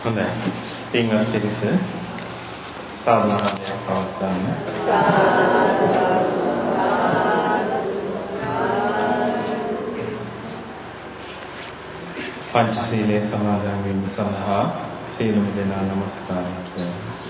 හොඳයි. පින්වත් සිරිස සාමාන්‍යයෙන් පවත්වන්න. පංචශීලයේ සමාදන් වීම සඳහා සියලුම දෙනා නමස්කාර කරනවා.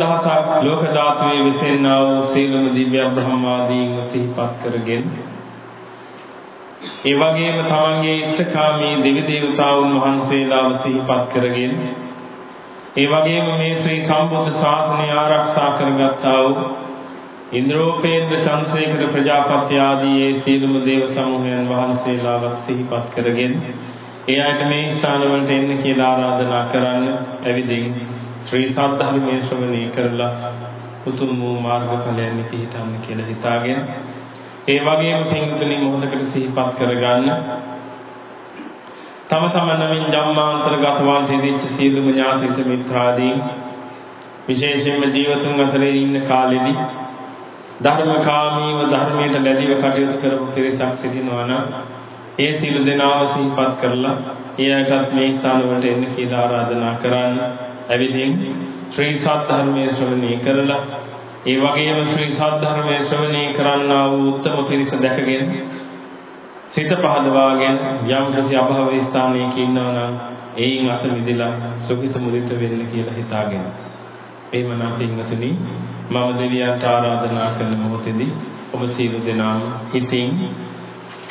දහසක් ලෝක ධාතුවේ විසෙන්නා වූ සීලම දිව්‍ය බ්‍රහ්මාදීන් සිහිපත් කරගෙන ඒ වගේම තමන්ගේ ඉෂ්ඨකාමී දෙවි දේවතාවුන් වහන්සේලාව සිහිපත් කරගෙන ඒ වගේම මේ ශ්‍රී සම්බුද්ධ ශාසනය ආරක්ෂා කරගත්තා වූ ඉන්ද්‍රෝපේන්ද්‍ර චන්ද්‍රසේකර ප්‍රජාපති ආදී ඒ සීලම දේව සමූහයන් වහන්සේලාව සිහිපත් කරගෙන ඒ අයට මේ ස්ථානවලට එන්න කියලා ආරාධනා කරන්න ඇවිදින් ශ්‍රී සද්ධර්මයේ ශ්‍රවණය කරලා උතුම් වූ මාර්ගඵලයන් පිහිටන්න කියලා හිතාගෙන ඒ වගේම පින්තුනි මොහොතකට සිහිපත් කරගන්න තම තම නමින් ජම්මාන්තරගත වන්සිදිච්ච සීලම ඥාතිස මිත්‍රාදී විශේෂයෙන්ම ජීවතුන් අතරේ ඉන්න කාලෙදී ධර්මකාමීව ධර්මයට ලැබිව කටයුතු කරපු පිරිසක් සිටිනවා නම් ඒ සියලු දෙනාව සිහිපත් කරලා එයාටත් මේ ස්ථානවලට එන්න කියලා ආරාධනා කරන්න. ඇවිදින් ශ්‍රී සද්ධර්මයේ ශ්‍රවණය කරලා ඒ වගේම ශ්‍රී සද්ධර්මයේ ශ්‍රවණය කරන්නා වූ උත්තම පිරිස දැකගෙන සිත පහදවාගෙන යම් කිසි අභව ස්ථානයක ඉන්නවා නම් එයින් අත මිදලා සුඛිත මුදිත වෙන්න කියලා හිතාගෙන. එහෙමනම් පින්වතුනි මම දෙවියන්ට ආරාධනා කරන මොහොතේදී ඔබ සියලු දෙනාම හිතින්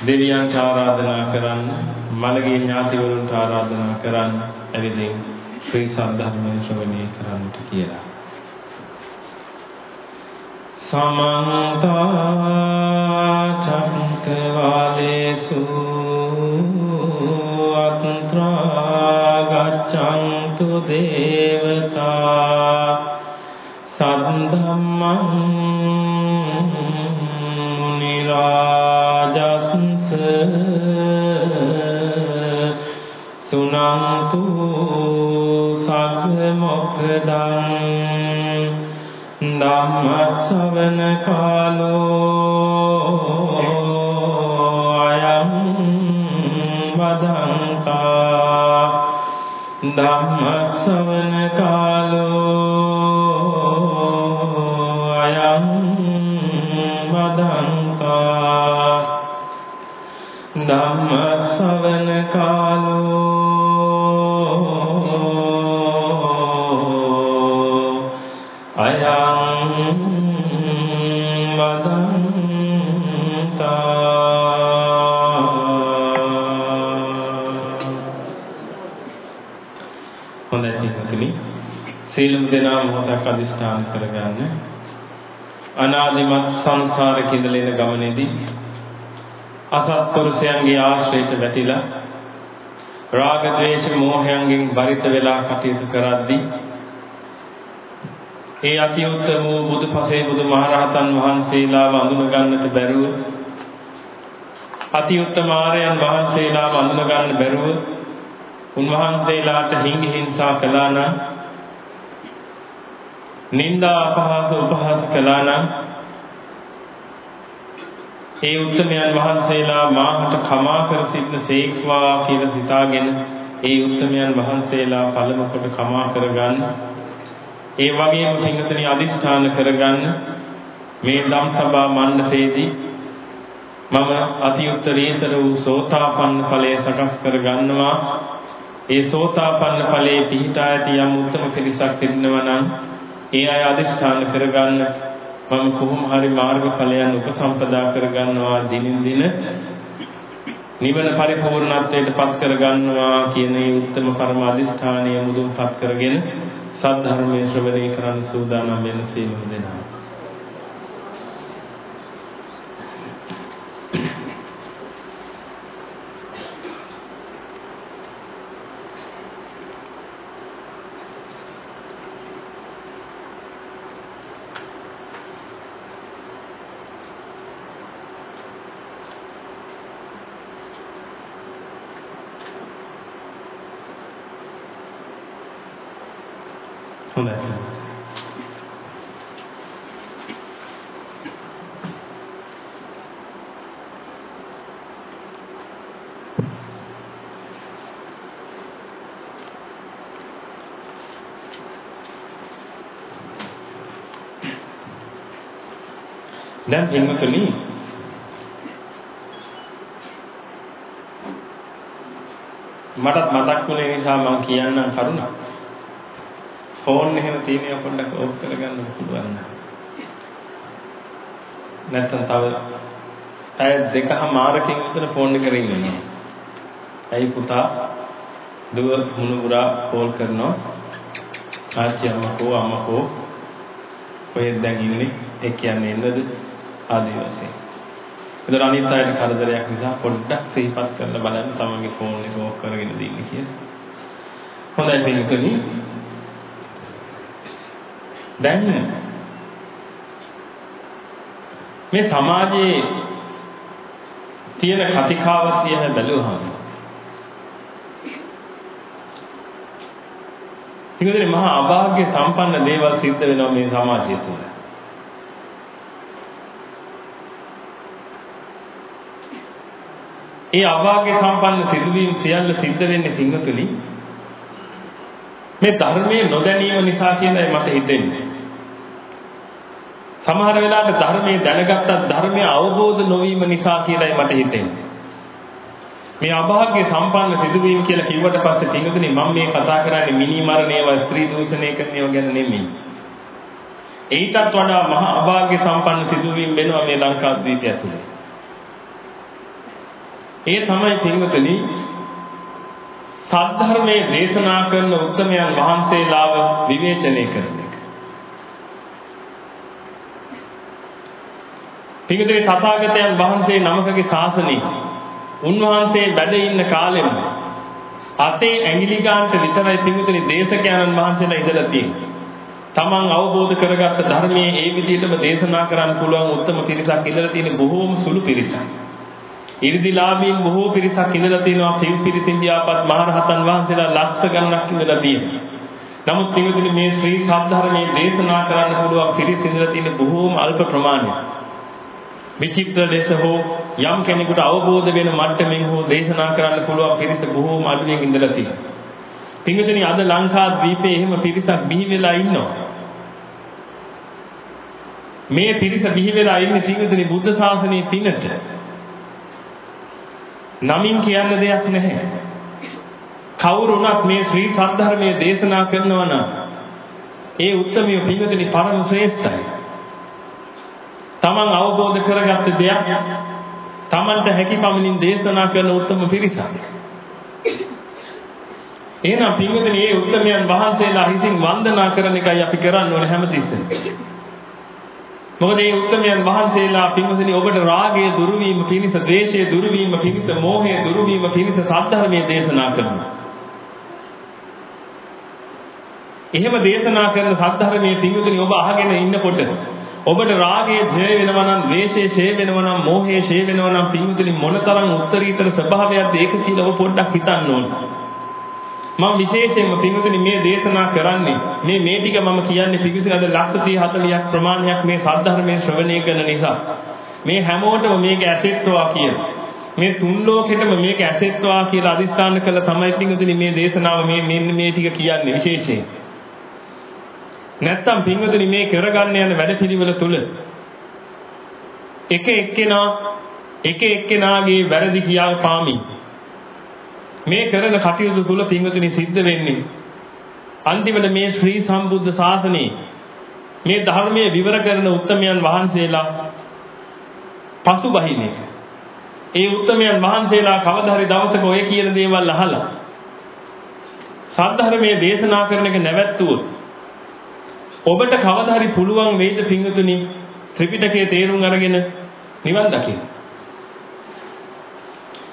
දෙවියන්ට ආරාධනා කරන්න මළගේ ඥාතිවරුන්ට ආරාධනා කරන්න ඇවිදින් ශ්‍රී සද්ධර්මය ශ්‍රවණය කරන්නට කියලා. සමන්ත චක්කවාලේසු අත්‍රා ගච්ඡන්තු දේවතා සද්ධම්මං නිරාජස්ස සුනන්තු සග්ග මොක්ඛදං ධම්මස්සවන කාලෝ අයං වදන්තා ධම්මස්සවන කාලෝ අයං වදන්තා ධම්මස්සවන කාලෝ දෙනා මොහොතක් අදිස්ථාන කරගන්න. අනාදිමත් සංසාරේ කිඳලෙන ගමනේදී අසත්පුරුෂයන්ගේ ආශ්‍රයයට වැටිලා රාග ද්වේෂ මෝහයන්ගෙන් බරිත වෙලා කටයුතු කරද්දී ඒ අති උත්තම වූ බුදුපසේ බුදුමහරහතන් වහන්සේලාව අඳුන ගන්නට බැරුව අති උත්තම ආර්යයන් වහන්සේලාව අඳුන ගන්න බැරුව උන්වහන්සේලාට හිංගි හිංසා කළා නම් නිന്ദා අපහාස උපහාස කළා නම් ඒ උත්තමයන් වහන්සේලා මාහට කමා කර සිටින සේක්වා කියලා සිතාගෙන ඒ උත්තමයන් වහන්සේලා පළමු කොට කමා කරගන්න. ඒ වගේම පින්වතුනි අදිස්ථාන කරගන්න. මේ ධම් සභා මණ්ඩපයේදී මම අති උත්තරීතර වූ සෝතාපන්න ඵලය සකස් කර ගන්නවා ඒ සෝතාපන්න ඵලයේ පිහිටා ඇති යම් උත්තම පිරිසක් සිටිනවා නම් ඒ අය අදිස්ථාන කරගන්න මම කොහොම හරි මාර්ග ඵලයන් උපසම්පදා කරගන්නවා දිනින් දින නිවන පරිපූර්ණත්වයට පත් කරගන්නවා කියන ඒ උත්තම පරම අදිස්ථානීය මුදුන්පත් කරගෙන සද්ධර්මයේ ශ්‍රවණය කරන්න සූදානම් වෙන සීලම දෙනවා. දැන් පින්වතුනි මටත් මතක් වුණේ නිසා මම කියන්නම් කරුණා. ෆෝන් එහෙම තියෙනවා පොඩ්ඩක් ඕෆ් කරගන්න පුළුවන්. නැත්නම් තව පැය දෙකමාරකින් විතර ෆෝන් එක රින් වෙනවා. ඇයි පුතා දුව මුණුබුරා කෝල් කරනවා. ආච්චි අම්මා කෝ අම්මා කෝ කොහෙද දැන් ඉන්නේ? ඒ කියන්නේ එන්නද? ආදී වශයෙන්. ඒතර අනිත් අයට කරදරයක් නිසා පොඩ්ඩක් සිහිපත් කරලා බලන්න තමන්ගේ ෆෝන් එක ඕෆ් කරගෙන දින්න කියලා. හොඳයි පින්කනි. දැන් මේ සමාජයේ තියෙන කතිකාවතිය හැම බැලුවහම ඉතින් මහා අභාග්‍ය සම්පන්න දේවල් සිද්ධ වෙනවා මේ සමාජය තුළ. ඒ අභාග්‍ය සම්පන්න සිදුවීම් සියල්ල සිද්ධ වෙන්නේ සිංහතුනි මේ ධර්මයේ නොදැනීම නිසා කියලායි මට හිතෙන්නේ. සමහර වෙලාවට ධර්මයේ දැනගත්තත් ධර්මයේ අවබෝධ නොවීම නිසා කියලායි මට හිතෙන්නේ. මේ අභාග්‍ය සම්පන්න සිදුවීම් කියලා කිව්වට පස්සේ තිඟුතුනි මම මේ කතා කරන්නේ මිනි මරණයව ස්ත්‍රී දූෂණය කරනව ගැන නෙමෙයි. ඊටත් වඩා මහා අභාග්‍ය සම්පන්න සිදුවීම් වෙනවා මේ ලංකාද්වීපය ඇතුලේ. ඒ තමයි පින්වතුනි සද්ධර්මයේ දේශනා කරන උත්තරමයන් වහන්සේලාව විවේචනය කරන එක. පින්වතුනි තථාගතයන් වහන්සේ නමකගේ ශාසනයේ උන්වහන්සේ වැඩ ඉන්න කාලෙම අතේ ඇඟිලි ගන්නට විතරයි පින්වතුනි දේශකයන්න් වහන්සේලා ඉඳලා තියෙන්නේ. තමන් අවබෝධ කරගත්ත ධර්මයේ ඒ විදිහටම දේශනා කරන්න පුළුවන් උත්තම පිරිසක් ඉඳලා තියෙන බොහෝම සුළු පිරිසක්. ඉරිදිලාභීන් බොහෝ පිරිසක් ඉඳලා තියෙනවා සිල් පිරිසින් ව්‍යාපත් මහරහතන් වහන්සේලා ලක්ෂ ගණනක් ඉඳලා තියෙනවා. නමුත් පින්වතුනි මේ ශ්‍රී සද්ධර්මයේ දේශනා කරන්න පුළුවන් පිරිස ඉඳලා තියෙන බොහෝම අල්ප ප්‍රමාණයක්. විචිත්‍ර ලෙස හෝ යම් කෙනෙකුට අවබෝධ වෙන මට්ටමින් හෝ දේශනා කරන්න පුළුවන් පිරිස බොහෝම අඩුවෙන් ඉඳලා තියෙනවා. පින්වතුනි අද ලංකාද්වීපයේ එහෙම පිරිසක් බිහි වෙලා ඉන්නවා. මේ පිරිස බිහි වෙලා ඉන්නේ පින්වතුනි බුද්ධ ශාසනයේ පිනට. නමින් කියන්න දෙයක් නැහැ. කවුරුණත් මේ ශ්‍රී සද්ධර්මයේ දේශනා කරනවා නම් ඒ උත්තරමිය පින්වතුනි පරම ශ්‍රේෂ්ඨයි. තමන් අවබෝධ කරගත්ත දෙයක් තමන්ට හැකි පමණින් දේශනා කරන උත්තම පිරිසක්. එහෙනම් පින්වතුනි මේ උත්තමයන් වහන්සේලා හිතින් වන්දනා කරන එකයි අපි කරන්න ඕනේ හැමතිස්සෙම. මොකද මේ උත්තමයන් වහන්සේලා පින්වතුනි ඔබට රාගය දුරු වීම පිණිස, ද්වේෂය දුරු වීම පිණිස, මෝහය දුරු වීම පිණිස සද්ධර්මයේ දේශනා කරනවා. එහෙම දේශනා කරන සද්ධර්මයේ පින්වතුනි ඔබ අහගෙන ඉන්නකොට ඔබට රාගයේ ඡේ වෙනවා නම්, ද්වේෂයේ ඡේ වෙනවා නම්, මෝහයේ ඡේ වෙනවා නම් පින්වතුනි මොනතරම් උත්තරීතර ස්වභාවයක්ද ඒක කියලා ඔබ පොඩ්ඩක් හිතන්න ඕනේ. මම විශේෂයෙන්ම පින්වතුනි මේ දේශනා කරන්නේ මේ මේ ටික මම කියන්නේ පිටින් අද ලක්ෂ 30 40ක් ප්‍රමාණයක් මේ සද්ධර්මයේ ශ්‍රවණය කරන නිසා. මේ හැමෝටම මේක ඇසෙත්වා කියන මේ තුන් ලෝකෙටම මේක ඇසෙත්වා කියලා අදිස්ථාන කළ තමයි පින්වතුනි මේ දේශනාව මේ මෙන්න මේ ටික කියන්නේ විශේෂයෙන්. නැත්තම් පින්වතුනි මේ කරගන්න යන වැඩපිළිවෙල තුල එක එක්කෙනා එක එක්කෙනාගේ වැරදි කියා පාමි මේ කරන කටයුතු තුල පින්වතුනි සිද්ධ වෙන්නේ අන්තිමට මේ ශ්‍රී සම්බුද්ධ ශාසනයේ මේ ධර්මයේ විවර කරන උත්තමයන් වහන්සේලා පසුබහින එක. ඒ උත්තමයන් වහන්සේලා කවදා හරි දවසක ඔය කියන දේවල් අහලා සද්ධර්මයේ දේශනා කරන එක නැවැත්තුවොත් ඔබට කවදා හරි පුළුවන් වෙයිද පින්වතුනි ත්‍රිපිටකයේ තේරුම් අරගෙන නිවන් දකින්න.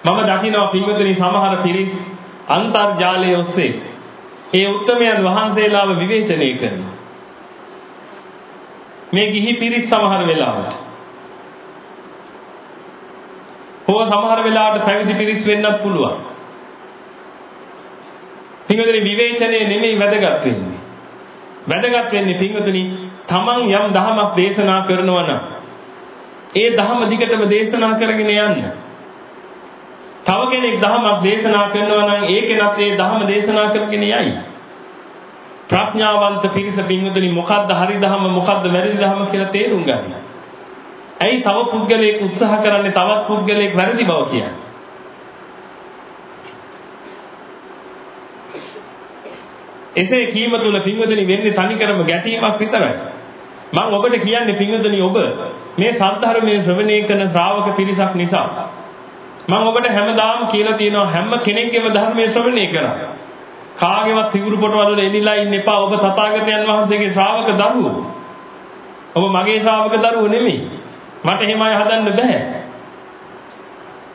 මම දකිනවා පින්වතුනි සමහර පිරිස් අන්තර්ජාලයේ ඔස්සේ ඒ උත්තමයන් වහන්සේලාව විවේචනය කරනවා. මේ ගිහි පිරිස් සමහර වෙලාවට හෝ සමහර වෙලාවට පැවිදි පිරිස් වෙන්නත් පුළුවන්. පින්වතුනි විවේචනයේ නෙමෙයි වැදගත් වෙන්නේ. වැදගත් වෙන්නේ පින්වතුනි තමන් යම් දහමක් දේශනා කරනවා නම් ඒ දහම දිගටම දේශනා කරගෙන යන්න. තව කෙනෙක් දහමක් දේශනා කරනවා නම් ඒ කෙනත් ඒ දහම දේශනා කරගෙන යයි. ප්‍රඥාවන්ත පිරිස පින්වතුනි මොකද්ද හරි දහම මොකද්ද වැරදි දහම කියලා තේරුම් ගන්න. ඇයි තව පුද්ගලයෙක් උත්සාහ කරන්නේ තවත් පුද්ගලයෙක් වැරදි බව කියන්නේ? එසේ කීම තුල පින්වතුනි වෙන්නේ තනිකරම ගැටීමක් විතරයි. මම ඔබට කියන්නේ පින්වතුනි ඔබ මේ සත්‍ධර්මයේ ශ්‍රවණය කරන ශ්‍රාවක පිරිසක් නිසා මම ඔබට හැමදාම කියලා තියෙනවා හැම කෙනෙක්ගේම ධර්මයේ ශ්‍රවණය කරා. කාගේවත් සිවුරු පොටවල එනිලා ඉන්න එපා. ඔබ තථාගතයන් වහන්සේගේ ශ්‍රාවක දරුවෝ. ඔබ මගේ ශ්‍රාවක දරුවෝ නෙමෙයි. මට එහෙමයි හදන්න බෑ.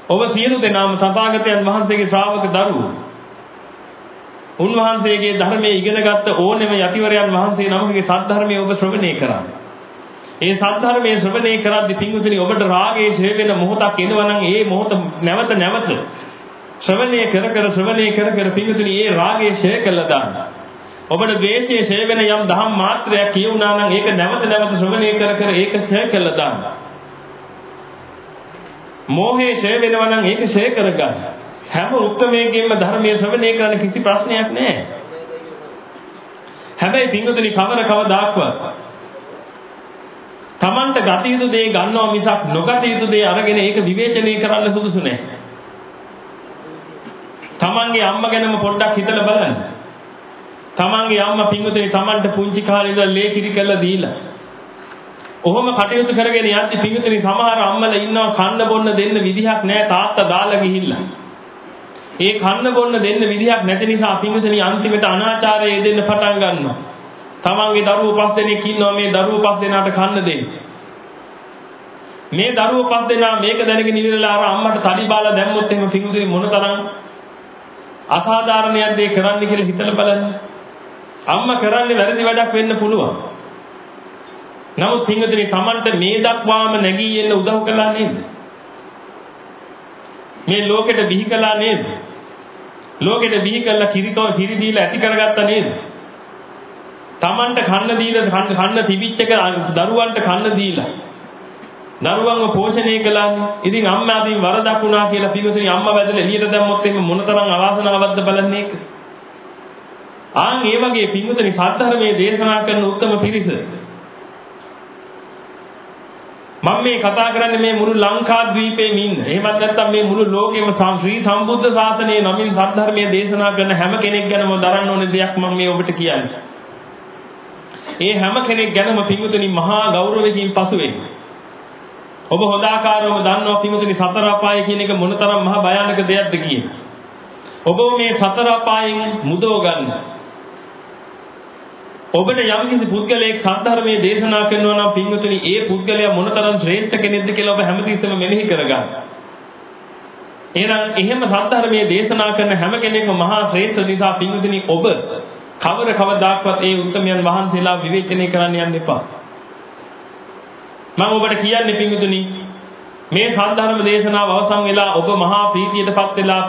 ඔබ සියලු දෙනාම තථාගතයන් වහන්සේගේ ශ්‍රාවක දරුවෝ. උන්වහන්සේගේ ධර්මයේ ඉගෙනගත්ත ඕනෙම යතිවරයන් වහන්සේ නමකගේ සද්ධර්මයේ ඔබ ශ්‍රවණය කරා. ඒ සද්ධර්මයේ ශ්‍රවණය කරද්දී පින්වතුනි ඔබට රාගයේ ඡේ වෙන මොහොතක් එනවනම් ඒ මොහොත නැවත නැවත ශ්‍රවණය කර කර ශ්‍රවණය කර කර පින්වතුනි ඒ රාගයේ ඡේ කළා දාන්න. ඔබට ද්වේෂයේ ඡේ වෙන යම් දහම් මාත්‍රයක් කියුණා නම් ඒක නැවත නැවත ශ්‍රවණය කර කර ඒක ඡේ කළා දාන්න. මෝහයේ ඡේ වෙනවා නම් ඒක ඡේ කරගන්න. හැම උත්මයෙන්ගෙම ධර්මයේ ශ්‍රවණය කරන්න කිසි ප්‍රශ්නයක් නැහැ. හැබැයි පින්වතුනි කවර කවදාක්වත් Tamanට ගත යුතු දේ ගන්නවා මිසක් නොගත යුතු දේ අරගෙන ඒක විවේචනය කරන්න සුදුසු නැහැ. Tamanගේ අම්මා ගැනම පොඩ්ඩක් හිතලා බලන්න. Tamanගේ අම්මා පින්වතුනි Tamanට පුංචි කාලේ ඉඳලා ලේ කිරි කරලා දීලා. ඔහොම කටයුතු කරගෙන යද්දි පින්වතුනි සමහර අම්මලා ඉන්නවා කන්න බොන්න දෙන්න විදිහක් නැහැ තාත්තා දාලා ගිහිල්ලා. ඒ කන්න බොන්න දෙන්න විදිහක් නැති නිසා පින්වතුනි අන්තිමට අනාචාරය දෙන්න පටන් ගන්නවා. තමන්ගේ දරුවෝ පස් දෙනෙක් ඉන්නවා මේ දරුවෝ පස් දෙනාට කන්න දෙන්න. මේ දරුවෝ පස් දෙනා මේක දැනගෙන ඉවිල්ලා අර අම්මට තඩි බාලා දැම්මොත් එහෙම පින්වතුනි මොනතරම් අසාධාරණයක් දෙයක් කරන්න කියලා හිතලා බලන්න. අම්මා කරන්නේ වැරදි වැඩක් වෙන්න පුළුවන්. නමුත් පින්වතුනි Tamanට මේ දක්වාම නැගී එන්න උදව් කළා නේද? මේ ලෝකෙට බිහි කළා නේද? ලෝකෙට බිහි කළා කිරිතෝ කිරි දීලා ඇති කරගත්තා නේද? Tamanට කන්න දීලා කන්න තිබිච්ච එක දරුවන්ට කන්න දීලා දරුවන්ව පෝෂණය කළානේ. ඉතින් අම්මා අතින් වරදක් වුණා කියලා පිළිවෙසින් අම්මා වැදලා එළියට දැම්මොත් එහෙම මොනතරම් අවාසනාවක්ද බලන්නේ ඒක. ආන් ඒ වගේ පින්වතුනි සත්‍ය දේශනා කරන උත්තම පිරිස මම මේ කතා කරන්නේ මේ මුළු ලංකාද්වීපයේම ඉන්න. එහෙමත් නැත්නම් මේ මුළු ලෝකෙම ශ්‍රී සම්බුද්ධ ශාසනයේ නමින් සද්ධර්මයේ දේශනා කරන හැම කෙනෙක් ගැනම දරන්න ඕනේ දෙයක් මම මේ ඔබට කියන්නේ. ඒ හැම කෙනෙක් ගැනම පින්වතුනි මහා ගෞරවයෙන් පසු වෙන්නේ. ඔබ හොඳ ආකාරවම දන්නවා පින්වතුනි සතර අපාය කියන එක මොනතරම් මහා භයානක දෙයක්ද කියලා. ඔබ මේ සතර අපායෙන් මුදව ගන්න. ඔබට යම් කිසි පුද්ගලයෙක් සද්ධර්මයේ දේශනා කරනවා නම් පින්වතුනි ඒ පුද්ගලයා මොනතරම් ශ්‍රේෂ්ඨ කෙනෙක්ද කියලා ඔබ හැමතිස්සෙම මෙනෙහි කරගන්න. එහෙනම් එහෙම සද්ධර්මයේ දේශනා කරන හැම කෙනෙක්ම මහා ශ්‍රේෂ්ඨ නිසා පින්වතුනි ඔබ කවර කවදාක්වත් ඒ උත්තරමයන් වහන්සේලා විවේචනය කරන්න යන්න එපා. මම ඔබට කියන්නේ පින්වතුනි මේ සාධර්ම දේශනාව අවසන් වෙලා ඔබ මහා ප්‍රීතියටපත් වෙලා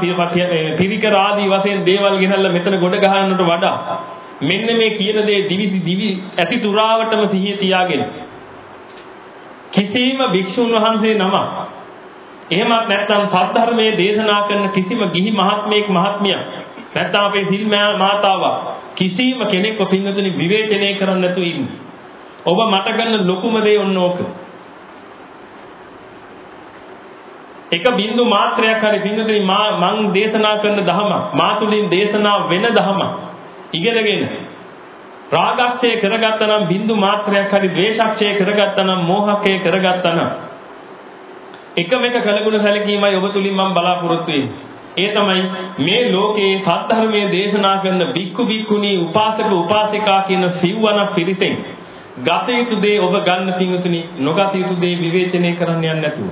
පිරිකර ආදී වශයෙන් දේවල් ගෙනල්ලා මෙතන ගොඩ ගහන්නට වඩා මෙන්න මේ කියන දේ දිවි දිවි ඇති තුරාවටම සිහිය තියාගෙන කිසිම භික්ෂුන් වහන්සේ නම එහෙමත් නැත්නම් සද්ධර්මයේ දේශනා කරන කිසිම ගිහි මහත්මයෙක් මහත්මියක් නැත්නම් අපේ සිල් මාතාවක් කිසිම කෙනෙක්ව පින්නතුනි විවේචනය කරන්න නැතුව ඉන්නේ ඔබ මට ගන්න ලොකුම දේ ඔන්න ඕක. එක බින්දු මාත්‍රයක් හරි බින්දුදී මා මං දේශනා කරන ධහම මා තුලින් දේශනා වෙන ධහම ඉගෙනගෙන රාගක්ෂය කරගත්තා නම් බින්දු මාත්‍රයක් හරි ද්වේෂක්ෂය කරගත්තා නම් මෝහක්ෂය කරගත්තා නම් එකම එක කලගුණ සැලකීමයි ඔබ තුලින් මම බලාපොරොත්තු වෙන්නේ. ඒ තමයි මේ ලෝකේ සත්‍ය දේශනා කරන බික්කු බික්කුණී උපාසක උපාසිකා කියන සිව්වන පිරිසෙන් ගත යුතු දේ ඔබ ගන්න පිංසුනි නොගත යුතු දේ විවේචනය කරන්න යන්නේ නැතුව.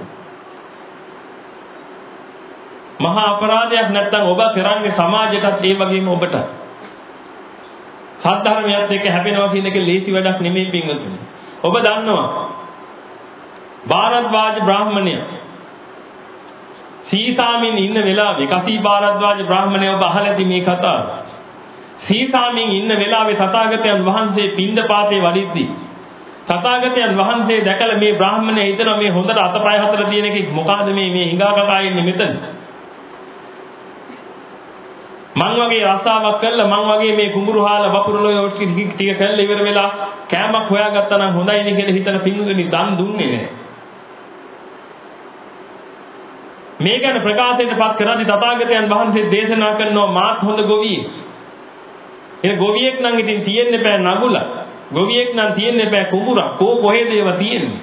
මහා අපරාධයක් නැත්නම් ඔබ කරන්නේ සමාජයටත් ඒ වගේම ඔබට. සද්ධර්මයත් එක්ක හැපෙනවා කියන එක ලේසි වැඩක් නෙමෙයි පිංසුනි. ඔබ දන්නවා භාරද්වාජ බ්‍රාහ්මණය සීසාමින් ඉන්න වෙලාවේ කසී භාරද්වාජ බ්‍රාහ්මණය ඔබ අහලා ඇති මේ කතාව. සීසාමින් ඉන්න වෙලාවේ තථාගතයන් වහන්සේ පින්දපාතේ වඩිද්දී තථාගතයන් වහන්සේ දැකලා මේ බ්‍රාහ්මණය හිතනවා මේ හොඳට අතපය හතර තියෙන එකෙක් මොකಾದ මේ මේ හිඟා කකා ඉන්නේ මෙතන මං වගේ රස්සාවක් කළා මං වගේ මේ කුඹුරු හාල වපුරලෝ ටික ටික කළා ඉවර වෙලා කෑමක් හොයාගත්තා නම් හොඳයි නේ කියලා හිතන පින්දුනි දන් දුන්නේ නැහැ මේ ගැන ප්‍රකාශයට පත් කරද්දී තථාගතයන් වහන්සේ දේශනා කරනවා මාත් හොඳ ගොවියෙක්. ඒ ගොවියෙක් නම් ඉතින් තියෙන්න බෑ නගුල. ගොවියෙක් නම් තියෙන්න බෑ කුඹුරක්. කෝ කොහෙද ඒවා තියෙන්නේ?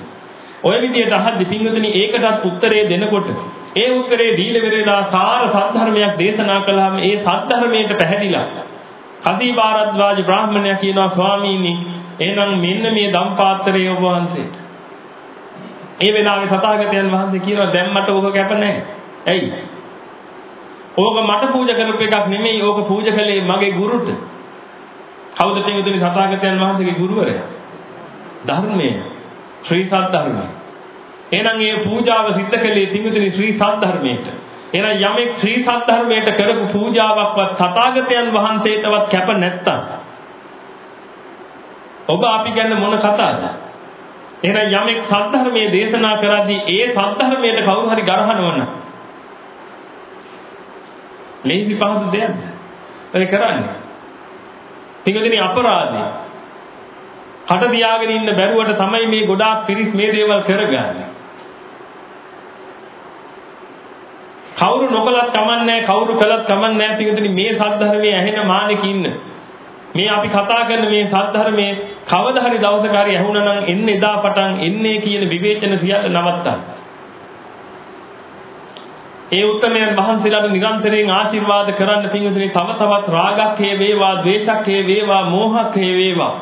ඔය විදිහට අහද්දි පින්වතුනි ඒකටත් උත්තරේ දෙනකොට ඒ උත්තරේ දීලා වෙරලා සාර සද්ධර්මයක් දේශනා කළාම ඒ සද්ධර්මයට පැහැදිලා කදී භාරද්වාජ බ්‍රාහ්මණයා කියනවා ස්වාමීනි එහෙනම් මෙන්න මේ දම්පාත්‍රයේ ඔබ වහන්සේට ඒ වෙලාවේ සතාගතයන් වහන්සේ කියනවා දැන් මට ඕක කැප නැහැ. ඇයි? ඕක මට පූජා කරපු එකක් නෙමෙයි ඕක පූජා කළේ මගේ ගුරුට. කවුද පින්විතනි සතාගතයන් වහන්සේගේ ගුරුවරයා? ධර්මයේ ශ්‍රී සද්ධර්මය. එහෙනම් මේ පූජාව සිද්ධ කළේ පින්විතනි ශ්‍රී සද්ධර්මයට. එහෙනම් යමෙක් ශ්‍රී සද්ධර්මයට කරපු පූජාවක්වත් තථාගතයන් වහන්සේටවත් කැප නැත්තම් ඔබ අපි ගැන මොන කතාවද? එහෙනම් යමෙක් සද්ධර්මයේ දේශනා කරද්දී ඒ සද්ධර්මයට කවුරු හරි ගරහනවන ලේසි පහසු දෙයක්ද? ඒක කරන්නේ. ටිකදෙනි අපරාධය. කට තියාගෙන ඉන්න බැරුවට තමයි මේ ගොඩාක් පිරිස් මේ දේවල් කරගන්නේ. කවුරු නොකලත් කමන්නේ කවුරු කළත් කමන්නේ ටිකදෙනි මේ සද්ධර්මයේ ඇහෙන මානෙක ඉන්න. මේ අපි කතා කරන මේ සද්ධර්මයේ කවදා හරි දවසක හරි ඇහුණා නම් එන්නේ එදා පටන් එන්නේ කියන විවේචන සියල්ල නවත්තන්න. ඒ උත්තරමයන් වහන්සේලාට නිරන්තරයෙන් ආශිර්වාද කරන්න පින්වතුනි තව තවත් රාගක් හේ වේවා, ද්වේෂක් හේ වේවා, මෝහක් හේ වේවා.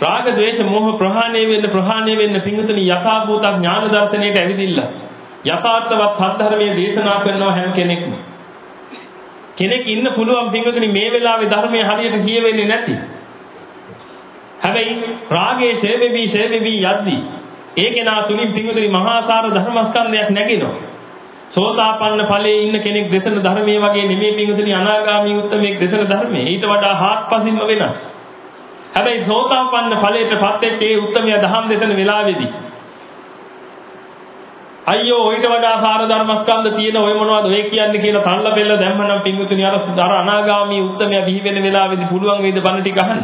රාග, ද්වේෂ, මෝහ ප්‍රහාණය වෙන්න ප්‍රහාණය වෙන්න පින්වතුනි යථාභූත ඥාන දර්ශනයට ඇවිදින්න. යථාර්ථවත් සත්‍ය දේශනා කරනවා හැම කෙනෙක්ම. කෙනෙක් ඉන්න පුළුවන් පින්වතුනි මේ වෙලාවේ ධර්මයේ හරියට කියවෙන්නේ නැති. හැබැයි රාගයේ ඡේවෙවි ඡේවෙවි යද්දී ඒකේ නා තුලින් පින්වතුනි මහා සාර ධර්මස්කන්ධයක් නැගිනවා. සෝතාපන්න ඵලයේ ඉන්න කෙනෙක් දේශන ධර්මයේ වගේ නෙමෙයි පින්වතුනි අනාගාමී උත්තමයෙක් දේශන ධර්මයේ. ඊට වඩා හාත්පසින්ම වෙනස්. හැබැයි සෝතාපන්න ඵලයටපත් වෙච්ච ඒ උත්තමයා දහම් දේශන වෙලාවේදී අයියෝ ඊට වඩා සාර ධර්මස්කන්ධ තියෙන ඔය මොනවද ඔය කියන්නේ කියලා තල්ල බෙල්ල දැම්මනම් පින්වතුනි අර අර අනාගාමී උත්තමයා බිහි වෙන වෙලාවේදී පුළුවන් වේද බණ ටික අහන්න.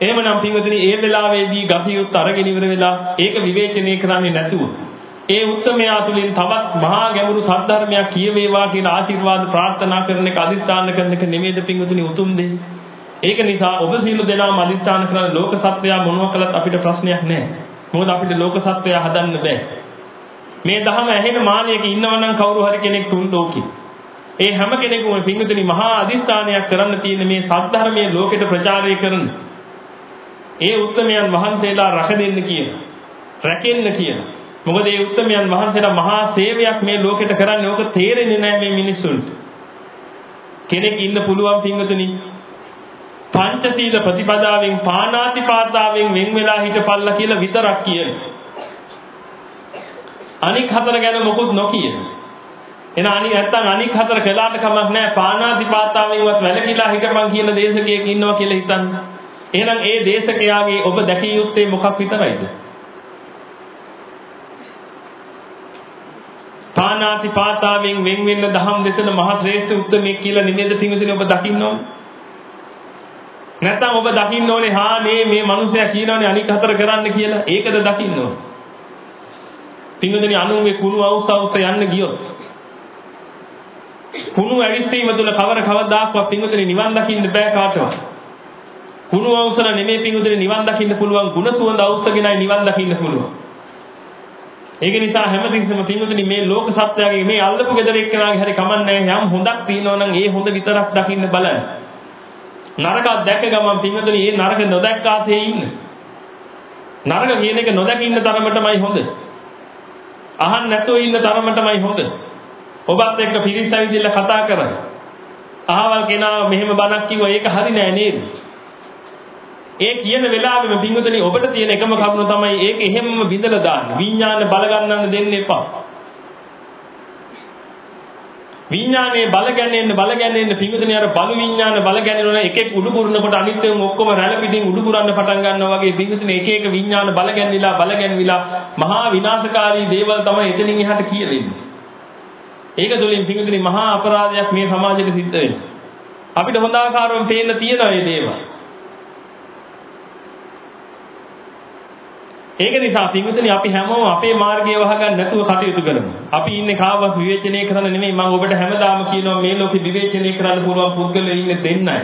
එහෙමනම් පින්වතුනි ඒ වෙලාවේදී ගතියුත් අරගෙන ඉවර වෙලා ඒක විවේචනය කරන්නේ නැතුව ඒ උත්තරමයා තුලින් තවත් මහා ගැඹුරු සද්ධර්මයක් කියවේවා කියන ආශිර්වාද ප්‍රාර්ථනා කරන එක අදිස්ථාන කරන එක නෙමෙයිද පින්වතුනි උතුම් දෙය. ඒක නිසා ඔබ සියලු දෙනාම අදිස්ථාන කරන ලෝක සත්වයා මොනවා කළත් අපිට ප්‍රශ්නයක් නැහැ. මොකද අපිට ලෝක සත්වයා හදන්න බෑ. මේ දහම ඇහෙන මානියක ඉන්නවනම් කවුරු හරි කෙනෙක් තුන් ලෝකේ. ඒ හැම කෙනෙකුම පින්වතුනි මහා අදිස්ථානයක් කරන්න තියෙන මේ සද්ධර්මයේ ලෝකෙට ප්‍රචාරය කරන ඒ උත්තමයන් වහන්සේලා රැක දෙන්න කියන. රැකෙන්න කියන. මොකද ඒ උත්තමයන් වහන්සේලා මහා සේවයක් මේ ලෝකෙට කරන්නේ ඕක තේරෙන්නේ නැහැ මේ මිනිස්සුන්ට. කෙනෙක් ඉන්න පුළුවන් පින්වතුනි පංචශීල ප්‍රතිපදාවෙන් පාණාතිපාතාවෙන් වෙන් වෙලා හිටපල්ලා කියලා විතරක් කියන. අනික් හතර ගැන මොකුත් නොකිය. එන අනික් නැත්තම් අනික් හතර කළාට කමක් නැහැ පාණාතිපාතාවෙන්වත් වැළකීලා හිටපන් කියන දේශකයෙක් ඉන්නවා කියලා හිතන්න. එහෙනම් ඒ දේශකයාගේ ඔබ දැකිය යුත්තේ මොකක් විතරයිද? පානාති පාතාවෙන් වෙන් වෙන්න දහම් දෙසන මහ ශ්‍රේෂ්ඨ උත්මයෙක් කියලා නිමෙද පිංගුදින ඔබ දකින්න ඕනේ. නැත්නම් ඔබ දකින්න ඕනේ හා මේ මේ මිනිසයා කියනවානේ අනික් හතර කරන්න කියලා. ඒකද දකින්න ඕනේ. පිංගුදින අනුන්ගේ කුණු අවුස් අවුස් යන්න ගියොත් කුණු ඇවිස්සීම තුළ කවර කවදාක්වත් පිංගුදින නිවන් දකින්න බෑ කාටවත්. කුණු අවසර නෙමෙයි පිඟුදේ නිවන් දකින්න පුළුවන් ಗುಣ සුවඳ අවශ්‍යගෙනයි නිවන් දකින්න පුළුවන්. ඒක නිසා හැමතිස්සෙම පිඟුදේ මේ ලෝක සත්‍යයේ මේ අල්ලපු gedare එක්කනාගේ හරි කමන්නේ යම් හොඳක් තියෙනවා නම් ඒ හොඳ විතරක් දකින්න බලන්න. නරකක් දැක ගමන් පිඟුදේ මේ නරක නොදැක්කාසේ ඉන්න. නරක කියන එක නොදකින්න තරමටමයි හොඳ. අහන්න නැතුව ඉන්න තරමටමයි හොඳ. ඔබත් එක්ක පිරිස ඇවිදලා කතා කරා. අහවල් කෙනා මෙහෙම බණක් කිව්වා ඒක හරි නෑ නේද? ඒ කියන වෙලාවෙම පින්වතුනි ඔබට තියෙන එකම කරුණ තමයි ඒක එහෙම්ම බිඳලා දාන්න. විඥාන බල ගන්නන්න දෙන්න එපා. විඥානයේ බල ගැන්වෙන්න බල ගැන්වෙන්න පිඟුතුනේ අර බලු විඥාන බල ගැන්වෙන එකෙක් උඩු පුරනකොට අනිත් ඒවා ඔක්කොම රැළ පිටින් උඩු පුරන්න පටන් ගන්නවා වගේ පිඟුතුනේ එක එක විඥාන බල ගැන්විලා බල ගැන්විලා මහා විනාශකාරී දේවල් තමයි එතනින් එහාට කියලෙන්නේ. ඒක තුළින් පිඟුතුනේ මහා අපරාධයක් මේ සමාජෙට සිද්ධ වෙනවා. අපිට හොඳ ආකාරව පේන්න තියෙනවා මේ දේවල්. ඒක නිසා පින්විතනි අපි හැමෝම අපේ මාර්ගය වහගන්න නැතුව කටයුතු කරමු. අපි ඉන්නේ කාවත් විවේචනය කරන්න නෙමෙයි මම ඔබට හැමදාම කියනවා මේ ලෝකෙ විවේචනය කරන්න පුළුවන් පුද්ගලයෝ ඉන්නේ දෙන්නයි.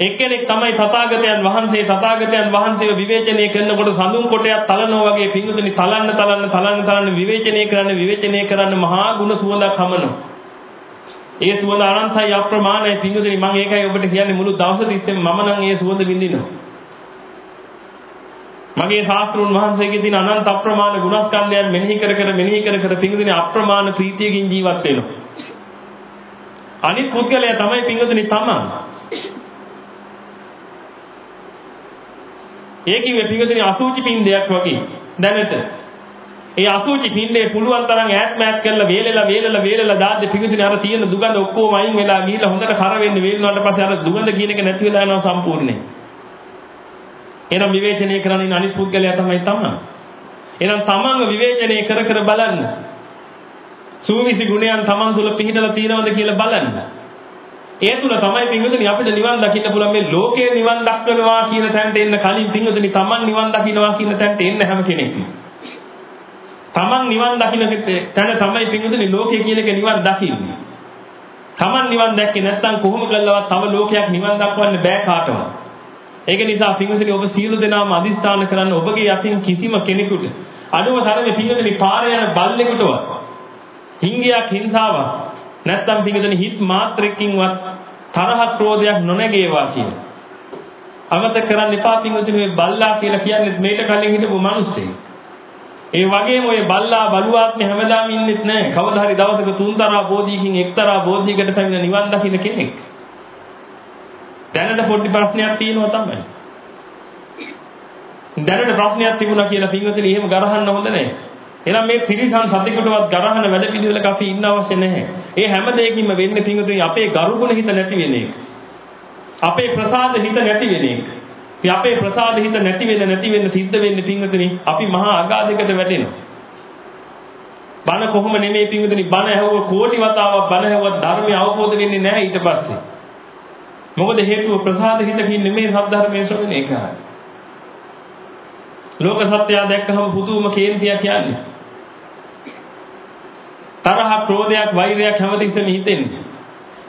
එක්කෙනෙක් තමයි තථාගතයන් වහන්සේ තථාගතයන් වහන්සේව විවේචනය කරනකොට සඳුන් කොටයක් තලනවා වගේ පින්විතනි තලන්න තලන්න තලන්න තලන්න විවේචනය කරන්න විවේචනය කරන්න මහා ගුණ සුවඳක් හමනවා. ඒ සුවඳ අනන්තයි අප්‍රමාණයි පින්විතනි මම ඒකයි ඔබට කියන්නේ මුළු දවස තිස්සෙම මම නම් ඒ සුවඳ විඳිනවා. මගේ ශාස්ත්‍රුන් වහන්සේගේ තියෙන අනන්ත අප්‍රමාණ ගුණස්කන්ධයන් මෙනෙහි කර කර මෙනෙහි කර කර පිංගුදිනේ අප්‍රමාණ ප්‍රීතියකින් ජීවත් වෙනවා. අනිත් පුද්ගලයා තමයි පිංගුදිනේ තමන්. ඒ කිව්වේ පිංගුදිනේ අසුචි පින්දයක් වගේ. දැනට ඒ අසුචි පින්දේ පුළුවන් තරම් ඈත් මෑත් කරලා වේලෙලා වේලෙලා වේලෙලා දාද්දි පිංගුදිනේ අර තියෙන දුගඳ ඔක්කොම අයින් වෙලා ගිහිල්ලා හොඳට කර වෙන්නේ වේලුණාට පස්සේ අර දුගඳ කියන එක නැති වෙලා යනවා සම්පූර්ණයෙන්. එහෙනම් විවේචනය කරන්න ඉන්න අනිත් පුද්ගලයා තමයි තමන්. එහෙනම් තමන්ව විවේචනය කර කර බලන්න. සූවිසි ගුණයන් තමන් තුළ පිහිටලා තියෙනවද කියලා බලන්න. ඒ තුල තමයි පින්වතුනි අපිට නිවන් දකින්න පුළුවන් මේ ලෝකයේ නිවන් දක්වනවා කියන තැනට එන්න කලින් පින්වතුනි තමන් නිවන් දකින්නවා කියන තැනට එන්න හැම කෙනෙක්ම. තමන් නිවන් දකින්න තැන තමයි පින්වතුනි ලෝකයේ කියන එක නිවන් දකින්නේ. තමන් නිවන් දැක්කේ නැත්නම් කොහොම කළාවත් තව ලෝකයක් නිවන් දක්වන්න බෑ කාටවත්. ඒක නිසා පින්වතුනි ඔබ සියලු දෙනාම අදිස්ථාන කරන්න ඔබගේ යටින් කිසිම කෙනෙකුට අඩුව තරමේ පින්වතුනි පාර යන බල්ලෙකුටවත් හිංගියක් හිංසාවක් නැත්තම් පින්වතුනි හිත් මාත්‍රකින්වත් තරහ ක්‍රෝධයක් නොනැගේවා කියන. අමතක කරන්න එපා පින්වතුනි මේ බල්ලා කියලා කියන්නේ මේට කලින් හිටපු මිනිස්සෙක්. ඒ වගේම ඔය බල්ලා බලුවාත්ම හැමදාම ඉන්නෙත් නැහැ. කවදා හරි දවසක තුන්තරා බෝධියකින් එක්තරා බෝධියකට පැමිණ නිවන් දකින්න කෙනෙක්. දැනට පොඩි ප්‍රශ්නයක් තියෙනවා තමයි. දැනට ප්‍රශ්නයක් තිබුණා කියලා පින්වතුනි එහෙම ගරහන්න හොඳ නැහැ. එහෙනම් මේ පිරිසන් සතිකටවත් ගරහන වැඩ පිළිවෙලක අපි ඉන්න අවශ්‍ය නැහැ. ඒ හැම දෙයකින්ම වෙන්නේ පින්වතුනි අපේ ගරුගුණ හිත නැති වෙන එක. අපේ ප්‍රසාද හිත නැති වෙන එක. අපි අපේ ප්‍රසාද හිත නැති වෙන නැති වෙන සිද්ධ වෙන්නේ පින්වතුනි අපි මහා අගාධයකට වැටෙනවා. බණ කොහොම නෙමෙයි පින්වතුනි බණ ඇහුව කෝටි වතාවක් බණ ඇහුවත් ධර්මය අවබෝධ වෙන්නේ නැහැ ඊට පස්සේ. මොකද හේතුව ප්‍රසාද හිතකින් නෙමෙයි සද්ධර්මයේ ශ්‍රවණය කරන්නේ. ලෝක සත්‍යය දැක්කහම පුදුම කේන්තියක් කියන්නේ. තරහ, ක්‍රෝධයක්, වෛරයක් හැමතිස්සෙම හිතෙන්නේ.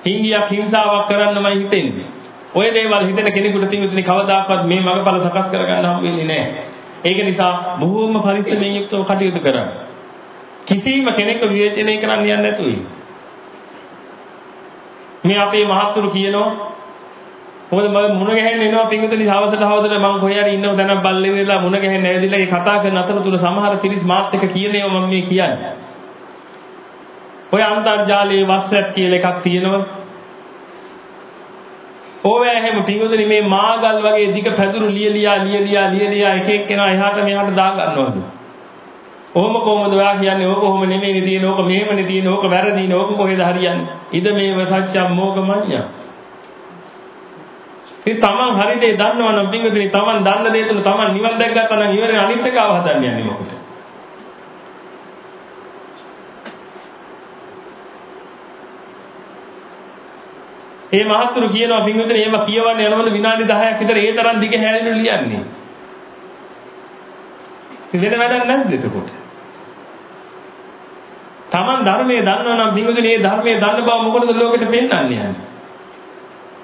හිංගියක් හිංසාවක් කරන්නමයි හිතෙන්නේ. ඔය දේවල් හිතෙන කෙනෙකුට තියුතුනි කවදාකවත් මේ මඟපල සකස් කරගන්න හම් වෙන්නේ නැහැ. ඒක නිසා බොහෝම පරිස්සමෙන් යුක්තව කටයුතු කරන්න. කිසිම කෙනෙක්ව විවේචනය කරන්න යන්නේ නැතුයි. මේ අපේ මහත්තුරු කියනවා මොකද මම මුණ ගැහෙන්න එනවා පින්විතනි හවසට හවසට මම කොහේ හරි ඉන්නව දැනක් බල්ලේ වෙලා මුණ ගැහෙන්න ඇවිදලා ඒ කතා කරන අතරතුර සමහර පිරිස් මාත් එක්ක කියන ඒවා මම මේ කියන්නේ. ඔය අන්තර්ජාලයේ WhatsApp කියලා එකක් තියෙනවා. ඕවැ එහෙම පින්විතනි මේ මාගල් වගේ දිග පැදුරු ලියලියා ලියලියා ලියලියා එක එක්කෙනා එහාට මෙහාට දා ගන්නවලු. ඔහොම කොහොමද ඔයා කියන්නේ ඕක කොහොම නෙමෙයි තියෙන ඕක මෙහෙමනේ තියෙන ඕක වැරදිනේ ඕක කොහෙද හරියන්නේ. ඉද මේව සත්‍යම් මෝගමඤ්ඤා ඉතින් තමන් හරි දේ දන්නවා නම් පින්වතුනි තමන් දන්න දේ තුන තමන් නිවන් දැක්ගත්තා නම් ඉවරනේ අනිත් එක අවහදන්න යන්නේ මොකද? ඒ මහත්තුරු කියනවා පින්වතුනි එහෙම කියවන්නේ යනවල විනාඩි 10ක් විතර ඒ තරම් දිග හැලෙන්න ලියන්නේ. වෙන වැඩක් නැද්ද එතකොට? තමන් ධර්මයේ දන්නවා නම් පින්වතුනි මේ ධර්මයේ දන්න බව මොකටද ලෝකෙට පෙන්වන්නේ යන්නේ?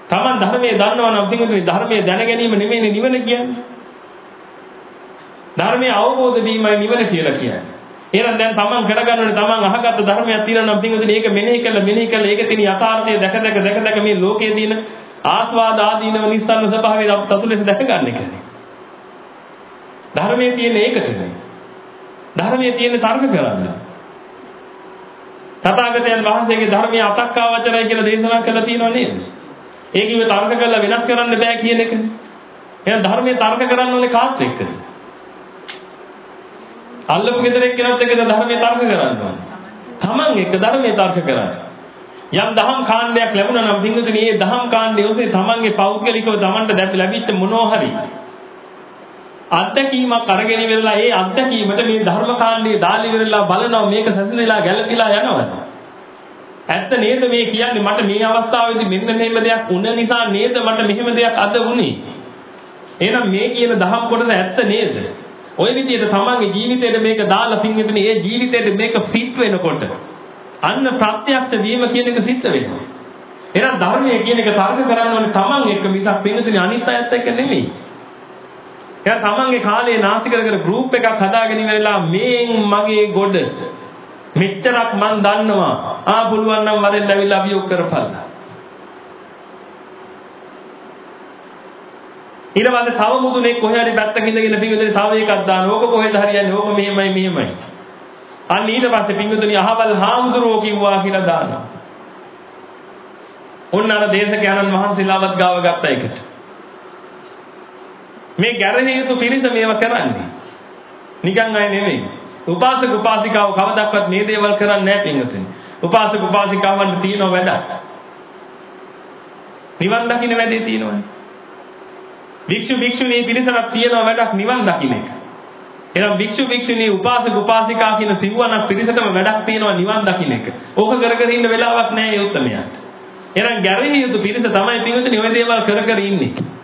Taman ධර්මයේ දන්නවා නම් පිටුනේ ධර්මයේ දැන ගැනීම නෙමෙයි නිවන කියන්නේ. ධර්මයේ අවබෝධ වීමයි නිවන කියලා කියන්නේ. එහෙනම් දැන් Taman කරගන්නනේ Taman අහගත්ත ධර්මයක් තියෙනවා නම් පිටුනේ ඒක මෙනෙහි කළ මෙනෙහි කළ ඒක තියෙන යථාර්ථය දැක දැක දැක දැක මේ ලෝකයේ තියෙන ආස්වාද ආදීනව නිස්සන්න ස්වභාවය තතුලෙස දැක ගන්න එකනේ. ධර්මයේ තියෙන ඒකටනේ. ධර්මයේ තියෙන තර්ක කරන්න. තථාගතයන් වහන්සේගේ ධර්මයේ අතක්කාවචරයි කියලා දේශනා කළා තියෙනව නේද? ඒ කිව්වේ තර්ක කරලා වෙනස් කරන්න බෑ කියන එකනේ. එහෙනම් ධර්මයේ තර්ක කරන්න ඕනේ කාත් එක්කද? අල්ලපු ගෙදර එක්කෙනෙක් එක්කද ධර්මයේ තර්ක කරන්න ඕනේ? තමන් එක්ක ධර්මයේ තර්ක කරන්නේ. යම් දහම් කාණ්ඩයක් ලැබුණා නම් පින්වතුනි මේ දහම් කාණ්ඩය ඔස්සේ තමන්ගේ පෞද්ගලිකව තමන්ට දැක් ලැබිච්ච මොනවා හරි අත්දැකීමක් අරගෙන ඉවරලා ඒ අත්දැකීමට මේ ධර්ම කාණ්ඩයේ දාලි ඉවරලා බලනවා මේක සැසඳලා ගැළපීලා යනවද? ඇත්ත නේද මේ කියන්නේ මට මේ අවස්ථාවේදී මෙන්න මෙහෙම දෙයක් වුණ නිසා නේද මට මෙහෙම දෙයක් අද වුනේ? එහෙනම් මේ කියන දහම් කොටස ඇත්ත නේද? ওই විදිහට තමන්ගේ ජීවිතේට මේක දාලා පින්විතනේ ඒ ජීවිතේට මේක ෆිට වෙනකොට අන්න ප්‍රත්‍යක්ෂ වීම කියන එක සිද්ධ වෙනවා. එහෙනම් ධර්මයේ කියන එක තර්ක කරන්න ඕනේ තමන් එක්ක මිසක් පින්විතනේ අනිත් අයත් එක්ක නෙමෙයි. එයා තමන්ගේ කාලේ නාස්ති කර කර ගෲප් එකක් හදාගෙන ඉවරලා මේන් මගේ ගොඩ මෙච්චරක් මන් දන්නවා. ආ පුළුවන් නම් වරෙන් ඇවිල්ලා අභියෝග කරපල්ලා. ඊළඟට තව මුදුනේ කොහේ හරි පැත්තක ඉඳගෙන පිංගුදේ තව එකක් දාන ඕක කොහෙද හරියන්නේ? ඕක මෙහෙමයි මෙහෙමයි. අන්න ඊට පස්සේ පිංගුදේ අහවල් හාමුදුරුවෝ කිව්වා කියලා දානවා ඔන්න අර දේශකයන්න් වහන්සේලාවත් ගාව ගත්ත එකට. මේ ගැරහිය යුතු පිරිස මේවා කරන්නේ. නිකන් අය නෙමෙයි. උපාසක උපාසිකාව කවදාවත් මේ දේවල් කරන්නේ නැහැ පින්වතුනි. උපාසක උපාසිකාවන්ට තියෙන වැඩක්. නිවන් දකින්න වැඩේ තියෙනවනේ. භික්ෂු භික්ෂුණී පිරිසක් තියෙන වැඩක් නිවන් දකින්න එක. එහෙනම් භික්ෂු භික්ෂුණී උපාසක උපාසිකා කියන සිව්වනක් පිරිසටම වැඩක් තියෙනවා නිවන් දකින්න එක. ඕක කර කර ඉන්න වෙලාවක් නැහැ ඒ උත්තරමයාට. එහෙනම් ගැරහිය යුතු පිරිස තමයි පින්වතුනි ওই දේවල් කර කර ඉන්නේ.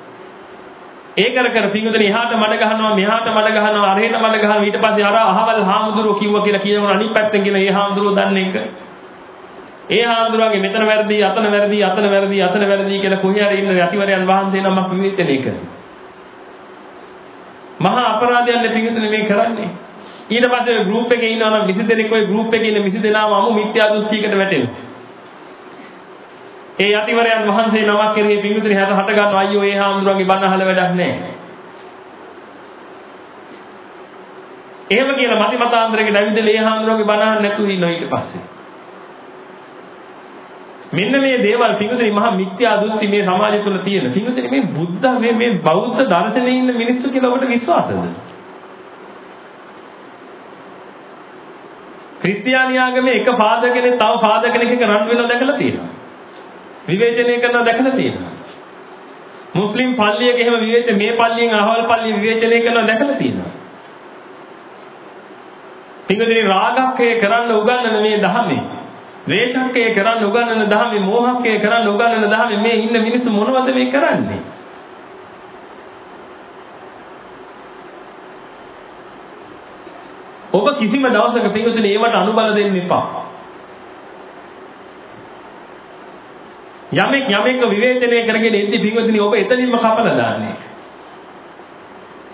ඒ කර කර පිංගුදෙන එහාට මඩ ගහනවා මෙහාට මඩ ගහනවා අරහෙට මඩ ගහනවා ඊට පස්සේ අර අහවල් හාමුදුරුවෝ කිව්වා කියලා කියනවා අනිත් පැත්තෙන් කියන ඒ හාමුදුරුවෝ දන්නේ එක. ඒ හාමුදුරුවන්ගේ මෙතන වැරදි අතන වැරදි අතන වැරදි අතන වැරදි කියලා කොහේ හරි ඉන්න යතිවරයන් වහන්සේ නමක් විවේචනය කරනවා. මහා අපරාධයන් පිංගුදෙන මේ කරන්නේ. ඊට පස්සේ ගෲප් එකේ ඉන්නවා නම් 20 දෙනෙක් ওই ගෲප් එකේ ඉන්න 20 දෙනාම අමු මිත්‍යා දෘෂ්ටියකට වැටෙනවා. ඒ යතිවරයන් වහන්සේ නමක් කෙරෙහි පිංගුතුනි හැට හට ගන්නවා අයියෝ ඒ හාමුදුරන්ගේ බණ අහල වැඩක් නැහැ. එහෙම කියලා මති මතාන්තරයකට ඇවිදලා ඒ හාමුදුරන්ගේ බණ අහන්න නැතුව ඉන්නවා ඊට පස්සේ. මෙන්න මේ දේවල් පිංගුතුනි මහා මිත්‍යා දෘෂ්ටි මේ සමාජය තුළ තියෙන. පිංගුතුනි මේ බුද්ධ මේ මේ බෞද්ධ දර්ශනයේ ඉන්න මිනිස්සු කියලා ඔබට විශ්වාසද? ක්‍රිස්තියානි ආගමේ එක ෆාදර් කෙනෙක් තව ෆාදර් කෙනෙක් එක්ක රන් වෙනව දැකලා තියෙනවා. විවේචනය කරනවා දැකලා තියෙනවා. මුස්ලිම් පල්ලියක එහෙම විවේච මේ පල්ලියෙන් අහවල් පල්ලිය විවේචනය කරනවා දැකලා තියෙනවා. පින්වදින රාගක්කය කරන්න උගන්වන මේ ධර්මයේ ද්වේෂක්කය කරන්න උගන්වන ධර්මයේ මෝහක්කය කරන්න උගන්වන ධර්මයේ මේ ඉන්න මිනිස්සු මොනවද මේ කරන්නේ? ඔබ කිසිම දවසක පින්වදින ඒවට අනුබල දෙන්න එපා. යමෙක් යමෙක්ව විවේචනය කරගෙන ඉද්දි පින්වතුනි ඔබ එතනින්ම කපලා දාන්නේ.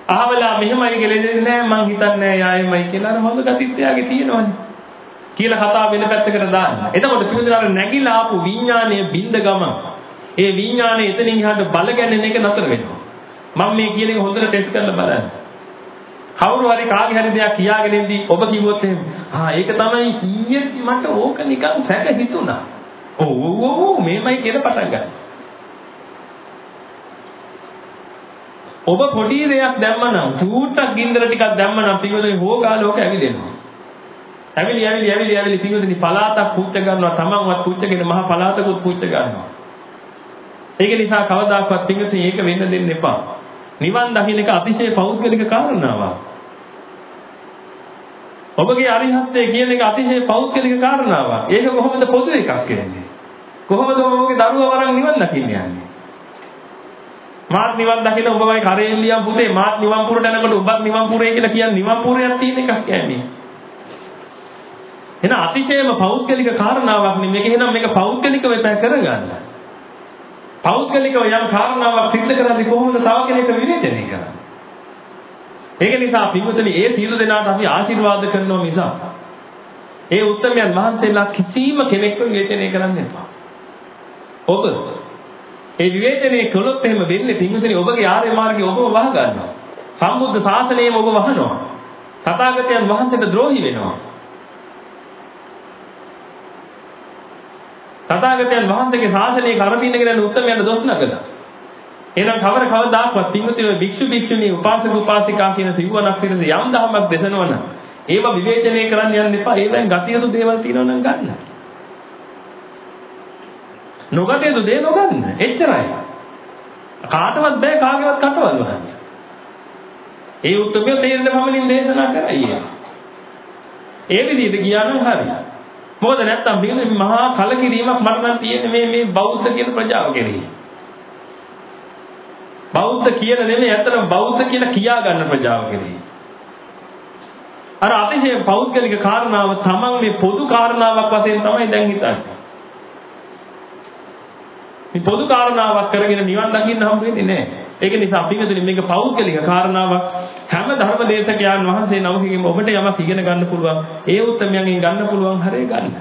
අහවලා මෙහෙමයි කියලා දෙන්නේ නැහැ මං හිතන්නේ යායමයි කියලා අර හොඳ ගතිත් එයාගේ තියෙනවනේ. කියලා කතාව වෙන පැත්තකට දාන්න. එතකොට පින්වතුනි අර නැగిලා ආපු විඥානයේ බින්ද ගම ඒ විඥානයේ එතනින් එහාට බල ගැනෙන එක නතර වෙනවා. මම මේ කියන එක හොඳට ටෙස්ට් කරලා බලන්න. කවුරු හරි කාගේ හරි දෙයක් කියාගෙන ඉඳි ඔබ කිව්වොත් එහෙම ආ ඒක තමයි ඊයේ මට ඕක නිකන් සැක හිතුණා. ඔව් ඔව් ඔව් මේමයි කියලා පටන් ගන්න. ඔබ පොඩි දෙයක් දැම්මනම් චූට්ටක් ගින්දර ටිකක් දැම්මනම් පිටුදේ හොගාල ඕක ඇවිදෙනවා. ඇවිලි ඇවිලි ඇවිලි ඇවිලි පිටුදේ පලාතක් පුච්ච ගන්නවා තමන්වත් පුච්චගෙන මහ පලාතකුත් පුච්ච ගන්නවා. ඒක නිසා කවදාකවත් පිටුදේ ඒක වෙන්න දෙන්න එපා. නිවන් දකින්න එක අතිශය පෞද්ගලික කාරණාවක්. ඔබගේ අරිහත්ත්වයේ කියන එක අතිශය පෞද්ගලික කාරණාවක්. ඒක කොහොමද පොදු එකක් කියන්නේ? කොහොමද ඔබගේ දරුවා වරන් නිවන් දකින්න යන්නේ? මාත් නිවන් දකින්න ඔබමයි කරේලියම් පුතේ මාත් නිවන් පුරට යනකොට ඔබත් නිවන් පුරේ කියලා කියන්නේ නිවන් පුරයක් තියෙන එකක් කියන්නේ. එහෙනම් අතිශයම පෞද්ගලික කාරණාවක් නෙමෙයි. මේක එහෙනම් මේක පෞද්ගලිකව එපා කරගන්න. පෞද්ගලිකව යම් කාරණාවක් සිද්ධ කරද්දී කොහොමද තව කෙනෙක් විවේචනය කරන්නේ? ඒක නිසා පින්වතුනි ඒ සීල දෙනාට අපි ආශිර්වාද කරනවා මිසක් ඒ උත්තරමයන් වහන්සේලා කිසිම කෙනෙක්ව විවේචනය කරන්න එපා. ඔබ ඒ විවේචනයේ කළොත් එහෙම වෙන්නේ පින්වතුනි ඔබගේ ආර්ය මාර්ගය ඔබව වහ ගන්නවා. සම්බුද්ධ ශාසනයම ඔබ වහනවා. තථාගතයන් වහන්සේට ද්‍රෝහි වෙනවා. තථාගතයන් වහන්සේගේ ශාසනයේ කරපින්නගෙන යන උත්තරමයන් දොස් නගලා. එහෙනම් කවර කවදාක්වත් පින්වතුනි භික්ෂු භික්ෂුණී උපාසක උපාසිකා කියන සිව්වනක් පිළිද යම් දහමක් දෙසනවනම් ඒවා විවේචනය කරන්න යන්න එපා. ඒවෙන් ගතියතු දේවල් තියෙනවා නම් ගන්න. නොගතියතු දේ නොගන්න. එච්චරයි. කාටවත් බෑ කාගේවත් කටවල් වහන්න. ඒ උත්තරය තේරෙන පමණින් දේශනා කරයි. ඒ විදිහට ගියා නම් හරියි. මොකද නැත්තම් මේ මහා කලකිරීමක් මට නම් තියෙන්නේ මේ මේ බෞද්ධ කියන ප්‍රජාව කෙරෙහි. බෞද්ධ කියන නෙමෙයි ඇත්තටම බෞද්ධ කියලා කියා ගන්න ප්‍රජාව කෙරෙහි. අර අතිශය පෞද්ගලික කාරණාව තමන් මේ පොදු කාරණාවක් වශයෙන් තමයි දැන් හිතන්නේ. මේ පොදු කාරණාවක් කරගෙන නිවන් දකින්න හම්බ වෙන්නේ නැහැ. ඒක නිසා පිටුදින මේක පෞද්ගලික කාරණාවක් හැම ධර්ම දේශකයන් වහන්සේ නමකින් ඔබට යමක් ඉගෙන ගන්න පුළුවන් ඒ උත්තරයෙන් ගන්න පුළුවන් හරේ ගන්න.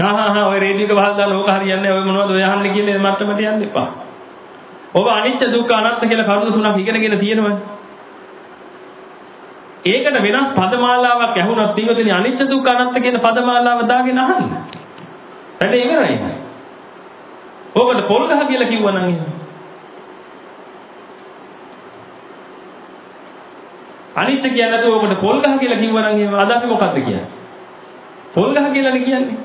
ආහා ඔය රේඩියෝ එක වහලා දාලා ඕක හරියන්නේ ඔය මොනවද ඔය අහන්නේ කියලා මට්ටමට යන්න එපා. ඔබ අනිත්‍ය දුක්ඛ අනාත්ම කියලා කරුණු තුනක් ඉගෙනගෙන තියෙනවනේ. ඒකට වෙනස් පදමාලාවක් ඇහුණොත් පින්වතුනි අනිත්‍ය දුක්ඛ අනාත්ම කියන පදමාලාව දාගෙන අහන්න. වැඩේ ඉවරයි. ඕකට පොල් ගහ කියලා කිව්වනම් එහෙම. අනිත්‍ය කියන්නේ නැතුව ඔකට පොල් ගහ කියලා කිව්වනම් එහෙම අදහස මොකක්ද කියන්නේ? පොල් ගහ කියලානේ කියන්නේ.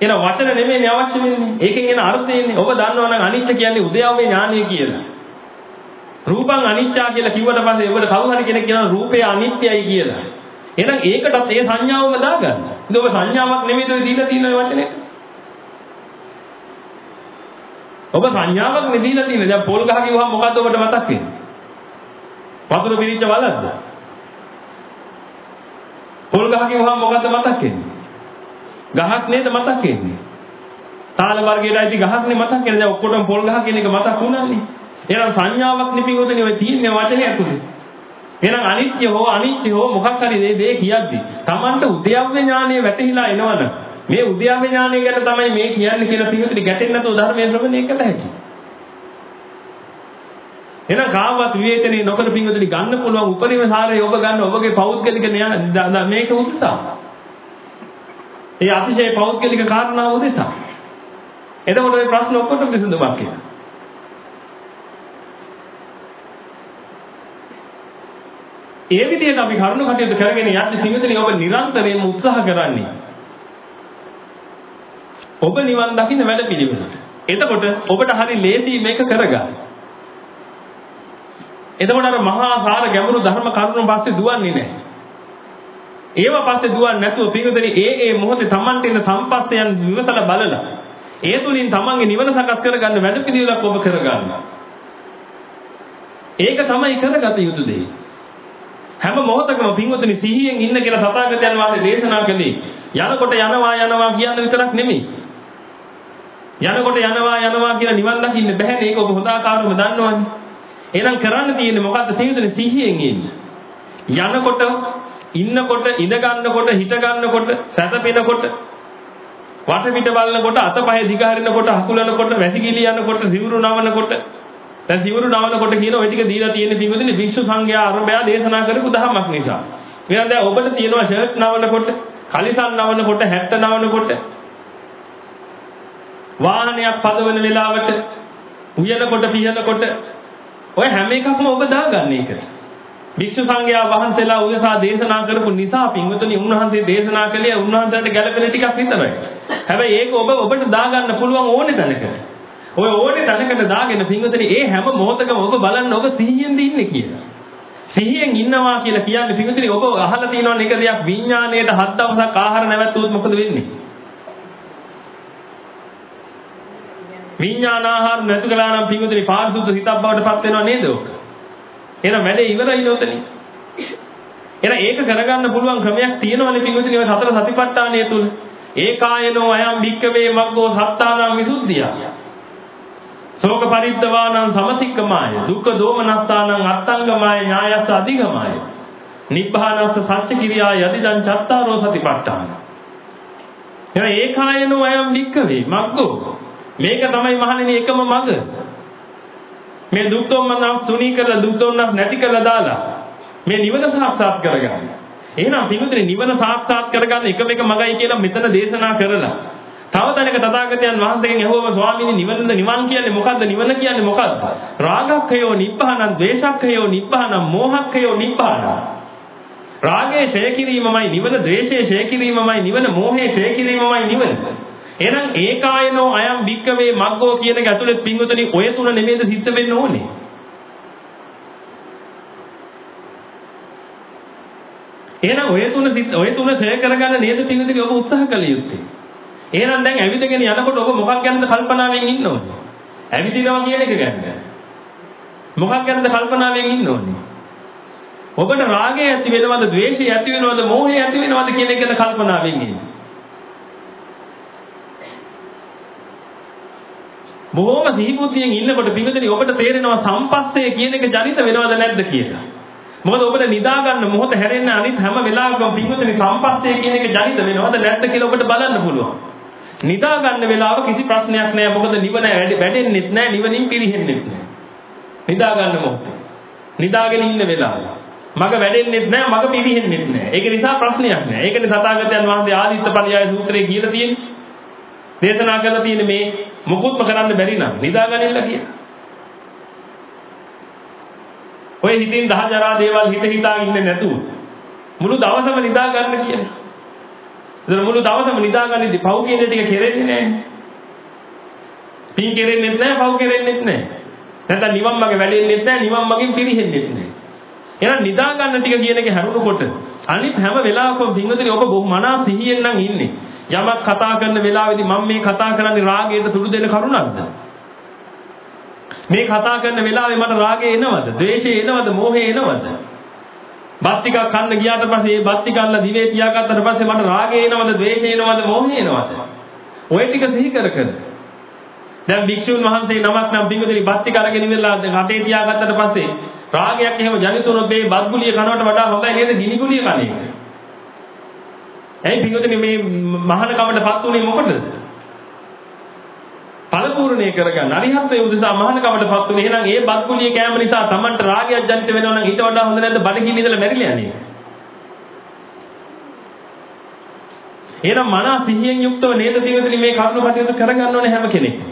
එන වචන නෙමෙයි අවශ්‍ය වෙන්නේ. ඒකෙන් එන අර්ථයනේ. ඔබ දන්නවා නම් අනිත්‍ය කියන්නේ උදයවමේ ඥානය කියලා. රූපං අනිත්‍යා කියලා කිව්වට පස්සේ ඔබට කවුරු හරි කෙනෙක් කියනවා රූපය අනිත්‍යයි කියලා. එහෙනම් ඒකටත් ඒ සංඥාවම දාගන්න. ඉතින් ඔබ සංඥාවක් නෙමෙයිද ඔය දීලා තියෙන වචනේ? ඔබ සංඥාවක් නෙදීලා තියෙන්නේ. දැන් පොල් ගහ කිව්වහම මොකද්ද ඔබට මතක් වෙන්නේ? වතුර පිරිච්ච වලක්ද? පොල් ගහ කිව්වහම මොකද්ද මතක් වෙන්නේ? ගහක් නේද මතක් වෙන්නේ? තාල වර්ගයට අයිති ගහක් නේ මතක් වෙන්නේ. දැන් ඔක්කොටම පොල් ගහ කියන එක මතක් වුණානේ. එහෙනම් සංඥාවක් නිපියොතනේ ඔය තියෙන්නේ වචනේ ඇතුලේ. එහෙනම් අනිත්‍ය හෝ අනිත්‍ය හෝ මොකක් හරි මේ දේ කියද්දි Tamanට උද්‍යව්‍ය ඥානය වැටහිලා එනවනම් මේ උද්‍යව්‍ය ඥානය ගැන තමයි මේ කියන්නේ කියලා පිළිතුරු ගැටෙන්නේ නැතුව ධර්මයේ ශ්‍රවණය කළ හැකියි. එහෙනම් කාමවත් විවේචනේ නොකර පින්වතුනි ගන්න පුළුවන් උපරිම සාරය ඔබ ගන්න ඔබගේ පෞද්ගලික මේක උදෙසා. ඒ අතිශය පෞද්ගලික කාරණාව උදෙසා. එතකොට මේ ප්‍රශ්න ඔක්කොටම විසඳුමක් එනවා. ඒ විදිහට අපි කරුණු කටයුතු කරගෙන යද්දි පින්වතුනි ඔබ නිරන්තරයෙන්ම උත්සාහ කරන්නේ ඔබ නිවන් දකින්න වැඩ පිළිවෙලට. එතකොට ඔබට හරි ලේසි මේක කරගන්න. එතකොට අර මහා සාර ගැඹුරු ධර්ම කරුණු පස්සේ දුවන්නේ නැහැ. ඒව පස්සේ දුවන්නේ නැතුව පිටුදෙනි ඒ ඒ මොහොතේ Tamante ඉන්න සම්පස්සයන් විවසලා බලලා ඒ තුලින් තමන්ගේ නිවන සකස් කරගන්න වැඩ පිළිවෙලක් ඔබ කරගන්න. ඒක තමයි කරගත යුතු දේ. හැම මොහොතකම පින්වතුනි සිහියෙන් ඉන්න කියලා සතාගතයන් වහන්සේ දේශනා කළේ යනකොට යනවා යනවා කියන විතරක් නෙමෙයි. යනකොට යනවා යනවා කියලා නිවන් දකින්න බැහැ මේක ඔබ හොදාකාරව දන්නවනේ. එහෙනම් කරන්න තියෙන්නේ මොකද්ද තේරුනේ සිහියෙන් ඉන්න. යනකොට ඉන්නකොට ඉඳ ගන්නකොට හිට ගන්නකොට සැතපෙනකොට වටපිට බලනකොට අතපය දිගහරිනකොට හකුලනකොට වැසිකිලි යනකොට සිවුරු නවනකොට දැන් සිවුරු නවනකොට කියන ওই ටික දීලා තියෙන පින්වදිනේ විශ්ව සංඝයා අරබයා දේශනා කරපු දහමක් නිසා. එහෙනම් දැන් ඔබට තියෙනවා ෂර්ට් නවනකොට, කලිසම් නවනකොට, හැට්ට නවනකොට වාහනයක් පදවන වෙලාවට උයනකොට පියනකොට ඔය හැම එකක්ම ඔබ දාගන්න ඒකට. භික්ෂු සංඝයා වහන්සේලා උදෙසා දේශනා කරපු නිසා පින්වතුනි උන්වහන්සේ දේශනා කළේ උන්වහන්සේට ගැළපෙන ටිකක් විතරයි. හැබැයි ඒක ඔබ ඔබට දාගන්න පුළුවන් ඕනේ තැනක. ඔය ඕනේ තැනකට දාගෙන පින්වතුනි ඒ හැම මොහොතකම ඔබ බලන්න ඔබ සිහියෙන්ද ඉන්නේ කියලා. සිහියෙන් ඉන්නවා කියලා කියන්නේ පින්වතුනි ඔබ අහලා තියෙනවනේ එක දෙයක් විඥාණයට හත් දවසක් ආහාර නැවැත්තුවොත් මොකද වෙන්නේ? විඥානාහාර නැති කළා නම් පිංගුතුනි පාරිශුද්ධ හිතක් බවට පත් වෙනව නේද ඔක? එහෙනම් වැඩේ ඉවරයි නෝතනේ. එහෙනම් ඒක කරගන්න පුළුවන් ක්‍රමයක් තියෙනවනේ පිංගුතුනි ඔය සතර සතිපට්ඨානය තුල. ඒකායනෝ අයම් භික්කවේ මග්ගෝ සත්තානං විසුද්ධිය. ශෝක පරිද්දවානං සමතික්කමාය දුක්ඛ දෝමනස්ථානං අත්තංගමාය ඥායස්ස අධිගමාය. නිබ්බානස්ස සත්‍ය කිරියා යදිදං චත්තාරෝ සතිපට්ඨාන. එහෙනම් ඒකායනෝ අයම් භික්කවේ මග්ගෝ මේක තමයි මහණෙනි එකම මඟ. මේ දුක් දුම්නස් තුනී කරලා දුක් දුම්නස් නැති කරලා දාලා මේ නිවන සාක්ෂාත් කරගන්න. එහෙනම් පිටුදේ නිවන සාක්ෂාත් කරගන්න එකම එක මඟයි කියලා මෙතන දේශනා කරලා තව තැනක තථාගතයන් වහන්සේගෙන් අහුවම ස්වාමීනි නිවනද නිවන් කියන්නේ මොකද්ද නිවන කියන්නේ මොකද්ද රාගක්ඛයෝ නිබ්බානං ද්වේෂක්ඛයෝ නිබ්බානං මෝහක්ඛයෝ නිබ්බානං රාගයේ ඡය කිරීමමයි නිවන, ද්වේෂයේ ඡය කිරීමමයි නිවන, මෝහයේ ඡය කිරීමමයි නිවන. එහෙනම් ඒකායනෝ අයම් භික්කවේ මග්ගෝ කියන එක ඇතුළේ පිංගුතුනි ඔය තුන නෙමෙයිද සිද්ධ වෙන්න ඕනේ. එහෙනම් ඔය තුන ඔය තුන ඡය කරගන්න නේද පිංගුතුනි ඔබ උත්සාහ කළ යුත්තේ. එහෙනම් දැන් ඇවිදගෙන යනකොට ඔබ මොකක් ගැනද කල්පනාවෙන් ඉන්න ඕනේ? ඇවිදිනවා කියන එක ගැන. මොකක් ගැනද කල්පනාවෙන් ඉන්න ඕනේ? ඔබට රාගය ඇති වෙනවද, ද්වේෂය ඇති වෙනවද, මෝහය ඇති වෙනවද කියන එක ගැන කල්පනාවෙන් ඉන්න. බොහොම සිහිබුද්ධියෙන් ඉන්නකොට පිඟුදෙනි ඔබට තේරෙනවා සම්පස්සේ කියන එක ජනිත වෙනවද නැද්ද කියලා. මොකද ඔබට නිදා ගන්න මොහොත හැරෙන්න අනිත් හැම වෙලාවකම පිඟුදෙනි සම්පස්සේ කියන එක ජනිත වෙනවද නැද්ද කියලා ඔබට බලන්න පුළුවන්. නිදා ගන්න වෙලාව කිසි ප්‍රශ්නයක් නැහැ. මොකද නිවන වැඩෙන්නෙත් නැහැ, නිවනින් පිරිහෙන්නෙත් නැහැ. නිදා ගන්න මොහොත. නිදාගෙන ඉන්න වෙලාව. මග වැඩෙන්නෙත් නැහැ, මග පිරිහෙන්නෙත් නැහැ. ඒක නිසා ප්‍රශ්නයක් නැහැ. ඒකනේ සතාගතයන් වහන්සේ ආදිත්ත පරියාය සූත්‍රයේ කියලා තියෙන්නේ. දේශනා කරලා තියෙන්නේ මේ මුකුත්ම කරන්න බැරි නම් නිදාගනින්න කියලා. ඔය හිතින් දහ ජරා දේවල් හිත හිතා ඉන්නේ නැතුව මුළු දවසම නිදා ගන්න කියලා. ඒතර මුළු දවසම නිදා ගන්නදී පව් කියන ටික කෙරෙන්නේ නැහැ. පින් කෙරෙන්නේ නැහැ, පව් කෙරෙන්නේ නැහැ. නැත්නම් නිවන් මාගේ වැඩෙන්නේ නැහැ, නිවන් මාගෙන් පිරිහෙන්නේ නැහැ. එහෙනම් නිදා ගන්න ටික කියන එක හැරුණකොට අනිත් හැම වෙලාවකම පින්වතුනි ඔබ බොහොම මනා සිහියෙන් නම් ඉන්නේ. යමක් කතා කරන වෙලාවේදී මම මේ කතා කරන්නේ රාගයට සුළු දෙන කරුණක්ද? මේ කතා කරන වෙලාවේ මට රාගය එනවද? ද්වේෂය එනවද? මෝහය එනවද? බත් ටිකක් කන්න ගියාට පස්සේ මේ බත් ටික අල්ල දිවේ තියාගත්තට පස්සේ මට රාගය එනවද? ද්වේෂය එනවද? මෝහය එනවද? ඔය ටික සිහි කර කර දැන් භික්ෂුන් වහන්සේ නමක් නම් බින්දුදෙනි බත් ටික අරගෙන ඉවරලා රටේ තියාගත්තට පස්සේ රාගයක් එහෙම ජනිත වුණොත් මේ බත් ගුලිය කනවට වඩා හොඳයි නේද ගිනි ගුලිය කන එක. ඇයි බින්දුදෙනි මේ මහාන කමටපත් උනේ මොකටද? පළපූර්ණේ කරගන්න අරිහත්ත්වයේ උදෙසා මහාන කමටපත් උනේ එහෙනම් ඒ බත් ගුලිය කෑම නිසා Tamanට රාගයක් ජනිත වෙනවා නම් ඊට වඩා හොඳ නැද්ද බඩගිනි ඉඳලා මැරිලා යන්නේ? එහෙනම් මනස සිහියෙන් යුක්තව නේද දිනදෙනි මේ කරුණු කටයුතු කරගන්න ඕනේ හැම කෙනෙක්ම.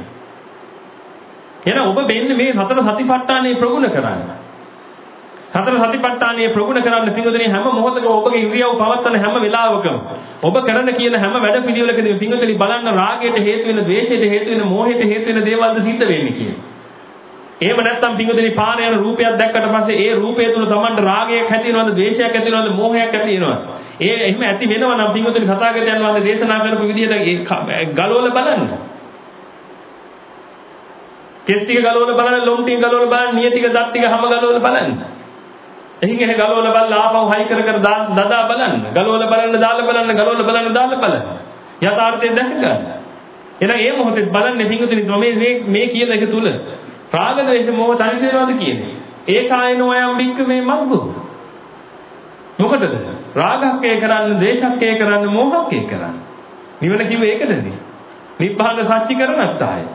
එහෙනම් ඔබ වෙන්නේ මේ සතර සතිපට්ඨානයේ ප්‍රගුණ කරන්න. සතර සතිපට්ඨානයේ ප්‍රගුණ කරන්න පිංගුදෙනි හැම මොහොතකම ඔබගේ ඉරියව් පවත්වන හැම වෙලාවකම ඔබ කරන කියන හැම වැඩ පිළිවෙලකදී පිංගුදෙනි බලන්න රාගයට හේතු වෙන, ද්වේෂයට හේතු වෙන, මෝහයට හේතු වෙන දේවල්ද සිද්ධ වෙන්නේ කියලා. එහෙම නැත්නම් පිංගුදෙනි පාර යන රූපයක් දැක්කට පස්සේ ඒ රූපය තුල Tamanට රාගයක් ඇති වෙනවද, ද්වේෂයක් ඇති වෙනවද, මෝහයක් ඇති වෙනවද? ඒ එහෙම ඇති වෙනවා නම් පිංගුදෙනි සතාගතයන් වහන්සේ දේශනා කරපු විදිහට ගලවලා බලන්න. කෙස් ටික ගලවලා බලන්න, ලොම් ටික ගලවලා බලන්න, නිය ටික, දත් ටික හැම ගලවලා බලන්න. එහින් එහ ගලවලා බලලා ආපහු හයි කර කර දදා බලන්න. ගලවලා බලන්න, දාලා බලන්න, ගලවලා බලන්න, දාලා බලන්න. යථාර්ථය දැක ගන්න. එහෙනම් ඒ මොහොතේ බලන්නේ පිංගුතුනි මේ මේ මේ කියන එක තුල රාග ද්වේෂ මොහ තනි වෙනවද කියන්නේ. ඒකායනෝ අයම් බික්ක මේ මග්ගෝ. මොකටද? රාගක්කේ කරන්න, දේශක්කේ කරන්න, මෝහක්කේ කරන්න. නිවන කිව්වේ ඒකද? නිබ්බාන සත්‍ය කරණත් ආයේ.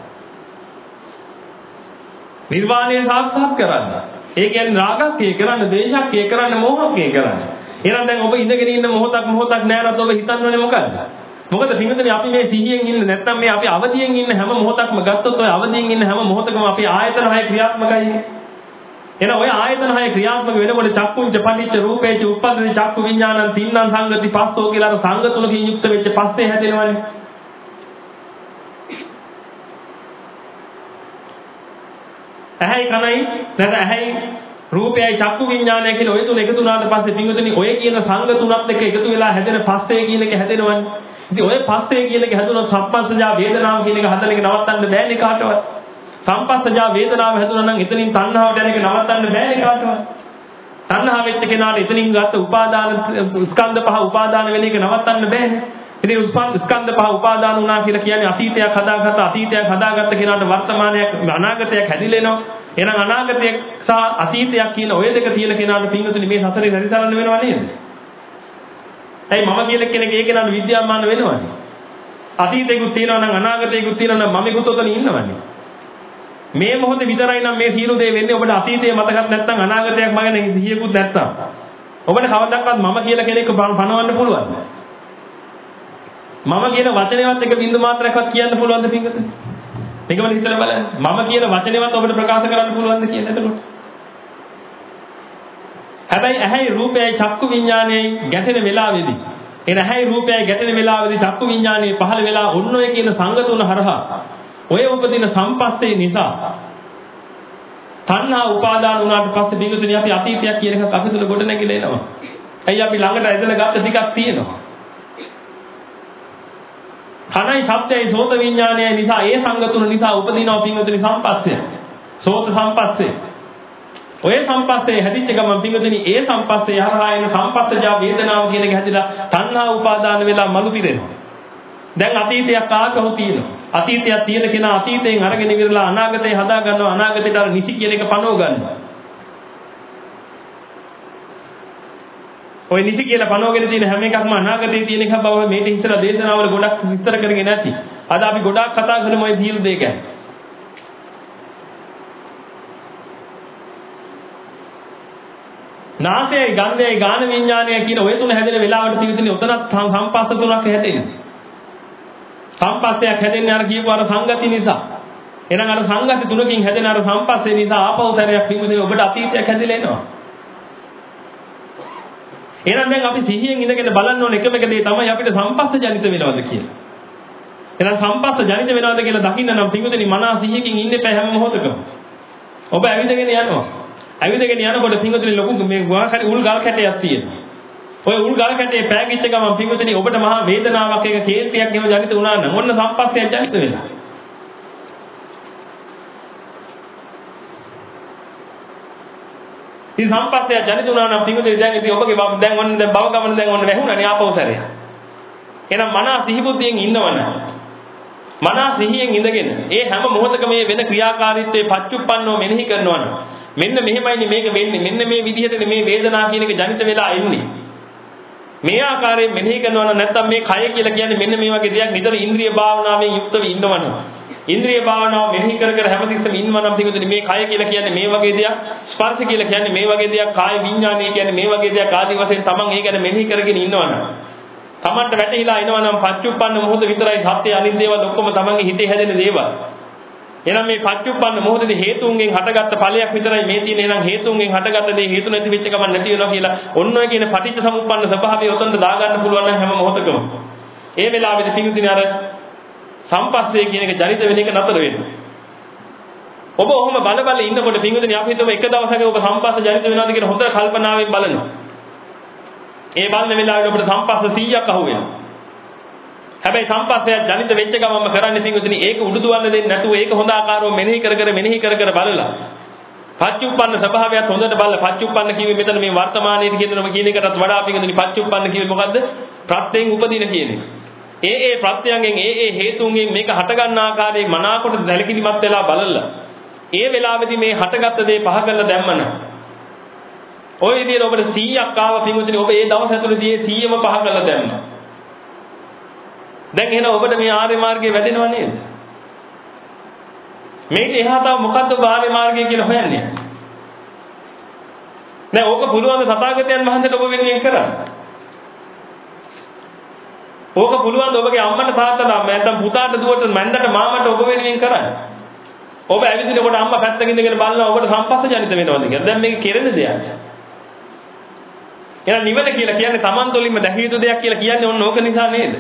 නිර්වාණය සාක්ෂාත් කරන්න. ඒ කියන්නේ රාගක්කේ කරන්න, දේශක්කේ කරන්න, මෝහක්කේ කරන්න. එහෙනම් දැන් ඔබ ඉඳගෙන ඉන්න මොහොතක් මොහොතක් නෑරත් ඔබ හිතන්නේ මොකද්ද? මොකද පින්විතනේ අපි මේ සිහියෙන් ඉන්න නැත්නම් මේ අපි අවදියෙන් ඉන්න හැම මොහොතක්ම ගත්තොත් ඔය අවදියෙන් ඉන්න හැම මොහොතකම අපි ආයතන හය ක්‍රියාත්මකයි. එන ඔය ආයතන හය ක්‍රියාත්මක වෙනකොට චක්කුංච පටිච්ච රූපේච උප්පද්දති චක්කු විඥානං තින්නම් සංගති පස්සෝ කියලා අර සංග තුනකින් යුක්ත වෙච්ච පස්සේ හැදෙනවනේ. ඇහැයි කනයි නැත්නම් ඇහැයි රූපයයි චක්කු විඥානය කියන ඔය තුන එකතු වුණාට පස්සේ පින්විතනි ඔය කියන සංග තුනත් එක්ක එකතු වෙලා හැදෙන පස්සේ කියන එක හැදෙනවනේ. ඉතින් ඔය පස්සේ කියන එක හැදුනොත් සම්පස්සජා වේදනාව කියන එක හදන එක නවත්තන්න බෑනේ කාටවත්. සම්පස්සජා වේදනාව හැදුනා නම් එතනින් තණ්හාවට යන එක නවත්තන්න බෑනේ කාටවත්. තණ්හා වෙච්ච කෙනාට එතනින් ගත්ත උපාදාන ස්කන්ධ පහ උපාදාන වෙන එක නවත්තන්න බෑනේ. ඉතින් ස්කන්ධ පහ උපාදාන වුණා කියලා කියන්නේ අතීතයක් හදාගත්ත අතීතයක් හදාගත්ත කෙනාට වර්තමානයක් අනාගතයක් හැදිලෙනවා. එහෙනම් අනාගතයක් සහ අතීතයක් කියන ඔය දෙක තියෙන කෙනාට පින්වතුනි මේ සසරේ සැරිසරන්න වෙනව නේද? ඇයි මම කියලා කෙනෙක් ඒ කෙනාට විද්‍යාමාන වෙනවනේ. අතීතයකුත් තියෙනවා නම් අනාගතයකුත් තියෙනවා නම් මමෙකුත් ඔතන ඉන්නවනේ. මේ මොහොතේ විතරයි නම් මේ සියලු දේ වෙන්නේ ඔබට අතීතයේ මතකත් නැත්නම් අනාගතයක් මගන සිහියකුත් නැත්නම්. ඔබට කවදාවත් මම කියලා කෙනෙක් පනවන්න පුළුවන්ද? මම කියන වචනේවත් එක බින්දු මාත්‍රයක්වත් කියන්න පුළුවන්ද පින්කත? මේකම හිතලා බලන්න. මම කියන වචනේවත් ඔබට ප්‍රකාශ කරන්න පුළුවන්ද කියන එතකොට? හැබැයි ඇහැයි රූපයයි චක්කු විඥානයයි ගැටෙන වෙලාවේදී එන ඇහැයි රූපයයි ගැටෙන වෙලාවේදී චක්කු විඥානයේ පහළ වෙලා ඔන්න ඔය කියන සංගතුන හරහා ඔය උපදින සම්පස්සේ නිසා තණ්හා උපාදාන වුණාට පස්සේ බිඳුතුනි අපි අතීතයක් කියන එකක් අපි තුල ගොඩ නැගිලා එනවා. ඇයි අපි ළඟට ඇදලා ගත්ත ටිකක් තියෙනවා. කනයි ශබ්දයයි සෝත විඥානයයි නිසා ඒ සංගතුන නිසා උපදිනවා පින්වතුනි සම්පස්සේ. සෝත සම්පස්සේ. ඔය සම්පස්සේ හැදිච්ච ගමන් පින්වතුනි ඒ සම්පස්සේ යහරහා එන සම්පස්සජා වේදනාව කියන එක හැදිලා තණ්හා උපාදාන වෙලා මලු පිරෙනවා. දැන් අතීතයක් ආපහු තියෙනවා. අතීතයක් තියෙන කෙනා අතීතයෙන් අරගෙන ඉවරලා අනාගතේ හදා ගන්නවා අනාගතේට අර නිසි කියන එක පනව ගන්නවා. ඔය නිසි කියලා පනවගෙන තියෙන හැම එකක්ම අනාගතේ තියෙන එක බව මේක ඉස්සර දේශනාවල ගොඩක් විස්තර කරගෙන නැති. අද අපි ගොඩාක් කතා කරමු ඔය දීල් දෙක ගැන. නාසයයි ගන්ධයයි ගාන විඥානය කියන ඔය තුන හැදෙන වෙලාවට තියෙන උතනත් සම්පස්ස තුනක් හැදෙන්නේ. සම්පස්සයක් හැදෙන්නේ අර කියපු අර සංගති නිසා. එහෙනම් අර සංගති තුනකින් හැදෙන අර සම්පස්සේ නිසා ආපෞතරයක් පිමුදේ ඔබට අතීතයක් හැදිලා එනවා. එහෙනම් දැන් අපි සිහියෙන් ඉඳගෙන බලන්න ඕන එකම එක දේ තමයි අපිට සම්පස්ස ජනිත වෙනවද කියලා. එහෙනම් සම්පස්ස ජනිත වෙනවද කියලා දකින්න නම් පිමුදේ මනස සිහියකින් ඉන්න එපා හැම මොහොතකම. ඔබ ඇවිදගෙන යනවා. ඇවිදගෙන යනකොට පිමුදේ ලොකු මේ ගුවන් උල් ගල් කැටයක් තියෙනවා. ඔය උල් ගල කැටේ පෑගිච්ච ගමන් පිඟුතුනි ඔබට මහා වේදනාවක් එක කේන්තියක් එහෙම ජනිත වුණා නම් ඔන්න සම්පස්සයක් ජනිත වෙලා. ඉතින් සම්පස්සයක් ජනිත වුණා නම් පිඟුතුනි දැන් ඉතින් ඔබගේ දැන් ඔන්න දැන් බව ගමන දැන් ඔන්න වැහුණානේ ආපහු සැරේ. එහෙනම් මනස සිහිබුද්ධියෙන් ඉන්නවනේ. මනස සිහියෙන් ඉඳගෙන ඒ හැම මොහොතකම මේ වෙන ක්‍රියාකාරීත්වයේ පච්චුප්පන්නව මෙනෙහි කරනවනේ. මෙන්න මෙහෙමයිනේ මේක වෙන්නේ. මෙන්න මේ විදිහටනේ මේ වේදනාව කියන එක ජනිත වෙලා එන්නේ. මේ ආකාරයෙන් මෙනෙහි කරනවා නම් නැත්නම් මේ කය කියලා කියන්නේ මෙන්න මේ වගේ දෙයක් නිතර ඉන්ද්‍රිය භාවනාවෙන් යුක්තව ඉන්නවනම් ඉන්ද්‍රිය භාවනාව මෙනෙහි කර කර හැමතිස්සෙම ඉන්නවනම් පිටුදුනි මේ කය කියලා කියන්නේ මේ වගේ දෙයක් ස්පර්ශ කියලා කියන්නේ මේ වගේ දෙයක් කාය විඥානය කියන්නේ මේ වගේ දෙයක් ආදි වශයෙන් තමන් ඒ ගැන මෙනෙහි කරගෙන ඉන්නවනම් තමන්ට වැටහිලා එනවනම් පච්චුප්පන්න මොහොත විතරයි සත්‍ය අනිත් දේවල් ඔක්කොම තමන්ගේ හිතේ හැදෙන දේවල් එහෙනම් මේ පච්චුප්පන්න මොහොතේ හේතුන්ගෙන් හටගත්ත ඵලයක් විතරයි මේ තියෙන. එහෙනම් හේතුන්ගෙන් හටගත්ත දේ හේතු නැති වෙච්ච ගමන් නැති වෙනවා කියලා ඔන්න ඔය කියන පටිච්ච සමුප්පන්න ස්වභාවය උතන්ට දාගන්න පුළුවන් නම් හැම මොහොතකම. ඒ වෙලාවේදී පිඟුදින අර සම්පස්සේ කියන එක ජනිත වෙන එක නතර වෙනවා. ඔබ ඔහොම බල බල ඉන්නකොට පිඟුදින අපි හිතමු එක දවසක ඔබ සම්පස්ස ජනිත වෙනවාද කියලා හොඳ කල්පනාවෙන් බලනවා. ඒ බලන වෙලාවේ ඔබට සම්පස්ස 100ක් අහුවෙනවා. හැබැයි සම්පස්සයක් ජනිත වෙච්ච ගමන්ම කරන්නේ පින්විතනි ඒක උඩුදුවන්න දෙන්නේ නැතුව ඒක හොඳ ආකාරව මෙනෙහි කර කර මෙනෙහි කර කර බලලා පච්චුප්පන්න ස්වභාවයත් හොඳට බලලා පච්චුප්පන්න කිව්වේ මෙතන මේ වර්තමානයේදී කියනම කියන එකටත් වඩා පින්විතනි පච්චුප්පන්න කිව්වේ මොකද්ද ප්‍රත්‍යයෙන් උපදින කියන එක. ඒ ඒ ප්‍රත්‍යයෙන් ඒ ඒ හේතුන්ගෙන් මේක හටගන්න ආකාරයේ මනාකොට දැලකිලිමත් වෙලා බලලා ඒ වෙලාවේදී මේ හටගත්ත දේ පහ කරලා දැම්මන ඔය විදිහට ඔබට 100ක් ආව පින්විතනි ඔබ ඒ දවස් ඇතුළතදී 100ම පහ කරලා දැම්මා. දැන් එහෙනම් ඔබට මේ ආර්ය මාර්ගයේ වැටෙනව නේද? මේක එහා තව මොකද්ද ආර්ය මාර්ගය කියලා හොයන්නේ? නෑ ඕක පුළුවන් තථාගතයන් වහන්සේට ඔබ වෙනුවෙන් කරන්න. ඕක පුළුවන් ඔබගේ අම්මට තාත්තට නැත්නම් පුතාට දුවට මැන්දට මාමට ඔබ වෙනුවෙන් කරන්න. ඔබ ඇවිදිනකොට අම්මා පැත්තකින් ඉඳගෙන බලනවා ඔබට සම්පස්ස ජනිත වෙනවද කියලා. දැන් මේක කෙරෙන දෙයක්. එහෙනම් නිවන කියලා කියන්නේ Taman තුළින්ම දැකිය යුතු දෙයක් කියලා කියන්නේ ඔන්න ඕක නිසා නේද?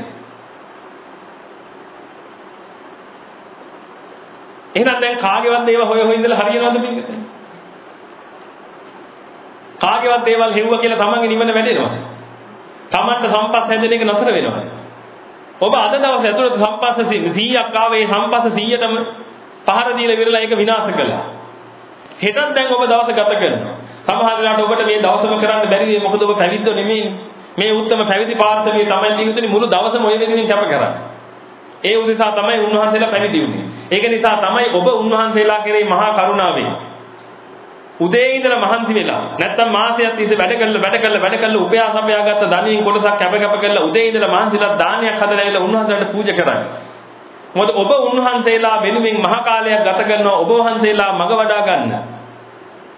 එහෙනම් දැන් කාගේවත් ඒවා හොය හොය ඉඳලා හරියනවද මේක? කාගේවත් දේවල් හෙව්වා කියලා තමන්ගේ නිවන වැඩෙනවා. තමන්ට සම්පස් හැදෙන එක නතර වෙනවා. ඔබ අද දවසේ ඇතුළත සම්පස් 100ක් ආවේ සම්පස් 100ටම පහර දීලා ඉවරලා ඒක විනාශ කළා. හෙටත් දැන් ඔබ දවස ගත කරනවා. සමහර වෙලාවට ඔබට මේ දවසම කරන්න බැරි වෙයි මොකද ඔබ පැවිද්දෝ නෙමෙයි. මේ උත්තම පැවිදි පාර්ථවයේ තමයි ජීවිතේ මුළු දවසම ඔය වෙනුවෙන් කැප කරන්නේ. ඒ උදෙසා තමයි උන්වහන්සේලා පැවිදි වුනේ. ඒක නිසා තමයි ඔබ උන්වහන්සේලා කෙරෙහි මහා කරුණාවෙන් උදේ ඉඳලා මහන්සි වෙලා නැත්තම් මාසයක් තිස්සේ වැඩ කරලා වැඩ කරලා වැඩ කරලා උපයාස අපයාගත්ත ධනියෙන් කොටසක් කැප කැප කරලා උදේ ඉඳලා මහන්සිලා දානයක් හදලා ඇවිල්ලා උන්වහන්සේලාට පූජා කරන්නේ. මොකද ඔබ උන්වහන්සේලා වෙනුවෙන් මහා කාලයක් ගත කරනවා ඔබ වහන්සේලා මග වඩා ගන්න.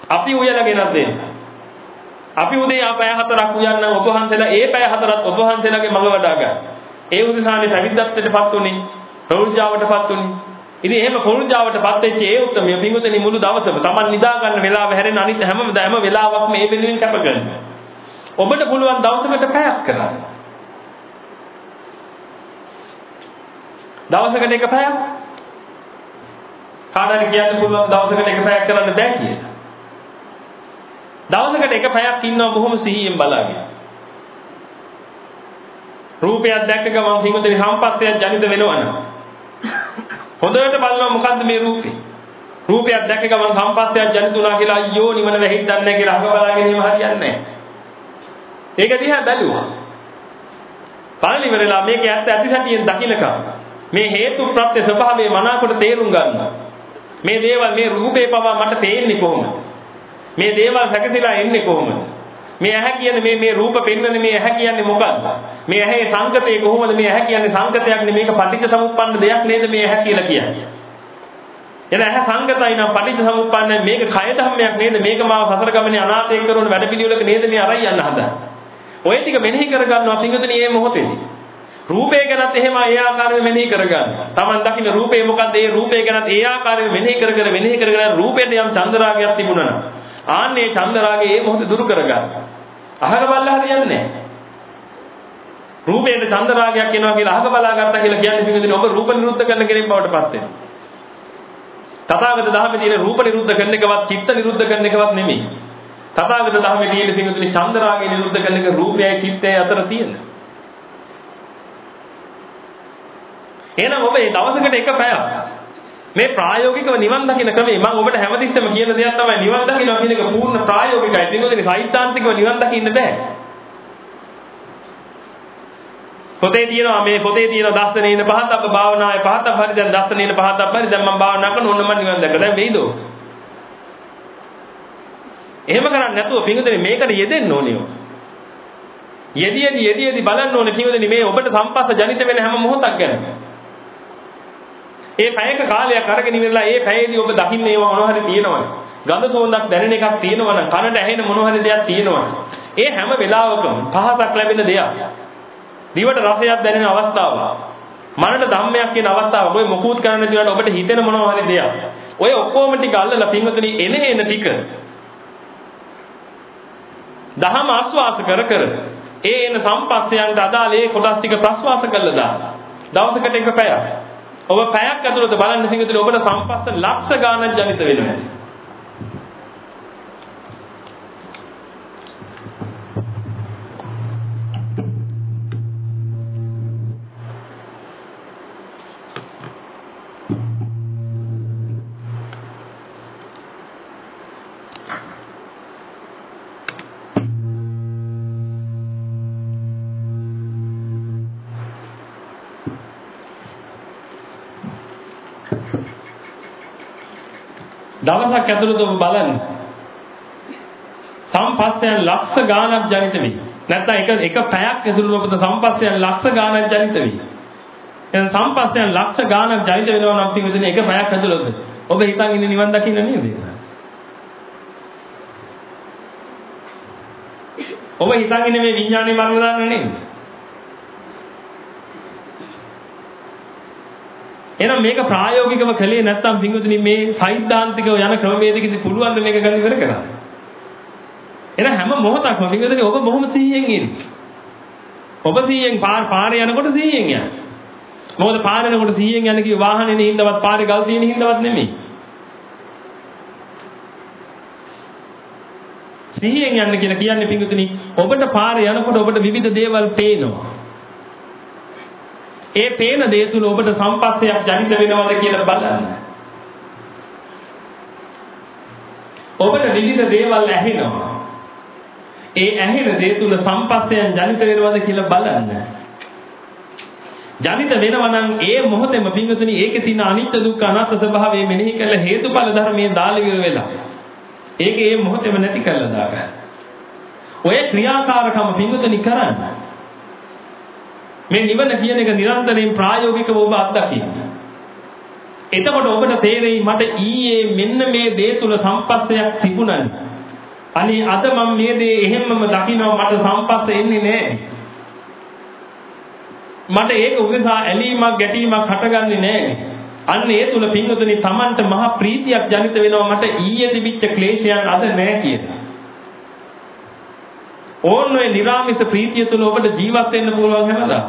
අපි උයලා ගෙනත් දෙන්න. අපි උදේ ආ පැය හතරක් උයන්න ඔබ වහන්සේලා ඒ පැය හතරත් ඔබ වහන්සේලාගේ මග වඩා ගන්න. ඒ උදෙසානේ පැවිද්දත්වයටපත් උනේ ප්‍රෞಢජාවටපත් උනේ ඉතින් එහෙම කොණුජාවටපත් වෙච්ච ඒ උත්තරමිය පිංගුතනි මුළු දවසම Taman නිදා ගන්න වෙලාව හැරෙන අනිත් හැම හැම වෙලාවක්ම මේ වෙනුවෙන් කැප කරනවා. ඔබට පුළුවන් දවසකට පැයක් කරන්න. දවසකට එක පැයක් කාටද කියන්න පුළුවන් දවසකට එක පැයක් කරන්න බෑ කියලා. දවසකට එක පැයක් ඉන්නවා බොහොම සිහියෙන් බලාගෙන. රූපයක් දැක්ක ගමන් හිඟුතේ සම්පස්සයක් ජනිත වෙනවනම් හොඳට බලනවා මොකද්ද මේ රූපේ? රූපයක් දැක්ක ගමන් සම්පස්සයක් ජනිත වුණා කියලා අයියෝ නිවන වැහිද්දන්නේ නැහැ කියලා අහක බලාගෙන එහෙම හරියන්නේ නැහැ. ඒක දිහා බැලුවා. බලන ඉවරලා මේක ඇත්ත ඇතිසැටියෙන් දකින්නකම් මේ හේතු ප්‍රත්‍ය ස්වභාවය මනාකොට තේරුම් ගන්නවා. මේ දේවල් මේ රූපේ පවා මට පේන්නේ කොහොමද? මේ දේවල් හැකතිලා එන්නේ කොහොමද? මේ ඇහැ කියන්නේ මේ මේ රූප පෙන්වන මේ ඇහැ කියන්නේ මොකක්ද? මේ ඇහි සංකතය කොහොමද? මේ ඇහැ කියන්නේ සංකතයක් නෙමෙයි මේක පටිච්ච සමුප්පන්න දෙයක් නේද මේ ඇහැ කියලා කියන්නේ. එන ඇහැ සංකතයි නම් පටිච්ච සමුප්පන්න මේක කය ධර්මයක් නේද? මේක මාව සසර ගමනේ අනාථයෙන් කරන වැඩ පිළිවෙලක නේද මේ අරයි යන්න හදන්නේ. ඔය ටික මෙනෙහි කරගන්නවා පිංගුතුනි මේ මොහොතේදී. රූපය ගැනත් එහෙම ඒ ආකාරයෙන් මෙනෙහි කරගන්න. Taman දකින්න රූපේ මොකද්ද? ඒ රූපය ගැනත් ඒ ආකාරයෙන් මෙනෙහි කර කර මෙනෙහි කර කර රූපෙට යම් චන්දරාගයක් තිබුණා නම් ආන්නේ චන්දරාගය ඒ මොහොතේ දුරු කරගන්න. අහක බලලා හරියන්නේ නැහැ. රූපේට චන්දරාගයක් එනවා කියලා අහක බලා ගත්තා කියලා කියන්නේ පිටින් ඔබ රූප නිරුද්ධ කරන කෙනෙක් බවට පත් වෙනවා. තථාගත ධර්මයේ තියෙන රූප නිරුද්ධ කරන එකවත් චිත්ත නිරුද්ධ කරන එකවත් නෙමෙයි. තථාගත ධර්මයේ තියෙන පිටින් චන්දරාගය නිරුද්ධ කරන එක රූපයයි චිත්තයයි අතර තියෙනවා. එහෙනම් ඔබ මේ දවසකට එක පැයක් මේ ප්‍රායෝගිකව නිවන් දකින්න ක්‍රමේ මම ඔබට හැමතිස්සෙම කියන දෙයක් තමයි නිවන් දකින්න කියන එක පූර්ණ ප්‍රායෝගිකයි. ඒකෝදේ සයිද්ධාන්තිකව නිවන් දකින්න බෑ. පොතේ තියෙනවා මේ පොතේ තියෙන දස්සනේන පහතබ්බ භාවනාවේ පහතබ්බ හරි දැන් දස්සනේන පහතබ්බ හරි දැන් මම භාවනා කරන ඕන මම නිවන් දැක දැන් වෙයිද? එහෙම කරන්නේ නැතුව පිංගුදෙනේ මේකට යෙදෙන්න ඕනේ. යෙදියදී යෙදියදී බලන්න ඕනේ පිංගුදෙනේ මේ ඔබට සම්පස්ස ජනිත වෙන හැම මොහොතක් ගැන. ඒ පැයක කාලයක් අරගෙන ඉවරලා ඒ පැයේදී ඔබ දකින්න ඒවා මොනවා හරි තියෙනවනේ. ගඳ සුවඳක් දැනෙන එකක් තියෙනවනම් කනට ඇහෙන මොනවා හරි දෙයක් තියෙනවනේ. ඒ හැම වෙලාවකම පහසක් ලැබෙන දෙයක්. දිවට රසයක් දැනෙන අවස්ථාව. මනට ධම්මයක් කියන අවස්ථාව. ඔය මොකුත් කරන්න දිනන ඔබට හිතෙන මොනවා හරි දෙයක්. ඔය ඔක්කොම ටික අල්ලලා පින්වතුනි එන එන ටික දහම ආස්වාස කර කර ඒ එන සම්පස්සයන්ට අදාළ ඒ කොටස් ටික ප්‍රස්වාස කළා දාන්න. දවසකට එක පැයක්. ඔබ පැයක් ඇතුළත බලන්න සිංහතුනි ඔබට සම්පස්ස ලක්ෂ ගාණක් ජනිත වෙනවා. දවසක් ඇතුළත ඔබ බලන්න. සම්පස්සයන් ලක්ෂ ගාණක් ජනිත වෙයි. නැත්නම් එක එක පැයක් ඇතුළත ඔබට සම්පස්සයන් ලක්ෂ ගාණක් ජනිත වෙයි. එහෙනම් සම්පස්සයන් ලක්ෂ ගාණක් ජනිත වෙනවා නම් පිටින් එක පැයක් ඇතුළත ඔබ හිතන් ඉන්නේ නිවන් දකින්න නේද? ඔබ හිතන් ඉන්නේ මේ විඥානේ මරණ දාන්න නේද? එහෙනම් මේක ප්‍රායෝගිකව කළේ නැත්නම් පින්වතුනි මේ සෛද්ධාන්තිකව යන ක්‍රමවේදකදී පුළුවන් මේක ගන්න ඉවර කරන්න. එහෙනම් හැම මොහොතක්ම පින්වතුනි ඔබ බොහොම සිහියෙන් ඉන්නේ. ඔබ සිහියෙන් පාර පාරේ යනකොට සිහියෙන් යන්න. මොකද පාර යනකොට සිහියෙන් යන කී වාහනේ නිහින්දවත් පාරේ ගල් තියෙන හින්දවත් නෙමෙයි. සිහියෙන් යන්න කියලා කියන්නේ පින්වතුනි ඔබට පාරේ යනකොට ඔබට විවිධ දේවල් පේනවා. ඒ පේන දේ තුල ඔබට සම්පස්සයක් ජනිත වෙනවද කියලා බලන්න. ඔබට විවිධ දේවල් ඇහෙනවා. ඒ ඇහෙන දේ තුල සම්පස්සයන් ජනිත වෙනවද කියලා බලන්න. ජනිත වෙනවා නම් ඒ මොහොතේම පින්වතුනි ඒකේ තියෙන අනිත්‍ය දුක්ඛ අනාත්ම ස්වභාවය මෙනෙහි කළ හේතුඵල ධර්මයේ දාලිය වෙලා. ඒකේ ඒ මොහොතේම නැති කළා දාගන්න. ඔය ක්‍රියාකාරකම පින්වතුනි කරන්නේ මේ නිවන කියන එක නිරන්තරයෙන් ප්‍රායෝගිකව ඔබ අත්දකින්න. එතකොට ඔබට තේරෙයි මට ඊයේ මෙන්න මේ දේ තුල සම්පස්සයක් තිබුණා. අනේ අද මම මේ දේ එහෙම්මම දකිනවා මට සම්පස්ස එන්නේ නැහැ. මට ඒක උදෙසා ඇලීමක් ගැටීමක් හටගන්නේ නැහැ. අන්න ඒ තුල පින්වතුනි Tamanට මහ ප්‍රීතියක් ජනිත වෙනවා මට ඊයේ තිබිච්ච ක්ලේශයන් අද නැහැ කියලා. ඕන්න ඔය නිර්ාමිත ප්‍රීතිය තුල ඔබට ජීවත් වෙන්න පුළුවන් හැමදාම.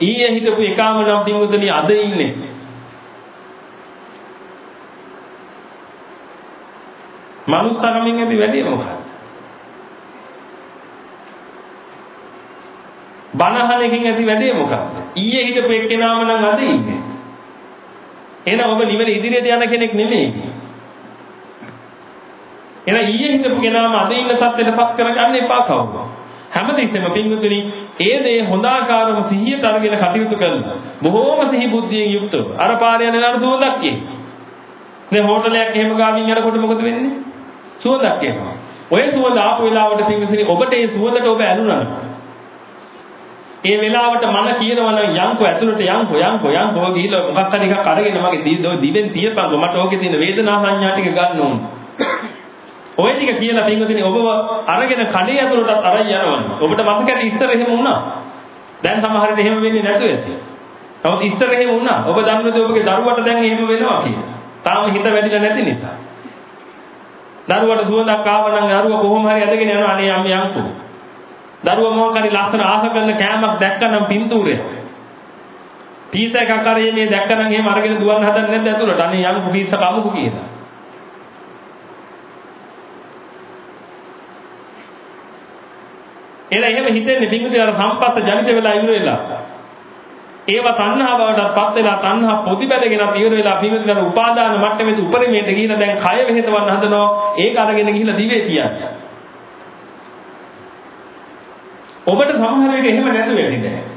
ඊයේ හිටපු එකාම නම් පින්වතුනි අද ඉන්නේ. මනුස්සකමින් ඇති වැඩි මොකක්ද? බනහන එකකින් ඇති වැඩේ මොකක්ද? ඊයේ හිටපු එක්කෙනාම නම් අද ඉන්නේ. එහෙනම් ඔබ නිවන ඉදිරියට යන කෙනෙක් නෙමෙයි. එහෙනම් ඊයේ හිටපු කෙනාම අද ඉන්න සත්‍යෙටපත් කරගන්න එපා කවුරු. හැමතිස්සෙම පින්වතුනි ඒ දේ හොඳාකාරව සිහියට අරගෙන කටයුතු කරනවා. බොහෝම සිහි බුද්ධියෙන් යුක්තව. අර පාරේ යන ලාර සුවඳක් කියේ. දැන් හෝටලයක් එහෙම ගාමින් යනකොට මොකද වෙන්නේ? සුවඳක් එනවා. ඔය සුවඳ ආපු වෙලාවට පින්වතුනි ඔබට ඒ සුවඳට ඔබ ඇලුනා. ඒ වෙලාවට මන කියනවා නම් යන්කෝ ඇතුළට යන්කෝ යන්කෝ යන්කෝ ගිහිල්ලා මොකක් හරි එකක් අරගෙන මගේ දිවෙන් තියපන්කෝ මට ඕකේ තියෙන වේදනා සංඥා ටික ගන්න ඕන. ඔය ටික කියලා පින්වතුනි ඔබව අරගෙන කඩේ ඇතුළටත් අරන් යනවා. ඔබට මතකද ඉස්සර එහෙම වුණා? දැන් සමහර විට එහෙම වෙන්නේ නැතුව ඇති. නමුත් ඉස්සර එහෙම වුණා. ඔබ දන්නවද ඔබගේ දරුවට දැන් එහෙම වෙනවා කියලා? තාම හිත වැඩිලා නැති නිසා. දරුවට සුවඳක් ආව නම් දරුවා කොහොම හරි අදගෙන යනවා අනේ අම්මේ යන්කෝ. දරුවා මොකක් හරි ලස්සන ආස කරන කෑමක් දැක්කනම් පින්තූරය. පීස එකක් හරි මේ දැක්කනම් එහෙම අරගෙන දුවන්න හදන්නේ නැද්ද ඇතුළට? අනේ යම් පීස කමුකු කියලා. එලා එහෙම හිතෙන්නේ බින්දුවේ අර සම්පත්ත ජනිත වෙලා ඉවර වෙලා. ඒව තණ්හා බවටත් පත් වෙලා තණ්හා ප්‍රතිබැදගෙන ඉවර වෙලා බින්දුවේ අර උපාදාන මට්ටමේ උපරිමයට ගිහින් දැන් කය වෙහෙතවන්න හදනවා. ඒක අරගෙන ගිහිල්ලා දිවේ තියන්නේ. ඔබට සමහර විට එහෙම නැතු වෙන්නේ නැහැ.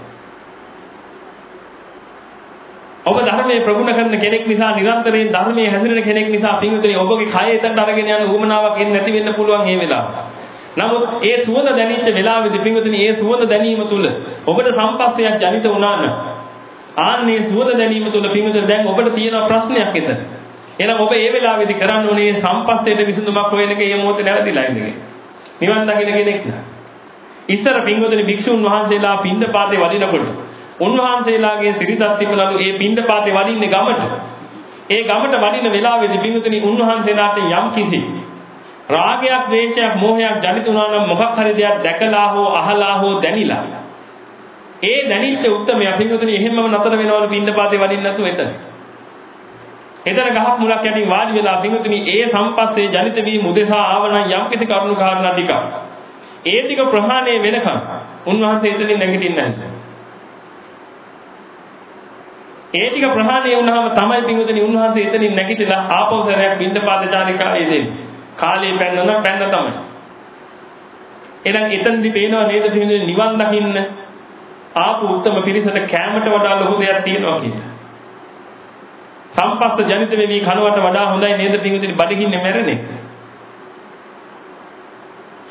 ඔබ ධර්මයේ ප්‍රගුණ කරන කෙනෙක් නිසා නිරන්තරයෙන් ධර්මයේ හැසිරෙන කෙනෙක් නිසා පින්විතනේ ඔබගේ කය එතනට අරගෙන යන උවමනාවක් එන්නේ නැති වෙන්න පුළුවන් මේ වෙලාවට. නමුත් ඒ සුවඳ දැනෙච්ච වෙලාවේදී පින්විතනේ ඒ සුවඳ දැනීම තුල ඔබට සම්පස්සයක් ජනිත වුණා නම් ආන්නේ සුවඳ දැනීම තුල පින්විතනේ දැන් ඔබට තියෙන ප්‍රශ්නයක් එතන. එහෙනම් ඔබ ඒ වෙලාවේදී කරන්න ඕනේ සම්පස්සයට විසඳුමක් හොයන එක මේ මොහොතේ නැවතිලා ඉන්නේ. නිවන් දකින්න කෙනෙක් නෑ. ඉස්සර පින්වතුනි භික්ෂුන් වහන්සේලා පින්ඩපාතේ වදිනකොට උන්වහන්සේලාගේ සිරිතක් තිබුණලු ඒ පින්ඩපාතේ වදින්නේ ගමට. ඒ ගමට වදින වෙලාවේදී පින්වතුනි උන්වහන්සේලාට යම් කිසි රාගයක්, ද්වේෂයක්, මෝහයක් ජනිත වුණා නම් මොකක් හරි දෙයක් දැකලා හෝ අහලා හෝ දැනිලා ඒ දැනිච්ච උත්තරමය පින්වතුනි එහෙමම නතර වෙනවලු පින්ඩපාතේ වදින්න නැතුව එතන. එතන ගහක් මුලක් යටින් වාඩි වෙලා පින්වතුනි ඒ සම්පස්සේ ජනිත වී මුදෙසා ආවනම් යම් කිසි කරුණු කාරණා ටිකක් ඒ ටික ප්‍රහාණය වෙනකම් උන්වහන්සේ එතනින් නැගිටින්නේ නැහැ. ඒ ටික ප්‍රහාණය වුණාම තමයි පින්වතුනි උන්වහන්සේ එතනින් නැගිටලා ආපහු සරයක් බින්දපාත චාරිකාවේ දෙන්නේ. කාලේ පැන්නන පැන්න තමයි. එහෙනම් එතනදි පේනවා නේද පින්වතුනි නිවන් දකින්න ආපු උත්තම පිරිසට කැමට වඩා ලොකු දෙයක් තියෙනවා කියලා. සම්පස්ස ජනිත වෙවි කනවට වඩා හොඳයි නේද පින්වතුනි බඩගින්නේ මැරෙන්නේ.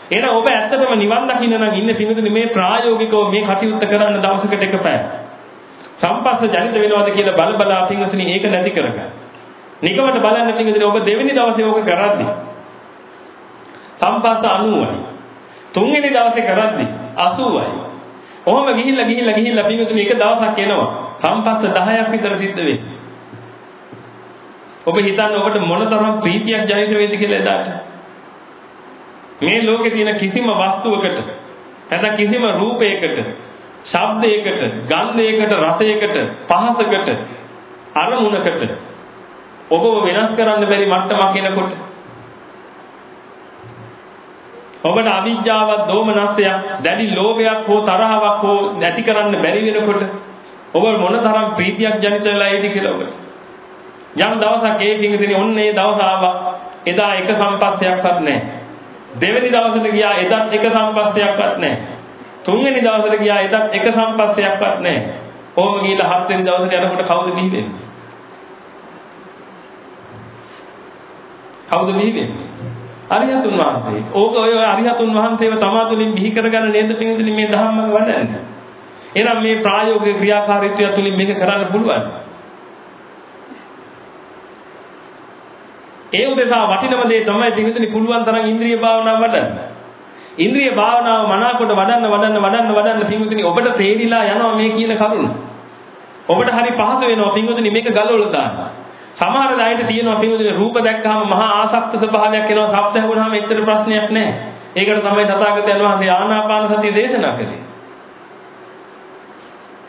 එහෙනම් ඔබ ඇත්තටම නිවන් දකින්න නම් ඉන්නේ පින්විතනේ මේ ප්‍රායෝගිකව මේ කටයුත්ත කරන්න දවසකට එක පැය. සම්පස්ස ජනිත වෙනවද කියලා බල බලා පින්විතනේ ඒක නැති කරගන්න. නිකමට බලන්න පින්විතනේ ඔබ දෙවෙනි දවසේ ඕක කරද්දි සම්පස්ස 90යි. තුන්වෙනි දවසේ කරද්දි 80යි. ඔහොම ගිහිල්ලා ගිහිල්ලා ගිහිල්ලා පින්විතනේ එක දවසක් එනවා. සම්පස්ස 10ක් විතර සිද්ධ වෙයි. ඔබ හිතන්නේ ඔබට මොනතරම් ප්‍රීතියක් ජනිත වෙයිද කියලා එදාට. මේ ලෝකේ තියෙන කිසිම වස්තුවකට නැත්නම් කිසිම රූපයකට, ශබ්දයකට, ගන්ධයකට, රසයකට, පහසකට, අරමුණකට ඔබව වෙනස් කරන්න බැරි මට්ටමක් එනකොට ඔබට අවිජ්ජාවක්, දෝමනස්සයක්, දැඩි ලෝභයක් හෝ තරහාවක් හෝ නැති කරන්න බැරි වෙනකොට ඔබ මොනතරම් ප්‍රීතියක් ජනිත වෙලා ඉදි කියලා ඔබ. යම් දවසක් ඒකින් ඉතින් ඔන්න ඒ දවස ආවා. එදා එක සම්පත්තියක්වත් නැහැ. දෙවෙනි දවසට ගියා එදත් එක සම්පස්සයක්වත් නැහැ. තුන්වෙනි දවසට ගියා එදත් එක සම්පස්සයක්වත් නැහැ. කොහොම ගිහලා හත්වෙනි දවසට යනකොට කවුද බිහි වෙන්නේ? කවුද බිහි වෙන්නේ? අරිහතුන් වහන්සේ. ඕක ඔය අරිහතුන් වහන්සේව තමා තුළින් බිහි කරගන්න නේද පින්විතනි මේ ධම්ම වඩන්නේ. එහෙනම් මේ ප්‍රායෝගික ක්‍රියාකාරීත්වය තුළින් මේක කරන්න පුළුවන්. ඒ උදෙසා වටිනම දේ තමයි පිටුතුනි පුළුවන් තරම් ඉන්ද්‍රිය භාවනාව වඩන්න. ඉන්ද්‍රිය භාවනාව මනාකොට වඩන්න වඩන්න වඩන්න වඩන්න පිටුතුනි ඔබට තේරිලා යනවා මේ කියන කරුණ. ඔබට හරි පහසු වෙනවා පින්වතුනි මේක ගලවලා දාන්න. සමහර අයට තියෙනවා පින්වතුනි රූප දැක්කහම මහා ආසක්ත ස්වභාවයක් එනවා. ශබ්ද ඇහුනහම එච්චර ප්‍රශ්නයක් නැහැ. ඒකට තමයි තථාගතයන් වහන්සේ ආනාපාන සතිය දේශනා කළේ.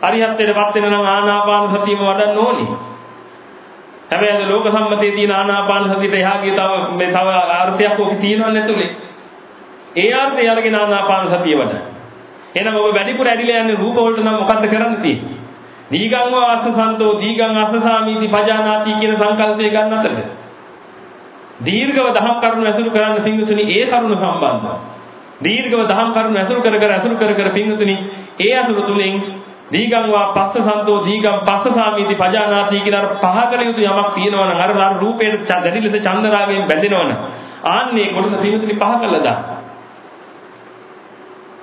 අරිහත්ත්වයටපත් වෙන නම් ආනාපාන සතියම වඩන්න ඕනේ. හැබැයි ලෝක සම්මතයේ තියෙන ආනාපාන සතියට එහා ගිය තව මේ තව අර්ථයක් ඔක තියෙනව නැතුලේ. ඒ ආර්ථය අරගෙන ආනාපාන සතිය වඩන්න. එහෙනම් ඔබ වැඩිපුර ඇදිලා යන්නේ රූප වලට නම් මොකද්ද කරන්න තියෙන්නේ? දීගං වාසසන්තෝ දීගං අස්සසාමීති පජානාති කියන සංකල්පය ගන්න අතරද දීර්ඝව දහම් කරුණු ඇසුරු කරන්න පිංගුතුනි ඒ කරුණු සම්බන්ධව. දීර්ඝව දහම් කරුණු ඇසුරු කර කර ඇසුරු කර කර පිංගුතුනි ඒ අසුරු තුලින් දීගං වා පස්සසන්තෝ දීගං පස්සසාමීති පජානාති කියන අර පහ කර යුතු යමක් තියෙනවා නම් අර අර රූපේට දැඩි ලෙස චන්දරාගයෙන් බැඳෙනවනම් ආන්නේ කොටස පිංගුතුනි පහ කළා දා.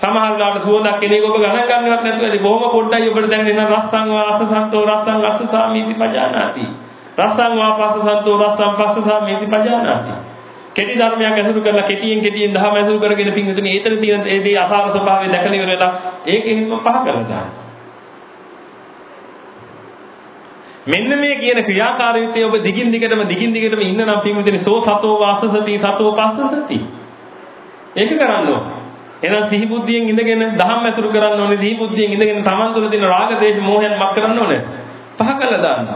සමහර ලාට සුවඳක් කෙනෙක් ඔබ ගණන් ගන්නවත් නැතුව ඇති. බොහොම පොඩ්ඩයි ඔබට දැනෙන රස්සං වාසසන්තෝ රස්සං අස්සසාමීති පජානාති. රස්සං වාපස්සසන්තෝ රස්සං පස්සසාමීති පජානාති. කෙටි ධර්මයක් ඇසුරු කරලා කෙටියෙන් කෙටියෙන් දහම ඇසුරු කරගෙන පින්විතනේ ඒතර තියෙන ඒ දේ අසාර ස්වභාවය දැකලා ඉවරලා ඒකෙන් පහ කරලා දාන්න. මෙන්න මේ කියන ක්‍රියාකාරීත්වය ඔබ දිගින් දිගටම දිගින් දිගටම ඉන්න නම් පින්විතනේ සෝ සතෝ වාසසති සතෝ පස්සසති. ඒක කරන්න ඕනේ. එහෙනම් සිහි බුද්ධියෙන් ඉඳගෙන දහම් ඇසුරු කරන්න ඕනේ. සිහි බුද්ධියෙන් ඉඳගෙන තමන් තුළ තියෙන රාග දේශ මොහයන් මක් කරන්න ඕනේ. පහ කළා දාන්න.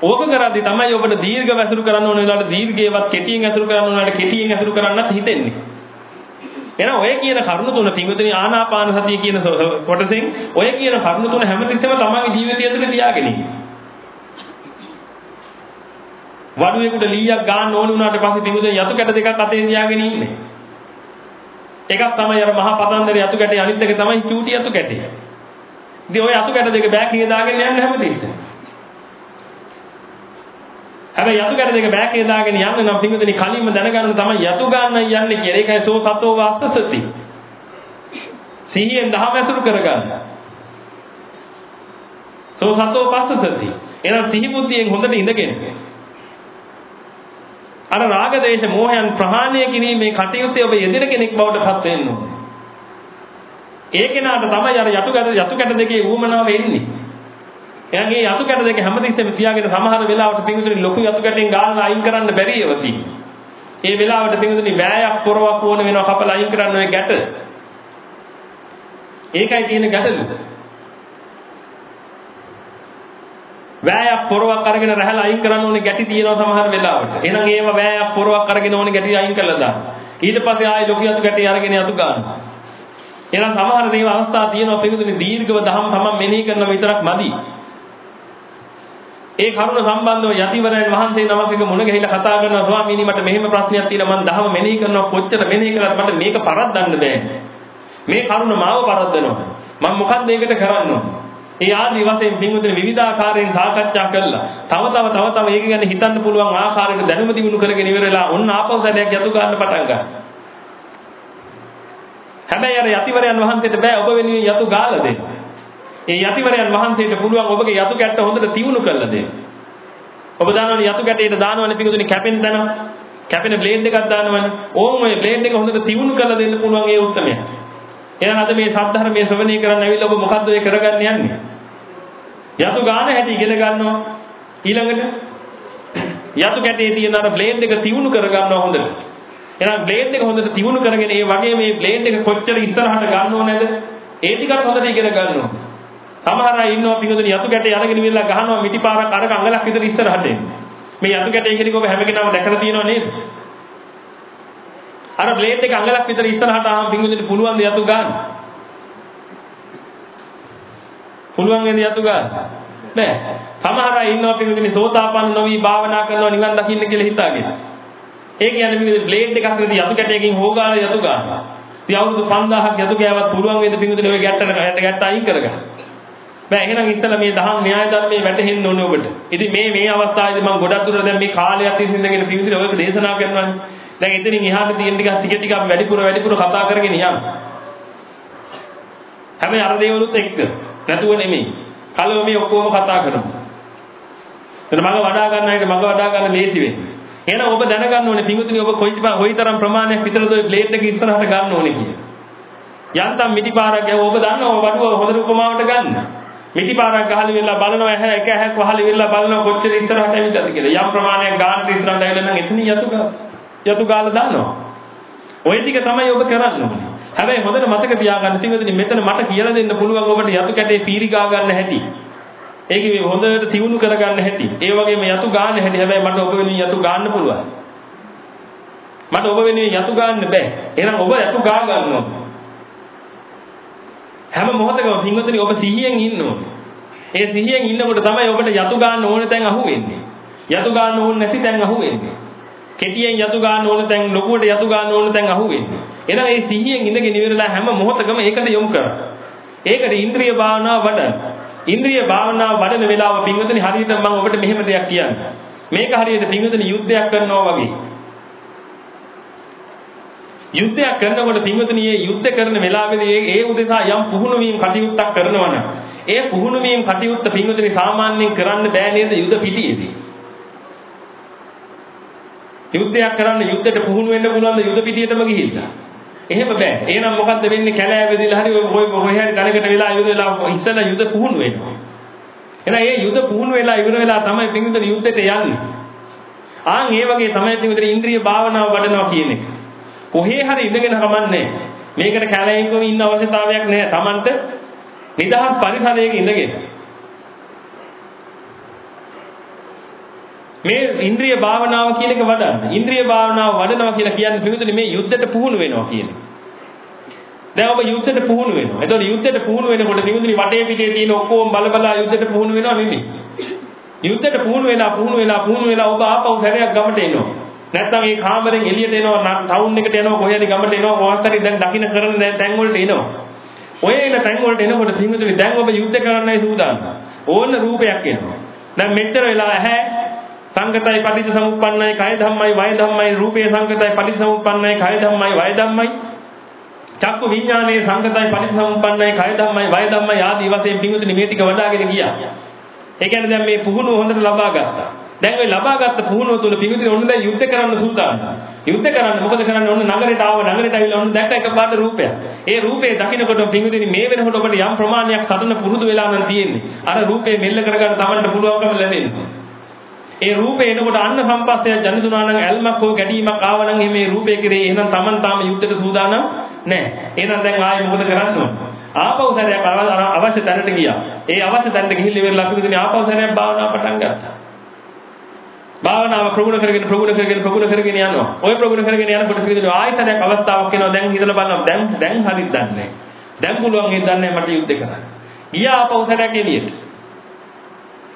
ඕක කරද්දී තමයි ඔබට දීර්ඝ ඇසුරු කරන්න ඕනේ. ඒලාට දීර්ඝේවත් කෙටියෙන් ඇසුරු කරන්න ඕනේ. කෙටියෙන් ඇසුරු කරන්නත් හිතෙන්නේ. එහෙනම් ඔය කියන කරුණු තුන පින්විතනි ආනාපාන සතිය කියන කොටසෙන් ඔය කියන කරුණු තුන හැමතිස්සෙම තමන්ගේ ජීවිතය ඇතුලේ තියාගෙන ඉන්න. වඩුවෙකුට ලීයක් ගන්න ඕන වුණාට පස්සේ පින්විතනි යතු කැට දෙකක් අතේ තියාගෙන ඉන්නේ. එකක් තමයි අර මහා පතන්දරේ අතු කැටේ අනිත් එක තමයි චූටි අතු කැටේ. ඉතින් ওই අතු කැට දෙක බෑග් එකේ දාගෙන යන්න හැමතිස්සෙම. හැබැයි යතු කැට දෙක බෑග් එකේ දාගෙන යන්න නම් පින්විතනි කලින්ම දැනගන්න තමයි යතු ගන්න යන්නේ කියලා. ඒකයි සෝ සතෝ වාස්සසති. සිහියෙන් දහම ඇසුරු කරගන්න. සෝ සතෝ පස්සසති. එහෙනම් සිහි බුද්ධියෙන් හොඳට ඉඳගෙන අර රාග දේශ මොහයන් ප්‍රහාණය කිරීමේ කටයුත්තේ ඔබ යෙදෙන කෙනෙක් බවට පත් වෙන්න ඕනේ. ඒ කෙනාට තමයි අර යතු ගැට යතු ගැට දෙකේ ඌමනාව එන්නේ. එහෙනම් මේ යතු ගැට දෙක හැමතිස්සෙම තියාගෙන සමහර වෙලාවට පිඟුතුනි ලොකු යතු ගැටෙන් ගාලා අයින් කරන්න බැරි ඒවා තියෙනවා. ඒ වෙලාවට පිඟුතුනි වෑයක් පොරවක් වුණ වෙනවා කපලා අයින් කරන්න ඔය ගැට. ඒකයි තියෙන ගැටලුව. වෑයක් පොරවක් අරගෙන රැහැලා අයින් කරන්න ඕනේ ගැටි තියෙනවා සමහර වෙලාවට. එහෙනම් ඒව වෑයක් පොරවක් අරගෙන ඕනේ ගැටි අයින් කරලා දාන්න. ඊට පස්සේ ආයෙ ලොකු යතු ගැටි අරගෙන යතු ගන්නවා. එහෙනම් සමහර දේව අවස්ථා තියෙනවා පිටුදුනේ දීර්ඝව දහම් තමන් මෙනෙහි කරන විතරක් මදි. ඒ කරුණ සම්බන්ධව යතිවරයන් වහන්සේ නමක් එක මුණ ගැහිලා කතා කරනවා ස්වාමීනි මට මෙහෙම ප්‍රශ්නයක් තියෙනවා මම දහම මෙනෙහි කරනවා කොච්චර මෙනෙහි කරත් මට මේක පරද්දන්න බෑ. මේ කරුණ මාව පරද්දනවා. මම මොකක්ද මේකට කරන්න ඕනේ? ඒ ආදි වශයෙන් පින්වතුනි විවිධාකාරයෙන් සාකච්ඡා කළා. තව තව තව තව ඒක ගැන හිතන්න පුළුවන් ආකාරයකට දැනුම දිනු කරගෙන ඉවරලා ඔන්න ආපහු සැරයක් යතු ගන්න පටන් ගන්නවා. හැබැයි අර යතිවරයන් වහන්සේට බෑ ඔබ වෙනුවෙන් යතු ගාලා දෙන්න. ඒ යතිවරයන් වහන්සේට පුළුවන් ඔබගේ යතු කැට්ට හොඳට තියුණු කරලා දෙන්න. ඔබ දානවනේ යතු කැටේට දානවනේ පින්වතුනි කැපෙන තැන කැපෙන බ්ලේඩ් එකක් දානවනේ. ඕම් ඔය බ්ලේඩ් එක හොඳට තියුණු කරලා දෙන්න පුළුවන් ඒ උත්තරමයා. එහෙනම් අද මේ සද්ධර්මයේ ශ්‍රවණය කරන්න ඇවිල්ලා ඔබ මොකද්ද ඒ කරගන්න යන්නේ? යතු ගාන හැටි ඉගෙන ගන්නවා. ඊළඟට යතු කැටේ තියෙන අර බ්ලේඩ් එක තියුණු කරගන්නවා හොඳට. එහෙනම් බ්ලේඩ් එක හොඳට තියුණු කරගෙන ඒ වගේ මේ බ්ලේඩ් එක කොච්චර ඉස්සරහට ගන්නව නැද? ඒ ටිකත් හොඳට ඉගෙන ගන්නවා. සමහර අය ඉන්නවා පිටුදෙන යතු කැටේ අරගෙන ඉවිල්ලා ගහනවා මිටිපාරක් අරක අඟලක් විතර ඉස්සරහට එන්නේ. මේ යතු කැටේ කෙනෙක් ඔබ හැම කෙනාම දැකලා තියෙනව නේද? අර බ්ලේඩ් එක අඟලක් විතර ඉස්සරහට ආවම පිංගුදිට පුළුවන් ද යතු ගන්න? පුළුවන් වේද යතු ගන්න? නෑ. සමහර අය ඉන්නවා පිංගුදිනේ සෝතාපන්න නොවි භාවනා කරනවා නිවන් දකින්න කියලා හිතාගෙන. ඒ කියන්නේ පිංගුදිනේ බ්ලේඩ් එකක් විතර යතු කැටයකින් හොගාලා යතු ගන්නවා. ඉතින් අවුරුදු 5000ක් යතු ගෑවත් පුළුවන් වේද පිංගුදිනේ ඔය ගැට්ටට ගැට ගැට්ට අයින් කරගන්න. බෑ එහෙනම් ඉස්සලා මේ දහම් න්‍යාය ධර්මයේ වැටහෙන්න ඕනේ ඔබට. ඉතින් මේ මේ අවස්ථාවේදී මම ගොඩක් දුර දැන් මේ කාලයක් තිස්සේ ඉඳගෙන පිවිසිලා ඔයක දේශනා කරනවානේ. දැන් එතනින් එහාට තියෙන ටික ටික ටික වැඩිපුර වැඩිපුර කතා කරගෙන යන්න. හැබැයි අර දේවලුත් එක්ක නැතුව නෙමෙයි. කලව මේ ඔක්කොම කතා කරමු. එතන මග වඩා ගන්න අයට මග වඩා ගන්න ලේසි වෙන්නේ. එහෙනම් ඔබ දැනගන්න ඕනේ පිඟුතුනි ඔබ කොයි කොයිතරම් ප්‍රමාණයක් විතරද ඔය ප්ලේට් එක ඉස්සරහට ගන්න ඕනේ කියලා. යන්තම් මිටිපාරක් යව ඔබ දන්නවා වඩුව හොඳට උපමාවට ගන්න. මිටිපාරක් ගහලා ඉවරලා බලනවා ඇහැ එක ඇහැක් වහලා ඉවරලා බලනවා කොච්චර ඉස්සරහට ඇවිල්ලාද කියලා. යම් ප්‍රමාණයක් ගානට ඉස්සරහට ඇවිල්ලා නම් එතන යතු ගා යතු ගාලා දානවා. ওই ටික තමයි ඔබ කරන්නේ. හැබැයි හොඳට මතක තියාගන්න තින්වදින මෙතන මට කියලා දෙන්න පුළුවන් ඔබට යතු කැටේ පීරි ගා ගන්න හැටි. ඒක මේ හොඳට තියුණු කරගන්න හැටි. ඒ වගේම යතු ගාන්න හැටි. හැබැයි මට ඔබ වෙනුවෙන් යතු ගාන්න පුළුවන්. මට ඔබ වෙනුවෙන් යතු ගාන්න බෑ. එහෙනම් ඔබ යතු ගා ගන්න ඕනේ. හැම මොහොතකම පින්වතුනි ඔබ සිහියෙන් ඉන්න ඕනේ. ඒ සිහියෙන් ඉන්නකොට තමයි ඔබට යතු ගන්න ඕන තැන් අහුවෙන්නේ. යතු ගන්න ඕන නැති තැන් අහුවෙන්නේ. කෙටියෙන් යතු ගන්න ඕන තැන් ලොකුවට යතු ගන්න ඕන තැන් අහුවෙන්නේ. එහෙනම් ඒ සිහියෙන් ඉඳගෙන ඉවරලා හැම මොහොතකම ඒකට යොමු කරා. ඒකට ඉන්ද්‍රිය භාවනාව වඩන. ඉන්ද්‍රිය භාවනාව වඩන වෙලාව පින්වතුනි හරියට මම ඔබට මෙහෙම දෙයක් කියන්නේ. මේක හරියට පින්වතුනි යුද්ධයක් කරනවා වගේ. යුද්ධයක් කරනකොට පින්වතුනි මේ යුද්ධ කරන වෙලාවේදී ඒ උදෙසා යම් පුහුණු වීම කටයුත්තක් කරනවා නම් ඒ පුහුණු වීම කටයුත්ත පින්වතුනි සාමාන්‍යයෙන් කරන්න බෑ නේද යුද පිටියේදී යුද්ධයක් කරන්න යුද්ධයට පුහුණු වෙන්න පුළුවන් යුද පිටියටම ගිහිල්ලා? එහෙම බෑ. එහෙනම් මොකද්ද වෙන්නේ? කැලෑ වෙදිලා හරි ඔය ඔය හරි තැනකට වෙලා යුද වෙලා ඉස්සෙල්ලා යුද පුහුණු වෙනවා. එහෙනම් ඒ යුද පුහුණු වෙලා ඉවර වෙලා තමයි පින්වතුනි යුද්ධයට යන්නේ. ආන් ඒ වගේ තමයි පින්වතුනි ඉන්ද්‍රිය භාවනාව වඩනවා කියන එක. කොහේ හරි ඉඳගෙන කමන්නේ. මේකට කැලේකම ඉන්න අවශ්‍යතාවයක් නැහැ. Tamanට නිදහස් පරිසරයක ඉඳගෙන. මේ ඉන්ද්‍රිය භාවනාව කියන එක වඩන්න. ඉන්ද්‍රිය භාවනාව වඩනවා කියලා කියන්නේ පිළිතුරු මේ යුද්ධයට පුහුණු වෙනවා කියන දැන් ඔබ යුද්ධයට පුහුණු වෙනවා. එතකොට යුද්ධයට පුහුණු වෙනකොට පිළිතුරු වටේ පිටේ තියෙන ඔක්කොම බල බලා යුද්ධයට පුහුණු වෙනවා නෙමෙයි. යුද්ධයට පුහුණු වෙලා පුහුණු වෙලා පුහුණු වෙලා ඔබ ආපහු සැරයක් ගමට එනවා. නැත්නම් මේ කාමරෙන් එළියට එනවා ටවුන් එකට එනවා කොහෙද ගමට එනවා මොකක් හරි දැන් දකින්න කරන දැන් තැන් වලට එනවා. ඔය එන තැන් වලට එනකොට පින්විතනි දැන් ඔබ යුද්ධ කරන්නයි සූදානම්. ඕන රූපයක් එනවා. දැන් මෙච්චර වෙලා ඇහැ සංගතයි පටිච්චසමුප්පන්නයි කය ධම්මයි වය ධම්මයි රූපේ සංගතයි පටිච්චසමුප්පන්නයි කය ධම්මයි වය ධම්මයි චක්කු විඥානයේ සංගතයි පටිච්චසමුප්පන්නයි කය ධම්මයි වය ධම්මයි ආදී වශයෙන් පින්විතනි මේ ටික වඩාගෙන ගියා. ඒ කියන්නේ දැන් මේ පුහුණුව හොඳට ලබා ගත්තා. දැන් ওই ලබාගත් පුහුණුව තුළ පිවිදින ඔන්න දැන් යුද්ධ කරන්න සූදානම්. යුද්ධ කරන්න මොකද කරන්නේ ඔන්න නගරයට ආව නගරයට ඇවිල්ලා ඔන්න දැක්ක එකපාරට රූපයක්. ඒ රූපේ දකින්නකොට පිවිදින මේ වෙනකොට ඔබට යම් ප්‍රමාණයක් සතන පුරුදු වෙලා නම් තියෙන්නේ. අර රූපේ මෙල්ල කරගන්න Tamanට පුළුවන්කම ලැබෙන්නේ. ඒ රූපේ එනකොට අන්න සම්පස්සය ජනිතුනා නම් ඇල්මක් හෝ ගැටීමක් ආව නම් මේ රූපේ කෙරේ එහෙනම් Taman තාම යුද්ධයට සූදානම් නැහැ. එහෙනම් දැන් ආයේ මොකද කරන්න ඕන? ආපහු සැරයක් අවශ්‍ය තැනට ගියා. ඒ අවශ්‍ය තැනට ගිහිල්ලා ඉවරලා අපි ඉතින් ආපහු සැරයක් භාවනාව පටන් ගත්තා. භාවනාව ප්‍රගුණ කරගෙන ප්‍රගුණ කරගෙන ප්‍රගුණ කරගෙන යනවා. ඔය ප්‍රගුණ කරගෙන යනකොට පිළිදෙන ආයතනයක් අවස්ථාවක් එනවා. දැන් හිතලා බලන්න දැන් දැන් හරියට දන්නේ දැන් පුළුවන් ඒ දන්නේ මට යුද්ධ කරන්න. ගියා ආපහු සැරයක් එළියට.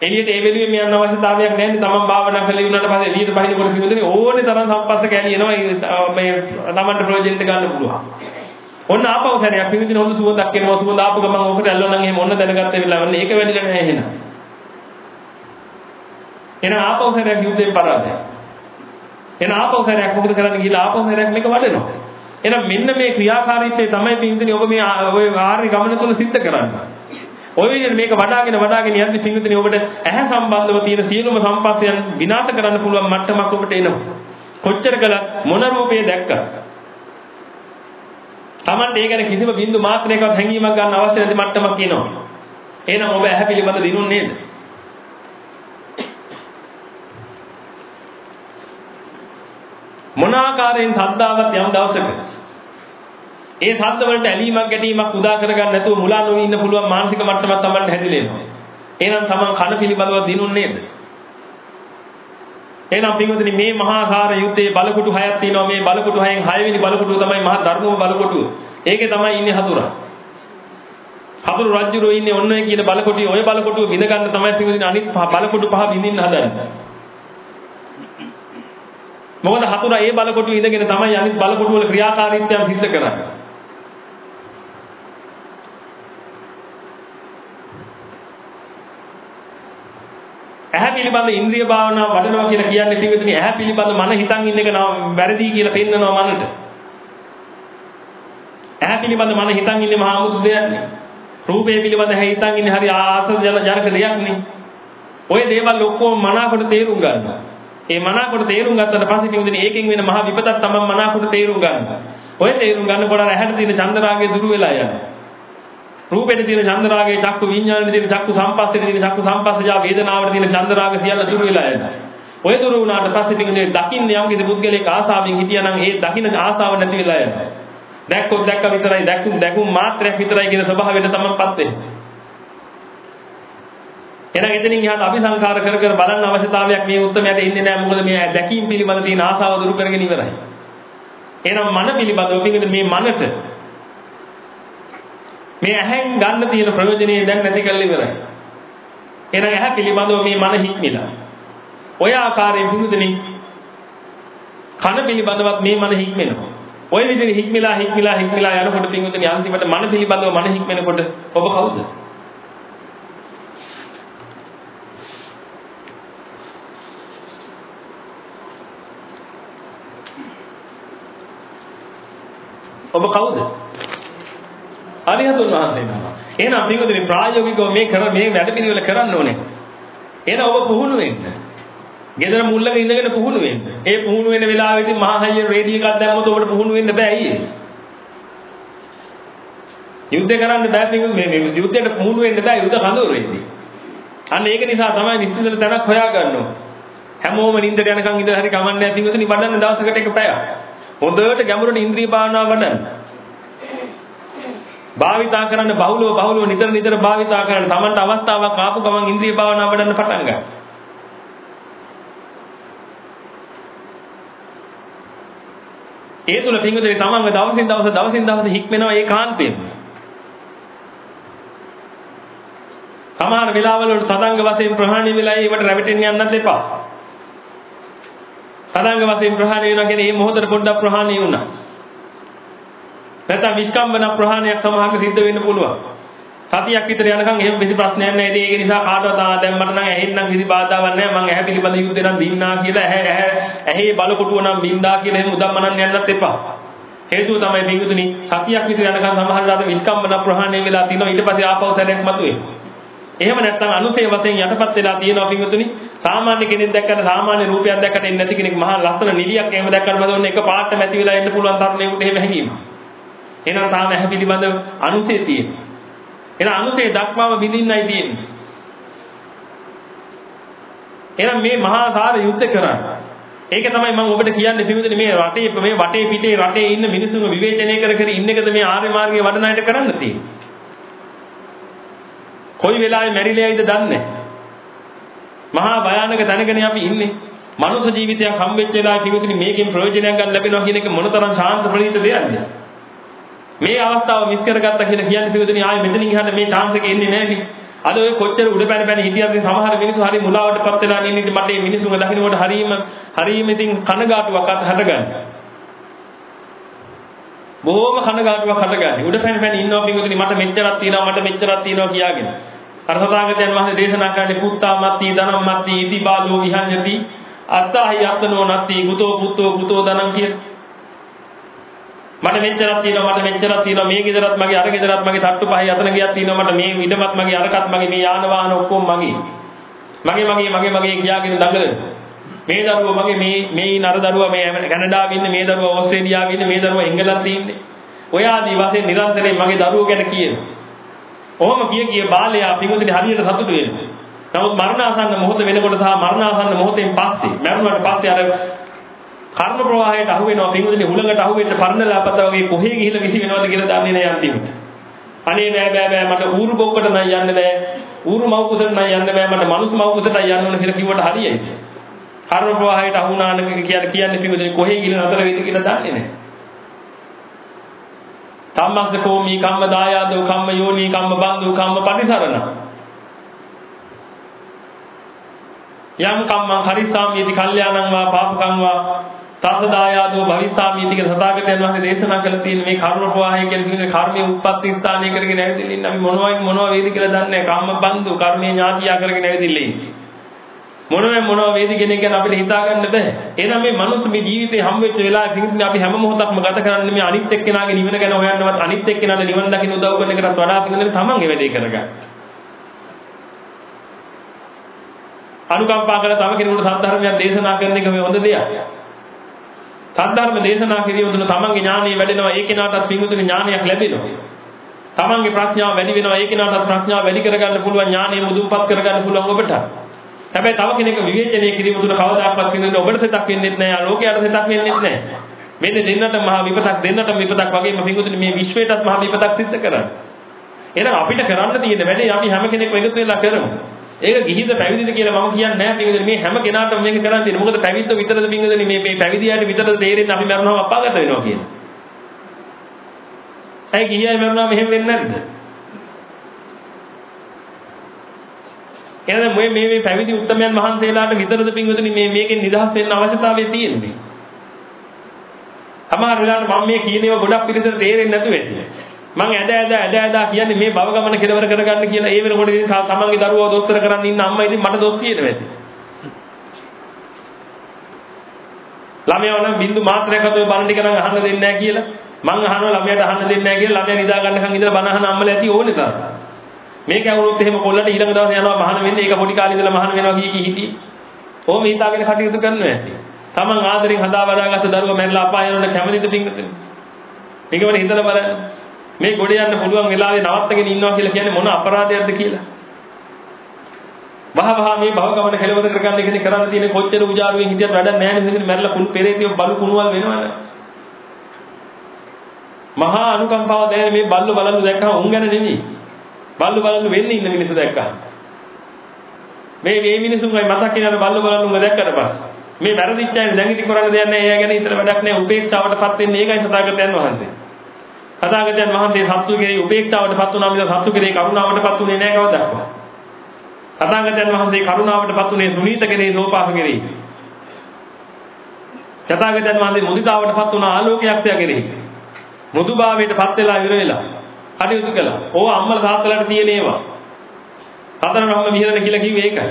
එළියට ඒ වෙලෙම යන්න අවශ්‍යතාවයක් නැහැ. තමන් භාවනා කළේ වුණාට පස්සේ එළියට බහිනකොට පිළිදෙන ඕනේ තරම් සම්පස්ස කැලි එනවා. මේ තමන්ට ප්‍රොජෙක්ට් ගන්න පුළුවන්. ඔන්න ආපහු සැරයක් පිළිදෙන හොඳ සුවඳක් එනවා. සුවඳ ආපු ගමන් ඕකට ඇල්ලුවා නම් එහෙම ඔන්න දැනගත්ත වෙලාවන්නේ ඒක වැඩිලා නැහැ එහෙනම්. එහෙනම් ආපහු සැරයක් යුද්ධයෙන් පරාදයි. එහෙනම් ආපහු සැරයක් මොකද කරන්න ගිහලා ආපහු සැරයක් මේක වඩනවා. එහෙනම් මෙන්න මේ ක්‍රියාකාරීත්වය තමයි පින්විතනි ඔබ මේ ඔය ආර්ය ගමන තුල සිද්ධ කරන්නේ. ඔය විදිහට මේක වඩාගෙන වඩාගෙන යද්දි පින්විතනි ඔබට ඇහැ සම්බන්ධව තියෙන සියලුම සම්පස්සයන් විනාශ කරන්න පුළුවන් මට්ටමක් ඔබට එනවා. කොච්චර කළත් මොන රූපේ දැක්කත් Tamante ඒ ගැන කිසිම බින්දු මාත්‍රයකවත් හැඟීමක් ගන්න අවශ්‍ය නැති මට්ටමක් එනවා. එහෙනම් ඔබ ඇහැ පිළිබඳ දිනුන්නේ නේද? මොන ආකාරයෙන් ශ්‍රද්ධාවත් යම් දවසක ඒ ශබ්ද වලට ඇලීමක් ගැටීමක් උදා කරගන්න නැතුව මුලා නොවී ඉන්න පුළුවන් මානසික මට්ටමක් තමයි හැදිලා එනවා. එහෙනම් තමන් කන පිළිබඳව දිනුන්නේ නේද? එහෙනම් පින්වතුනි මේ මහා සාර යුද්ධයේ බලකොටු හයක් තියෙනවා මේ බලකොටු හයෙන් හයවෙනි බලකොටුව තමයි මහා ධර්මෝ බලකොටුව. ඒකේ තමයි ඉන්නේ හතුරා. හතුරු රජුරෝ ඉන්නේ ඔන්න ඔය කියන බලකොටුවේ ඔය බලකොටුව විඳ ගන්න තමයි පින්වතුනි අනිත් බලකොටු පහ විඳින්න හදන්නේ. මොකද හතුරා ඒ බලකොටුවේ ඉඳගෙන තමයි අනිත් බලකොටු වල ක්‍රියාකාරීත්වයන් සිද්ධ කරන්නේ. ඇහැ පිළිබඳ ඉන්ද්‍රිය භාවනාව වඩනවා කියලා කියන්නේ පිටුතුනි ඇහැ පිළිබඳ මන හිතන් ඉන්න එක වැරදි කියලා පෙන්නනවා මනට. ඇහැ පිළිබඳ මන හිතන් ඉන්නේ මහා මුසු දෙයක් නේ. රූපේ පිළිබඳ ඇහැ හිතන් ඉන්නේ හරි ආසද ජනක දෙයක් නේ. ওই දේවල් ඔක්කොම මනාකොට තේරුම් ගන්නවා. ඒ මනාකොට තේරුම් ගත්තට පස්සේ පිටුදින ඒකෙන් වෙන මහා විපතක් තමයි මනාකොට තේරුම් ගන්න. ඔය තේරුම් ගන්නකොට ඇහැට තියෙන චන්දරාගය දුරු වෙලා යනවා. රූපෙට තියෙන චන්දරාගයේ චක්කු විඤ්ඤාණයට තියෙන චක්කු සම්පස්සේ තියෙන චක්කු සම්පස්සජා වේදනාවට තියෙන චන්දරාග සියල්ල දුරු වෙලා යනවා. ඔය දුරු වුණාට පස්සේ පිටුනේ දකින්න යම් කිසි පුද්ගලයෙක් ආසාවෙන් හිටියානම් ඒ දකින්න ආසාව නැති වෙලා යනවා. දැක්කොත් දැක්ක විතරයි දැක්කුම් දැකුම් මාත්‍රයක් විතරයි කියන ස්වභාවයට තමන්පත් වෙන්නේ. එහෙනම් එතනින් එහාට අபிසංකාර කර කර බලන්න අවශ්‍යතාවයක් මේ උත්තරයට ඉන්නේ නැහැ මොකද මේ දැකීම් පිළිබඳ තියෙන ආසාව දුරු කරගෙන ඉවරයි. එහෙනම් මන පිළිබඳව පිටින් මේ මනට මේ ඇහෙන් ගන්න තියෙන ප්‍රයෝජනේ දැන් නැති කරලා ඉවරයි. එහෙනම් ඇහැ පිළිබඳව මේ මන හික්මිලා. ඔය ආකාරයෙන් පිටුදෙනි කන පිළිබඳවත් මේ මන හික්මෙනවා. ඔය විදිහට හික්මිලා හික්මිලා හික්මිලා යනකොට පිටුදෙනි අන්තිමට මන පිළිබඳව මන හික්මෙනකොට ඔබ කවුද? ඔබ කවුද? අරිහතුන් වහන්සේ නම. එහෙනම් පිටුදෙනි ප්‍රායෝගිකව මේ කර මේ වැඩ පිළිවෙල කරන්න ඕනේ. එහෙනම් ඔබ පුහුණු වෙන්න. ගෙදර මුල්ලක ඉඳගෙන පුහුණු වෙන්න. ඒ පුහුණු වෙන වෙලාවෙදී මහා හයිය රේඩියෝ එකක් දැම්මොත් ඔබට පුහුණු වෙන්න බෑ අයියේ. යුද්ධ කරන්න බෑ මේ මේ යුද්ධයට පුහුණු වෙන්න බෑ යුද්ධ කඳවුරේදී. අන්න ඒක නිසා තමයි නිශ්චිත තැනක් හොයාගන්න හැමෝම නිින්දට යනකම් ඉඳලා හරි කමන්නේ නැති විදිහට වඩන්න දවසකට එක පැයක්. හොඳට ගැඹුරට ඉන්ද්‍රිය භාවනාව වඩන්න. භාවිතා කරන්න බහුලව බහුලව නිතර නිතර භාවිතා කරන්න. Tamanට අවස්ථාවක් ආපු ගමන් ඉන්ද්‍රිය භාවනාව වඩන්න පටන් ගන්න. ඒ තුල පින්වතුනි තමන්ව දවසින් දවස දවසින් දවස හික්මෙනවා ඒ කාන්තයෙන්. සමහර වෙලාවල සදාංග වශයෙන් ප්‍රහාණය වෙලා ඒවට රැවටෙන්න යන්නත් එපා. සදාංග වශයෙන් ප්‍රහාණය වෙනවා කියන්නේ මේ මොහොතේ පොඩ්ඩක් ප්‍රහාණය වුණා. නැත්නම් විස්කම්බන ප්‍රහාණයක් සමහරක සිද්ධ වෙන්න පුළුවන්. සතියක් විතර යනකම් එහෙම කිසි ප්‍රශ්නයක් නැහැ. ඒක නිසා කාටවත් ආ දැන් මට නම් ඇහෙන්නම් කිසි බාධාවක් නැහැ. මං ඇහැ පිළිබඳ යුද්ධේ නම් දින්නා කියලා ඇහැ ඇහැ ඇහි බලකොටුව නම් බින්දා කියලා එහෙම උදම්මනන්න යන්නත් එපා. හේතුව තමයි බින්දුතුනි සතියක් විතර යනකම් සමහරවිට විස්කම්බන ප්‍රහාණය වෙලා තිනවා ඊට පස්සේ ආපහු සැරයක් මතුවේ. එහෙම නැත්නම් අනුසේ වශයෙන් යටපත් වෙලා තියෙනවා බින්දුතුනි. සාමාන්‍ය කෙනෙක් දැක්කට සාමාන්‍ය රූපයක් දැක්කට එන්නේ නැති කෙනෙක් මහා ලස්සන නිලියක් එහෙම දැක්කට මම ඔන්න එක පාට මැති වෙලා එන්න පුළුවන් තරණයකට එහෙම හැංගීම. එහෙනම් තාම ඇහැ පිළිබඳව අනුසේ තියෙනවා. එහෙනම් අනුසේ දක්වාම බිඳින්නයි තියෙන්නේ. එහෙනම් මේ මහා සාර යුද්ධ කරන්න. ඒක තමයි මම ඔබට කියන්නේ පිළිදෙන මේ රටේ මේ වටේ පිටේ රටේ ඉන්න මිනිස්සුන්ව විවේචනය කර කර ඉන්න එකද මේ ආර්ය මාර්ගයේ වඩන අයට කරන්න තියෙන්නේ. කොයි වෙලාවෙ මැරිලයිද දන්නේ මහා භයානක තැනකනේ අපි ඉන්නේ. මනුෂ්‍ය ජීවිතයක් හම්බෙච්ච වෙලාවේ පිළිදෙන මේකෙන් ප්‍රයෝජනයක් ගන්න ලැබෙනවා කියන එක මොනතරම් ශාන්ත ප්‍රණීත දෙයක්ද? මේ අවස්ථාව මිස් කරගත්තා කියලා කියන්නේ පිටුදෙනි ආයේ මෙතනින් එහාට මේ chance එක එන්නේ නැහැ නේ. අද ඔය කොච්චර උඩ පැන පැන හිටියත් සමහර මිනිස්සු හරි මුලාවටපත් වෙලා ඉන්නේ මට මේ මිනිස්සුන්ව දකින්නකොට හරීම හරීම ඉතින් කනගාටුවක් අත හටගන්න. බොහොම කනගාටුවක් හටගන්නේ. උඩ පැන පැන ඉන්නවා පිටුදෙනි මට මෙච්චරක් තියෙනවා මට මෙච්චරක් තියෙනවා කියාගෙන. අර සදාගතයන් වහන්සේ දේශනා කරන්නේ පුත්තා මත්ති ධනම් මත්ති ඉති බාලෝ විහඤ්ඤති අත්තහි අත්තනෝ නත්ති කුතෝ පුත්තෝ කුතෝ ධනම් කියලා. මට මෙච්චරක් තියෙනවා මට මෙච්චරක් තියෙනවා මේ ගෙදරත් මගේ අර ගෙදරත් මගේ තට්ටු පහේ අතන ගියක් තියෙනවා මට මේ ඉඩමත් මගේ අරකත් මගේ මේ යාන වාහන ඔක්කොම මගේ. මගේ මගේ මගේ මගේ කියාගෙන දඟලන. මේ දරුවා මගේ මේ මේ ඉන්න අර දරුවා මේ කැනඩාවේ ඉන්නේ මේ දරුවා ඕස්ට්‍රේලියාවේ ඉන්නේ මේ දරුවා එංගලන්තේ ඉන්නේ. ඔය ආදී වශයෙන් නිරන්තරයෙන් මගේ දරුවෝ ගැන කියනවා ඔහොම කිය කිය බාලයා පිඟුදිනේ හරියට සතුටු වෙනවා. නමුත් මරණාසන්න මොහොත වෙනකොට සහ මරණාසන්න මොහොතෙන් පස්සේ මරුණාට පස්සේ අර කර්ම ප්‍රවාහයට අහු වෙනවා පින්වතුනි හුලඟට අහු වෙන්න පරණලාපත වගේ කොහේ ගිහිල්ලා විසි වෙනවද කියලා දන්නේ නැහැ අන්තිමට. අනේ නෑ බෑ බෑ මට ඌරු බොක්කට නම් යන්න බෑ. ඌරු මව් කුසට නම් යන්න බෑ මට මනුස්ස මව් කුසට යන්න ඕන කියලා කිව්වට හරියයිද? කර්ම ප්‍රවාහයට අහු වුණාන කියලා කියන්නේ පින්වතුනි කොහේ ගිහිල්ලා නතර වෙයිද කියලා දන්නේ නැහැ. කම්මස්ස කෝමී කම්ම දායාදෝ කම්ම යෝනී කම්ම බන්දු කම්ම පටිසරණ යම් කම්මං හරිස්සාමියති කල්යාණං වා පාපකං වා තස්සදායාදෝ භවිස්සාමීති කියලා සතාගතයන් වහන්සේ දේශනා කළ තියෙන මේ කර්ම ප්‍රවාහය කියන්නේ කර්මයේ උත්පත්ති ස්ථානය කරගෙන ඇවිදින්න ඉන්න අපි මොනවයි මොනව වේද කියලා දන්නේ නැහැ. කම්ම බන්දු කර්මයේ ඥාතියා කරගෙන ඇවිදින්න ඉන්නේ. මොනව මොනව වේද කියන එක ගැන අපිට හිතා ගන්න බෑ. එහෙනම් මේ මනුස්ස මේ ජීවිතේ හම් වෙච්ච වෙලාවේ පිටින් අපි හැම මොහොතක්ම ගත කරන්නේ මේ අනිත් එක්කෙනාගේ නිවන ගැන හොයන්නවත් අනිත් එක්කෙනාට නිවන දකින්න උදව් කරන එකටත් වඩා පිටින් තමන්ගේ වැඩේ කරගන්න. අනුකම්පා කරලා තව කෙනෙකුට සත්‍ය දේශනා කරන එක මේ හොඳ දෙයක්. සද්ධර්ම දේශනා කිරීම තුළ තමන්ගේ ඥානය වැඩෙනවා ඒ කෙනාටත් පිඟුතුනේ ඥානයක් ලැබෙනවා තමන්ගේ ප්‍රඥාව වැඩි වෙනවා ඒ කෙනාට ප්‍රඥාව වැඩි කරගන්න පුළුවන් ඥානය මුදුන්පත් කරගන්න පුළුවන් ඔබට. හැබැයි තව කෙනෙක් විවේචනය කිරීම තුළ කවදාකවත් කියන්නේ ඔබට සිතක් වෙන්නේ නැහැ ලෝකයට සිතක් වෙන්නේ නැහැ. මෙන්න දෙන්නට මහා විපතක් දෙන්නට විපතක් වගේම පිඟුතුනි මේ විශ්වයටත් මහා විපතක් සිද්ධ කරන්නේ. එහෙනම් අපිට කරන්න තියෙන වැඩේ අපි හැම කෙනෙක්ම එකතු වෙලා කරමු. ඒක ගිහිද පැවිදිද කියලා මම කියන්නේ නැහැ පිඟුතුනි මේ හැම කෙනාටම මේක කරන්න තියෙන. මොකද පැවිද්ද විතරද පිඟුතුනි මේ මේ පැවිදියාට විතරද තේරෙන්නේ අපි මරණව අපාගත වෙනවා කියන්නේ. ඇයි ගිහියයි මරණව මෙහෙම වෙන්නේ නැද්ද? එහෙනම් මේ මේ මේ පැවිදි උත්තමයන් වහන්සේලාට විතරද පින්වතුනි මේ මේකෙන් නිදහස් වෙන්න අවශ්‍යතාවය තියෙන්නේ. සමහර වෙලාවට මම මේ කියන ඒවා ගොඩක් පිළිසර තේරෙන්නේ නැතු වෙන්නේ. මං ඇද ඇද ඇද ඇද කියන්නේ මේ භව ගමන කෙලවර කරගන්න කියලා ඒ වෙනකොට ඉතින් තමන්ගේ දරුවව දොස්තර කරන්න ඉන්න අම්මා ඉතින් මට දොස් කියනවා ඇති. ළමයා නම් බින්දු මාත්‍රයක් අතෝ බණ ටික නම් අහන්න දෙන්නේ නැහැ කියලා. මං අහනවා ළමයාට අහන්න දෙන්නේ නැහැ කියලා ළමයා නිදා ගන්නකන් ඉඳලා බණ අහන අම්මලා ඇති ඕනේ තරම්. මේක ඇහුනොත් එහෙම කොල්ලට ඊළඟ දවසේ යනවා මහාන වෙන්නේ ඒක පොඩි කාලේ ඉඳලා මහාන වෙනවා කිය කී හිටියේ. ඕම හිතාගෙන කටයුතු කරනවා ඇති. Taman ආදරෙන් හදා වදාගත්ත දරුවා මැරලා අපාය යනකොට කැමතිද පිංගුතුනි? මේකවල හිතලා බලන්න. මේ ගොඩ යන්න පුළුවන් වෙලාවේ නවත්තගෙන ඉන්නවා කියලා කියන්නේ මොන අපරාධයක්ද කියලා. වහ වහ මේ භව ගමන කෙලවර කරගන්න එකනේ කරන්න තියෙන්නේ කොච්චර උජාරුවෙන් හිටියත් වැඩක් නැහැ නේද මෙතන මැරලා කුණු පෙරේතිය බලු කුණුවල් වෙනවනේ. මහා අනුකම්පාව දැනෙන මේ බල්ලෝ බලන්න දැක්කම උන් ගැන නෙමෙයි. බල්ලු බලන්න වෙන්නේ ඉන්න මිනිස්සු දැක්කා. මේ මේ මිනිසුන්ගේ මතක් වෙනවද බල්ලු බලන්න උඹ දැක්කට පස්සේ. මේ වැරදිච්ච අය දැන් ඉති කරන්නේ දෙයක් නැහැ. ඒ ගැන ඉතල වැඩක් නැහැ. උපේක්ෂාවටපත් වෙන්නේ ඒකයි සතාගතයන් වහන්සේ. සතාගතයන් වහන්සේ සත්තු කෙරෙහි උපේක්ෂාවටපත් වුණා මිස සත්තු කෙරෙහි කරුණාවටපත් උනේ නැහැ කවදාවත්. සතාගතයන් වහන්සේ කරුණාවටපත් උනේ සුනීත කෙරෙහි සෝපාස කෙරෙහි. සතාගතයන් වහන්සේ මුදිතාවටපත් වුණා ආලෝකයක්ත්‍ය කෙරෙහි. මෘදුභාවයටපත් වෙලා ඉවර වෙලා කටයුතු කළා. ඕවා අම්මලා තාත්තලාට තියෙන ඒවා. සතර බ්‍රහ්ම විහරණ කියලා කිව්වේ ඒකයි.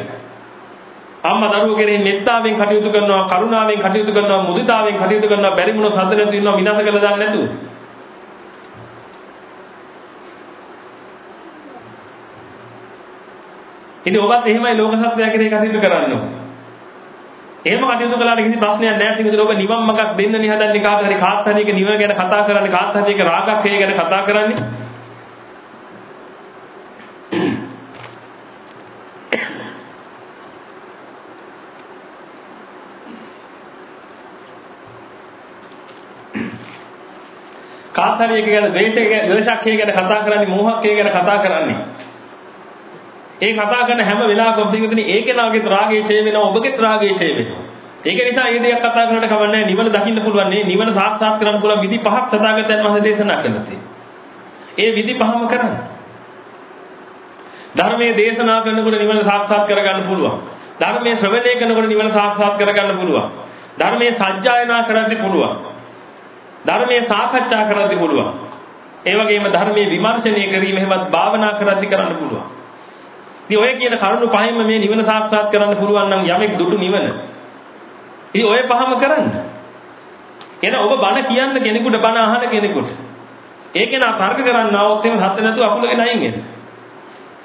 අම්මා දරුවෝ කෙරෙහි මෙත්තාවෙන් කටයුතු කරනවා, කරුණාවෙන් කටයුතු කරනවා, මුදිතාවෙන් කටයුතු කරනවා, බැරි මොන සද්දන දිනනවා විනාශ කළා දාන්න නැතුව. ඉතින් ඔබත් එහෙමයි ලෝක සත්‍යය කෙරෙහි කටයුතු කරන්න ඕනේ. එහෙම කටයුතු කළාට කිසි ප්‍රශ්නයක් නැහැ සිංහල ඔබ නිවන් මාර්ගක් දෙන්නනේ හදන්නේ කාට හරි කාත් හරි එක නිවන ගැන කතා කරන්නේ කාත් හරි එක රාගක් හේ ගැන කතා කරන්නේ කාතරියක ගැන ද්වේෂය ගැන ද්වේෂක්ඛය ගැන කතා කරන්නේ මෝහක්ඛය ගැන කතා කරන්නේ. ඒ කතා කරන හැම වෙලාවකම පිටුදිනේ ඒකේනාගේ රාගයේ ඡේ වෙනවා ඔබගේ රාගයේ ඡේ වෙනවා. ඒක නිසා මේ දෙයක් කතා කරනකොට කවන්නේ නිවන දකින්න පුළුවන් නේ නිවන සාක්ෂාත් කරගන්න පුළුවන් විදි පහක් සදාගතයන් වහන්සේ දේශනා කළා ඒ විදි පහම කරන්න. ධර්මයේ දේශනා කරනකොට නිවන සාක්ෂාත් කරගන්න පුළුවන්. ධර්මයේ ශ්‍රවණය කරනකොට නිවන සාක්ෂාත් කරගන්න පුළුවන්. ධර්මයේ සත්‍යයනා කරන්න පුළුවන්. ධර්මයේ සාකච්ඡා කරද්දී පුළුවන්. ඒ වගේම ධර්මයේ විමර්ශනය කිරීම එහෙමත් භාවනා කරද්දී කරන්න පුළුවන්. ඉතින් ඔය කියන කරුණු පහෙන්ම මේ නිවන සාක්ෂාත් කරන්න පුළුවන් නම් යමෙක් දුටු නිවන. ඉතින් ඔය පහම කරන්න. එන ඔබ බණ කියන්න කෙනෙකුට බණ අහන කෙනෙකුට. ඒක නා තර්ක කරන්න આવොත් එහෙම හත් නැතුව අකුලගෙන අයින් එන්න.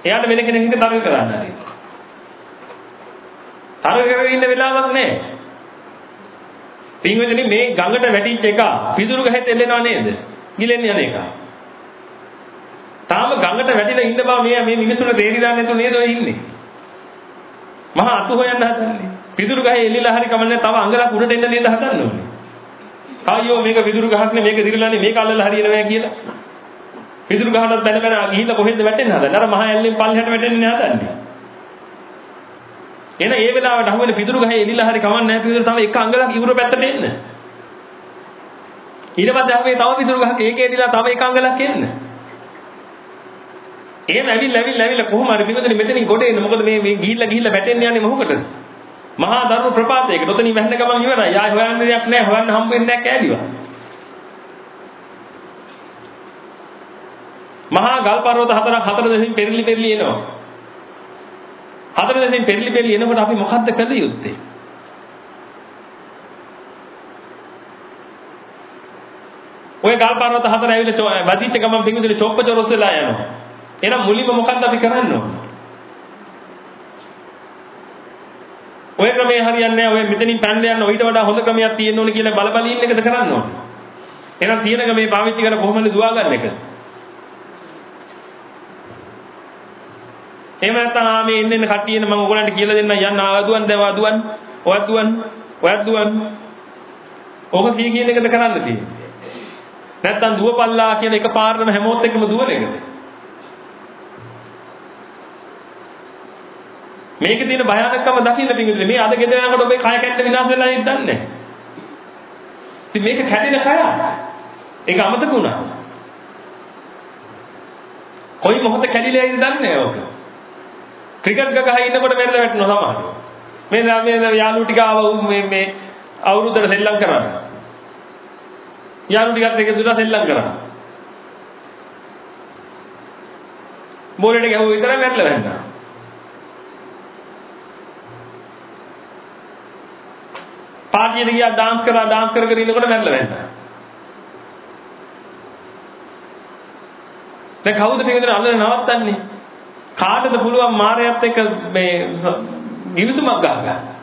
එයාට වෙන කෙනෙක්ට තර්ක කරන්න හරි. තර්ක කරගෙන ඉන්න වෙලාවක් නැහැ. පින්වතුනි මේ ගඟට වැටිච්ච එක පිදුරු ගහෙත් එල්ලෙනව නේද? ගිලෙන්න යන එක. තාම ගඟට වැටිලා ඉන්න බව මේ මේ මිනිස්සුන්ට තේරිලා නැතුව නේද ඔය ඉන්නේ. මහා අතු හොයන්න හදන්නේ. පිදුරු ගහේ එල්ලිලා හරි කමන්නේ තව අඟලක් උඩට එන්න නේද හදන්නේ. අයියෝ මේක පිදුරු ගහක් නේ මේක දිරලානේ මේක අල්ලලා හරියනවා කියලා. පිදුරු ගහකට බැන බැන ගිහිල්ලා කොහෙන්ද වැටෙන්නේ හදන්නේ? අර මහා ඇල්ලෙන් පල්ලෙහාට වැටෙන්නේ හදන්නේ. එන ඒ වෙලාවට අහුවෙන පිදුරු ගහේ එලිලා හරි කවන්නේ නැහැ පිදුරු තව එක අඟලක් ඉවුර පැත්තට එන්න. ඊට පස්සේ අහුවේ තව පිදුරු ගහක් ඒකේ එලිලා තව එක අඟලක් එන්න. එහෙම ඇවිල්ලා ඇවිල්ලා ඇවිල්ලා කොහොම හරි පිදුරුනේ මෙතනින් ගොඩ එන්න මොකද මේ මේ ගිහිල්ලා ගිහිල්ලා වැටෙන්න යන්නේ මොකටද? මහා දරුණු ප්‍රපාතයකට. ඔතනින් වැහෙන්න ගමන් ඉවරයි. ආය හොයන්න දෙයක් නැහැ. හොයන්න හම්බ වෙන්නේ නැහැ කෑලිවා. මහා ගල් පර්වත හතරක් හතර දෙසින් පෙරලි පෙරලි එනවා. හතර දෙනෙන් පෙරලි පෙරලි එනකොට අපි මොකද්ද කළ යුත්තේ? ඔය ගල් පර්වත හතර ඇවිල්ලා වදිච්ච ගමන් පිඟුදුලි චොප්ප චොරොස් වෙලා යනවා. එහෙනම් මුලින්ම මොකද්ද අපි කරන්න ඕනේ? ඔය ක්‍රමේ හරියන්නේ නැහැ. ඔය මෙතනින් පැන්න යන ඊට වඩා හොඳ ක්‍රමයක් තියෙන්න ඕනේ කියලා බල බල ඉන්න එකද කරන්න ඕනේ. එහෙනම් තියෙන ක්‍රමේ පාවිච්චි කරලා කොහොමද දුවා ගන්න එක? එහෙම නැත්නම් ආ මේ එන්න එන්න කට්ටිය එන්න මම ඔයගලන්ට කියලා දෙන්නම් යන්න ආදුවන් දැන් ආදුවන් ඔයත් දුවන් ඔයත් දුවන් ඔබ කී කියන එකද කරන්න තියෙන්නේ නැත්තම් දුවපල්ලා කියන එක පාරම හැමෝත් එක්කම දුවන එකද මේකේ තියෙන භයානකම දකින්න පිංගුතුනි මේ අද ගෙදර යනකොට ඔබේ කය කැඩෙන්න විනාශ වෙලා ඉන්නේ දන්නේ ඉතින් මේක කැඩෙන කය. ඒක අමතක වුණා. කොයි මොහොත කැඩිලා ඉන්නේ දන්නේ නැහැ ඔක ක්‍රිකට් ගහ ඉන්නකොට මෙන්න වැටෙනවා සමහර මේ මේ යාළු ටික ආව මේ මේ අවුරුද්දට සෙල්ලම් කරා. යාළු ටිකත් එක දුර සෙල්ලම් කරා. බෝලෙට ගැහුව විතරයි වැටලා වැන්නා පාටියට ගියා ඩාන්ස් කරා ඩාන්ස් කර කර ඉන්නකොට මැරලා වැන්නා. දැන් කවුද පිටින් අල්ලන නවත්තන්නේ? කාටද පුළුවන් මායයත් එක්ක මේ ගිවිසුමක් ගන්න?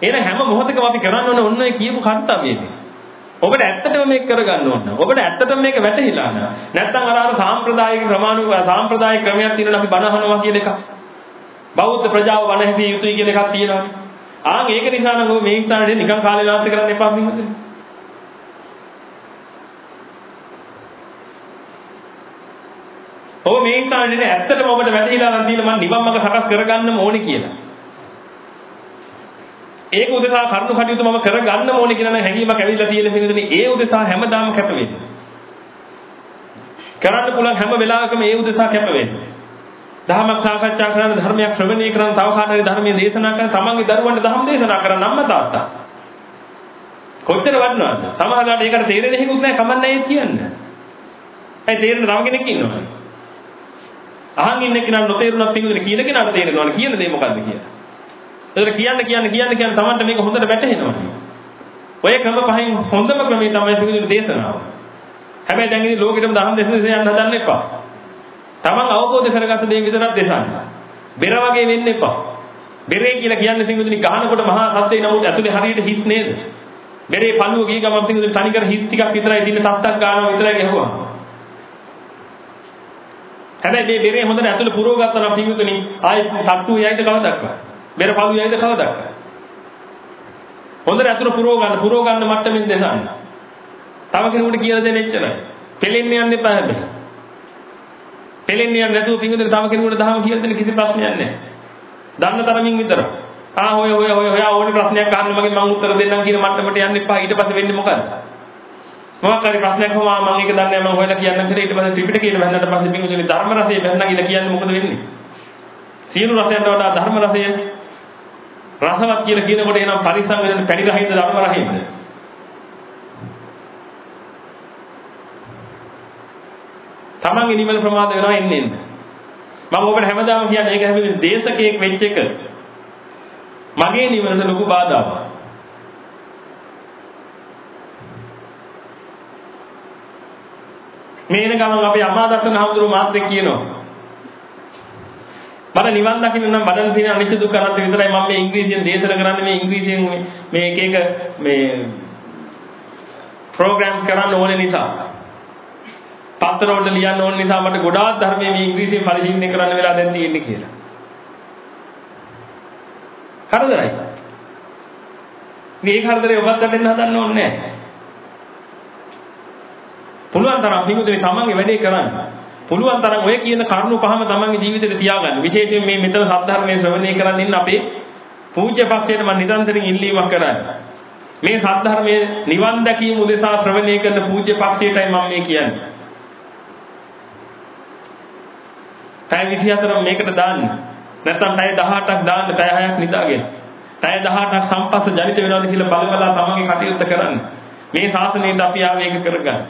එහෙනම් හැම මොහොතකම අපි කරන්න ඕන ඔන්න ඔය කියපු කර්තව්‍යනේ. ඔබට ඇත්තටම මේක කරගන්න ඕන. ඔබට ඇත්තටම මේක වැටහිලා නැහැ. නැත්නම් අර අර සාම්ප්‍රදායික ක්‍රමානුකූල සාම්ප්‍රදායික ක්‍රමයක් තියෙනවා අපි බනහනවා කියන එක. බෞද්ධ ප්‍රජාව වන හැදී යුතුයි කියන එකක් තියෙනවානේ. ආන් ඒක නිසා නම් ඔබ මේ ස්ථානයේ නිකන් කාලේ නාස්ති කරන්න එපා මිනිස්සු. ඔබ මේ ස්ථානයේ ඇත්තටම ඔබට වැටහිලා නම් තියෙන මම නිවන් මඟ සකස් කරගන්නම ඕනේ කියලා. ඒක උදෙසා කරුණු කටයුතු මම කරගන්නම ඕනේ කියලා නම් හැඟීමක් ඇවිල්ලා තියෙන මිනිස්සුනේ ඒ උදෙසා හැමදාම කැප වෙන්නේ. කරන්න පුළුවන් හැම වෙලාවකම ඒ උදෙසා කැප වෙන්නේ. ධර්මයක් සාකච්ඡා කරන ධර්මයක් ශ්‍රවණය කරන තව කාට හරි ධර්මයේ දේශනා කරන තමන්ගේ දරුවන්ට ධර්ම දේශනා කරන අම්මා තාත්තා. කොච්චර වටිනවද? සමහරවිට ඒකට තේරෙන්නේ හේකුත් නැහැ කමන්නේ ඒ කියන්නේ. ඒ තේරෙන තව කෙනෙක් ඉන්නවා? අහන් ඉන්න කෙනා නොතේරුණා පිටුදේ කියන කෙනාට තේරෙනවනේ කියන දේ මොකද්ද කියලා. ඒකට කියන්න කියන්න කියන්න කියන්න තමන්ට මේක හොඳට වැටහෙනවා. ඔය ක්‍රම පහෙන් හොඳම ක්‍රමය තමයි පිටුදේ දේශනාව. හැබැයි දැන් ඉතින් ලෝකෙටම දහම් දේශන යන්න හදන්න එපා. Taman අවබෝධ කරගත්ත දේ විතරක් දෙසන්න. බෙර වගේ වෙන්න එපා. බෙරේ කියලා කියන්නේ සිංහදුනි ගහනකොට මහා සද්දේ නමුත් ඇතුලේ හරියට හිස් නේද? බෙරේ පළුව ගිය ගමන් සිංහදුනි තනිකර හිස් ටිකක් විතරයි දින්න තත්තක් ගන්නවා විතරයි ගහුවා. හැබැයි මේ බෙරේ හොඳට ඇතුලේ පුරව ගත්තා නම් සිංහදුනි ආයෙත් තට්ටු යයිද කවදක්වත්. බෙර පළුව යයිද කවදක්වත්. හොඳට ඇතුලේ පුරව ගන්න පුරව ගන්න මට්ටමින් දෙසන්න. තව කෙනෙකුට කියලා දෙන්න එච්චරයි. පෙලෙන්න යන්න එපා හැබැයි. පෙලෙන්නේ නැතුව පිංගුදේ තව කෙනෙකුට දහම කියලා දෙන්න කිසි ප්‍රශ්නයක් නැහැ. දන්න තරමින් විතර. ආ හොය හොය හොය හොය ඕනේ ප්‍රශ්නයක් අහන්න මගේ මම උත්තර දෙන්නම් කියන මට්ටමට යන්න එපා. ඊට පස්සේ වෙන්නේ මොකද? මොකක් හරි ප්‍රශ්නයක් වම මම ඒක දන්නේ නැහැ මම හොයලා කියන්නම් කියලා ඊට පස්සේ ත්‍රිපිටකයට වැන්නට පස්සේ පිංගුදේ ධර්ම රසය වැන්නා කියලා කියන්නේ මොකද වෙන්නේ? සියලු රසයන්ට වඩා ධර්ම රසය රසවත් කියලා කියනකොට එනම් පරිසං වෙන පැණි රහිත ධර්ම රහිත. තමන්ගේ නිවන ප්‍රමාද වෙනවා එන්නේ එන්න. මම ඔබට හැමදාම කියන්නේ ඒක හැම දේශකයෙක් වෙච්ච එක. මගේ නිවනට ලොකු බාධාවක්. මේන ගමන් අපි අමාදත්තන හඳුරු මාත්‍රේ කියනවා. මට නිවන් දකින්න නම් බඩන තියෙන අනිත්‍ය දුක්ඛ අනාත්ම විතරයි මම මේ ඉංග්‍රීසියෙන් දේශනා කරන්නේ මේ ඉංග්‍රීසියෙන් මේ එක එක මේ ප්‍රෝග්‍රෑම් කරන්න ඕනේ නිසා පත්‍ර වලට ලියන්න ඕන නිසා මට ගොඩාක් ධර්මයේ මේ ඉංග්‍රීසියෙන් පරිශීලනය කරන්න වෙලා දැන් තියෙන්නේ කියලා. කරදරයි. මේ කරදරේ ඔබත් අතෙන් හදන්න ඕනේ නැහැ. පුළුවන් තරම් පිටුදේ තමන්ගේ වැඩේ කරන්න. පුළුවන් තරම් ඔය කියන කරුණු පහම තමන්ගේ ජීවිතේට තියාගන්න. විශේෂයෙන් මේ මෙතන සද්ධර්මයේ ශ්‍රවණය කරන් ඉන්න අපේ පූජ්‍ය පක්ෂයට මම නිරන්තරයෙන් ඉල්ලීමක් කරන්නේ. මේ සද්ධර්මයේ නිවන් දැකීම උදෙසා ශ්‍රවණය කරන පූජ්‍ය පක්ෂයටයි මම මේ කියන්නේ. පැය 24ම මේකට දාන්න. නැත්නම් පැය 18ක් දාන්න පැය 6ක් නිදාගෙන. පැය 18ක් සම්පස්ස ජනිත වෙනවද කියලා බලවලා තමන්ගේ කටයුත්ත කරන්න. මේ ශාසනයට අපි ආවේ ඒක කරගන්න.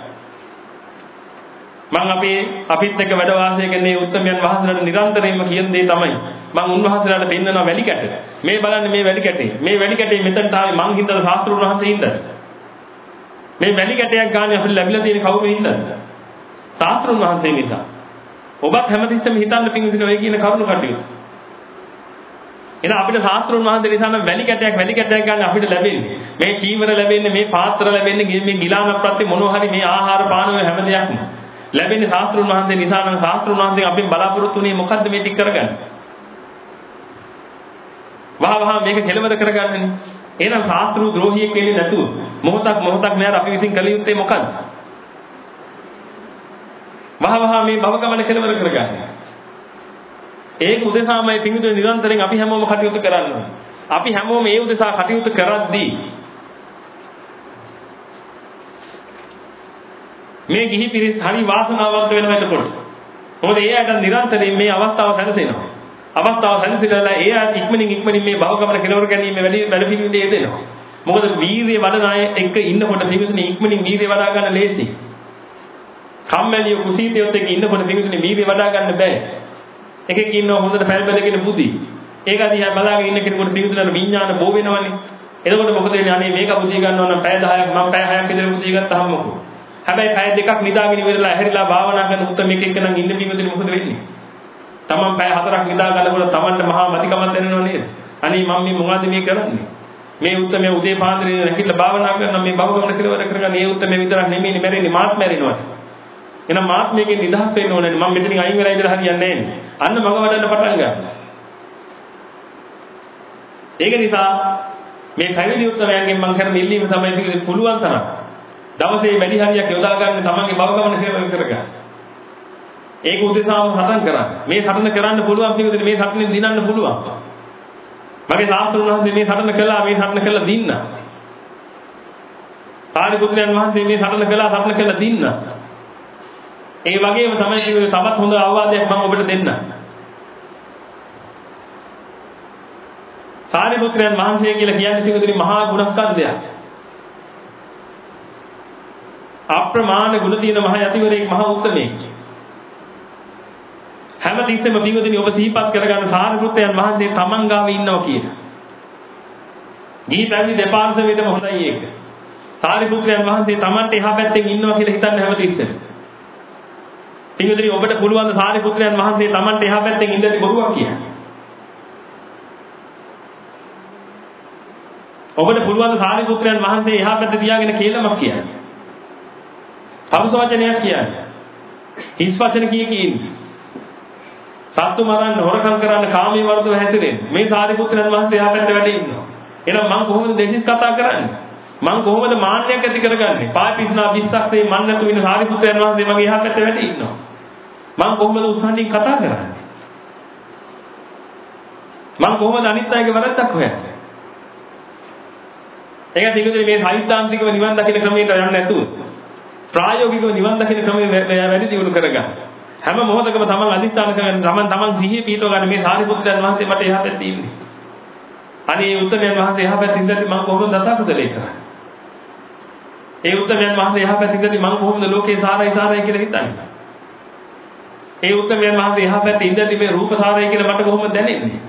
මම අපේ අපිත් එක්ක වැඩ වාසය කරන මේ උත්තරමයන් වහන්සේලාට නිරන්තරයෙන්ම කියන දේ තමයි මම උන්වහන්සේලාට පෙන්නනවා වැලි කැට. මේ බලන්න මේ වැලි කැටේ. මේ වැලි කැටේ මෙතනට ආවේ මං හින්දාද ශාස්ත්‍රුන් වහන්සේ හින්දාද? මේ වැලි කැටයක් ගන්න අපිට ලැබිලා තියෙන කවුරු හින්දාද? ශාස්ත්‍රුන් වහන්සේ නිසා. ඔබත් හැමතිස්සෙම හිතන්න පිංගුදින ඔය කියන කරුණු කටයුතු. එහෙනම් අපිට ශාස්ත්‍රුන් වහන්සේ නිසා නම් වැලි කැටයක් වැලි කැටයක් ගන්න අපිට ලැබෙන්නේ. මේ චීවර ලැබෙන්නේ මේ පාත්‍ර ලැබෙන්නේ මේ ගිලාන ප්‍රත්‍ය මොනවා හරි මේ ආහාර පාන හැම දෙයක්ම. ලැබෙන්නේ ශාස්ත්‍රුන් වහන්සේ නිසා නම් ශාස්ත්‍රුන් වහන්සේ අපෙන් බලාපොරොත්තු වෙන්නේ මොකද්ද මේ ටික කරගන්න? වහ වහ මේක කෙලවර කරගන්නනේ. එහෙනම් ශාස්ත්‍රු ද්‍රෝහියෙක් වෙන්නේ නැතුව මොහොතක් මොහොතක් මෙයාට අපි විසින් කළ යුත්තේ මොකක්ද? වහ වහ මේ භව ගමන කෙලවර කරගන්න. ඒක උදෙසාමයි පිඟුතුනේ නිරන්තරයෙන් අපි හැමෝම කටයුතු කරන්නේ. අපි හැමෝම ඒ උදෙසා කටයුතු කරද්දී මේ ගිහි පිරිස් හරි වාසනාවන්ත වෙනවා එතකොට. මොකද ඒ අයට නිරන්තරයෙන් මේ අවස්ථාව සැලසෙනවා. අවස්ථාව සැලසෙලා ඒ අයට ඉක්මනින් ඉක්මනින් මේ භව ගමන කෙලවර ගැනීම වැඩි වැඩ පිළිවිලේ යෙදෙනවා. මොකද වීරිය වඩන අය එක්ක ඉන්නකොට පිළිවිලේ ඉක්මනින් වීරිය වඩා ගන්න ලේසි. කම්මැලිය කුසීතයොත් එක්ක ඉන්නකොට පිළිවිලේ වීරිය වඩා ගන්න බෑ. එකෙක් ඉන්නවා හොඳට පැල් බැලගෙන බුදි. ඒක දිහා බලාගෙන ඉන්න කෙනෙකුට පිළිවිලේ විඥාන බෝ වෙනවනේ. එතකොට මොකද වෙන්නේ? අනේ මේක බුදිය ගන්නවා නම් පැය 10ක් මම පැය 6ක් විතර බුදිය ගත්තාම මොකෝ? හැබැයි පැය දෙකක් නිදාගෙන ඉවරලා ඇහැරිලා භාවනා කරන උත්තරමෙක් එක්ක නම් ඉන්න පිළිවෙතේ මොකද වෙන්නේ? තමන් පැය හතරක් නිදා ගන්නකොට තමන්ට මහා මතිකමක් දැනෙනව නේද? අනේ මම මේ මොනවද මේ කරන්නේ? මේ උත්තරමේ උදේ පාන්දරේ නැගිටලා භාවනා කරන මේ භවගමන කෙලවර කරගන්න මේ උත්තරමේ විතරක් නෙමෙයි මැරෙන්නේ මාත් මැරෙනවා. එහෙනම් මාත් මේකෙන් නිදහස් වෙන්න ඕනේ. මම මෙතනින් අයින් වෙලා ඉඳලා හරියන්නේ නැහැ. අන්න මග වඩන්න පටන් ගන්නවා. ඒක නිසා මේ පැවිදි උත්තරයන්ගෙන් මම කරන ඉල්ලීම තමයි පුළුවන් තරම් දවසේ වැඩි හරියක් යොදා ගන්න තමන්ගේ භව ගමන සේවය කරගන්න. ඒක උදෙසාම සටන් කරන්න. මේ සටන කරන්න පුළුවන් පිළිවෙලට මේ සටනෙන් දිනන්න පුළුවන්. මගේ සාස්ත්‍රුන් වහන්සේ මේ සටන කළා මේ සටන කළා දින්න. සාරිපුත්‍රයන් වහන්සේ මේ සටන කළා සටන කළා දින්න. ඒ වගේම තමයි කිව්වේ තවත් හොඳ අවවාදයක් මම ඔබට දෙන්නම්. සාරිපුත්‍රයන් වහන්සේ කියලා කියන්නේ සිංහදුනි මහා ගුණස්කන්ධයක්. අප්‍රමාණ ගුණ තියෙන මහ යතිවරයෙක් මහ උත්තමයෙක්. හැමතිස්සෙම පින්වතුනි ඔබ සිහිපත් කරගන්න සාරිපුත්‍රයන් වහන්සේ තමන් ගාව ඉන්නවා කියන. ගිහි පැවිදි දෙපාර්ශ්වයටම හොඳයි ඒක. සාරිපුත්‍රයන් වහන්සේ තමන්ට එහා පැත්තෙන් ඉන්නවා කියලා හිතන්න හැමතිස්සෙම. පින්වතුනි ඔබට පුළුවන් ද සාරිපුත්‍රයන් වහන්සේ තමන්ට එහා පැත්තෙන් ඉඳලා බොරුවක් කියන්නේ. ඔබට පුළුවන් ද සාරිපුත්‍රයන් වහන්සේ එහා පැත්ත තියාගෙන කියලාමක් කියන්නේ. පරුස වචනයක් කියන්නේ. හිස් වචන කිය කියන්නේ. සත්තු මරන්න හොරකම් කරන්න කාමයේ වර්ධව හැසිරෙන්න. මේ සාරිපුත්‍රයන් වහන්සේ එහා පැත්තේ වැඩ ඉන්නවා. එහෙනම් මම කොහොමද දෙහිස් කතා කරන්නේ? මම කොහොමද මාන්නයක් ඇති කරගන්නේ? පාපිස්නා 20ක් මේ මන් නැතු වෙන සාරිපුත්‍රයන් වහන්සේ මගේ එහා පැත්තේ වැඩ ඉන්නවා. මම කොහොමද උත්සාහයෙන් කතා කරන්නේ? මම කොහොමද අනිත් අයගේ වැරද්දක් හොයන්නේ? ඒක තිබුණේ මේ සෛද්ධාන්තිකව නිවන් දකින්න ක්‍රමයට යන්නේ නැතුව ප්‍රායෝගිකව නිවන් දකින්න ක්‍රමයේ වැඩි දියුණු කරගන්න. හැම මොහොතකම තමන් අදිස්ථාන කරගෙන තමන් තමන් සිහිය පීතව ගන්න මේ සාරිපුත්‍රයන් වහන්සේ මට එහා පැත්තේ ඉන්නේ. අනේ උත්තරයන් වහන්සේ එහා පැත්තේ ඉඳලා මම කොහොමද දසකුසලේ කරන්නේ? ඒ උත්තරයන් වහන්සේ එහා පැත්තේ ඉඳලා මම කොහොමද ලෝකේ සාරයි සාරයි කියලා හිතන්නේ? ඒ උත්තරයන් වහන්සේ එහා පැත්තේ ඉඳලා මේ රූප සාරයි කියලා මට කොහොමද දැනෙන්නේ?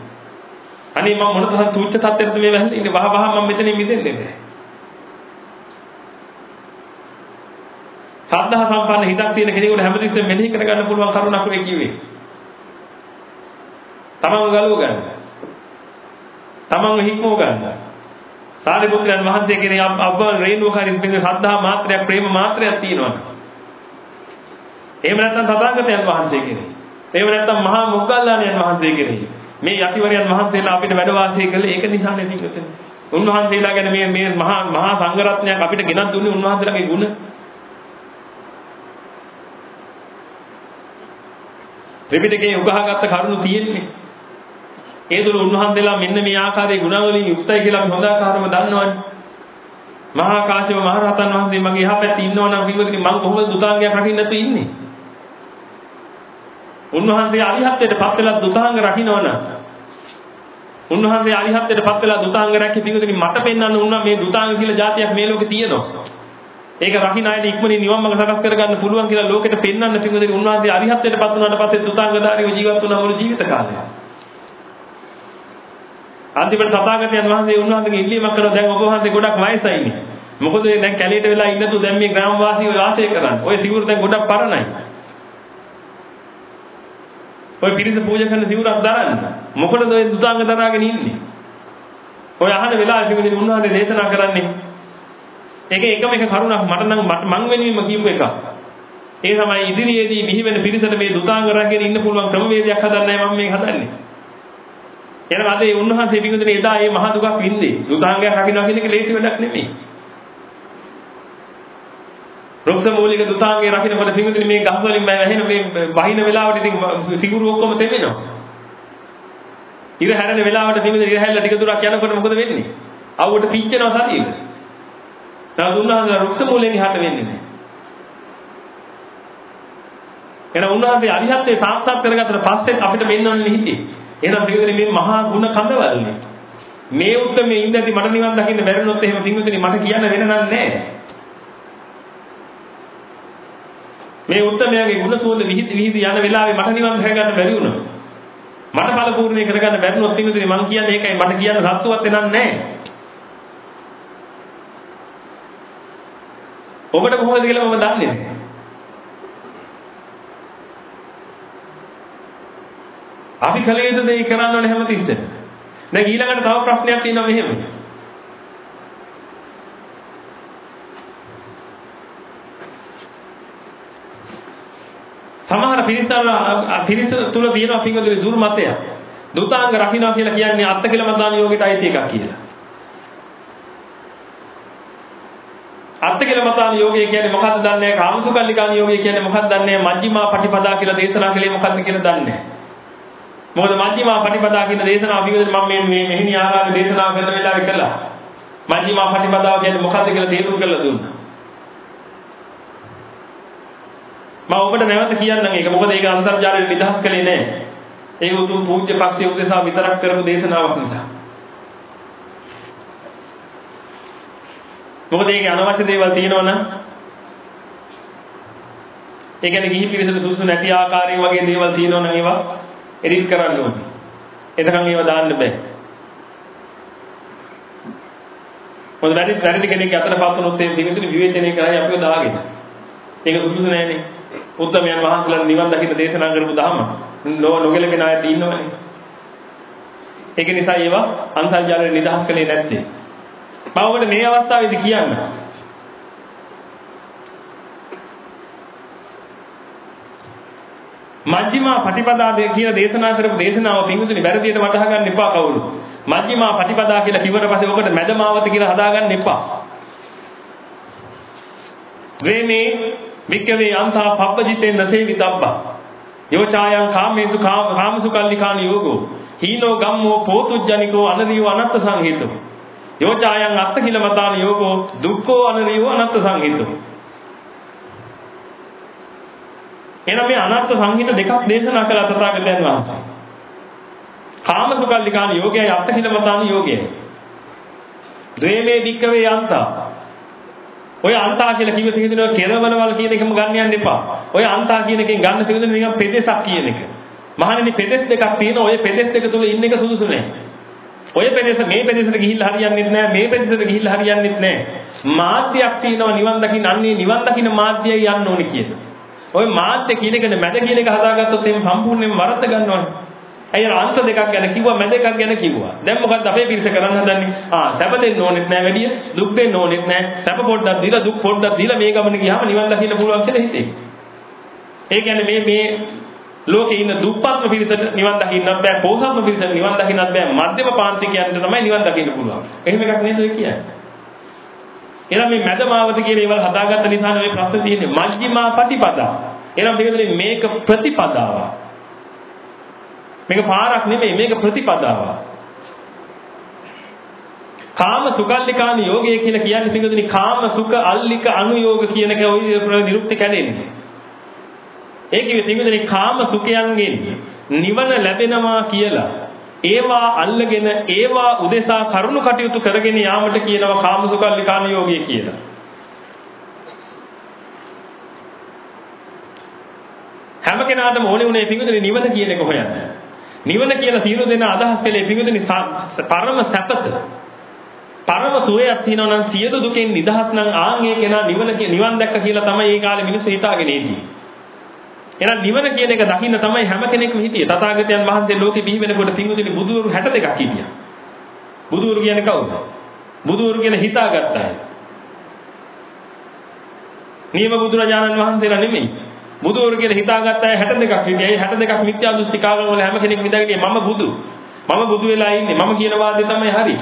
අනේ මම මොන තරම් තුච්ච තත්ත්වෙද මේ වැහලා ඉන්නේ වහ වහ මම මෙතනින් මිදෙන්නේ නැහැ. සද්ධා සම්පන්න හිතක් තියෙන කෙනෙකුට හැමතිස්සෙම මෙනෙහි කරගන්න පුළුවන් කරුණක් වේ කිව්වේ. තමන්ව ගලව ගන්න. තමන්ව හික්මව ගන්න. සාරිපුත්‍රයන් වහන්සේ කෙනේ අබ්බ රේණුකාරී පිළිබඳ සද්ධා මාත්‍රයක් ප්‍රේම මාත්‍රයක් තියෙනවා. එහෙම නැත්නම් තථාගතයන් වහන්සේ කෙනේ. එහෙම නැත්නම් මහා මොග්ගල්ලාණන් වහන්සේ කෙනේ. මේ යතිවරයන් වහන්සේලා අපිට වැඩ වාසය කළේ ඒක නිසා නෙවෙයි. උන්වහන්සේලා ගැන මේ මේ මහා මහා සංඝරත්නයක් අපිට ගෙනත් දුන්නේ උන්වහන්සේලාගේ ගුණ ත්‍රිපිටකයේ උගහාගත්ත කරුණු තියෙන්නේ. ඒ දුර උන්වහන්සේලා මෙන්න මේ ආකාරයේ ගුණවලින් යුක්තයි කියලා අපි හොඳ ආකාරව දන්නවනේ. මහා කාශ්‍යප මහ රහතන් වහන්සේ මගේ එහා පැත්තේ ඉන්නවනම් විවදින මම කොහොමද දුතාංගයක් රකින්න නැතුව ඉන්නේ? උන්වහන්සේ අරිහත්ත්වයට පත් වෙලා දුතාංග රකින්නවනම් උන්වහන්සේ අරිහත්ත්වයට පත් වෙලා දුතාංග රැකී පිටුදින් මට පෙන්වන්න උන්නා මේ දුතාංග කියලා જાතියක් මේ ලෝකේ තියෙනවා. ඒක රකින්න අයට ඉක්මනින් නිවන් මඟ සකස් කරගන්න පුළුවන් කියලා ලෝකෙට පෙන්වන්න පිටුදෙන උන්වහන්සේ අරිහත්ත්වයට පත් වුණාට පස්සේ දුතාංගධාරීව ජීවත් වුණා මුළු ජීවිත කාලය. අන්තිමට තථාගතයන් වහන්සේ උන්වහන්සේගේ ඉල්ලීමක් කරලා දැන් ඔබ වහන්සේ ගොඩක් වයසයිනේ. මොකද දැන් කැලේට වෙලා ඉන්නතු දැන් මේ ග්‍රාම වාසීව වාසය කරන්නේ. ඔය සිවුර දැන් ගොඩක් පරණයි. ඔය පිරිස පූජා කරන සිවුරක් දරන්න. මොකටද ඔය දුතාංග දරාගෙන ඉන්නේ? ඔය අහන වෙලාවෙදී උන්වහන්සේ දේශනා කරන්නේ ඒක එකම එක කරුණක් මට නම් මං වෙනුවෙන්ම කියපු එකක්. ඒ තමයි ඉදිරියේදී බිහි වෙන පිරිසට මේ දුතාංග රැගෙන ඉන්න පුළුවන් ක්‍රමවේදයක් හදන්නයි මම මේක හදන්නේ. එහෙනම් අද ඒ උන්වහන්සේ පිටුදේ එදා මේ මහ දුකක් වින්දේ. දුතාංගයක් රකින්නවා කියන එක ලේසි වැඩක් නෙමෙයි. රොක්ස මූලික දුතාංගේ රකින්නකොට පිටුදේ මේ ගහ වලින් මම ඇහෙන මේ වහින වෙලාවට ඉතින් සිගුරු ඔක්කොම තෙමෙනවා. ඉර හැරෙන වෙලාවට පිටුදේ ඉර හැල්ල ටික දුරක් යනකොට මොකද වෙන්නේ? අවුවට පිච්චෙනවා සතියේ. තව උන්වහන්සේ රොක්ස මූලයෙන් එහාට වෙන්නේ නැහැ. එහෙනම් උන්වහන්සේ අරිහත්ත්වේ සාක්ෂාත් කරගත්තට පස්සේ අපිට මෙන්නන්නේ හිතේ. එහෙනම් පිටුදේ මේ මහා ගුණ කඳවලනේ. මේ උත්තරමේ ඉඳදී මට නිවන් දකින්න බැරිනොත් එහෙම පින්විතනි මට කියන්න වෙන නැහැ. මේ උත්තරමයාගේ ගුණ සුවඳ විහිද විහිද යන වෙලාවේ මට නිවන් දැක ගන්න බැරි වුණා. මට ඵල පූර්ණේ කරගන්න බැරිනොත් පින්විතනි මං කියන්නේ ඒකයි මට කියන්න සත්‍යවත් වෙනන්නේ නැහැ. ඔබට කොහොමද කියලා මම දන්නේ නැහැ. අපි කල යුතු දේ කරන්න ඕනේ හැමතිස්සෙම. දැන් ඊළඟට තව ප්‍රශ්නයක් තියෙනවා මෙහෙම. සමහර පිරිසවල පිරිස තුල තියෙනවා පිංගුදුනේ දුරු මතය. දුතාංග රකින්නවා කියලා කියන්නේ අත්ති කියලා මතාන යෝගයට අයිති එකක් කියලා. අත්ති කියලා මතාන යෝගය කියන්නේ මොකක්ද දන්නේ නැහැ. කාමසුකල්ලිකාන යෝගය කියන්නේ මොකක්ද දන්නේ නැහැ. මජ්ක්‍ධිමා පටිපදා කියලා දේශනා කළේ මොකක්ද කියලා දන්නේ නැහැ. මොකද මජ්ක්‍ධිමා පටිපදා කියන දේශනාව පිළිවෙල මම මේ මේ මෙහිණි ආරාම දේශනාව කරන වෙලාවේ කළා. මජ්ක්‍ධිමා පටිපදාව කියන්නේ මොකක්ද කියලා තේරුම් කරලා දුන්නා. මම ඔබට නැවත කියන්නම් ඒක. මොකද ඒක අන්තර්ජාලයෙන් නිදහස් කළේ නෑ. ඒක උතුම් පූජ්‍ය පක්ෂයේ උදෙසා විතරක් කරපු දේශනාවක් නිසා. මොකද ඒකේ අනවශ්‍ය දේවල් තියෙනවා නම් ඒ කියන්නේ ගිහි පිරිසට සුසු නැති ආකාරයෙන් වගේ දේවල් තියෙනවා නම් ඒවා එඩිට් කරන්න ඕනේ. එතකන් ඒව දාන්න බෑ. මොකද වැඩි වැඩි කෙනෙක් අතටපත් වුණොත් ඒ දිවිතුනි විවේචනය කරයි අපිව දාගෙන. ඒක සුදුසු නෑනේ. උත්තමයන් වහන්සේලා නිවන් දකින්න දේශනා කරපු දහම නොගැලපෙන අය ඉන්නවනේ. ඒක නිසා ඒවා අන්තර්ජාලයෙන් නිදහස් කළේ නැත්තේ. මම ඔබට මේ අවස්ථාවේදී කියන්නේ මජ්ක්‍ධිමා පටිපදා කියලා දේශනා කරපු දේශනාව පිඟුතුනි වැරදියට වටහා ගන්න එපා කවුරු. මජ්ක්‍ධිමා පටිපදා කියලා කිව්වට පස්සේ ඔකට මැදමාවත කියලා හදාගන්න එපා. ද්වේමේ වික්කවේ අන්තා පබ්බජිතේ නසේවිතබ්බා. යෝචායන් කාමේසු කාමසුකල්ලිකාන යෝගෝ. හීනෝ ගම්මෝ පෝතුජ්ජනිකෝ අනරියෝ අනත්ත සංහිතෝ. යෝචායන් අත්ත කිලමතාන යෝගෝ දුක්ඛෝ අනරියෝ අනත්ත සංහිතෝ. එහෙනම් මේ අනර්ථ සංහිත දෙකක් දේශනා කළා තථාගතයන් වහන්සේ. කාමසුකල්ලිකාන යෝගයයි අත්හිතමතාන යෝගයයි. ද්වේමේ වික්කවේ අන්තා. ඔය අන්තා කියලා කිව්ව තේදෙනවා කෙරවලවල් කියන එකම ගන්න යන්න එපා. ඔය අන්තා කියන එකෙන් ගන්න තේදෙන නිකන් පෙදෙසක් කියන එක. මහණෙනි පෙදෙස් දෙකක් තියෙනවා. ඔය පෙදෙස් දෙක තුල ඉන්න එක සුදුසු නෑ. ඔය පෙදෙස මේ පෙදෙසට ගිහිල්ලා හරියන්නේ නැහැ. මේ පෙදෙසට ගිහිල්ලා හරියන්නේ නැහැ. මාධ්‍යයක් තියෙනවා නිවන් දකින්න අන්නේ නිවන් දකින්න මාධ්‍යයයි යන්න ඕනේ කියලා. ওই මාත්‍ය කියන එකනේ මැද කියන එක හදාගත්තොත් එහෙම සම්පූර්ණයෙන්ම වරද්ද ගන්නවනේ. අය අන්ත දෙකක් ගැන කිව්වා මැද එකක් ගැන කිව්වා. දැන් මොකද්ද අපේ පිරිස කරන්න හදන්නේ? ආ සැප දෙන්න ඕනෙත් නෑ වැඩිය, දුක් දෙන්න ඕනෙත් නෑ. සැප පොඩ්ඩක් දීලා දුක් පොඩ්ඩක් දීලා මේ ගමන ගියාම නිවන් දකින්න පුළුවන් කියලා හිතේ. ඒ කියන්නේ මේ මේ ලෝකේ ඉන්න දුප්පත්ම පිරිසට නිවන් දකින්නත් බෑ, පොහොසත්ම පිරිසට නිවන් දකින්නත් බෑ. මධ්‍යම පාන්තිකයන්ට තමයි නිවන් දකින්න පුළුවන්. එහෙම එකක් නේද ඔය කියන්නේ? එහෙනම් මේ මැදමාවත කියන ඒවල් හදාගත්ත නිසා මේ ප්‍රශ්නේ තියෙන්නේ මජ්ක්‍ධිමා පටිපදා. එහෙනම් මේකද මේක ප්‍රතිපදාවක්. මේක පාරක් නෙමෙයි මේක ප්‍රතිපදාවක්. කාම සුකල්ලිකාන යෝගය කියලා කියන්නේ පිටුදින කාම සුඛ අල්ලික අනුയോഗ කියන කෝයි නිරුක්ති කැඩෙන්නේ. ඒ කිව්වේ පිටුදින කාම සුඛයන්ගෙන් නිවන ලැබෙනවා කියලා. ඒවා අල්ලගෙන ඒවා උදෙසා කරුණු කටයුතු කරගෙන යාමට කියනවා කාම සුකල්ලිකාන යෝගය කියලා. හැම කෙනාටම ඕනේ උනේ පිටුදින නිවන කියන එක හොයන්න. නිවන කියලා සියලු දෙනා අදහස් කළේ පිඟුදෙනි පරම සැපත. පරම සුවයක් තියෙනවා නම් සියලු දුකෙන් නිදහස් නම් ආන් ඒ කෙනා නිවන නිවන් දැක්ක කියලා තමයි ඒ කාලේ මිනිස්සු හිතාගෙන ඉන්නේ. එහෙනම් නිවන කියන එක දකින්න තමයි හැම කෙනෙක්ම හිටියේ. තථාගතයන් වහන්සේ ලෝකෙ බිහි වෙනකොට පින්වතුනි බුදුවරු 62ක් හිටියා. බුදුවරු කියන්නේ කවුද? බුදුවරු කියන හිතාගත්ත අය. නියම බුදුරජාණන් වහන්සේලා නෙමෙයි. බුදුවරු කියලා හිතාගත්ත අය 62ක් හිටියයි 62ක් මිත්‍යා දෘෂ්ටිකාගම වල හැම කෙනෙක් නිදාගෙන මම බුදු. මම බුදු වෙලා ඉන්නේ. මම කියන වාදේ තමයි හරි.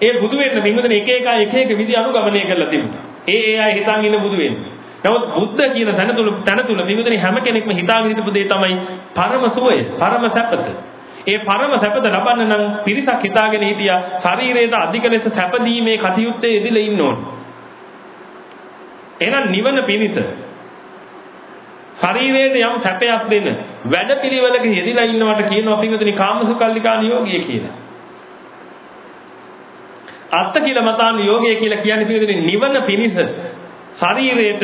ඒ බුදු වෙන්න පින්වතුනි එක එක එක එක විදි අනුගමනය කරලා තිබුණා. ඒ ඒ අය හිතන් ඉන්න බුදු වෙන්නේ. නමුත් බුද්ධ කියන තැන තුල තැන තුල පින්වතුනි හැම කෙනෙක්ම හිතාගෙන හිටපු දේ තමයි පරම සුවය, පරම සැපත. ඒ පරම සැපත ලබන්න නම් පිරිසක් හිතාගෙන හිටියා ශරීරයට අධික ලෙස සැප දීමේ කටයුත්තේ යෙදিলা ඉන්න ඕනේ. එහෙනම් නිවන පිණිස. ශරීරයට යම් සැපයක් දෙන්න වැඩපිළිවෙලක යෙදিলা ඉන්නවට කියනවා පින්වතුනි කාමසුකල්ලිකා නියෝගිය කියලා. අත්ත කියලා මතාන යෝගය කියලා කියන්නේ පිළිදෙන නිවන පිණිස ශරීරයට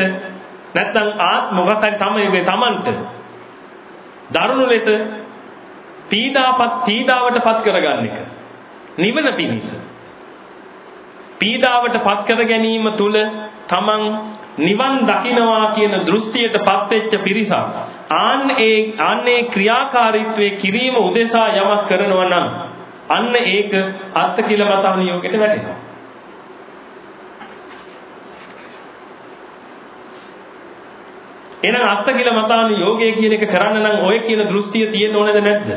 නැත්නම් ආත්ම මොකක්ද තමයි තමන්ට. දරුණු ලෙස පීඩාපත් පීඩාවටපත් කරගන්න එක. නිවන පිණිස. පීඩාවටපත් කර ගැනීම තුල තමන් නිවන් දකින්නවා කියන දෘෂ්ටියටපත් වෙච්ච පිරිසක් ආන් ඒ ආන්නේ ක්‍රියාකාරීත්වයේ කිරීම උදෙසා යමක් කරනවා නම් අන්න ඒක අත්ති කියලා මතම නියෝගයට වැටෙනවා. එහෙනම් අත්ති කියලා මතාන යෝගය කියන එක කරන්න නම් ඔය කියන දෘෂ්ටිය තියෙන්න ඕනේද නැද්ද?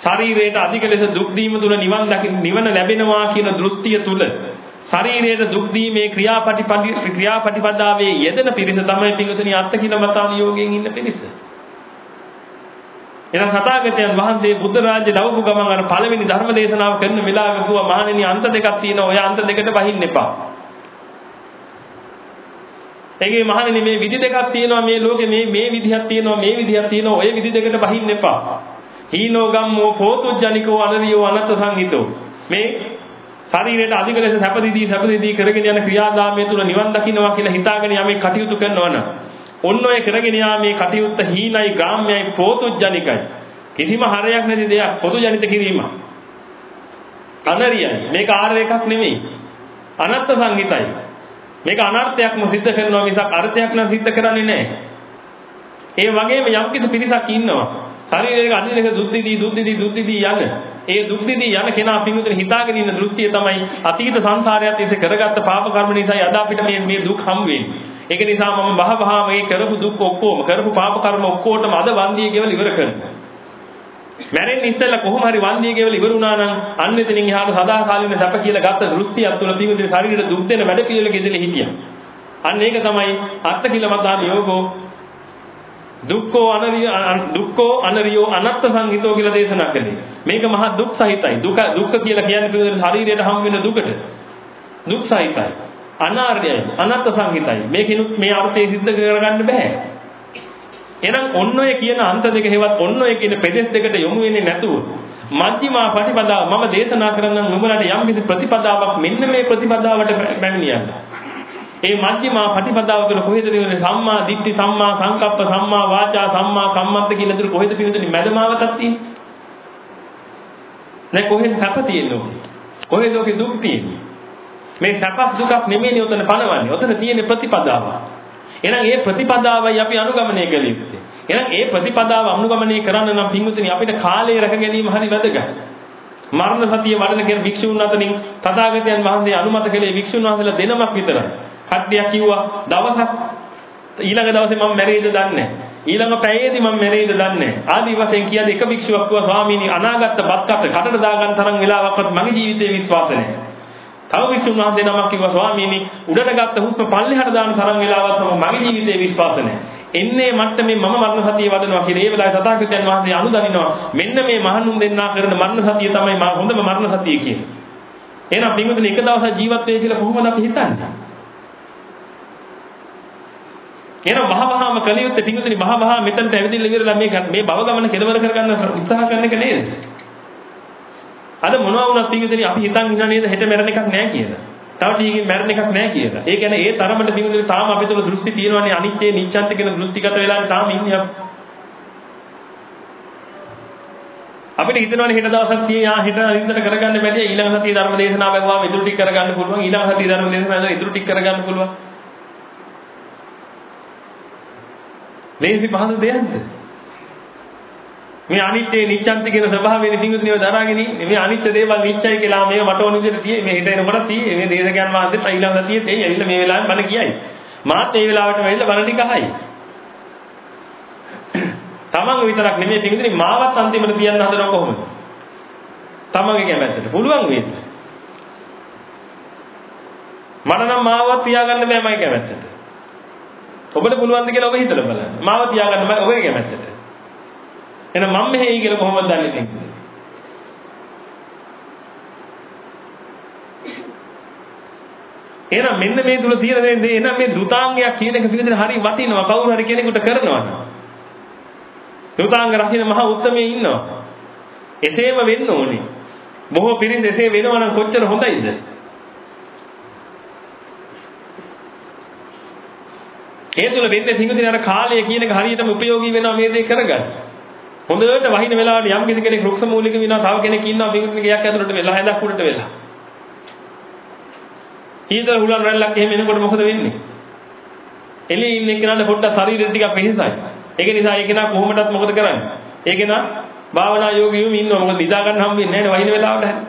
ශරීරයට අධික ලෙස දුක් දීම තුල නිවන් දකින්න නිවන ලැබෙනවා කියන දෘෂ්ටිය තුල ශරීරයට දුක් දීමේ ක්‍රියාපටිපදි ක්‍රියාපටිපදාවේ යෙදෙන පිරිස තමයි පිඟුතුනි අත්ති කියලා මතාන යෝගයෙන් ඉන්න පිරිස. එහෙනම් සතාගතයන් වහන්සේ බුද්ධ රාජ්‍ය ලැබපු ගමන් අර පළවෙනි ධර්ම දේශනාව කරන වෙලාවෙ කිව්වා මහණෙනි අන්ත දෙකක් තියෙනවා ඔය අන්ත දෙකට බහින්න එපා. ඒකේ මහණෙනි මේ විදි දෙකක් තියෙනවා මේ ලෝකේ මේ මේ විදිහක් තියෙනවා මේ විදිහක් තියෙනවා ඔය විදි දෙකට බහින්න එපා. හීනෝ ගම්මෝ පෝතුජ්ජනිකෝ අනරියෝ අනත්ත සංහිතෝ මේ ශරීරයට අධික ලෙස සැපදීදී සැපදීදී කරගෙන යන ක්‍රියාදාමය තුල නිවන් දකින්නවා කියලා හිතාගෙන යමේ කටයුතු කරනවා නම් ඔන්න ඔය කරගෙන යාමේ කටයුත්ත හීනයි ගාම්‍යයි පෝතුජ්ජනිකයි. කිසිම හරයක් නැති දෙයක් පොදු ජනිත කිරීම. අනරියයි. මේක ආර්ය එකක් නෙමෙයි. අනත්ත් සංගීතයි. මේක අනර්ථයක්ම සිද්ධ කරනවා මිසක් අර්ථයක් නම් සිද්ධ කරන්නේ නැහැ. ඒ වගේම යම් කිසි පිරිසක් ඉන්නවා. ශරීරයක අනිලක දුක්දිදී දුක්දිදී දුක්දිදී යන. ඒ දුක්දිදී යන කෙනා පින්විතන හිතාගෙන ඉන්න දෘෂ්ටිය තමයි අතීත සංසාරයත් ඉස්සේ කරගත්ත පාප කර්ම නිසා අද අපිට මේ මේ දුක් හම් වෙන්නේ. ඒක නිසා මම බහ බහ මේ කරපු දුක් ඔක්කොම කරපු පාප කර්ම ඔක්කොටම අද වන්දිය ගෙවල ඉවර කරනවා. මැරෙන්න ඉස්සෙල්ලා කොහොම හරි වන්දිය ගෙවල ඉවර වුණා නම් අන්න එතනින් එහාට සදාකාලින සැප කියලා ගත්ත දෘෂ්ටියක් තුළ පිවිදේ ශරීරයට දුක් දෙන වැඩ පිළිවෙල ගෙදෙලා හිටියා. අන්න ඒක තමයි අර්ථ කියලා මතාන යෝගෝ දුක්ඛෝ අනරිය දුක්ඛෝ අනරියෝ අනත්ත් සංහිතෝ කියලා දේශනා කළේ. මේක මහා දුක් සහිතයි. දුක දුක්ඛ කියලා කියන්නේ පිළිවෙල ශරීරයට හම් වෙන දුකට. දුක් සහිතයි. අනාර්යයි අනත්ත් සංහිතයි මේකිනුත් මේ අර්ථය සිද්ධ කරගන්න බෑ එහෙනම් ඔන්න ඔය කියන අන්ත දෙක හේවත් ඔන්න ඔය කියන පෙදෙස් දෙකට යොමු වෙන්නේ නැතුව මජ්ක්‍ධිමා ප්‍රතිපදාව මම දේශනා කරන නුඹලට යම් කිසි ප්‍රතිපදාවක් මෙන්න මේ ප්‍රතිපදාවට පැමිණියන්න ඒ මජ්ක්‍ධිමා ප්‍රතිපදාව තුළ කොහෙද තියෙන්නේ සම්මා දිට්ඨි සම්මා සංකප්ප සම්මා වාචා සම්මා කම්මන්ත කියන දේ කොහෙද තියෙන්නේ මැදමාවතක් තියෙන්නේ දැන් කොහෙද සැප තියෙන්නේ කොහෙද ඔකේ දුක් තියෙන්නේ මේ සැපක් දුකක් නෙමෙයිනේ උතන පනවන්නේ. උතන තියෙන ප්‍රතිපදාව. එහෙනම් ඒ ප්‍රතිපදාවයි අපි අනුගමනය කළ යුත්තේ. එහෙනම් ඒ ප්‍රතිපදාව අනුගමනය කරන්න නම් පින්වතුනි අපිට කාලය රැක ගැනීම හරි වැදගත්. මරණ සතිය වඩන කියන භික්ෂුන් අතරින් තථාගතයන් වහන්සේ අනුමත කළේ භික්ෂුන් වහන්සේලා දෙනමක් විතරයි. කට්ටියක් කිව්වා දවසක් ඊළඟ දවසේ මම මැරෙයිද දන්නේ නැහැ. ඊළඟ පැයේදී මම මැරෙයිද දන්නේ නැහැ. ආදි වශයෙන් කියන්නේ එක භික්ෂුවක් කිව්වා ස්වාමීනි අනාගත බත්කට කටට දාගන්න තරම් වෙලාවක්වත් මගේ ජීවිතේ විශ්වාස නැහැ. තව විසුණු වහන්සේ නමක් කිව්වා ස්වාමීනි උඩට ගත්ත හුස්ම පල්ලෙහාට දාන තරම් වෙලාවක් මම මගේ ජීවිතේ විශ්වාස නැහැ. එන්නේ මට්ටමේ මම මරණ සතිය වදනවා කියලා ඒ වෙලාවේ තථාගතයන් වහන්සේ අනුදනිනවා. මෙන්න මේ මහණුන් දෙන්නා කරන මරණ සතිය තමයි මා හොඳම මරණ සතිය කියන්නේ. එහෙනම් පින්වතුනි එක දවසක් ජීවත් වෙයි කියලා කොහොමද අපි හිතන්නේ? එහෙනම් මහ මහාම කලියුත් පින්වතුනි මහ මහා මෙතනට ඇවිදින්න ඉවරලා මේ මේ භව ගමන කෙලවර කරගන්න උත්සාහ කරන එක නේද? අද මොනවා වුණත් පිංගුදෙනි අපි හිතන් ඉන්න නේද හෙට මැරෙන එකක් නැහැ කියලා. තව ටිකකින් මැරෙන එකක් නැහැ කියලා. ඒ කියන්නේ ඒ තරමට පිංගුදෙනි තාම අපි තුල දෘෂ්ටි තියෙනවානේ අනිත්‍ය නිච්ඡන්ත කියන දෘෂ්ටිගත වෙලානේ තාම ඉන්නේ අපි. අපිට හිතනවානේ හෙට දවසක් තියේ ආ හෙට ඉඳලා කරගන්න බැහැ ඊළඟ සතිය ධර්ම දේශනාව වගේම ඉදිරි ටික කරගන්න පුළුවන් ඊළඟ සතිය ධර්ම දේශනාව ඉදිරි ටික කරගන්න පුළුවන්. මේසි පහසු දෙයක්ද? මේ අනිත්‍ය නිච්ඡන්ති කියන ස්වභාවයෙන් පිංගුතුනියව දරාගෙන ඉන්නේ. මේ අනිත්‍ය දේවල් නිච්චයි කියලා මේව මට ඕන විදිහට තියෙයි. මේ හිත එනකොට තියෙයි. මේ දේශකයන් වහන්සේ ඊළඟ සතියේ තියෙයි. ඇවිල්ලා මේ වෙලාවෙන් බණ කියයි. මාත් මේ වෙලාවට වෙයිලා බණ ටික අහයි. තමන් විතරක් නෙමෙයි පිංගුතුනි මාවත් අන්තිමට තියන්න හදනව කොහොමද? තමන්ගේ කැමැත්තට. පුළුවන් වෙන්න. මට නම් මාවත් තියාගන්න බෑ මගේ කැමැත්තට. ඔබට පුළුවන්ද කියලා ඔබ හිතලා බලන්න. මාව තියාගන්න බෑ ඔබගේ කැමැත්තට. එහෙනම් මම මෙහෙයි කියලා කොහොමද දන්නේ තියෙන්නේ? එහෙනම් මෙන්න මේ තුල තියෙන දේ එහෙනම් මේ දුතාංගයක් කියන එක පිළිදෙන හරි වටිනවා කවුරු හරි කෙනෙකුට කරනවා. දුතාංග රකින්න මහ උත්මයේ ඉන්නවා. එසේම වෙන්න ඕනේ. බොහෝ පිරිස එසේ වෙනවා නම් කොච්චර හොඳයිද? ඒ තුල වෙන්නේ සිංහදින අර කාලය කියන එක හරියටම ප්‍රයෝගී වෙනවා මේ දේ කරගන්න. හොඳට වහින වෙලාවට යම් කිසි කෙනෙක් රුක්ෂ මූලික වෙනවා තව කෙනෙක් ඉන්නවා පිඟුතුන් ගයක් ඇතුළට වෙලා හැඳක් උඩට වෙලා. ඊතර හුලන් රැල්ලක් එහෙම එනකොට මොකද වෙන්නේ? එළියේ ඉන්න කෙනාට පොඩ්ඩක් ශරීරෙ ටිකක් වෙහෙසයි. ඒක නිසා ඒ කෙනා කොහොමදත් මොකද කරන්නේ? ඒ කෙනා භාවනා යෝගියුම ඉන්නවා. මොකද නිදා ගන්න හම් වෙන්නේ නැහැ වහින වෙලාවට හැරි.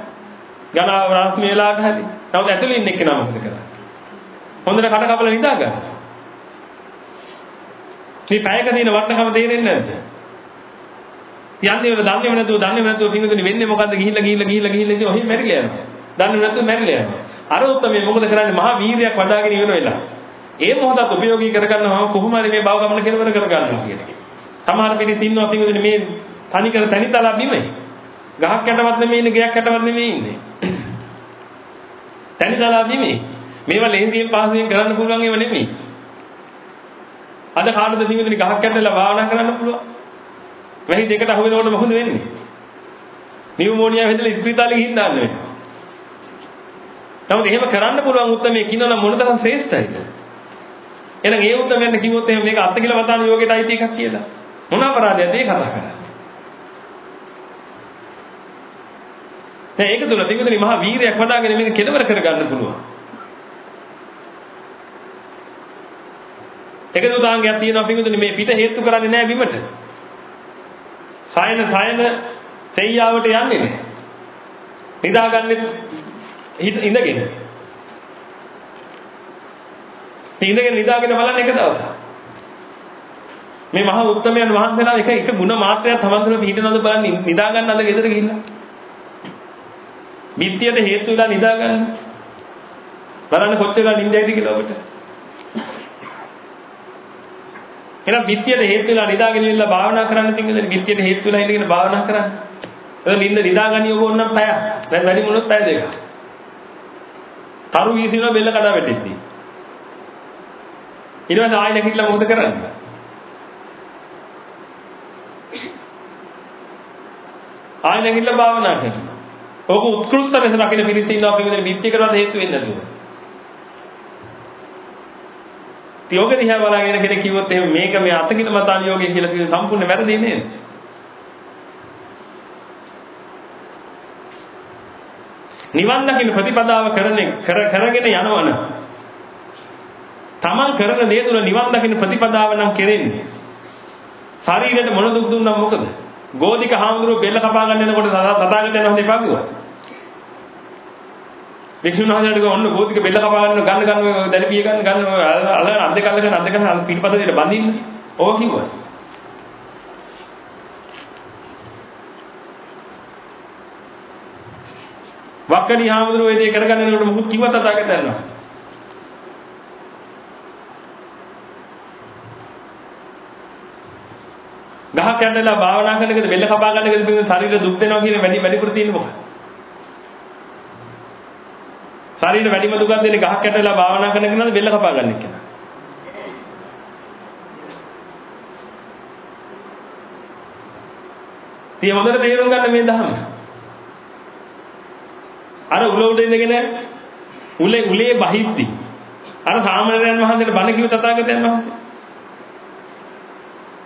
ගණාව රාස්මී වෙලාවට හැරි. නමුත් ඇතුළේ ඉන්න කෙනා මොකද කරන්නේ? හොඳට කට කපලා නිදා ගන්න. මේ පැයක තියෙන වටනකම තේරෙන්නේ නැද්ද? යන්නේ වල දන්නේම නැතුව දන්නේම නැතුව පිංගුතුනි වෙන්නේ මොකද්ද ගිහිල්ලා ගිහිල්ලා ගිහිල්ලා ගිහිල්ලා ඉතින් ඔහි මැරිලා යනවා. දන්නේ නැතුව මැරිලා යනවා. අර උත්තරේ මොකද කරන්නේ මහා වීර්යයක් වඩාගෙන ඉවර වෙලා. ඒ මොහොතත් උපයෝගී කරගන්නවා කොහොම හරි මේ භව ගමන කෙලවර කරගන්නවා කියන එක. සමහර පිළිස් ඉන්නවා පිංගුතුනි මේ තනිකර තනිතලා බිමයි. ගහක් යටවත් නෙමෙයි ඉන්නේ ගයක් යටවත් නෙමෙයි ඉන්නේ. තනිතලා බිමයි. මේවා ලෙහෙසියෙන් පහසුවෙන් කරන්න පුළුවන් ඒවා නෙමෙයි. අද කාටද පිංගුතුනි ගහක් යටලා භාවනා කරන්න පුළුවන්? වැහි දෙකට අහු වෙනකොට මොකද වෙන්නේ? නියුමෝනියා හැදලා ඉස්පිරිතාලේ ගිහින් දාන්න වෙනවා. නමුත් එහෙම කරන්න පුළුවන් උත්තරමේ කියනවා මොනතරම් ශ්‍රේෂ්ඨයිද? එහෙනම් ඒ උත්තරමෙන් කිව්වොත් එහෙනම් මේක අත්ති කියලා වතාන යෝගයට අයිති එකක් කියලා. මොන අපරාධයක්ද ඒ කතා කරන්නේ? දැන් ඒක තුල තිබුණේ මහා වීරයක් වඩාගෙන මේක කෙලවර කරගන්න පුළුවන්. එක දුතාංගයක් තියෙනවා පිටුදුනේ මේ පිට හේතු කරන්නේ නැහැ බිමට. සයන සයන සෙයියාවට යන්නේ නැහැ. නිදාගන්නේ ඉඳගෙන. ඉඳගෙන නිදාගෙන බලන්න එක දවසක්. මේ මහා උත්තමයන් වහන්සේලා එක එක ಗುಣ මාත්‍රයක් තමන්තුල පිළිනොද බලන්න නිදා ගන්න අද ගෙදර ගිහිල්ලා. මිත්‍යයට හේතු වෙලා නිදා ගන්න. බලන්න කොච්චර නිින්දයිද කියලා ඔබට. එහෙනම් මිත්‍යයට හේතු වෙලා නිදාගෙන ඉන්න භාවනා කරන්න තියෙනද මිත්‍යයට හේතු වෙලා ඉඳගෙන භාවනා කරන්න. එතන නිින්ද නිදාගනිය ඕක ඕනම් පැය. දැන් වැඩි මොනොත් පැය දෙකක්. තරු වීසිනවා බෙල්ල කඩා වැටෙද්දී. ඊට පස්සේ ආයෙ නැගිටලා මොකද කරන්නේ? ආයෙ නැගිටලා භාවනා කරනවා. ඕක උත්කෘෂ්ඨ ලෙස රකින්න පිළිත් ඉන්නවා අපි මෙතන මිත්‍ය කරවද හේතු වෙන්නේ නැතුව. යෝග දිහා බලාගෙන කෙනෙක් කිව්වොත් එහෙනම් මේක මේ අතකින මතාන යෝගය කියලා කියන සම්පූර්ණ වැරදි නේද? නිවන් දකින්න ප්‍රතිපදාව කරන කර කරගෙන යනවන. තමන් කරන දේ තුළ නිවන් දකින්න ප්‍රතිපදාව නම් කෙරෙන්නේ. ශරීරයට මොන දුක් දුන්නා මොකද? ගෝධික හාමුදුරුවෝ බෙල්ල කපා ගන්න යනකොට තථාගතයන් වහන්සේ පාගුවා වික්ෂුන් වහන්සේට ඔන්න ගෝධික බෙල්ල කපා ගන්න ගන්න ගන්න දැලිපිය ගන්න ගන්න අල අද්ද කල්ල ගන්න අද්ද ගන්න පිටපත දෙයට බඳින්න. ඕක කිව්වා. වක්කඩි හාමුදුරුවෝ ඒ දේ කරගන්න යනකොට මොකද කිව්ව තථාගතයන් වහන්සේ ගහක් යන්නලා භාවනා කරන එකද බෙල්ල කපා ගන්න එකද පිළිබඳ ශරීර දුක් වෙනවා කියන වැඩි වැඩිපුර තියෙන මොකක්ද? ශරීර වැඩිම දුකක් දෙන්නේ ගහක් යන්නලා භාවනා කරන කෙනාද බෙල්ල කපා ගන්න කෙනා? ඉතින් හොඳට තේරුම් ගන්න මේ ධර්ම. අර උල උඩ ඉඳගෙන උලේ උලේ බහිද්දි අර සාමණේරයන් වහන්සේට බණ කිව්ව තථාගතයන් වහන්සේ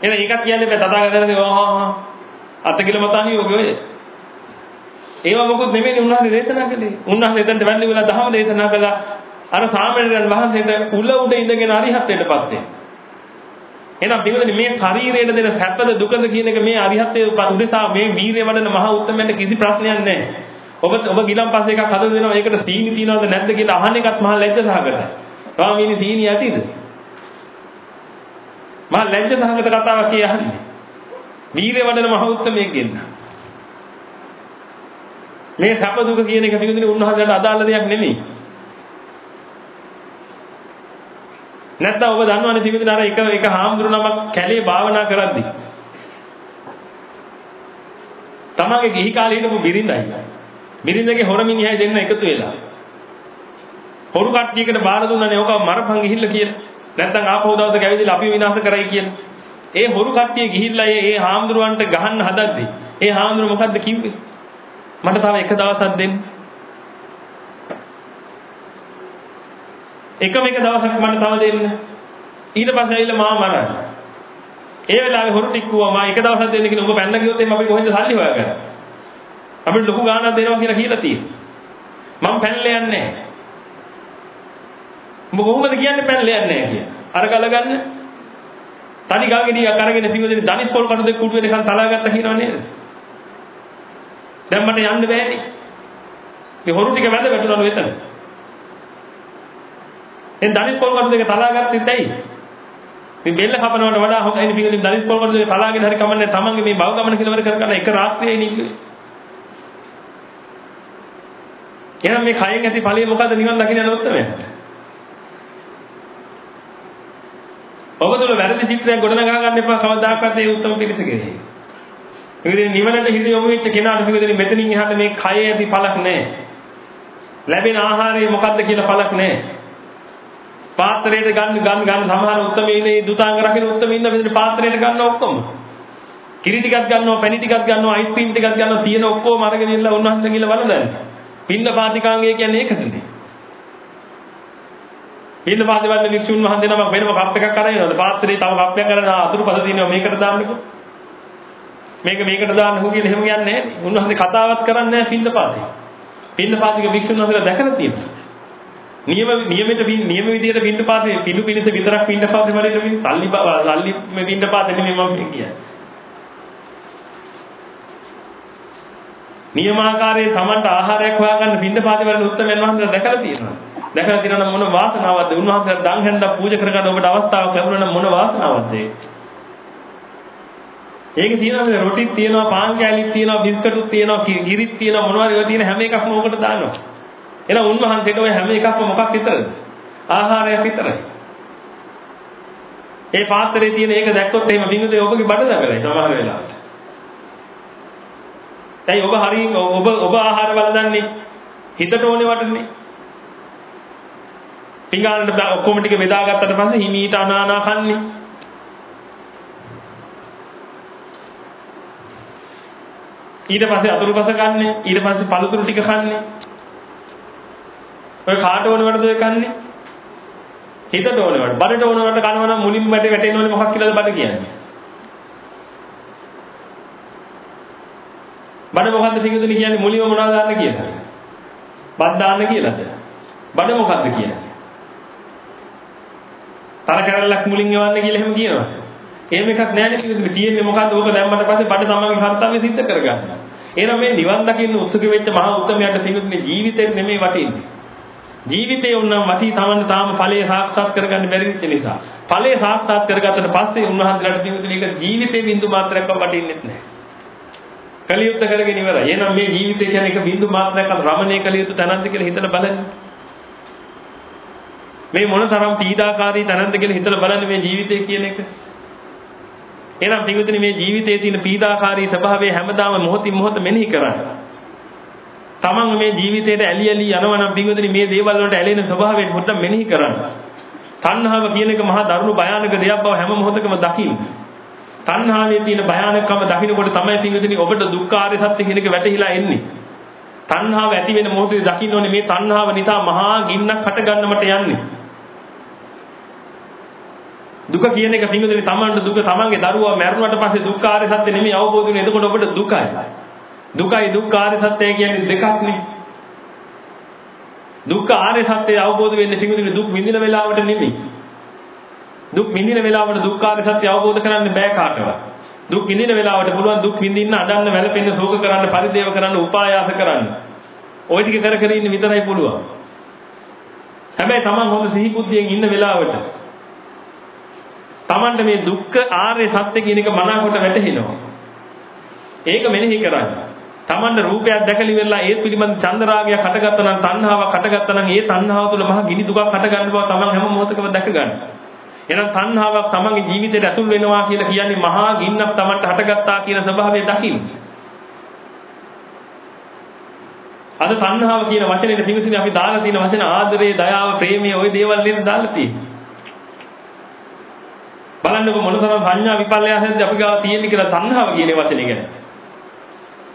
එහෙනම් ඒකත් කියන්නේ බෑ තථාගතයන්ගේ ආහා අතකිල මතානි ඔබ ඔය. ඒවා මොකොත් නෙමෙයි උන්වහන්සේ දේශනා කළේ. උන්වහන්සේ එතනට වැල්ලි වෙලා දහම දේශනා කළා. අර සාමණේරයන් වහන්සේට උල උඩ ඉඳගෙන අරිහත්ත්වයටපත් වෙනවා. එහෙනම් පින්වතුනි මේ ශරීරයට දෙන සැපද දුකද කියන එක මේ අරිහත්ත්වයේ උදෙසා මේ වීර්ය වඩන මහ උත්තරමෙන්ට කිසි ප්‍රශ්නයක් නැහැ. ඔබ ඔබ ගිලම්පස් එකක් හදලා දෙනවා ඒකට සීනි තියනවද නැද්ද කියලා අහන එකත් මහ ලැජ්ජ සහගතයි. ස්වාමීනි සීනි ඇතිද? මහ ලැජ්ජ සහගත කතාවක් කියන්නේ. වීර්ය වඩන මහ උත්තරමෙක් ගෙන්න. මේ සැප දුක කියන එක පිළිගන්නේ උන්වහන්සේට අදාළ දෙයක් නෙමෙයි. නැත්නම් ඔබ දන්නවනේ පිළිගන්නේ අර එක එක හාමුදුරුවෝ නමක් කැලේ භාවනා කරද්දි තමගේ ගිහි කාලේ හිටපු බිරිඳයි. බිරිඳගේ හොර මිනිහයි දෙන්න එකතු වෙලා. හොරු කට්ටියකට බාර දුන්නනේ ඕක මරපන් ගිහිල්ලා කියලා. නැත්නම් ආපහු දවසක ඇවිදලා අපි විනාශ කරයි කියලා. ඒ හොරු කට්ටිය ගිහිල්ලා ඒ හාමුදුරුවන්ට ගහන්න හදද්දි ඒ හාමුදුරුව මොකද්ද කිව්වේ? මට තව එක දවසක් දෙන්න එකම එක දවසක් මට තව දෙන්න. ඊට පස්සේ ඇවිල්ලා මාව මරන්න. ඒ වෙලාවේ හොරු ටික්කුවා මා එක දවසක් දෙන්න කියලා ඔබ පැන්න ගියොත් එimhe අපි කොහෙන්ද සල්ලි හොයාගන්නේ? අපිට ලොකු ගාණක් දෙනවා කියලා කියලා තියෙනවා. මම පැනලා යන්නේ නැහැ. ඔබ කොහොමද කියන්නේ පැනලා යන්නේ නැහැ කියලා? අර ගල ගන්න. තනි ගාගෙඩියක් අරගෙන පින්වදින දනිස් පොල් කටු දෙක කුඩු වෙනකන් තලාගත්ත කියනව නේද? දැන් මට යන්න බෑනේ. මේ හොරු ටික වැද වැටුණලු එතන. එහෙනම් දනිස් පොල් කටු දෙක තලාගත්තෙත් ඇයි? මේ බෙල්ල කපනවට වඩා හොඳයි නේ පිටින් දනිස් පොල් කටු දෙක තලාගෙන හරි කමන්නේ තමන්ගේ මේ භව ගමන කෙලවර කර ගන්න එක රාත්‍රියේ නින්නේ. එහෙනම් මේ කයෙන් ඇති ඵලයේ මොකද්ද නිවන් දකින්න යන උත්තරය? ඔබ තුල වැරදි චිත්‍රයක් ගොඩනගා ගන්න එපා කවදාකවත් ඒ උත්තම පිළිසකේ. ඒකෙන් නිවනට හිත යොමු වෙච්ච කෙනාට පිළිදෙන මෙතනින් එහාට මේ කයේ ඇති පළක් නැහැ. ලැබෙන ආහාරය මොකද්ද කියලා පළක් නැහැ. පාත්‍රයට ගන්න ගන්න ගන්න සමහර උත්තරමීනේ දුතාංග රකින්න උත්තරමීන්න මෙතන පාත්‍රයට ගන්න ඔක්කොම. කිරි ටිකක් ගන්නවා, පැණි ටිකක් ගන්නවා, අයිස්ක්‍රීම් ටිකක් ගන්නවා, තියෙන ඔක්කොම අරගෙන ඉල්ල උන්වහන්සේ කියලා බලන්න. පින්න පාතිකාංගය කියන්නේ ඒකද? පින්න පාති වන්න වික්ෂුන් වහන්සේ නමක් වෙනම කප් එකක් අරගෙන යනවාද? පාත්‍රේ තව කප් එකක් අරගෙන අතුරු පද දිනවා මේකට දාන්නකෝ. මේක මේකට දාන්න හො කියලා එහෙම කියන්නේ නැහැ. උන්වහන්සේ කතාවක් කරන්නේ නැහැ පින්න පාති. පින්න පාතික වික්ෂුන් වහන්සේලා දැකලා තියෙනවා. නියම නියමෙට නියම විදියට පින්න පාතේ පිළු පිණිස විතරක් පින්න පාතේ වලින් මේ සල්ලි සල්ලි මේ පින්න පාතේ නෙමෙයි මම කියන්නේ. නියමාකාරයේ Tamanට ආහාරයක් හොයාගන්න පින්න පාතේ වලින් උත්තරයන් වහන්සේලා දැකලා තියෙනවා. දැකලා තියෙනවා නම් මොන වාසනාවක්ද? උන්වහන්සේලා දන් හැන්දා පූජා කරගන්න ඔබට අවස්ථාවක් ලැබුණා නම් මොන වාසනාවක්ද ඒක? ඒක තියෙනවා රොටිත් තියෙනවා පාන් කෑලිත් තියෙනවා බිස්කටුත් තියෙනවා කිරිත් තියෙනවා මොනවද ඒවා තියෙන හැම එකක්ම ඕකට දානවා. එහෙනම් උන්වහන්සේට ඔය හැම එකක්ම මොකක් විතරද? ආහාරයක් විතරයි. ඒ පාත්‍රයේ තියෙන ඒක දැක්කොත් එහෙම බින්දුවේ ඔබගේ බඩ දඟලයි සමහර වෙලාවට. ඇයි ඔබ හරිය ඔබ ඔබ ආහාර බලදන්නේ හිතට ඕනේ වටනේ. පිඟානට ඔක්කොම ටික බෙදාගත්තට පස්සේ හිමීට අනානා කන්නේ. ඊට පස්සේ අතුරුපස කන්නේ ඊට පස්සේ පළතුරු ටික කන්නේ ඔය කාට ඕනවටද ඔය කන්නේ? හිතට ඕනවට. බඩට ඕනවට කනවා නම් මුලින්ම මට වැටෙන්න ඕනේ මොකක් කියලාද බඩ කියන්නේ? බඩ මොකද්ද පිටුදුනි කියන්නේ මුලින්ම මොනවද දාන්න කියලා? බත් දාන්න කියලාද? බඩ මොකද්ද කියන්නේ? තර කරල්ලක් මුලින් යවන්න කියලා එහෙම කියනවා. එහෙම එකක් නැහැ නේ පිටුදුනි. තියෙන්නේ මොකද්ද? ඕක දැම්මට පස්සේ බඩ තමන්ගේ කර්තව්‍ය සිද්ධ කරගන්න. එහෙනම් මේ නිවන් දකින්න උත්සුක වෙච්ච මහා උත්මයාට පිටුදුනි ජීවිතේ නෙමෙයි වටින්නේ. ජීවිතේ උන්නම් වටී තමන්න තාම ඵලයේ සාක්ෂාත් කරගන්න බැරි වෙච්ච නිසා ඵලයේ සාක්ෂාත් කරගත්තට පස්සේ උන්වහන්සේලාට දිනුදින එක ජීවිතේ බින්දු මාත්‍රයක්ව වටින්නේ නැහැ. කලියුත් කරගෙන ඉවරයි. එහෙනම් මේ ජීවිතය කියන්නේ එක බින්දු මාත්‍රයක් රමණය කළ යුතු තැනක්ද කියලා හිතලා බලන්න. මේ මොන තරම් පීඩාකාරී තැනක්ද කියලා හිතලා බලන්න මේ ජීවිතය කියන එක. එහෙනම් පිටුතුනි මේ ජීවිතයේ තියෙන පීඩාකාරී ස්වභාවය හැමදාම මොහොතින් මොහොත මෙනෙහි කරන්න. තමන් මේ ජීවිතේට ඇලි ඇලි යනවා නම් පින්වතුනි මේ දේවල් වලට ඇලෙන ස්වභාවයෙන් පොඩ්ඩක් මෙනෙහි කරන්න. තණ්හාව කියන එක මහා දරුණු භයානක දෙයක් බව හැම මොහොතකම දකින්න. තණ්හාවේ තියෙන භයානකම දකින්නකොට තමයි පින්වතුනි ඔබට දුක්ඛාරය සත්‍ය කියන එක වැටහිලා එන්නේ. තණ්හාව ඇති වෙන මොහොතේ දකින්න ඕනේ මේ තණ්හාව නිසා මහා ගින්නක් හට ගන්නමට යන්නේ. දුක කියන එක පින්වතුනි තමන්ට දුක තමන්ගේ දරුවා මැරුණාට පස්සේ දුක්ඛාරය සත්‍ය නෙමෙයි අවබෝධ වෙන්නේ. එතකොට ඔබට දුකයි. දුකයි දුක්ඛ ආර්ය සත්‍යය කියන්නේ දෙකක් නේ. දුක්ඛ ආර්ය සත්‍යය අවබෝධ වෙන්නේ පිටුදින දුක් විඳින වෙලාවට නෙමෙයි. දුක් විඳින වෙලාවට දුක්ඛාර සත්‍ය අවබෝධ කරන්න බෑ කාටවත්. දුක් විඳින වෙලාවට පුළුවන් දුක් විඳින්න අඩන්න වැළපෙන්න ශෝක කරන්න පරිදේව කරන්න උපායාස කරන්න. ওই ටික කර කර ඉන්න විතරයි පුළුවන්. හැබැයි Taman හොඳ සිහි බුද්ධියෙන් ඉන්න වෙලාවට Tamanට මේ දුක්ඛ ආර්ය සත්‍ය කියන එක මනාකොට වැටහෙනවා. ඒක මෙනෙහි කරන්න. Tamanට රූපයක් දැකලි වෙලා ඒ පිළිබඳ චන්දරාගයක් හටගත්තා නම් තණ්හාවක් හටගත්තා නම් ඒ තණ්හාව තුළ මහ ගිනි දුකක් හටගන්න බව Taman හැම මොහොතකම දැක ගන්න. එහෙනම් තණ්හාවක් Tamanගේ ජීවිතයට ඇතුල් වෙනවා කියලා කියන්නේ මහා ගින්නක් Tamanට හටගත්තා කියන ස්වභාවය දකින්න. අද තණ්හාව කියන වචනේට පිවිසිනේ අපි දාලා තියෙන වචන ආදරේ, දයාව, ප්‍රේමය ওই දේවල් නේද දාලා තියෙන්නේ. බලන්නකො මොනතරම් සංඥා විපල්යාසයක්ද අපි ගාව තියෙන්නේ කියලා තණ්හාව කියන වචනේ ගැන.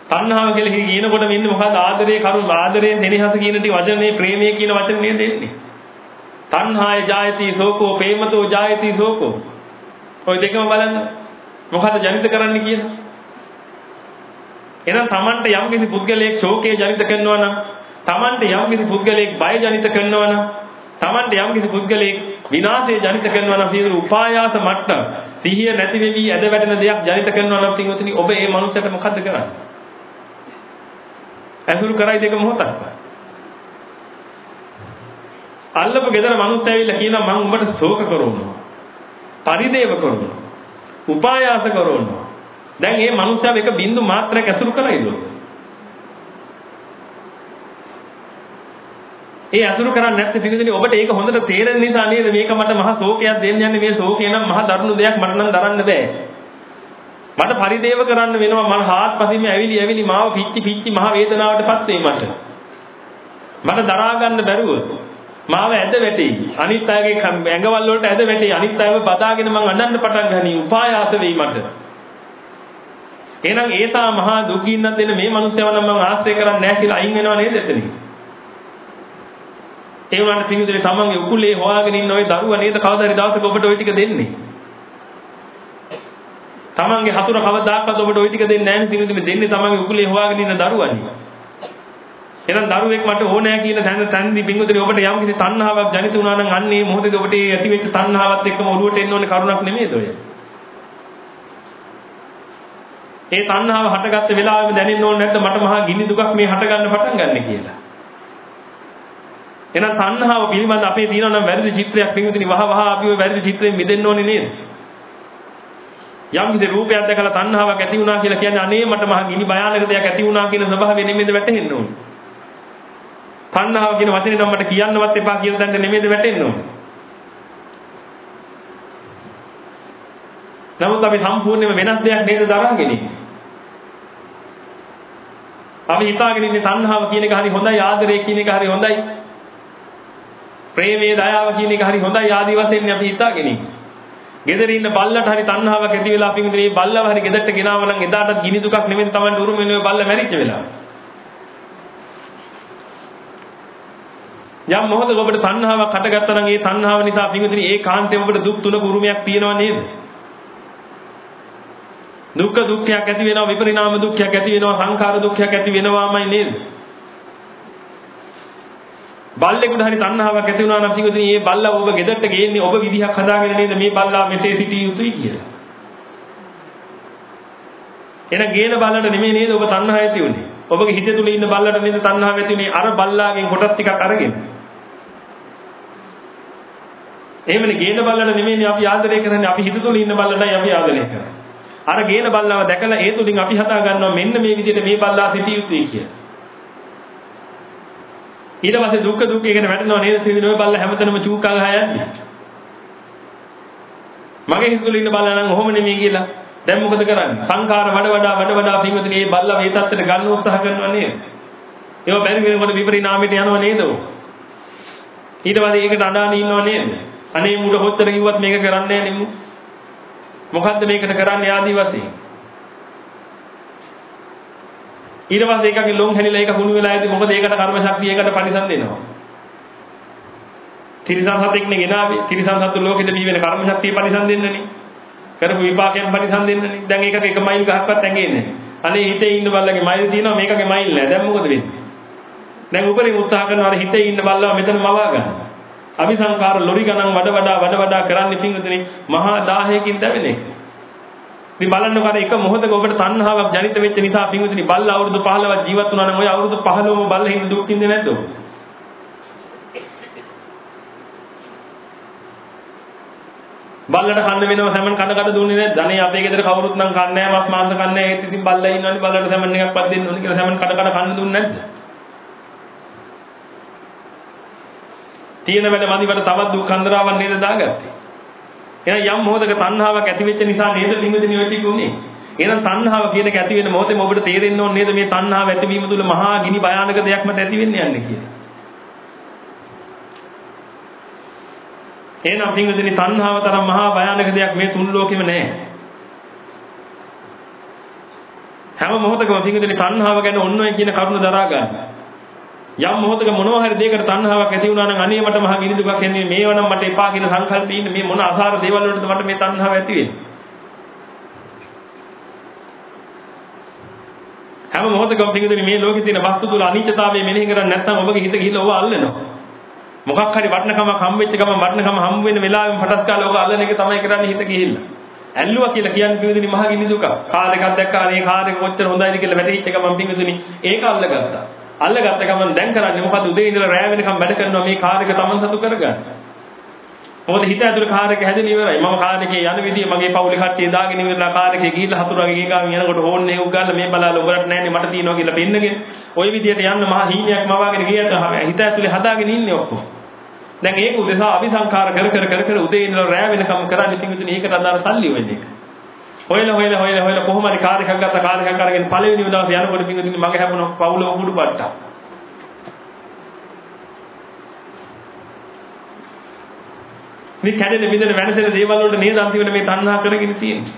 තණ්හාව කියලා කියනකොට මෙන්න මොකද ආදරේ කරුණ ආදරේ දෙනහස කියන ටික වචනේ ප්‍රේමය කියන වචනේ නේද එන්නේ. තණ්හාය ජායති සෝකෝ ප්‍රේමතෝ ජායති සෝකෝ. ඔය දෙකම බලන්න. මොකද ජනිත කරන්න කියලා. එහෙනම් Tamanට යම් කිසි පුද්ගලයෙක් ශෝකේ ජනිත කරනවා නම් Tamanට යම් කිසි පුද්ගලයෙක් බය ජනිත කරනවා නම් Tamanට යම් කිසි පුද්ගලයෙක් විනාශය ජනිත කරනවා නම් සියලු උපායාස මට්ටම් සිහිය නැති වෙවි ඇද වැටෙන දෙයක් ජනිත කරනවා නම් පින්වතුනි ඔබ ඒ මනුස්සයට මොකද්ද කරන්නේ? ඇසුරු කරයි දෙක මොහොතක්. අල්ලපු ගෙදර මනුස්සය ඇවිල්ලා කියනවා මම උඹට ශෝක කරනවා. පරිදේව කරනවා. උපායාස කරනවා. දැන් මේ මනුස්සයා එක බින්දු මාත්‍රයක් ඇසුරු කරයිද? ඒ අසුරු කරන්නේ නැත්නම් පිළිදෙනි ඔබට ඒක හොඳට තේරෙන නිසා නේද? මේක මට මහා ශෝකයක් දෙන්න යන්නේ. මේ ශෝකේ නම් මහා දරුණු දෙයක් මට නම් දරන්න බෑ. මට පරිදේව කරන්න වෙනවා. මම හාත්පසින්ම ඇවිලි ඇවිලි මාව පිච්චි පිච්චි මහා වේදනාවටපත් වෙයි මට. මට දරා ගන්න බැරුව මාව ඇද වැටෙයි අනිත් අයගේ ඇඟවල් වලට ඇද වැටෙයි අනිත් අයව බදාගෙන මං අඬන්න පටන් ගනී. උපායාස වෙයි මට. එහෙනම් ඒසා මහා දුකින්නක් දෙන මේ මිනිස්සයව නම් මං ආශ්‍රය කරන්නේ නැහැ කියලා අයින් වෙනව නේද එතනින්? ඒ වුණාට පින්විතේ තමන්ගේ උකුලේ හොයාගෙන ඉන්න ওই දරුවා නේද කවදා හරි දවසක ඔබට ওই ටික දෙන්නේ. තමන්ගේ හතුර කවදාකවත් ඔබට ওই ටික දෙන්නේ නැහැ නේ පින්විතේ දෙන්නේ තමන්ගේ උකුලේ හොයාගෙන ඉන්න දරුවානේ. එහෙනම් දරුවෙක් මට ඕනෑ කියන තැන තැනදී පින්විතේ ඔබට යම් කිසි තණ්හාවක් ජනිත වුණා නම් අන්නේ මොහොතේදී ඔබට ඒ ඇති වෙච්ච තණ්හාවත් එක්කම ඔළුවට එන්න ඕනේ කරුණක් නෙමෙයිද ඔය? ඒ තණ්හාව හටගත්ත වෙලාවෙම දැනෙන්න ඕනේ නැද්ද මට මහා ගිනි දුකක් මේ හටගන්න පටන් ගන්න කියලා? එහෙනම් තණ්හාව පිළිබඳ අපේ තියෙනවා නම් වැරදි චිත්‍රයක් පිටුතුනි වහ වහ අපි ওই වැරදි චිත්‍රයෙන් මිදෙන්න ඕනේ නේද? යම් කිසි රූපයක් දැකලා තණ්හාවක් ඇති වුණා කියලා කියන්නේ අනේ මට මහ ගිනි භයානක දෙයක් ඇති වුණා කියන ස්වභාවය නෙමෙයිද වැටහෙන්න ඕනේ. තණ්හාව කියන වචනේ නම් මට කියන්නවත් එපා කියන තැනට නෙමෙයිද වැටෙන්න ඕනේ. නමුත් අපි සම්පූර්ණයෙන්ම වෙනස් දෙයක් නේද දරාගෙන ඉන්නේ. අපි හිතාගෙන ඉන්නේ තණ්හාව කියන එක හරි හොඳයි ආදරය කියන එක හරි හොඳයි ප්‍රේමයේ දයාව කියන එක හරි හොඳයි ආදි වශයෙන් අපි හිතාගෙන ඉන්නේ. ගෙදර ඉන්න බල්ලට හරි තණ්හාවක් ඇති වෙලා අපි මේ බල්ලව හරි ගෙදරට ගෙනාව නම් එදාටත් ගිනි දුකක් නෙමෙයි Tamanට උරුම වෙන බල්ල මැරිච්ච වෙලාව. යම් මොහොතක ඔබට තණ්හාවක් හටගත්තා නම් ඒ තණ්හාව නිසා පින්විතනි ඒ කාන්තේ ඔබට දුක් තුනක උරුමයක් තියෙනව නේද? දුක්ඛ දුක්ඛයක් ඇති වෙනවා විපරිණාම දුක්ඛයක් ඇති වෙනවා සංඛාර දුක්ඛයක් ඇති වෙනවාමයි නේද? බල්ලෙකුට හරි තණ්හාවක් ඇති වුණා නම් පිටුදින මේ බල්ලා ඔබ ගෙදරට ගේන්නේ ඔබ විදිහක් හදාගෙන නේද මේ බල්ලා මෙතේ සිටිය යුතුයි කියලා. එහෙනම් ගේන බල්ලට නෙමෙයි නේද ඔබ තණ්හාව ඇති උනේ. ඔබගේ හිත තුල ඉන්න බල්ලට නේද තණ්හාව ඇති උනේ අර බල්ලාගෙන් කොටස් ටිකක් අරගෙන. එහෙමනේ ගේන බල්ලට නෙමෙයි අපි ආදරය කරන්නේ අපි හිත තුල ඉන්න බල්ලටයි අපි ආදරය කරන්නේ. අර ගේන බල්ලව දැකලා ඒ තුලින් අපි හදා ගන්නවා මෙන්න මේ විදිහට මේ බල්ලා සිටිය යුතුයි කියලා. ඊට පස්සේ දුක්ඛ දුක්ඛ කියන වැටෙනව නේද සිවින ඔය බල්ල හැමතැනම චූකා ගහ යන්නේ. මගේ හිතුල ඉන්න බල්ලා නම් ඔහොම නෙමෙයි කියලා. දැන් මොකද කරන්නේ? සංඛාර වඩ වඩා වඩ වඩා පින්වතුනි මේ බල්ලා මේ තත්ත්වයට ගන්න උත්සාහ කරනවා නේද? ඒව බැරි වෙනකොට විපරිණාමයට යනවා නේද? ඊට පස්සේ ඒකට අඬාන ඉන්නව නේද? අනේ මුඩ හොත්තර කිව්වත් මේක කරන්නේ නැහැ නෙමු. මොකද්ද මේකට කරන්නේ ආදි වශයෙන්? ඊට පස්සේ ඒකගේ ලොම් හැලිලා ඒක හුණු වෙලා ඇති මොකද ඒකට කර්ම ශක්තිය ඒකට පරිසම් දෙනවා. තිරිසන් සතෙක්නේ ගෙනාවේ. තිරිසන් සතු ලෝකෙද බිහි වෙන කර්ම ශක්තිය පරිසම් දෙන්නනේ. කරපු විපාකයෙන් පරිසම් දෙන්නනේ. දැන් ඒකක එක මයිල් ගහක්වත් ඇඟේ නැහැ. අනේ හිතේ ඉන්න බල්ලගේ මයිල් තියෙනවා මේකගේ මයිල් නැහැ. දැන් මොකද වෙන්නේ? දැන් උපරිම උත්සාහ කරනවා අර හිතේ ඉන්න බල්ලව මෙතන මවා ගන්න. අபிසංකාර ලොරි ගණන් වඩ වඩා වඩ වඩා කරන්නේ පින්වතුනි මහා දාහයකින් දැවෙන එක. ඉතින් බලන්න කර එක මොහොතක ඔබට තණ්හාවක් ජනිත වෙච්ච නිසා පින්වතුනි බල්ල අවුරුදු 15ක් ජීවත් වුණා නම් ඔය අවුරුදු 15ම බල්ල හින්දා දුක් විඳින්නේ නැද්ද? බල්ලට කන්න වෙනව සැමන් කන කඩ දුන්නේ නැද්ද? අනේ අපේ ගෙදර කවුරුත් නම් කන්නේ නැහැ මස් මාංශ කන්නේ නැහැ. ඒත් ඉතින් බල්ලා ඉන්නවනේ බල්ලට සැමන් එකක්වත් දෙන්න ඕනේ කියලා සැමන් කඩ කඩ කන්න දුන්නේ නැද්ද? තියෙන වැඩ මදිවට තවත් දුක් කන්දරාවක් නේද දාගත්තේ? එහෙනම් යම් මොහොතක තණ්හාවක් ඇති වෙච්ච නිසා නේද පින්විතනි ඔය ටික උනේ? එහෙනම් තණ්හාව කියන එක ඇති වෙන මොහොතේ ඔබට තේරෙන්න ඕනේ නේද මේ තණ්හාව ඇතිවීම තුළ මහා ගිනි භයානක දෙයක් මත ඇති වෙන්නේ යන්නේ කියලා. එහෙනම් පින්විතනි තණ්හාව තරම් මහා භයානක දෙයක් මේ තුන් ලෝකෙම නැහැ. හැම මොහොතකම පින්විතනි තණ්හාව ගැන ඔන්න ඔය කියන කරුණ දරා ගන්න. යම් මොහොතක මොනවා හරි දෙයකට තණ්හාවක් ඇති වුණා නම් අනේ මට මහා ගිනි දුකක් එන්නේ මේව නම් මට එපා කියන සංකල්පය ඉන්නේ මේ මොන අසාර දේවල් වලටද මට මේ තණ්හාව ඇති වෙන්නේ. හැම මොහොතකම පින්විතනි මේ ලෝකේ තියෙන වස්තු තුල අනිත්‍යතාවය මෙනෙහි කරන්නේ නැත්නම් ඔබගේ හිත ගිහිල්ලා ඔබ අල්ලනවා. මොකක් හරි වටනකමක් හම්බෙච්ච ගමන් වටනකම හම්බ වෙන වෙලාවෙම පටස් කාලා ඔක අල්ලන එක තමයි කරන්නේ හිත ගිහිල්ලා. ඇල්ලුවා කියලා කියන්නේ පිළිදෙනි මහ ගිනි දුක. කාර් එකක් දැක්කා මේ කාර් එක කොච්චර හොඳයිද කියලා වැටහිච්ච ගමන් පිළිදෙනි ඒක අල්ලගත්තා. අල්ලගත්ත ගමන් දැන් කරන්නේ මොකද උදේ ඉඳලා රෑ වෙනකම් වැඩ කරනවා මේ කාර්යක තමන් සතු කරගන්න. මොකද හිත ඇතුලේ කාර්යක හැදෙන ඉවරයි. මම කාර්යකේ යන විදිය මගේ පවුලේ කට්ටිය දාගෙන ඉවරලා කාර්යකේ ගිහිල්ලා හතුරාගේ ගේ ගාමින් යනකොට ඕන් නේ උගන්න මේ බලාලා උඹලට නැන්නේ මට තියනවා කියලා පෙන්නගෙන ওই විදියට යන්න මහා හීනයක් මවාගෙන ගියට හිත ඇතුලේ හදාගෙන ඉන්නේ ඔක්කොම. දැන් ඒක උදෙසා අபிසංකාර කර කර කර කර උදේ ඉඳලා රෑ වෙනකම් කරන්නේ ඉතින් ඒකට අදාළ සල්ලි වෙන්නේ. හොයලා හොයලා හොයලා හොයලා කොහොම හරි කාර් එකක් ගත්තා කාර් එකක් අරගෙන පළවෙනි දවසේ යනකොට පිටින් මගේ හැපුණ පවුල උඩු පට්ටා. මේ කැඩෙන බිඳෙන වෙනසෙන දේවල් වලට නේද අන්තිමට මේ තණ්හා කරගෙන තියෙන්නේ.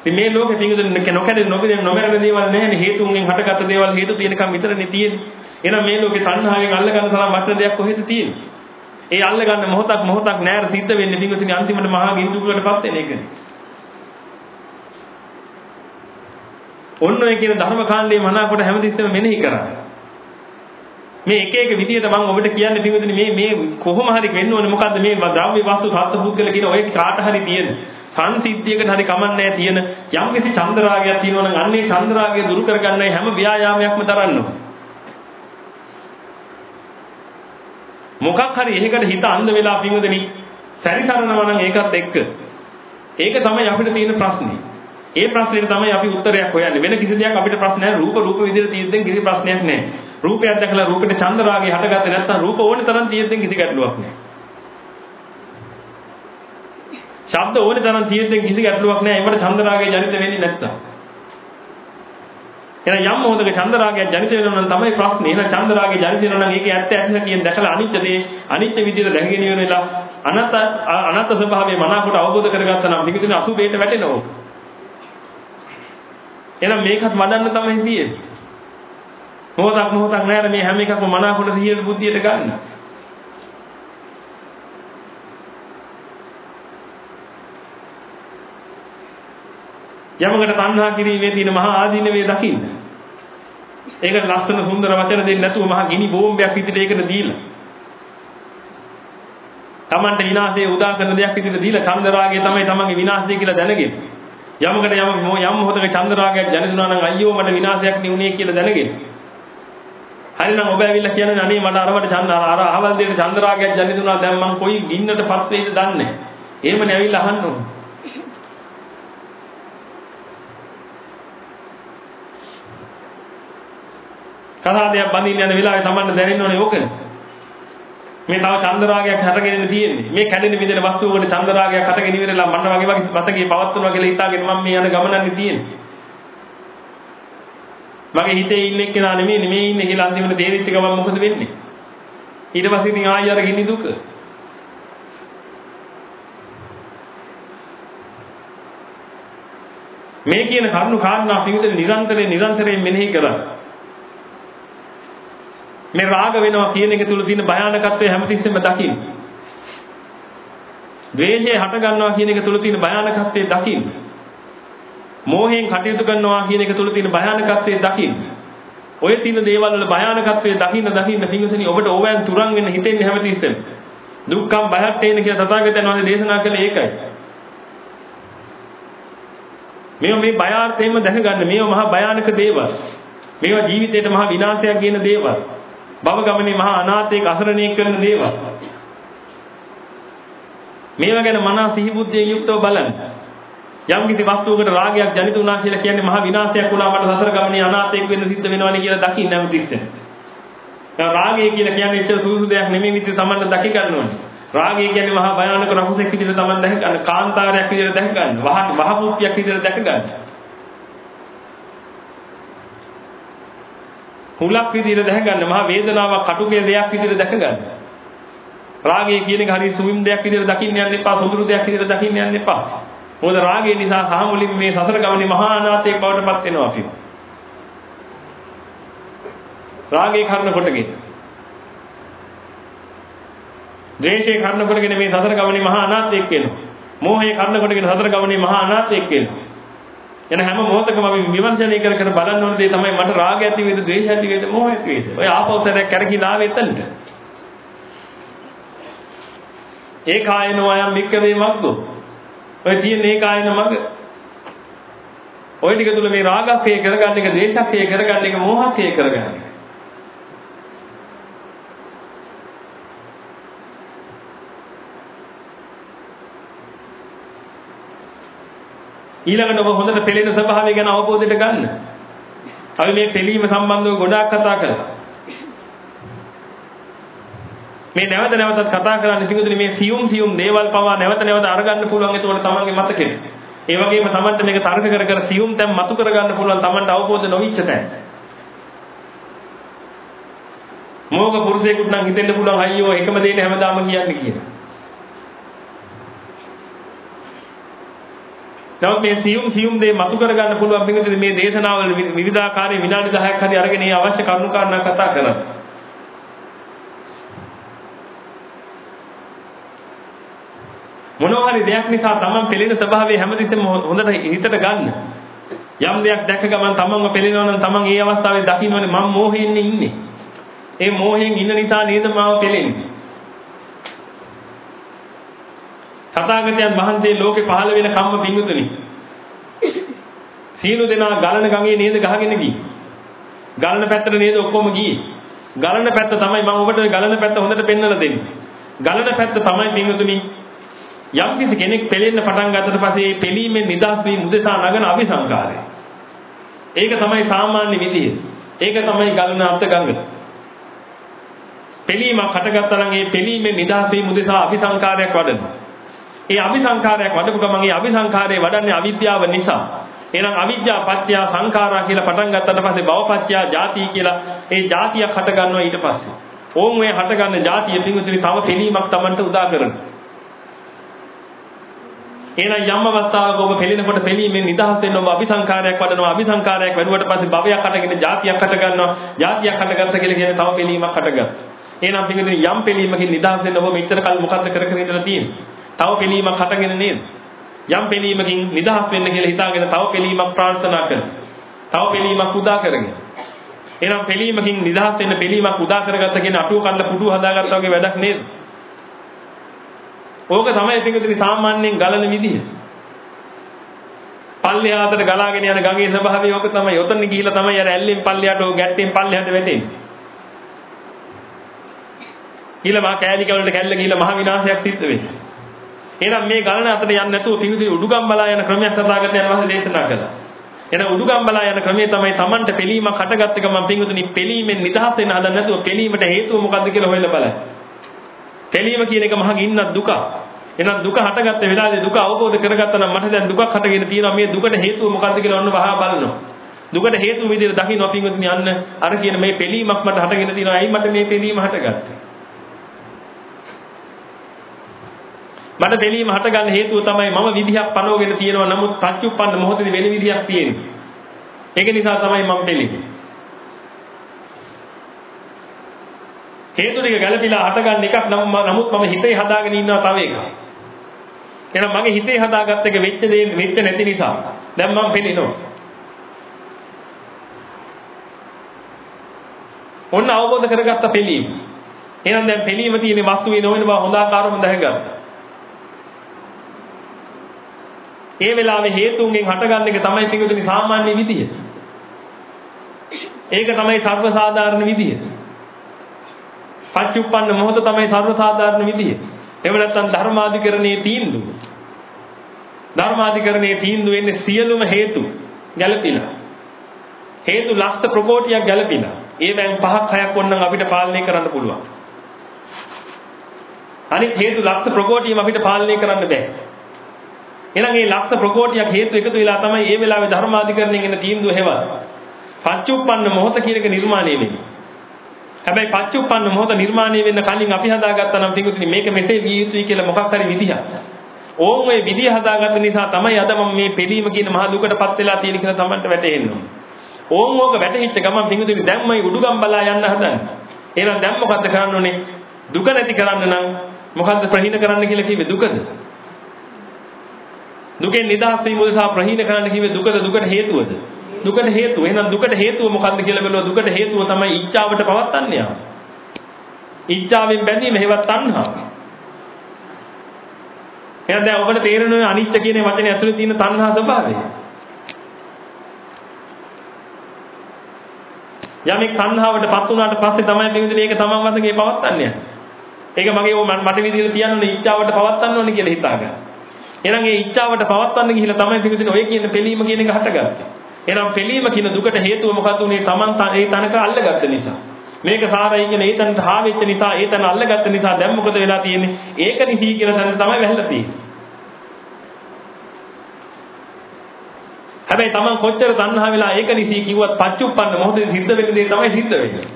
ඉතින් මේ ලෝකෙ පිඟුදුන නොකැඩෙන නොබිදෙන නොමරන දේවල් නැහැනේ හේතුන්ගෙන් හටගත්ත දේවල් හේතු තියෙනකම් විතරනේ තියෙන්නේ. එහෙනම් මේ ලෝකේ තණ්හාවෙන් අල්ලගන්න තරම් වටින දෙයක් කොහෙද තියෙන්නේ? ඒ අල්ලගන්න මොහොතක් මොහොතක් නෑර සිද්ධ වෙන්නේ පිඟුතුනි අන්තිමට මහා ගිනිදුකකටපත් වෙන එකනේ. ඔන්න ඔය කියන ධර්ම කාණ්ඩයේ මනාකොට හැමතිස්සෙම මෙනෙහි කරන්නේ. මේ එක එක විදියට මම ඔබට කියන්නේ පිටුදින මේ මේ කොහොම හරි වෙන්න ඕනේ. මොකද්ද මේ ද්‍රව්‍ය වස්තු සත්පුද්ගල කියන ඔය කාට හරි තියෙන සංසිද්ධියකට හරි කමන්නේ තියෙන යම් කිසි චන්ද්‍රාගයක් තියෙනවා නම් අන්නේ චන්ද්‍රාගය දුරු කරගන්නයි හැම ව්‍යායාමයක්ම දරන්න මොකක් හරි එහෙකට හිත අන්ධ වෙලා පිටුදිනි සැරිසරනවා නම් ඒකත් එක්ක. ඒක තමයි අපිට තියෙන ප්‍රශ්නේ. ඒ ප්‍රශ්නෙට තමයි අපි උත්තරයක් හොයන්නේ වෙන කිසි දෙයක් අපිට ප්‍රශ්න නැහැ රූප රූප විදිහට තියෙද්දෙන් කිසි ප්‍රශ්නයක් නැහැ රූපයක් දැකලා රූපෙට චන්ද රාගය හටගත්තේ නැත්නම් රූප ඕනේ තරම් තියෙද්දෙන් කිසි ගැටලුවක් නැහැ. ශබ්ද ඕනේ තරම් තියෙද්දෙන් කිසි ගැටලුවක් නැහැ. ඒවට චන්ද රාගය ජනිත වෙන්නේ නැත්තම්. එහෙනම් යම් මොහොතක චන්ද රාගය ජනිත වෙනවා නම් තමයි ප්‍රශ්නේ. එහෙනම් චන්ද රාගය ජනිත වෙනවා නම් ඒකේ ඇත්ත ඇත්ත කියන දැකලා අනිත්‍ය දේ අනිත්‍ය විදිහට දැකගෙන ඉවර වෙලා අනත් අනත් ස්වභාවය මනාකොට අවබෝධ කරගත්තා නම් පිටින් අසුබේට වැටෙනවා. එහෙනම් මේකත් වඩන්න තමයි තියෙන්නේ. මොහොතක් මොහොතක් නෑර මේ හැම එකක්ම මනාකොට සිහියට බුද්ධියට ගන්න. යමකට තණ්හා කිරීමේ තියෙන මහා ආදීනවේ දකින්න. ඒකට ලස්සන සුන්දර වචන දෙන්නේ නැතුව මහා ගිනි බෝම්බයක් විදිහට ඒකට දීලා. Tamante විනාශයේ උදා කරන දෙයක් විදිහට දීලා චන්දරාගය තමයි තමන්ගේ විනාශය කියලා දැනගෙන. යමකට යම යම් මොහොතක චන්දරාගයක් ජනිතුනා නම් අයියෝ මට විනාශයක් නෙුනේ කියලා දැනගෙන. හරිනම් ඔබ ඇවිල්ලා කියන්නේ අනේ මට අරවට ඡන්ද අර අහවල් දෙයට චන්ද්‍රාගයක් ජනිතුණා දැන් මං කොයි ගින්නටපත් වෙයිද දන්නේ? එහෙමනේ ඇවිල්ලා අහන්න ඕන. කසාදයක් බඳින්න යන වෙලාවේ Tamanne දැනෙන්න ඕනේ ඕකනේ. මේ තව චන්ද්‍රාගයක් හටගෙන තියෙන්නේ මේ කැඩෙන විදිහට වස්තුවකට චන්ද්‍රාගයක් හටගෙන ඉවරලා මන්න වගේ වගේ මතකේ පවත්වනවා කියලා හිතාගෙන මම මේ යන ගමනන්නේ තියෙන්නේ මගේ හිතේ ඉන්න එක්කෙනා නෙමෙයි නෙමෙයි ඉන්නේ කියලා අන්තිමට තේරිච්ච ගමන් මොකද වෙන්නේ? ඊට පස්සේ ඉතින් ආයෙ අර ගිනි දුක. මේ කියන කරුණු කාරණා පිළිදෙන නිරන්තරයෙන් නිරන්තරයෙන් මෙනෙහි කරා. මේ රාග වෙනවා කියන එක තුල තියෙන භයානකත්වය හැමතිස්සෙම දකින්න. ද්වේෂය හට ගන්නවා කියන එක තුල තියෙන භයානකත්වය දකින්න. මෝහයෙන් කටයුතු කරනවා කියන එක තුළ තියෙන භයානකත්වය දකින්න. ඔය තියෙන දේවල් වල භයානකත්වය දකින්න දකින්න පිංගුසනි ඔබට ඕවෑන් තුරන් වෙන්න හිතෙන්නේ හැමතිස්සෙම. දුක්ඛම් බයත්තේන කියලා තථාගතයන් වහන්සේ දේශනා කළේ ඒකයි. මේවා මේ බයාර්ථයෙන්ම දැකගන්න මේවා මහා භයානක දේවල්. මේවා ජීවිතේට මහා විනාශයක් කියන දේවල්. භව ගමනේ මහා අනාථයක අසරණීය කරන දේවල්. මේවා ගැන මනස සිහිබුද්ධියෙන් යුක්තව බලන්න. යම් කිසි වස්තුවකට රාගයක් ජනිත වුණා කියලා කියන්නේ මහා විනාශයක් වුණා මට සසර ගමනේ අනාථයෙක් වෙන්න සිද්ධ වෙනවනේ කියලා දකින්න හැමතිස්සෙම. දැන් රාගය කියලා කියන්නේ ඉච්ඡා සුසු දෙයක් නෙමෙයි විදිහට සමන්න දකි ගන්න ඕනේ. රාගය කියන්නේ මහා භයානක රහසක් විදිහට තමන් දැක ගන්න, කාන්තාරයක් විදිහට දැක ගන්න, වහ වහපුත්තියක් විදිහට දැක ගන්න. හුලක් විදිහට දැක ගන්න, මහා වේදනාවක් කටුකේ දෙයක් විදිහට දැක ගන්න. රාගය කියන එක හරි සුවිම් දෙයක් විදිහට දකින්න යන්න එපා, සුදුරු දෙයක් විදිහට දකින්න යන්න එපා. මොකද රාගය නිසා සාමුලින් මේ සසර ගමනේ මහා අනාථයෙක් බවට පත් වෙනවා අපි. රාගයේ කර්ණ කොටගෙන. ද්වේෂයේ කර්ණ කොටගෙන මේ සසර ගමනේ මහා අනාථයෙක් වෙනවා. මෝහයේ කර්ණ කොටගෙන සසර ගමනේ මහා අනාථයෙක් වෙනවා. එන හැම මොහොතකම අපි විමර්ශනය කර කර බලන්න ඕන දේ තමයි මට රාගය ඇති වේද, ද්වේෂය ඇති වේද, මෝහය ඇති වේද. ඔය ආපෞසරයක් කරකිලා ආවේ එතනට. ඒකායනෝ අයම් වික්කවේ මග්ගෝ ඔය තියෙන ඒකායන මග ඔය ටික තුල මේ රාගක්ඛය කරගන්න එක, දේශක්ඛය කරගන්න එක, මෝහක්ඛය කරගන්න එක. ඊළඟට ඔබ හොඳට පෙළෙන ස්වභාවය ගැන අවබෝධයට ගන්න. අපි මේ පෙළීම සම්බන්ධව ගොඩාක් කතා කළා. මේ නැවත නැවතත් කතා කරන්නේ පිටුදුනේ මේ සියුම් සියුම් දේවල් පවා නැවත නැවත අරගන්න පුළුවන් ඒතකොට තමන්ගේ මතකෙට. ඒ වගේම තමන්ට මේක තර්ක කර කර සියුම් තැන් මතු කරගන්න පුළුවන් තමන්ට අවබෝධ නොවිච්ච තැන්. මොෝග පුරුෂයෙකුට නම් හිතෙන්න පුළුවන් අයියෝ එකම දෙයට හැමදාම කියන්නේ කියලා. නමුත් මේ සියුම් සියුම් දේ මතු කරගන්න පුළුවන් පිටුදුනේ මේ දේශනාවල විවිධාකාරයේ විනාඩි 10ක් හරි අරගෙන ඒ අවශ්‍ය කරුණු කාරණා කතා කරනවා. මොනවා හරි දෙයක් නිසා තමන් පෙළෙන ස්වභාවය හැමතිස්සෙම හොඳට හිතට ගන්න. යම් දෙයක් දැක ගමන් තමන්ව පෙළෙනවා නම් තමන් ඒ අවස්ථාවේ දකින්නවනේ මම මෝහයෙන් ඉන්නේ. ඒ මෝහයෙන් ඉන්න නිසා නේද මාව පෙළෙන්නේ. තථාගතයන් වහන්සේ ලෝකේ පහළ වෙන කම්ම පිංගුතුනි. සීල දෙනා ගලන ගඟේ නේද ගහගෙන ගියේ. ගලන පැත්තට නේද ඔක්කොම ගියේ. ගලන පැත්ත තමයි මම ඔබට ගලන පැත්ත හොඳට පෙන්වලා දෙන්නේ. ගලන පැත්ත තමයි පිංගුතුනි යම් කිසි කෙනෙක් පෙලෙන්න පටන් ගත්තට පස්සේ මේ පෙලීමෙන් නිදහස් වීම උදෙසා නගන අபிසංකාරය. ඒක තමයි සාමාන්‍ය විදිය. ඒක තමයි ගලන අර්ථ ගංග. පෙලීමක් හටගත්තා නම් ඒ පෙලීමෙන් නිදහස් වීම උදෙසා අபிසංකාරයක් වඩනවා. ඒ අபிසංකාරයක් වඩපු ගමන් ඒ අபிසංකාරයේ වඩන්නේ අවිද්‍යාව නිසා. එහෙනම් අවිද්‍යා පත්‍ය සංඛාරා කියලා පටන් ගත්තට පස්සේ භව පත්‍ය ಜಾති කියලා ඒ ಜಾතියක් හට ගන්නවා ඊට පස්සේ. ඕන් ඔය හට ගන්න ಜಾතිය පිංගුතුනි තව තෙලීමක් Tamanට උදා කරනවා. එහෙනම් යම් අවස්ථාවක ඔබ පෙළෙනකොට පෙළීමෙන් නිදහස් වෙන්න ඔබ අபிසංකාරයක් වඩනවා අபிසංකාරයක් වැඩුවට පස්සේ භවයක් හටගෙන ಜಾතියක් හට ගන්නවා ಜಾතියක් හටගත්ත කියලා කියන්නේ තව පෙළීමක් හටගත්තා. එහෙනම් පිංගුතුනි යම් පෙළීමකින් නිදහස් වෙන්න ඔබ මෙච්චර කල් මොකද්ද කර කර ඉඳලා තියෙන්නේ? තව පෙළීමක් හටගෙන නේද යම් පෙළීමකින් නිදහස් වෙන්න කියලා හිතාගෙන තව පෙළීමක් ප්‍රාර්ථනා කරනවා තව පෙළීමක් උදා කරගෙන එහෙනම් පෙළීමකින් නිදහස් වෙන්න පෙළීමක් උදා කරගත්ත කියන්නේ අටුව කන්න පුඩුව හදාගත්තා වගේ වැඩක් නේද ඕක තමයි පිටුතුනි සාමාන්‍යයෙන් ගලන විදිහ. පල්ලෙහාට ගලාගෙන යන ගඟේ ස්වභාවය ඕක තමයි. ඔතන ගිහිලා තමයි අර ඇල්ලෙන් පල්ලෙහාට ඕක ගැට්ටෙන් පල්ලෙහාට වැටෙන්නේ. ඊළඟ මා කෑලි කවලට කැල්ල ගිහිලා මහ විනාශයක් සිද්ධ වෙන්නේ. එහෙනම් මේ ගලන අතර යන්නේ නැතුව පිටුතුනි උඩුගම් බලා යන ක්‍රමයක් සතාගතයන් වහන්සේ දේශනා කළා. එන උඩුගම් බලා යන ක්‍රමය තමයි Tamanට පිළීමක් හටගත්ත ගමන් පිටුතුනි පිළීමෙන් නිදහස් වෙන්න හදන්න නැතුව පිළීමට හේතුව මොකද්ද කියලා හොයලා බලන්න. තැලීම කියන එක මහා ගින්නක් දුක. එහෙනම් දුක හටගත්ත වෙලාවේ දුක අවබෝධ කරගත්තා නම් මට දැන් දුකක් හටගෙන තියෙනවා මේ දුකට හේතුව මොකද්ද කියලා ඔන්න වහා බලනවා. දුකට හේතුව විදිහට දකින්න අපින්වත්නි යන්න අර කියන මේ පිළීමක් මට හටගෙන තියෙනවා. ඇයි මට මේ පිළීම හටගත්තේ? මට පිළීම හටගන්න හේතුව තමයි මම විදිහක් පනවගෙන තියෙනවා. නමුත් පච්චුප්පන්න මොහොතේ වෙන විදිහක් තියෙනවා. ඒක නිසා තමයි මම පිළීම. හේතු ටික ගැළපීලා හටගන්න එකක් නම් නමුත් මම හිතේ හදාගෙන ඉන්නවා තව එකක්. එහෙනම් මගේ හිතේ හදාගත්ත එක වෙච්ච දේ වෙච්ච නැති නිසා දැන් මම පෙළෙනවා. ඔන්න අවබෝධ කරගත්ත පෙළීම. එහෙනම් දැන් පෙනීම තියෙන වස්තුවේ නොවන බව හොඳ ආකාරවම දැකගත්තා. ඒ වෙලාවේ හේතුන්ගෙන් හටගන්න එක තමයි පිටුතුනි සාමාන්‍ය විදිය. ඒක තමයි සර්ව සාධාරණ විදිය. පච්චුප්පන්න මොහොත තමයි සර්ව සාධාරණ විදිය. එහෙම නැත්නම් ධර්මාධිකරණයේ තීන්දුව. ධර්මාධිකරණයේ තීන්දුව වෙන්නේ සියලුම හේතු ගැළපිලා. හේතු ලක්ෂ ප්‍රකෝටියක් ගැළපිලා. ඒවෙන් පහක් හයක් වොන්නම් අපිට පාලනය කරන්න පුළුවන්. අනිත් හේතු ලක්ෂ ප්‍රකෝටියම අපිට පාලනය කරන්න බෑ. එහෙනම් මේ ලක්ෂ ප්‍රකෝටියක් හේතු එකතු වෙලා තමයි මේ වෙලාවේ ධර්මාධිකරණයෙන් එන තීන්දුව හෙවන්නේ. පච්චුප්පන්න මොහොත කියන එක නිර්මාණය වෙන්නේ. හැබැයි පච්චුප්පන්න මොහොත නිර්මාණය වෙන්න කලින් අපි හදාගත්තා නම් පිටුතුනි මේක මෙතේ විය යුතුයි කියලා මොකක් හරි විදිහක්. ඕම් ওই විදිය හදාගත්ත නිසා තමයි අද මම මේ පිළීම කියන මහ දුකටපත් වෙලා තියෙන කියලා Tamanට වැටහෙන්නේ. ඕම් ඕක වැටහිච්ච ගමන් පිටුතුනි දැම්මයි උඩුගම් බලා යන්න හදන්නේ. එහෙනම් දැන් මොකද්ද කරන්න ඕනේ? දුක නැති කරන්න නම් මොකද්ද ප්‍රහීන කරන්න කියලා කිව්වේ දුකද? දුකෙන් නිදහස් වීම උදෙසා ප්‍රහීන කරන්න කිව්වේ දුකද දුකට හේතුවද? දුකට හේතුව. එහෙනම් දුකට හේතුව මොකක්ද කියලා බලුවා දුකට හේතුව තමයි ඉච්ඡාවට පවත්තන්නේ යා. ඉච්ඡාවෙන් බැඳීම හේවත් තණ්හාව. එහෙනම් දැන් ඔබට තේරෙනවා අනිච්ච කියන වචනේ ඇතුලේ තියෙන තණ්හා ස්වභාවය. යමෙක් තණ්හාවටපත් වුණාට පස්සේ තමයි පිළිදෙන ඒක තමන් වශයෙන් පවත්තන්නේ. ඒක මගේ මට විදිහට තියන්න ඉච්ඡාවට පවත්තන්න ඕනේ කියලා හිතාගන්න. එහෙනම් ඒ ඉච්ඡාවට පවත්වන්න ගිහිල්ලා තමයි පිළිදෙන ඔය කියන පිළීම කියන එක හටගත්තේ. එහෙනම් පිළීම කියන දුකට හේතුව මොකද්ද උනේ? Taman ඒ තනක අල්ලගත්ත නිසා. මේක සාරයි කියන ඒ තනට හා වෙච්ච නිසා ඒ තන අල්ලගත්ත නිසා දැන් මොකද වෙලා තියෙන්නේ? ඒක නිසි කියන තැන තමයි වැහලා තියෙන්නේ. හැබැයි Taman කොච්චර තණ්හා වෙලා ඒක නිසි කිව්වත් පච්චුප්පන්න මොහොතේ සිද්ධ වෙන දේ තමයි සිද්ධ වෙන්නේ.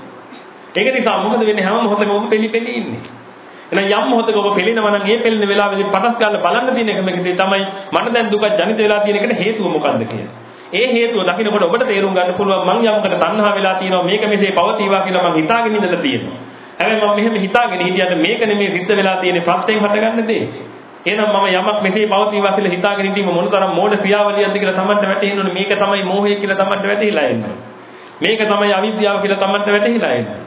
ඒක නිසා මොකද වෙන්නේ හැම මොහොතකම ඔබ පෙළි පෙළි ඉන්නේ. එහෙනම් යම් මොහොතක ඔබ පෙළෙනවා නම් ඒ පෙළෙන වෙලාවෙදී පටස් ගන්න බලන්න තියෙන එකම දේ තමයි මට දැන් දුක ජනිත වෙලා තියෙන එකට හේතුව මොකද්ද කියලා. ඒ හේතුව දකින්නකොට ඔබට තේරුම් ගන්න පුළුවන් මං යම්කට තණ්හා වෙලා තියෙනවා මේක මෙසේ පවතිවා කියලා මං හිතාගෙන ඉඳලා තියෙනවා. හැබැයි මම මෙහෙම හිතාගෙන හිටියට මේක නෙමෙයි සිද්ධ වෙලා තියෙන්නේ ප්‍රත්‍යයෙන් හටගන්න දේ. එහෙනම් මම යමක් මෙසේ පවතිවා කියලා හිතාගෙන ඉඳීම මොනතරම් මෝඩ ක්‍රියාවලියක්ද කියලා Tamanට වැටහෙන්න මේක තමයි මෝහය කියලා Tamanට වැටහිලා එන්නේ. මේක තමයි අවිද්‍යාව කියලා Tamanට වැටහිලා එන්නේ.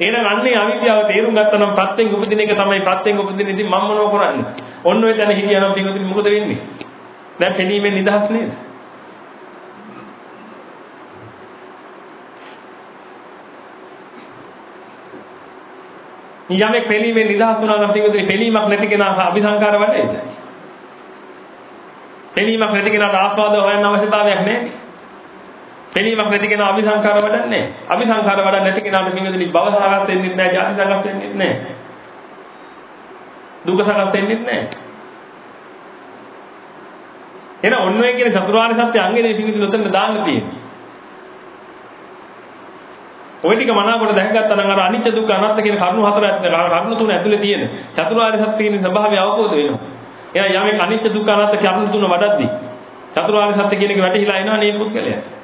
එහෙනම් අන්නේ අවිද්‍යාව තේරුම් ගත්තා නම් ප්‍රත්‍යයෙන් උපදින එක තමයි ප්‍රත්‍යයෙන් උපදින ඉතින් මම මොනව කරන්නේ? ඔන්න ඔය තැන හිටියනම් පින්වතුනි මොකද වෙන්නේ? දැන් පෙනීමෙන් නිදහස් නේද? යමෙක් පෙනීමෙන් නිදහස් වුණා නම් පින්වතුනි පෙනීමක් නැති කෙනා අபிසංකාර වඩේද? පෙනීමක් නැති කෙනාට ආස්වාද හොයන්න අවශ්‍යතාවයක් නැහැ. පෙනීමක් නැති කෙනා අபிසංකාර වඩන්නේ අபிසංකාර වඩන්නේ නැති කෙනාට නිවැරදි භව සාගත වෙන්නේ නැහැ ජාති සාගත වෙන්නේ නැහැ. දුක සාගත වෙන්නේ නැහැ. එන ඔන්න ඔය කියන චතුරාර්ය සත්‍ය අංගනේ පිළිවිද ලොතන දාන්න තියෙන්නේ. ඔය ටික මනාවකට දැකගත්තා නම් අර අනිත්‍ය දුක්ඛ අනාත්ම කියන කරුණු හතර කරුණු තුන ඇතුලේ තියෙන චතුරාර්ය සත්‍ය කියන ස්වභාවය අවබෝධ වෙනවා. එයා යමෙක් අනිත්‍ය දුක්ඛ අනාත්ම කරුණු තුන වඩද්දී චතුරාර්ය සත්‍ය කියන එක වැටහිලා එනවා නේ පුද්ගලයා.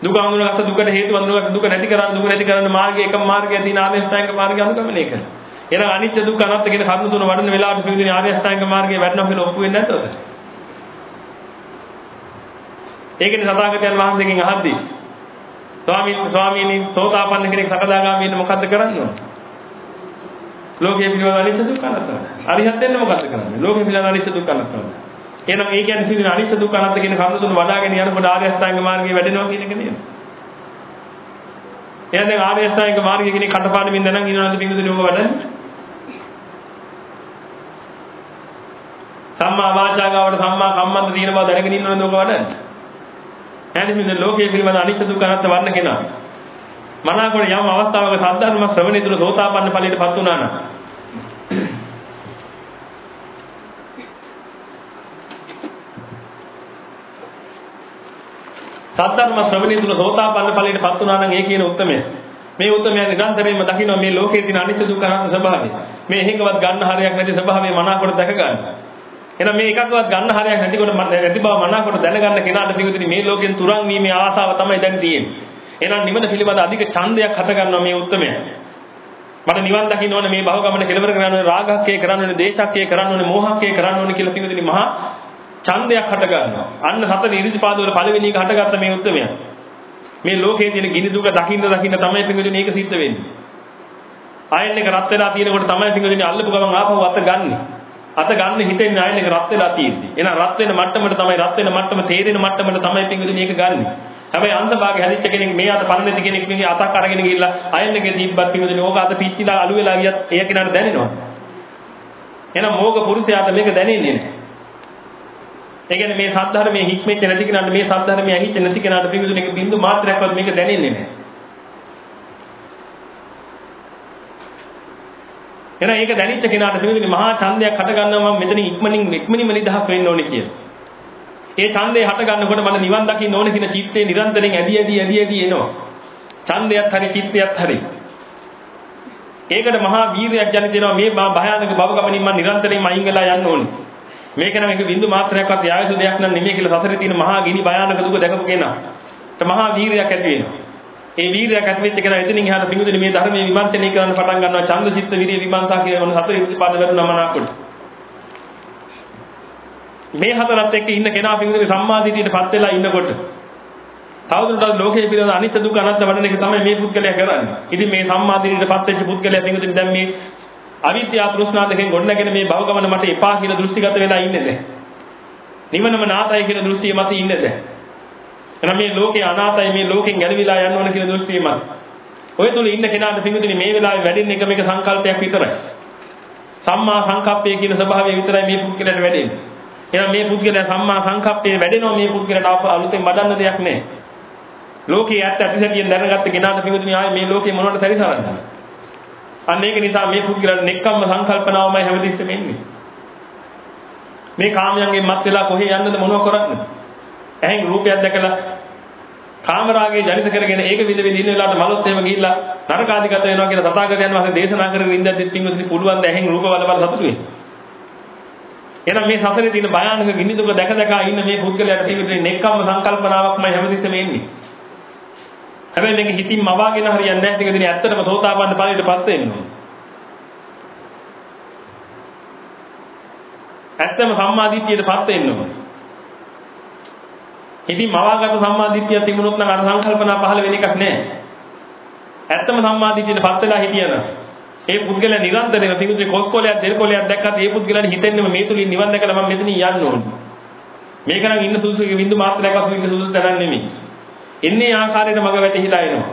දුක අනුගත දුකට හේතු අනුගත දුක නැති කරන්න දුක නැති කරන්න මාර්ගය එකම මාර්ගය තියෙන ආමේස්ථායක මාර්ගය අනුගමනය කරනවා. එහෙනම් අනිත්‍ය දුක්ඛ අනාත්ම කියන කරුණු තුන වඩන වෙලාවට පිළිදින ආර්ය අෂ්ටාංග මාර්ගයේ වැඩනවා කියලා ඔප්පු වෙන්නේ නැද්ද? ඒකනේ සතාගතයන් වහන්සේගෙන් අහද්දී ස්වාමීන් ස්වාමීනි සෝතාපන්න කෙනෙක් සකදාගාමී වෙන්න මොකද්ද කරන්න ඕන? ලෝකයේ පිළිවෙල අනිත්‍ය දුක්ඛ අනාත්ම. අරිහත් වෙන්න මොකද්ද කරන්නේ? ලෝකයේ පිළිවෙල අනිත්‍ය දුක්ඛ අනාත්ම. එහෙනම් ඒ කියන්නේ සිදින අනිත්‍ය දුක්ඛ අනාත්ම කියන කරුණු තුන වඩාගෙන යනකොට ආර්ය අෂ්ටාංග මාර්ගයේ වැඩෙනවා කියන එක නේද? එහෙනම් දැන් ආර්ය අෂ්ටාංග මාර්ගයේ කෙනෙක් කටපාඩමින් දැනන් ඉන්නවද පිටුදුනේ ඔබ වඩන්නේ? සම්මා වාචාගාවට සම්මා කම්මන්ත තියෙන බව දැනගෙන ඉන්නවද ඔබ වඩන්නේ? එහෙනම් මේ ලෝකයේ පිළිබඳ අනිත්‍ය දුක්ඛ අනාත්ම වර්ණ කෙනා මනාකොට යම් අවස්ථාවක සද්ධර්ම ශ්‍රවණය තුළ සෝතාපන්න ඵලයටපත් වුණා නම් සද්ධර්ම ශ්‍රවණය තුළ සෝතාපන්න ඵලයටපත් වුණා නම් ඒ කියන උත්තරමය මේ උත්තරමය නිරන්තරයෙන්ම දකින්න මේ ලෝකයේ තියෙන අනිත්‍ය දුක්ඛ අනාත්ම ස්වභාවය මේ එකකවත් ගන්න හරියක් නැති ස්වභාවය මනාකොට දැක ගන්න එහෙනම් මේ එකක්වත් ගන්න හරියක් නැතිකොට නැති බව මනාකොට දැනගන්න කෙනාට පිටුදින මේ ලෝකෙන් තුරන් වීමේ ආසාව තමයි දැන් තියෙන්නේ. එහෙනම් නිවන පිළිබඳ අධික ඡන්දයක් හට ගන්නවා මේ උත්මය. මට නිවන් දකින්න ඕනේ මේ භව ගමන කෙලවර කරන්න ඕනේ රාගක්කේ කරන්න ඕනේ දේශක්කේ කරන්න ඕනේ මෝහක්කේ කරන්න ඕනේ කියලා පිටුදින මහා ඡන්දයක් හට ගන්නවා. අන්න සතර ඉරිදිපාද වල පළවෙනි එක හටගත්ත මේ උත්මය. මේ ලෝකයේ තියෙන ගිනි දුක දකින්න දකින්න තමයි පිංගුතුනි මේක සිද්ධ වෙන්නේ. අයන් එක රත් වෙලා තියෙනකොට තමයි පිංගුතුනි අල්ලපු ගමන් ආපහු අත ගන්න. අත ගන්න හිතෙන්නේ අයන් එක රත් වෙලා තියෙද්දි. එහෙනම් රත් වෙන මට්ටමට තමයි රත් වෙන මට්ටම තේරෙන මට්ටමට තමයි පිංගුතුනි මේක ගන්න. හැබැයි අන්තභාගය හැදිච්ච කෙනෙක් මේ අත පණ නැති කෙනෙක් මේ අතක් අරගෙන ගිහිල්ලා අයන් එකේ තිබ්බත් පිංගුතුනි ඕක අත පිච්චිලා අලු වෙලා ගියත් ඒ කෙනාට දැනෙනවා. එහෙනම් මෝග පුරුෂයාට මේක දැනෙන්නේ නැහැ. ඒ කියන්නේ මේ සද්ධර්මයේ හික්මෙච්ච නැති කෙනාට මේ සද්ධර්මයේ ඇහිච්ච නැති කෙනාට පිඟුදුනේ බින්දු මාත්‍රයක්වත් මේක දැනෙන්නේ නැහැ. එහෙනම් ඒක දැනෙච්ච කෙනාට පිඟුදුනේ මහා ඡන්දයක් හට ගන්නවා මම මෙතන ඉක්මනින් ඉක්මනින්ම නිදහස් වෙන්න ඕනේ කියලා. ඒ ඡන්දේ හට ගන්නකොට මම නිවන් දකින්න ඕනේ කියන චිත්තේ නිරන්තරයෙන් ඇදි ඇදි ඇදි ඇදි එනවා. ඡන්දයක් හරි චිත්තයක් හරි. ඒකට මහා වීරයක් ජනිත වෙනවා මේ භයානක භව ගමනින් මම නිරන්තරයෙන්ම අයින් වෙලා යන්න ඕනේ. මේක නම් එක බින්දු මාත්‍රයක්වත් යායුතු දෙයක් නම් නෙමෙයි කියලා සසරේ තියෙන මහා ගිනි භයානක දුක දැකපු කෙනා. ඒ මහා වීරියක් ඇති වෙනවා. ඒ වීරියක් ඇති වෙච්ච කෙනා එතනින් එහාට පිඟුදුනි මේ ධර්මයේ විමර්ශනය කරන්න පටන් ගන්නවා ඡන්ද චිත්ත විරිය විමර්ශා කියන මොන සතර ඉතිපාද කරන මනාකොට. මේ හතරත් එක්ක ඉන්න කෙනා පිඟුදුනි සම්මාදිටියටපත් වෙලා ඉන්නකොට තවදුරටත් ලෝකයේ පිළිබඳ අනිත්‍ය දුක අනාත්ම වඩන එක තමයි මේ පුද්ගලයා කරන්නේ. ඉතින් මේ සම්මාදිටියටපත් වෙච්ච පුද්ගලයා පිඟුදුනි දැන් මේ අවිද්‍යාව තෘෂ්ණා දෙකෙන් ගොඩනගෙන මේ භව ගමන මට එපා කියන දෘෂ්ටිගත වෙලා ඉන්නේ නැහැ. නිවනම නාතයි කියන දෘෂ්ටිය මත ඉන්නේ නැහැ. එහෙනම් මේ ලෝකේ අනාතයි මේ ලෝකෙන් ගැලවිලා යන්න ඕන කියන දෘෂ්ටිය මත. ඔය තුල ඉන්න කෙනාට පිඟුතුනි මේ වෙලාවේ වැඩෙන්නේ එක මේක සංකල්පයක් විතරයි. සම්මා සංකප්පය කියන ස්වභාවය විතරයි මේ පුද්ගලයාට වැඩෙන්නේ. එහෙනම් මේ පුද්ගලයා සම්මා සංකප්පයේ වැඩෙනවා මේ පුද්ගලයාට අලුතෙන් වඩන්න දෙයක් නැහැ. ලෝකේ ඇත්ත ඇතිසැටියෙන් දැනගත්ත කෙනාට පිඟුතුනි ආයේ මේ ලෝකේ මොනවට සැරිසරන්නද? අන්න ඒක නිසා මේ පුද්ගලයාට නෙක්කම්ම සංකල්පනාවමයි හැමතිස්සෙම එන්නේ. මේ කාමයන්ගෙන් මත් වෙලා කොහේ යන්නද මොනව කරන්නද? ඇහෙන් රූපයක් දැකලා කාමරාගේ ජනිත කරගෙන ඒක විඳ විඳ ඉන්න වෙලාවට මලොත් එහෙම ගිහිල්ලා නරකාදිගත වෙනවා කියලා තථාගතයන් වහන්සේ දේශනා කරගෙන ඉඳද්දිත් පින්වත්නි පුළුවන් ද ඇහෙන් රූප වල බල සතුටු වෙන්න. එහෙනම් මේ සසරේ තියෙන භයානක ගිනි දුක දැක දැක ඉන්න මේ පුද්ගලයාට තියෙන නෙක්කම්ම සංකල්පනාවක්මයි හැමතිස්සෙම එන්නේ. හැබැයි මේක හිතින් මවාගෙන හරියන්නේ නැහැ. ඒක දිනේ ඇත්තටම සෝතාපන්න ඵලයටපත් වෙන්න ඕනේ. ඇත්තම සම්මාදිට්ඨියටපත් වෙන්න ඕනේ. ඉතින් මවාගත සම්මාදිට්ඨිය තිබුණොත් නම් අර සංකල්පනා පහළ වෙන එකක් නෑ. ඇත්තම සම්මාදිට්ඨියටපත් වෙලා හිටියනම් ඒ පුද්ගලයා නිරන්තරයෙන් තිබුණේ කොස්කොලයක් දෙල්කොලයක් දැක්කත් ඒ පුද්ගලයාට හිතෙන්නම මේ තුලින් නිවන් දැකලා මම මෙතනින් යන්න ඕනේ. මේක නම් ඉන්න සුදුසු බින්දු මාත්‍රයක්වත් ඉන්න සුදුසු තැනක් නෙමෙයි. එන්නේ ආකාරයට මග වැටහිලා එනවා.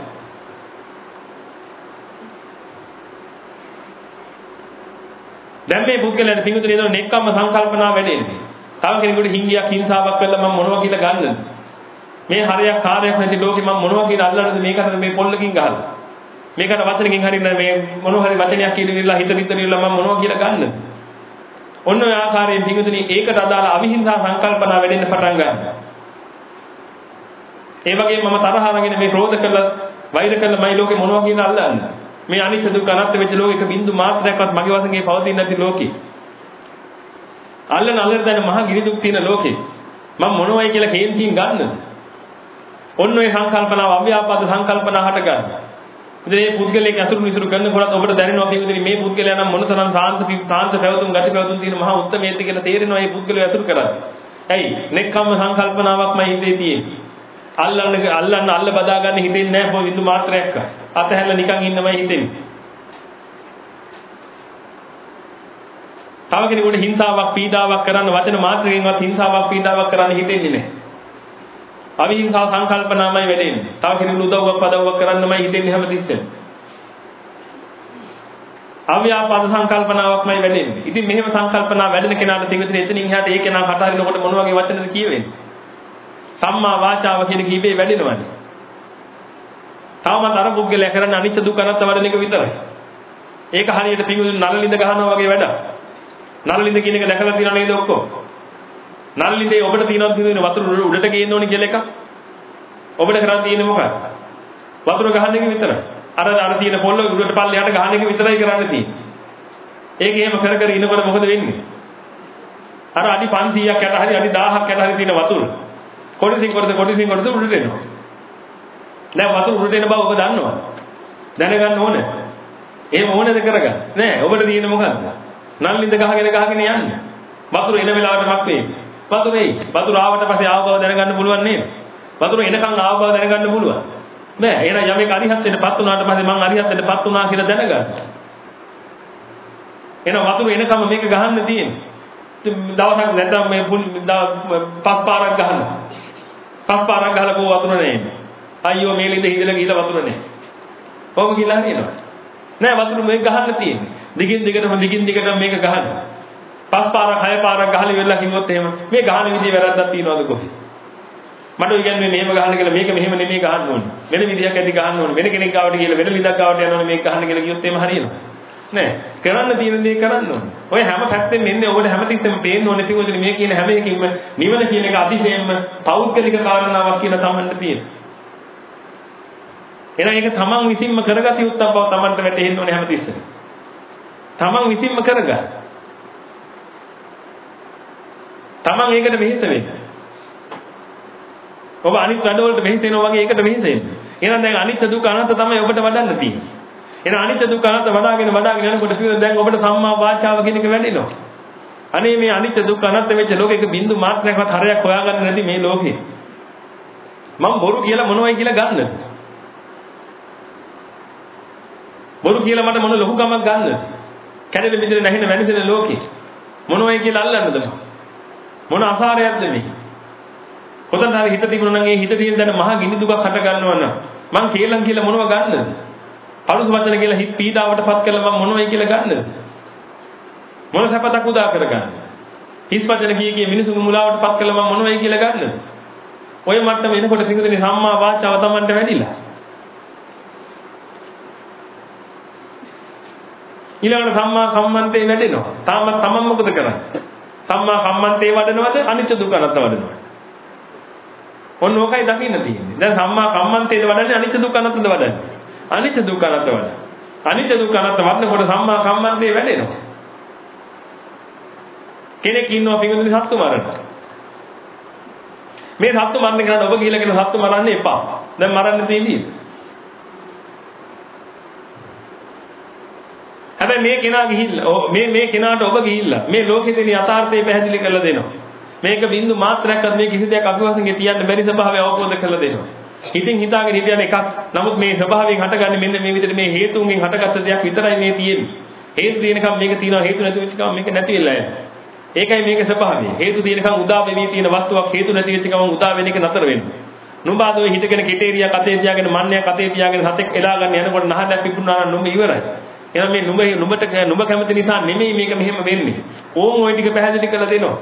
දැන් මේ පුද්ගලයාට පිටුතුනේ දෙන නෙක්කම්ම සංකල්පනා වැඩෙන්නේ. තව කෙනෙකුට හිංගියක් හිංසාවක් කළා මම මොනවා කියලා ගන්නද? මේ හරයක් කාර්යයක් නැති ලෝකෙ මම මොනවා කියලා අල්ලන්නද මේකට මේ පොල්ලකින් ගහලා. මේකට වචනකින් හරි මේ මොනවා හරි වචනයක් කියලා හිත හිත නිවිලා මම මොනවා කියලා ගන්නද? ඔන්න ඔය ආකාරයෙන් පිටුතුනේ ඒකට අදාළ අවිහිංසා සංකල්පනා වැඩෙන්න පටන් ගන්නවා. ඒ වගේම මම තරහ අරගෙන මේ ක්‍රෝධ කළා වෛර කළා මයි ලෝකේ මොනවා කියන අල්ලන්න. මේ අනිත්‍ය දුක්ඛ අනාත්ම වෙච්ච ලෝකෙක බින්දු මාත්‍රයක්වත් මගේ වශයෙන් පවතින්නේ නැති ලෝකේ. අල්ලන අල්ලන දැන මහා ගිනි දුක් තියෙන ලෝකේ. මම මොනවයි කියලා කේන්තියෙන් ගන්නද? ඔන්න ඔය සංකල්පනාව අව්‍යාපාද සංකල්පනා හට ගන්න. ඉතින් මේ පුද්ගලයෙක් අසුරු නිසුරු කරනකොට ඔබට දැනෙනවා කියන්නේ මේ පුද්ගලයා නම් මොනතරම් සාන්ත සාන්ත පැවතුම් ගති පැවතුම් තියෙන මහා උත්මේත්ති කියලා තේරෙනවා මේ පුද්ගලයා අසුරු කරන්නේ. ඇයි? නෙක්ඛම්ම සංකල්පනාවක්මයි හිතේ තියෙන්නේ. අල්ලන්න අල්ලන්න අල්ල බදා ගන්න හිතෙන්නේ නැහැ පො බින්දු මාත්‍රයක්. අතහැරලා නිකන් ඉන්නමයි හිතෙන්නේ. තව කෙනෙකුට හිංසාවක් පීඩාවක් කරන්න වචන මාත්‍රකින්වත් හිංසාවක් පීඩාවක් කරන්න හිතෙන්නේ නැහැ. අවිහිංසා සංකල්පනාමයි වෙදෙන්නේ. තව කෙනෙකුට උදව්වක් පදව්වක් කරන්නමයි හිතෙන්නේ හැමතිස්සෙම. අව්‍යාපාද සංකල්පනාවක්මයි වැඩෙන්නේ. ඉතින් මෙහෙම සංකල්පනා වැඩෙන කෙනාට තිබෙන්නේ එතනින් එහාට ඒ කෙනා කතා කරනකොට මොන වගේ වචනද කියවෙන්නේ? සම්මා වාචාව කියන කීපේ වැඩෙනවනේ. තාමත් අර පුද්ගලයා කරන්නේ අනිච්ච දුක අනත්ත වඩන එක විතරයි. ඒක හරියට පිඟුදුන් නළලින්ද ගහනවා වගේ වැඩක්. නළලින්ද කියන එක දැකලා තියෙනව නේද ඔක්කොම? නළලින්දේ ඔබට තියෙනවද තියෙන වතුර උඩට ගේන්න ඕනේ කියලා එකක්? ඔබට කරන් තියෙන්නේ මොකක්ද? වතුර ගහන එක විතරයි. අර අර තියෙන පොල්ල උඩට පල්ලෙහාට ගහන එක විතරයි කරන්න තියෙන්නේ. ඒක එහෙම කර කර ඉනකොට මොකද වෙන්නේ? අර අඩි 500ක් යට හරි අඩි 1000ක් යට හරි තියෙන වතුර කොටිසින් කොටද කොටිසින් කොටද උඩට එනවා. දැන් වතුර උඩට එන බව ඔබ දන්නවා. දැනගන්න ඕනේ. එහෙම ඕනේද කරගන්න. නෑ ඔබට තියෙන්නේ මොකද්ද? නල්ලින්ද ගහගෙන ගහගෙන යන්නේ. වතුර එන වෙලාවට මක් වෙයි. වතුර එයි. වතුර ආවට පස්සේ ආව බව දැනගන්න පුළුවන් නේද? වතුර එනකන් ආව බව දැනගන්න පුළුවන්. නෑ එහෙනම් යමෙක් අරිහත් වෙන්නපත් වුණාට පස්සේ මං අරිහත් වෙන්නපත් වුණා කියලා දැනගන්න. එහෙනම් වතුර එනකම මේක ගහන්න තියෙන්නේ. දවසක් නැත්නම් මේ පස් පාරක් ගහන්න. පස් පාරක් ගහලා කෝ වතුර නෑ. අයියෝ මේ ලිඳ හිඳලා ගිහලා වතුර නෑ. කොහොම කියලා හරියනවා. නෑ වතුර මේක ගහන්න තියෙන්නේ. දිගින් දිගටම දිගින් දිගටම මේක ගහන්න. පස් පාරක් හය පාරක් ගහලා ඉවරලා කිව්වොත් එහෙම මේ ගහන විදිය වැරද්දක් තියනවද කොහේ? මට කියන්නේ මෙහෙම ගහන්න කියලා මේක මෙහෙම නෙමෙයි ගහන්න ඕනේ. වෙන විදියක් ඇති ගහන්න ඕනේ. වෙන කෙනෙක් ගාවට ගිහලා වෙන ලිඳක් ගාවට යනවනේ මේක ගහන්න කියලා කිව්වොත් එහෙම හරියනවා. නෑ. කරන්න තියෙන දේ කරන්න ඕනේ. ඔය හැම පැත්තෙම එන්නේ ඔබට හැමතිස්සෙම පේන්න ඕනේ තිබුණේ මේ කියන හැම එකකින්ම නිවන කියන එක අතිශයින්ම පෞද්ගලික කාරණාවක් කියලා තමන්ට තියෙනවා. එහෙනම් ඒක තමන් විසින්ම කරගatiya යුත්තක් බව තමන්ට වැටහෙන්න ඕනේ හැමතිස්සෙම. තමන් විසින්ම කරගන්න. තමන් ඒකට මෙහෙස වෙන්න. ඔබ අනිත් වැඩවලට මෙහෙස වෙනවා වගේ ඒකට මෙහෙස වෙන්න. එහෙනම් දැන් අනිත්‍ය දුක්ඛ අනාත්ම තමයි ඔබට වඩන්න තියෙන්නේ. එහෙනම් අනිත්‍ය දුක්ඛ අනාත්ම වඩාගෙන වඩාගෙන යනකොට පිළිවෙල දැන් ඔබට සම්මා වාචාව කියන එක වැඩෙනවා. අනේ මේ අනිත්‍ය දුක්ඛ අනාත්ම වෙච්ච ලෝකෙක බින්දු මාත්‍රයක්වත් හරයක් හොයාගන්න නැති මේ ලෝකේ. මම බොරු කියලා මොනවයි කියලා ගන්නද? බොරු කියලා මට මොන ලොකු කමක් ගන්නද? කැඩෙන බින්දෙන නැහින වෙනසෙන ලෝකේ. මොනවයි කියලා අල්ලන්නද මම? මොන අසාරයක්ද මේ? කොතනද හරි හිත තිබුණා නම් ඒ හිත තියෙන දැන මහා ගිනි දුකක් හට ගන්නවා නම් මං කේලම් කියලා මොනව ගන්නද? පරුස වචන කියලා හිත පීඩාවටපත් කරලා මම මොනවයි කියලා ගන්නද? මොන සපතක් උදා කරගන්නද? හිස් වචන කිය කිය මිනිසුන් මුලාවටපත් කරලා මම මොනවයි කියලා ගන්නද? ඔය මට්ටම එනකොට සිංහදෙනි සම්මා වාචාව Tamanට වැඩිලා. ඊළඟට සම්මා කම්මන්තේ වැඩෙනවා. තාම තමන් මොකද කරන්නේ? සම්මා කම්මන්තේ වඩනවද අනිච්ච දුක්ඛ අනාත්ම වඩනවද? ඔන්න ඕකයි දකින්න තියෙන්නේ. දැන් සම්මා කම්මන්තේද වඩන්නේ අනිච්ච දුක්ඛ අනාත්මද වඩන්නේ? අනිච්ච දුක්ඛ අනාත්ම වඩන. අනිච්ච දුක්ඛ අනාත්ම වඩනකොට සම්මා කම්මන්තේ වැඩෙනවා. කෙනෙක් ඉන්නවා පිඟුදුනි සත්තු මරනවා. මේ සත්තු මරන්න කරන්න ඔබ ගිහිල්ලා කියන සත්තු මරන්න එපා. දැන් මරන්න තියෙන්නේ. හැබැයි මේ කෙනා ගිහිල්ලා මේ මේ කෙනාට ඔබ ගිහිල්ලා මේ ලෝකෙ තියෙන යථාර්ථය පැහැදිලි කරලා දෙනවා. මේක බින්දු මාත්‍රයක්වත් මේ කිසි දෙයක් අභිවසංගේ තියන්න බැරි ස්වභාවය අවබෝධ කරලා දෙනවා. හිතින් හිතාගෙන හිටියන එකක්. නමුත් මේ ස්වභාවයෙන් හටගන්නේ මෙන්න මේ විදිහට මේ හේතුන්ගෙන් හටගත්ත දෙයක් විතරයි මේ තියෙන්නේ. හේතු තියෙනකම් මේක තියෙනවා හේතු නැති වෙච්ච ගමන් මේක නැති වෙලා යනවා. ඒකයි මේක ස්වභාවය. හේතු තියෙනකම් උදා වෙවි තියෙන වස්තුවක් හේතු නැති වෙච්ච ගමන් උදා වෙන එක නතර වෙනවා. නුඹාදෝ හිතගෙන කෙටේරියා කතේ තියාගෙන මන්නයක් කතේ තියාගෙන සතෙක් එලා ගන්න යනකොට නහඩක් පිපුණා නම් නුඹ ඉවරයි. එහෙනම් මේ නුඹ නුඹට නුඹ කැමති නිසා නෙමෙයි මේක මෙහෙම වෙන්නේ. ඕම් ওই ටික පැහැදිලි කරලා දෙනවා.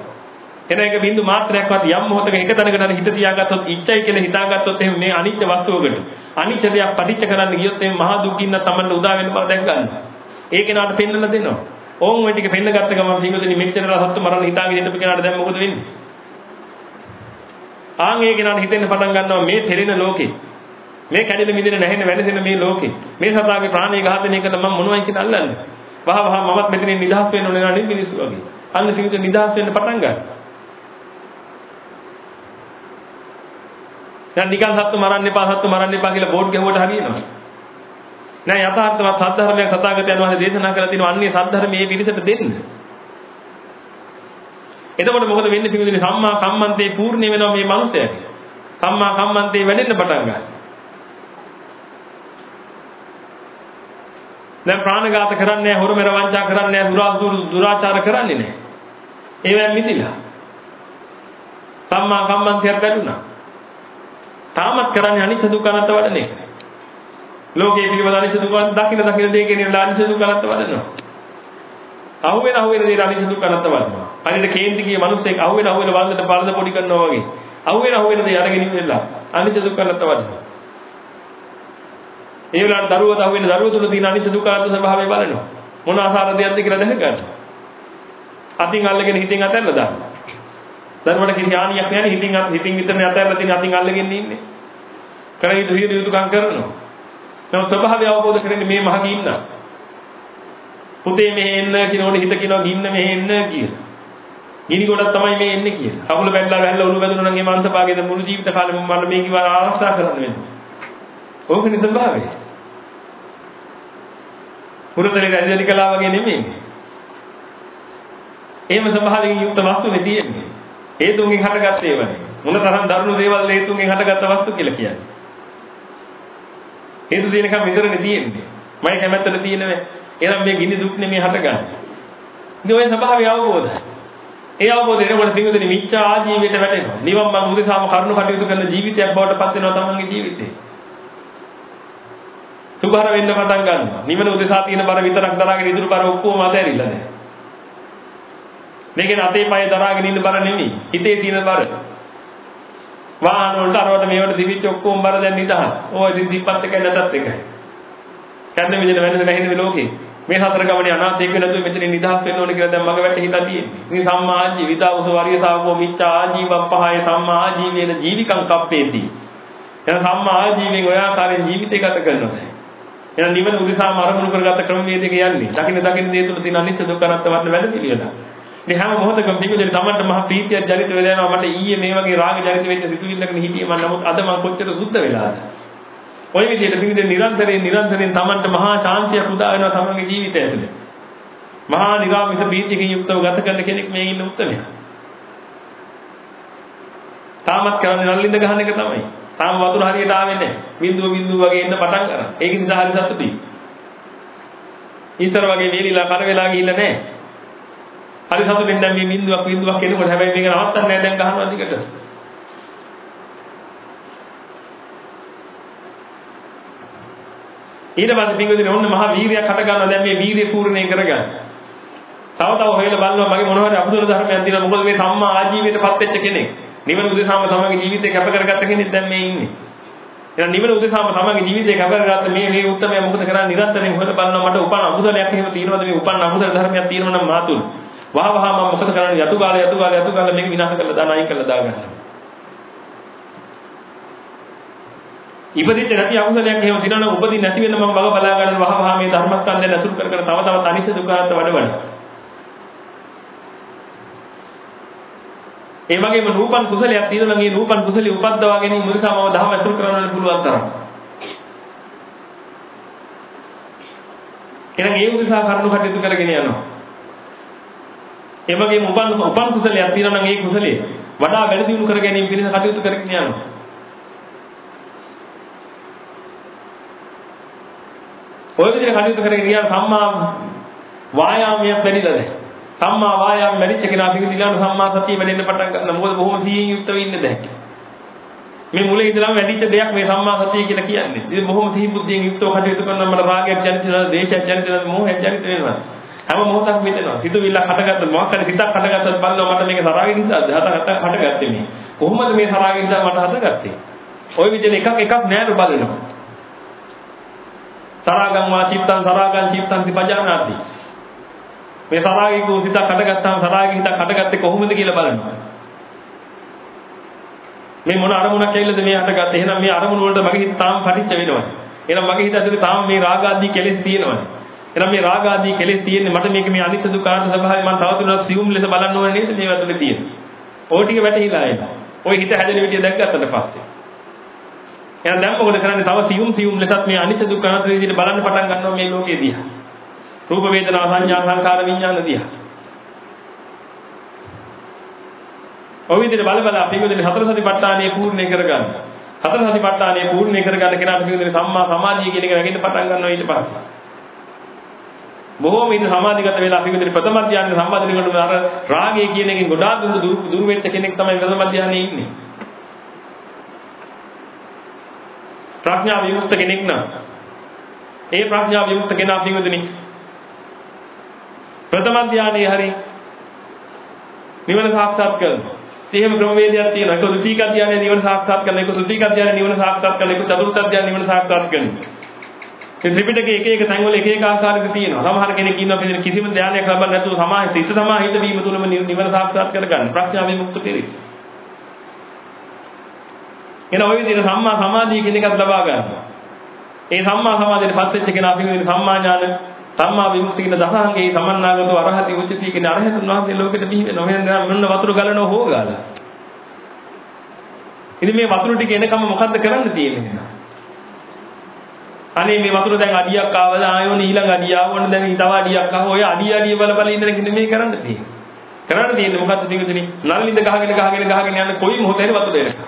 එන එක බින්දු මාත්‍රයක්වත් යම් මොහොතක එක තැනකට හරි හිත තියාගත්තොත් ඉච්ඡයි කියලා හිතාගත්තොත් එහෙනම් මේ අනිත්‍ය වස්තුවකට අනිත්‍ය දෙයක් පටිච්ච කරන්න ගියොත් එහෙනම් මහා දුකින්න තමන්න උදා වෙන බව දැක් ගන්න. ඒක නාට පෙන්නලා දෙනවා. ඕම් ওই ටික පෙන්න ගත්ත ගමන් සිංහදෙනි මෙච්චර සත්තු මරන්න හිතාගෙන ඉඳපු කෙනාට දැන් මොකද වෙන්නේ? ආන් ඒ කෙනාට හිතෙන්න පටන් ගන්නවා මේ තෙරෙන ලෝකේ මේ කැඩෙන මිදෙන නැහෙන වෙනසෙන මේ ලෝකේ මේ සතාගේ ප්‍රාණය ඝාතනය කරලා මම මොනවයි කියලා අල්ලන්නේ වහ වහ මමත් මෙතනින් නිදහස් වෙන්න ඕනේ නේද මිනිස්සු වගේ අන්න සිවිත නිදහස් වෙන්න පටන් ගන්න දැන් නිකන් සත්තු මරන්න එපා සත්තු මරන්න එපා කියලා බෝඩ් ගැහුවට හරියනවා නෑ යථාර්ථවත් සද්ධර්මයක් සතාගතයන් වහන්සේ දේශනා කරලා තියෙනවා අන්නේ සද්ධර්මයේ පිළිසෙට දෙන්න එතකොට මොකද වෙන්නේ පිළිදෙන සම්මා කම්මන්තේ පූර්ණ වෙනවා මේ මනුස්සයාගේ සම්මා කම්මන්තේ වැඩෙන්න පටන් ගන්නවා දැන් ප්‍රාණඝාත කරන්නේ නැහැ, හොරමෙර වංචා කරන්නේ නැහැ, දුරාසුරු දුරාචාර කරන්නේ නැහැ. ඒවෙන් මිදිලා. සම්මා කම්මන්තයක් වැඩුණා. තාමත් කරන්නේ අනිච්ච දුක්ඛ අනාත්ම වඩන එක. ලෝකයේ පිළිබඳ අනිච්ච දුක්ඛ දකින්න දකින්න දේ කියන අනිච්ච දුක්ඛ අනාත්ම වඩනවා. අහුවෙන අහුවෙන දේ අනිච්ච දුක්ඛ අනාත්ම වඩනවා. හරියට කේන්ති ගිය මිනිස්සෙක් අහුවෙන අහුවෙන වන්දට බලද පොඩි කරනවා වගේ. අහුවෙන අහුවෙන දේ අරගෙන ඉන්නෙලා අනිච්ච දුක්ඛ අනාත්ම වඩනවා. ඒ වෙලාවට දරුවෝ දහුවෙන දරුවෝ තුල තියෙන අනිත්‍ය දුක්ඛාන්ත ස්වභාවය බලනවා. මොන ආසාර දෙයක්ද කියලා දැක ගන්න. අතින් අල්ලගෙන හිතින් අතහැරලා දානවා. දරුවට කිසි හානියක් නැහැ හිතින් හිතින් විතරනේ අතහැරලා තියෙන අතින් අල්ලගෙන ඉන්නේ. කරේ දුහිය යුතුයකම් කරනවා. නමුත් ස්වභාවය අවබෝධ කරගන්නේ මේ මහගේ ඉන්න. පුතේ මෙහෙ එන්න කියනකොට හිත කියනවා ගින්න මෙහෙ එන්න කියලා. ගිනි ගොඩක් තමයි මේ එන්නේ කියලා. කකුල බැලලා බැලලා උණු බැඳුණා නම් ඒ මාංශ පාගේද මුළු ජීවිත කාලෙම මම මේ කිව්වා ආරක්ෂා කරන්න වෙනවා. ඕකනේ ස්වභාවය. පුරුතලේ රැඳෙලි කලා වගේ නෙමෙයි. එහෙම ස්වභාවයෙන් යුක්ත වස්තුනේ තියෙන්නේ. හේතුන්ගෙන් හටගත් ඒවානේ. මොන තරම් දරුණු දේවල් හේතුන්ගෙන් හටගත් වස්තු කියලා කියන්නේ. හේතු තියෙනකම් විතරනේ තියෙන්නේ. මයි කැමැත්තට තියෙනවේ. එහෙනම් මේ ගිනි දුක් නෙමේ හටගන්නේ. ඉතින් ඔය ස්වභාවය අවබෝධයි. ඒ අවබෝධය එනකොට සිංහදෙනි මිච්ඡා ආජීවයට වැටෙනවා. නිවන් මඟ උදෙසාම කරුණු කටයුතු කරන ජීවිතයක් බවට පත් වෙනවා තමන්ගේ ජීවිතේ. සුභාර වෙන්න පටන් ගන්නවා. නිවන උදෙසා තියෙන බර විතරක් දරාගෙන ඉදිරි බර ඔක්කොම අතහැරිලා දැන්. මේකෙන් අතේ පය දරාගෙන ඉන්න බර නෙමෙයි. හිතේ තියෙන බර. වාහන වලට අරවට මේවට දිවිච්ච ඔක්කොම බර දැන් නිදහස්. ඕය ඉතින් දීපත් එකයි නැතත් එකයි. කැඳ විදිහට වෙනද නැහැ මේ ලෝකේ. මේ සතර ගමනේ අනාථයෙක් වෙනතු මෙතන නිදහස් වෙන්න ඕනේ කියලා දැන් මග වැට හිතා තියෙන්නේ. ඉතින් සම්මා ආජීව විතාවස වරිය සාවකෝ මිච්ඡා ආජීවම් පහය සම්මා ආජීවේන ජීවිකං කප්පේති. එන සම්මා ආජීවයෙන් ඔය ආකාරයෙන් ජීවිතය ගත කරනවා. එහෙනම් නිවන උදෙසාම අරමුණු කරගත්ත ක්‍රමවේදයක යන්නේ. දකින්න දකින්න දේ තුළ තියෙන අනිත්‍ය දුක්ඛ අනාත්ම වර්ණ වැඩ පිළිවෙල. මේ හැම මොහොතකම පිටුදේ තමන්ට මහ ප්‍රීතියක් ජනිත වෙලා යනවා. මට ඊයේ මේ වගේ රාග ජනිත වෙච්ච සිතුවිල්ලක හිටියේ මම නමුත් අද මම කොච්චර සුද්ධ වෙලාද? ওই විදිහට පිටුදේ නිරන්තරයෙන් නිරන්තරයෙන් තමන්ට මහා ශාන්තියක් උදා වෙනවා තමන්ගේ ජීවිතය ඇතුලේ. මහා නිරාමිත ප්‍රීතියකින් යුක්තව ගත කරන කෙනෙක් මේ ඉන්න උත්තරය. තාමත් කරන්නේ නල්ලින්ද ගහන එක තමයි. තාම වතුර හරියට ආවේ නැහැ. බින්දුව බින්දුව වගේ එන්න පටන් ගන්නවා. ඒක නිසා හරි සතුටුයි. ඊතර වගේ වේලිලා කර වෙලා ගිහිල්ලා නැහැ. හරි සතුටින් දැන් මේ බින්දුවක් බින්දුවක් එනකොට හැබැයි මේක නවත්තන්නේ නැහැ දැන් ගහනවා දිගට. ඊට පස්සේ පින්වදින ඔන්න මහා වීරියක් හට ගන්නවා දැන් මේ වීරිය පූර්ණේ කරගන්න. තව තව හොයලා බලනවා මගේ මොනවා හරි අකුසල ධර්මයක් තියෙනවා මොකද මේ සම්මා ආජීවයටපත් වෙච්ච කෙනෙක්. නිවන උදෙසාම තමගේ ජීවිතේ කැප කරගත්ත කෙනෙක් දැන් මේ ඉන්නේ. එහෙනම් නිවන උදෙසාම තමගේ ජීවිතේ කැප කරගත්ත මේ මේ උත්තරය මොකද කරන්නේ නිරන්තරයෙන් හොයලා බලනවා මට උපන් අකුසලයක් එහෙම තියෙනවද මේ උපන් අකුසල ධර්මයක් තියෙනවා නම් මාතුල්. වහ වහ මම මොකද කරන්නේ යතු කාලේ යතු කාලේ යතු කාලේ මේක විනාශ කරලා දාන අයින් කරලා දාගන්නවා. ඉපදිච්ච නැති අකුසලයක් එහෙම තියෙනවා නම් උපදින් නැති වෙන්න මම බව බලා ගන්න වහ වහ මේ ධර්මස්කන්ධය නසුරු කර කර තව තවත් අනිත්‍ය දුක්ඛාන්ත වඩවන. ඒ වගේම නූපන් කුසලයක් තියෙනවා නම් මේ නූපන් කුසලිය උපද්දවා ගැනීම නිසා මම දහම අතුරු කරන්න පුළුවන් තරම්. එහෙනම් ඒ උදෙසා කරුණු කටයුතු කරගෙන යනවා. ඒ වගේම උපන් උපන් කුසලයක් තියෙනවා නම් ඒ කුසලිය වඩා වැඩි දියුණු කර ගැනීම පිණිස කටයුතු කරගෙන යනවා. ඔය විදිහට කටයුතු කරගෙන ගියාම සම්මා වායාමයක් වැඩිලාද? සම්මා වායාම වැඩිච්ච කෙනා පිළිදිලාන සම්මා සතිය වැඩෙන්න පටන් ගන්නවා. මොකද බොහොම සීයෙන් යුක්තව ඉන්න දැන්. මේ මුලින් ඉඳලාම වැඩිච්ච දෙයක් මේ සම්මා සතිය කියලා කියන්නේ. ඉතින් බොහොම සිහි බුද්ධියෙන් යුක්තව කටයුතු කරනවා මට රාගයක් ජනිත වෙනවා, දේශයක් ජනිත වෙනවා, මොහයක් ජනිත වෙනවා. හැම මොහොතක්ම හිතෙනවා. හිතුවිල්ල හටගත්ත මොකක් හරි හිතක් හටගත්තත් බලනවා මට මේක තරාගේ නිසාද? හට හට හටගත්තේ මේ. කොහොමද මේ තරාගේ නිසා මට හටගත්තේ? ওই විදිහට එකක් එකක් නෑර බලනවා. තරාගම් වා චිත්තං තරාගම් චිත්තං විපජානාති. මේ තරාගේ කෝ හිතක් හටගත්තාම තරාගේ හිතක් හටගත්තේ කොහොමද කියලා බලනවා. මේ මොන අරමුණක් ඇවිල්ලාද මේ හටගත්තේ? එහෙනම් මේ අරමුණ වලට මගේ හිත තාම පටිච්ච වෙනවා. එහෙනම් මගේ හිත ඇතුලේ තාම මේ රාග ආදී කෙලෙස් තියෙනවා. එහෙනම් මේ රාග ආදී කෙලෙස් තියෙන්නේ මට මේක මේ අනිත්‍ය දුක ආදී ස්වභාවය මම තවදුරටත් සියුම් ලෙස බලන්න ඕනේ නේද මේ වතුනේ තියෙන්නේ. ඕක ටික වැටහිලා එනවා. ওই හිත හැදෙන විදිය දැක්ගත්තට පස්සේ. එහෙනම් දැන් මොකද කරන්නේ? තව සියුම් සියුම් ලෙසත් මේ අනිත්‍ය දුක ආදී විදියට බලන්න පටන් ගන්නවා මේ ලෝකයේ දිහා. රූප වේදනා සංඥා සංකාර විඥාන දිහා. ඔය විදිහට බල බල අපි විදිහට හතර සතිපට්ඨානය පූර්ණේ කරගන්න. හතර සතිපට්ඨානය පූර්ණේ කරගන්න කෙනාට මේ විදිහට සම්මා සමාධිය කියන එක වැගෙන්න පටන් ගන්නවා ඊට පස්සේ. බොහෝම ඉන්න සමාධිගත වෙලා අපි මෙතන ප්‍රථම ධානය සම්බන්ධ වෙනකොට අර රාගය කියන එකෙන් ගොඩාක් දුරු දුරු වෙච්ච කෙනෙක් තමයි ප්‍රථම ධානයේ ඉන්නේ. ප්‍රඥා විමුක්ත කෙනෙක් නම් ඒ ප්‍රඥා විමුක්ත කෙනා පින්වදනි ප්‍රථම ධානයේ හරි නිවන සාක්ෂාත් කරනවා. එහෙම ක්‍රමවේදයක් තියෙනවා. ඒක ද්විතීක ධානයේ නිවන සාක්ෂාත් කරනවා. ඒක සුද්ධීක ධානයේ නිවන සාක්ෂාත් කරනවා. ඒක චතුර්ථ ධානයේ නිවන සාක්ෂාත් කරනවා. ඒ ත්‍රිපිටකයේ එක එක තැන්වල එක එක ආකාරයක තියෙනවා. සමහර කෙනෙක් ඉන්නවා පිළිදෙන කිසිම ධානයක් ලබන්නේ නැතුව සමාහිත සිත සමාහිත වීම තුළම නිවන සාක්ෂාත් කරගන්න. ප්‍රඥා විමුක්ත කෙරේ. එන ඔය විදිහට සම්මා සමාධිය කියන එකත් ලබා ගන්නවා. ඒ සම්මා සමාධියට පත් වෙච්ච කෙනා පිළිදෙන සම්මා ඥාන සම්මා විමුක්ති කියන දසහංගේ සමන්නාගතෝ අරහති උච්චති කියන අරහතුන් වහන්සේ ලෝකෙට බිහි වෙනවා. එහෙනම් මෙන්න වතුර ගලනවා හොගාලා. ඉතින් මේ වතුර ටික එනකම මොකද්ද කරන්න තියෙන්නේ? අනේ මේ වතුර දැන් අඩියක් ආවද ආයෝන ඊළඟ අඩිය ආවොත් දැන් තව අඩියක් ආව ඔය අඩිය අඩිය බල බල ඉඳලා කිව්නේ මේ කරන්න තියෙන්නේ. කරන්න තියෙන්නේ මොකද්ද තියෙන්නේ? නල්ලින්ද ගහගෙන ගහගෙන ගහගෙන යන කොයි මොහොතේ වතුර එනවා.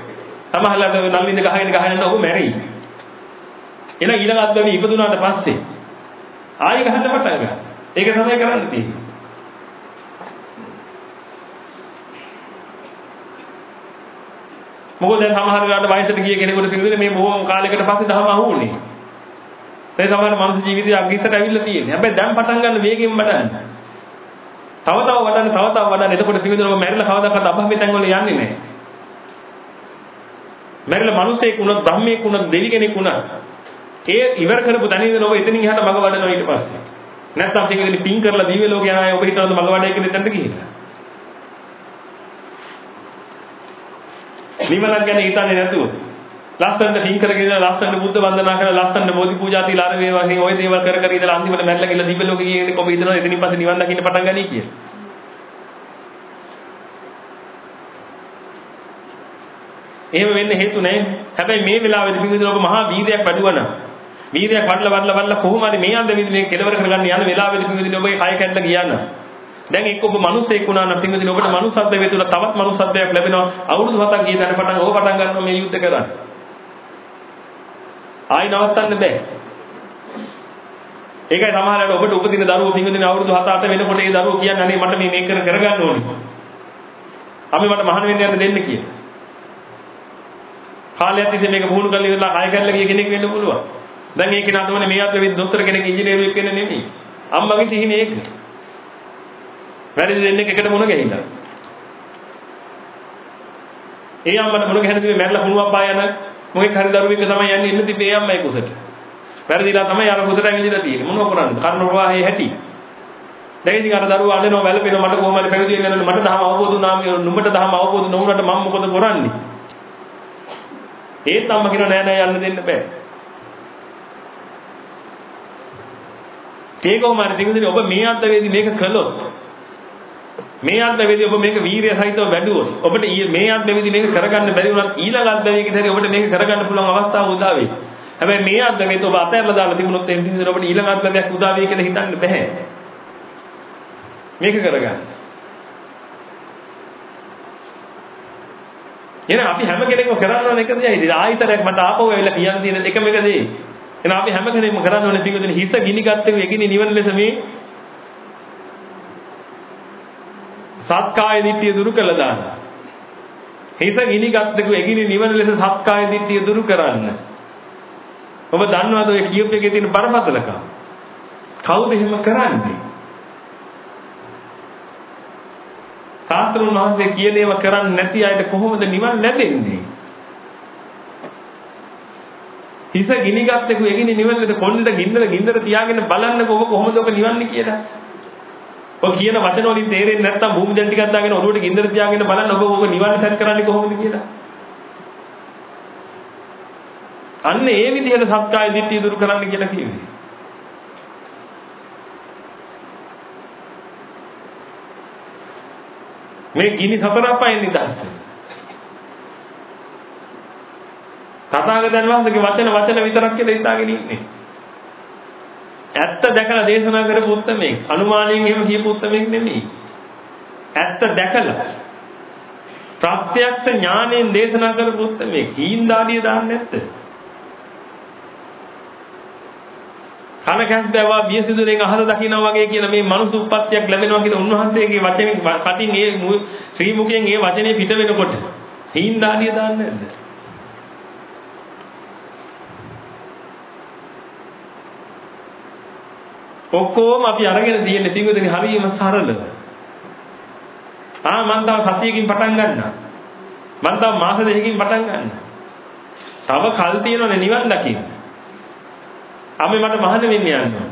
සමහරවිට නල්ලින්ද ගහගෙන ගහගෙන යන ඔහු මැරෙයි. එන ඊළඟ අත්දැකීම ඉපදුනාට පස්සේ ආයෙ ගහන්න පටන් ගන්නවා. ඒක තමයි කරන්න තියෙන්නේ. මොකද දැන් සමහර වෙලාවට වයසට ගිය කෙනෙකුට පිළිදෙන මේ බොහොම කාලයකට පස්සේ දහම අහුුනේ. ඒ සමහර මනුස්ස ජීවිතය අගිස්සට ඇවිල්ලා තියෙන්නේ. හැබැයි දැන් පටන් ගන්න වේගෙන් වඩන්න. තව තව වඩන්න තව තව වඩන්න. එතකොට පිළිදෙන ඔබ මැරිලා කවදාකවත් අභාවේ තැන් වල යන්නේ නැහැ. මැරිලා මිනිසෙක් වුණත් බ්‍රහ්මෙක් වුණත් දෙවි කෙනෙක් වුණත් ඒ ඉවර කරපු තැනින් ඉඳන් ඔබ එතනින් එහාට මග වඩනවා ඊට පස්සේ. නැත්නම් ටිකකින් පින් කරලා දිව්‍ය ලෝක යන අය ඔබ හිතනද මග වඩේ කියලා එතනට ගිහිල්ලා. නිවනක් ගැන හිතන්නේ නැතුව ලස්සනට පින් කරගෙන ලස්සනට බුද්ධ වන්දනා කරලා ලස්සනට බෝධි පූජා තියලා අර මේ වගේ ওই දේවල් කර කර ඉඳලා අන්තිමට මැරලා ගිහලා දිව්‍ය ලෝකෙ ගියේ කොහොමද හිතනවා එතනින් පස්සේ නිවන් දකින්න පටන් ගනී කියලා. එහෙම වෙන්න හේතු නැහැ. හැබැයි මේ වෙලාවේදී පිළිවිදල ඔබ මහා වීර්යයක් වැඩුවා වීර්යයක් වඩලා වඩලා වඩලා කොහොම හරි මේ අන්ද විදිහේ කෙලවර කරගන්න යන වෙලාවේදී පිළිවිදල ඔබේ කය කැඩලා ගියා නම් දැන් එක්ක ඔබ මිනිස්සෙක් වුණා නම් පින්වදින ඔබට මනුස්සත්වයේ තුල තවත් මනුස්සත්වයක් ලැබෙනවා අවුරුදු 7ක් ගිය තැන පටන් ඕක පටන් ගන්නවා මේ යුද්ධ කරන්න ආයි නවත්තන්න බෑ. ඒකයි සමහරවිට ඔබට උපදින දරුවෝ පින්වදින අවුරුදු 7 8 වෙනකොට ඒ දරුවෝ කියන්නේ අනේ මට මේ මේක කර කරගන්න ඕනේ. අපි මට මහාන වෙන්න යන්න දෙන්න කියලා. කාලයක් තිස්සේ මේක පුහුණු කරලා ඉවරලා ආය කරලා ගිය කෙනෙක් වෙන්න පුළුවන්. දැන් ඒක නතවනේ මේ අතේ දොස්තර කෙනෙක් ඉංජිනේරුවෙක් වෙන්න නෙමෙයි. අම්මගේ සිහිනේ ඒක. වැරදි දෙන්නේ එකට මුණ ගැහිලා. ඒ අම්මට මුණ ගැහෙන දිවේ මැරලා පුණුවක් පා යන මොකෙක් හරි දරුවෙක් තමයි යන්නේ ඉන්න තිබේ අම්මයි කුසට. වැරදිලා තමයි අර කුසට ඇවිදලා තියෙන්නේ. මොනව කරන්නේ? කර්ම ප්‍රවාහයේ හැටි. දැන් ඉතින් අර දරුවා අඬනවා වැළපෙනවා මට කොහොම හරි පැවිදි වෙන්න මට දහම අවබෝධ වුණා නුඹට දහම අවබෝධ නොවුනට මම මොකද කරන්නේ? ඒත් අම්ම කියන නෑ නෑ යන්න දෙන්න බෑ. ඒක කොහොම හරි තිබුණේ ඔබ මේ අන්තවේදී මේක කළොත් මේ අත්දැකීමේදී ඔබ මේක වීරිය සහිතව වැඩුවොත් ඔබට මේ අත්දැකීමේදී මේක කරගන්න බැරි වුණත් ඊළඟ අත්දැකීමේදී ඔබට මේක කරගන්න පුළුවන් අවස්ථාව උදා වෙයි. හැබැයි මේ අත්දැකීමේදී ඔබ අතහැරලා දාලා තිබුණොත් එන්නේ ඉතින් ඔබට ඊළඟ අත්දැකීමක් උදා වෙයි කියලා හිතන්න බෑ. මේක කරගන්න. එහෙනම් අපි හැම කෙනෙක්ම කරන්න ඕන එක දෙයයි. ඉතින් ආයිතරයක් මට ආපහු ඇවිල්ලා කියන්න තියෙන එකම එක දෙයි. එහෙනම් අපි හැම කෙනෙක්ම කරන්න ඕනේ පිටුදින හිස ගිනි ගත්තේ එකිනෙ නිවන ලෙස මේ සත්කාය දිට්ඨිය දුරු කළා දාන්න. හිත ගිනි ගත්තකු එගිනි නිවන ලෙස සත්කාය දිට්ඨිය දුරු කරන්න. ඔබ දන්නවද ඔය කියපු එකේ තියෙන බරපතලකම? කවුද එහෙම කරන්නේ? සාස්ත්‍රුන් වහන්සේ කියන ඒවා කරන්නේ නැති අයට කොහොමද නිවන් ලැබෙන්නේ? හිස ගිනි ගත්තකු එගිනි නිවන ලෙස කොණ්ඩ ගින්දර ගින්දර තියාගෙන බලන්නකො ඔබ කොහොමද ඔබ නිවන්නේ කියලා? ඔය කියන වචන වලින් තේරෙන්නේ නැත්නම් භූමි දැන් ටිකක් දාගෙන ඔළුවට ගින්දර තියාගෙන බලන්න ඔබ ඔබ නිවන් සැත් කරන්නේ කොහොමද කියලා. අන්න ඒ විදිහට සත්කාය දිට්ඨිය දුරු කරන්න කියලා කිව්වේ. මේ ගිනි සතර අපායෙන් නිදහස් තථාගතයන් වහන්සේගේ වචන වචන විතරක් කියලා හිතාගෙන ඉන්නේ. ඇත්ත දැකලා දේශනා කරපු උත්මෙක්. අනුමානයෙන් එහෙම කියපු උත්මෙක් නෙමෙයි. ඇත්ත දැකලා ප්‍රත්‍යක්ෂ ඥාණයෙන් දේශනා කරපු උත්මෙක්. හීන්දාඩිය දාන්නේ නැත්ද? කන කැස් දැවා බියසිදුරෙන් අහල දකින්නා වගේ කියන මේ මනුස්ස උප්පත්තියක් ලැබෙනවා කියන උන්වහන්සේගේ වචනේ කටින් ඒ ශ්‍රී මුඛයෙන් ඒ වචනේ පිට වෙනකොට හීන්දාඩිය දාන්නේ නැද්ද? ඔක්කොම අපි අරගෙන තියෙන්නේ පින්වතුනි හරියම සරලව. ආ මං තව සතියකින් පටන් ගන්නවා. මං තව මාස දෙකකින් පටන් ගන්නවා. තව කල් තියෙනවනේ නිවන් දකින්න. අපි මට මහද වෙන්න යනවා.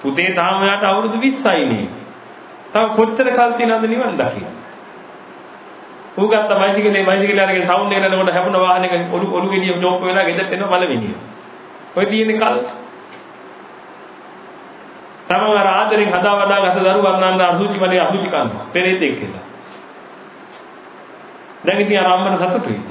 පුතේ තාම යාට අවුරුදු 20යි නේ. තව කොච්චර කල් තියෙනවද නිවන් දකින්න? ඌ ගත්ත බයිසිකලේ බයිසිකලේ අරගෙන සවුන්ඩ් එක නනකොට හැපුණ වාහනයක ඔලු ඔලු ගෙඩිය ජොප් වෙලා ගෙදරට එනවා බලවෙනිය. ඔය තියෙන කල් තමන් අර ආදරෙන් හදා වඩා ගත දරුවන් නන්ද අසුචි වලේ අසුචි කනවා. පෙරේතෙක් කියලා. දැන් ඉතින් අර අම්මට සතුටුයිද?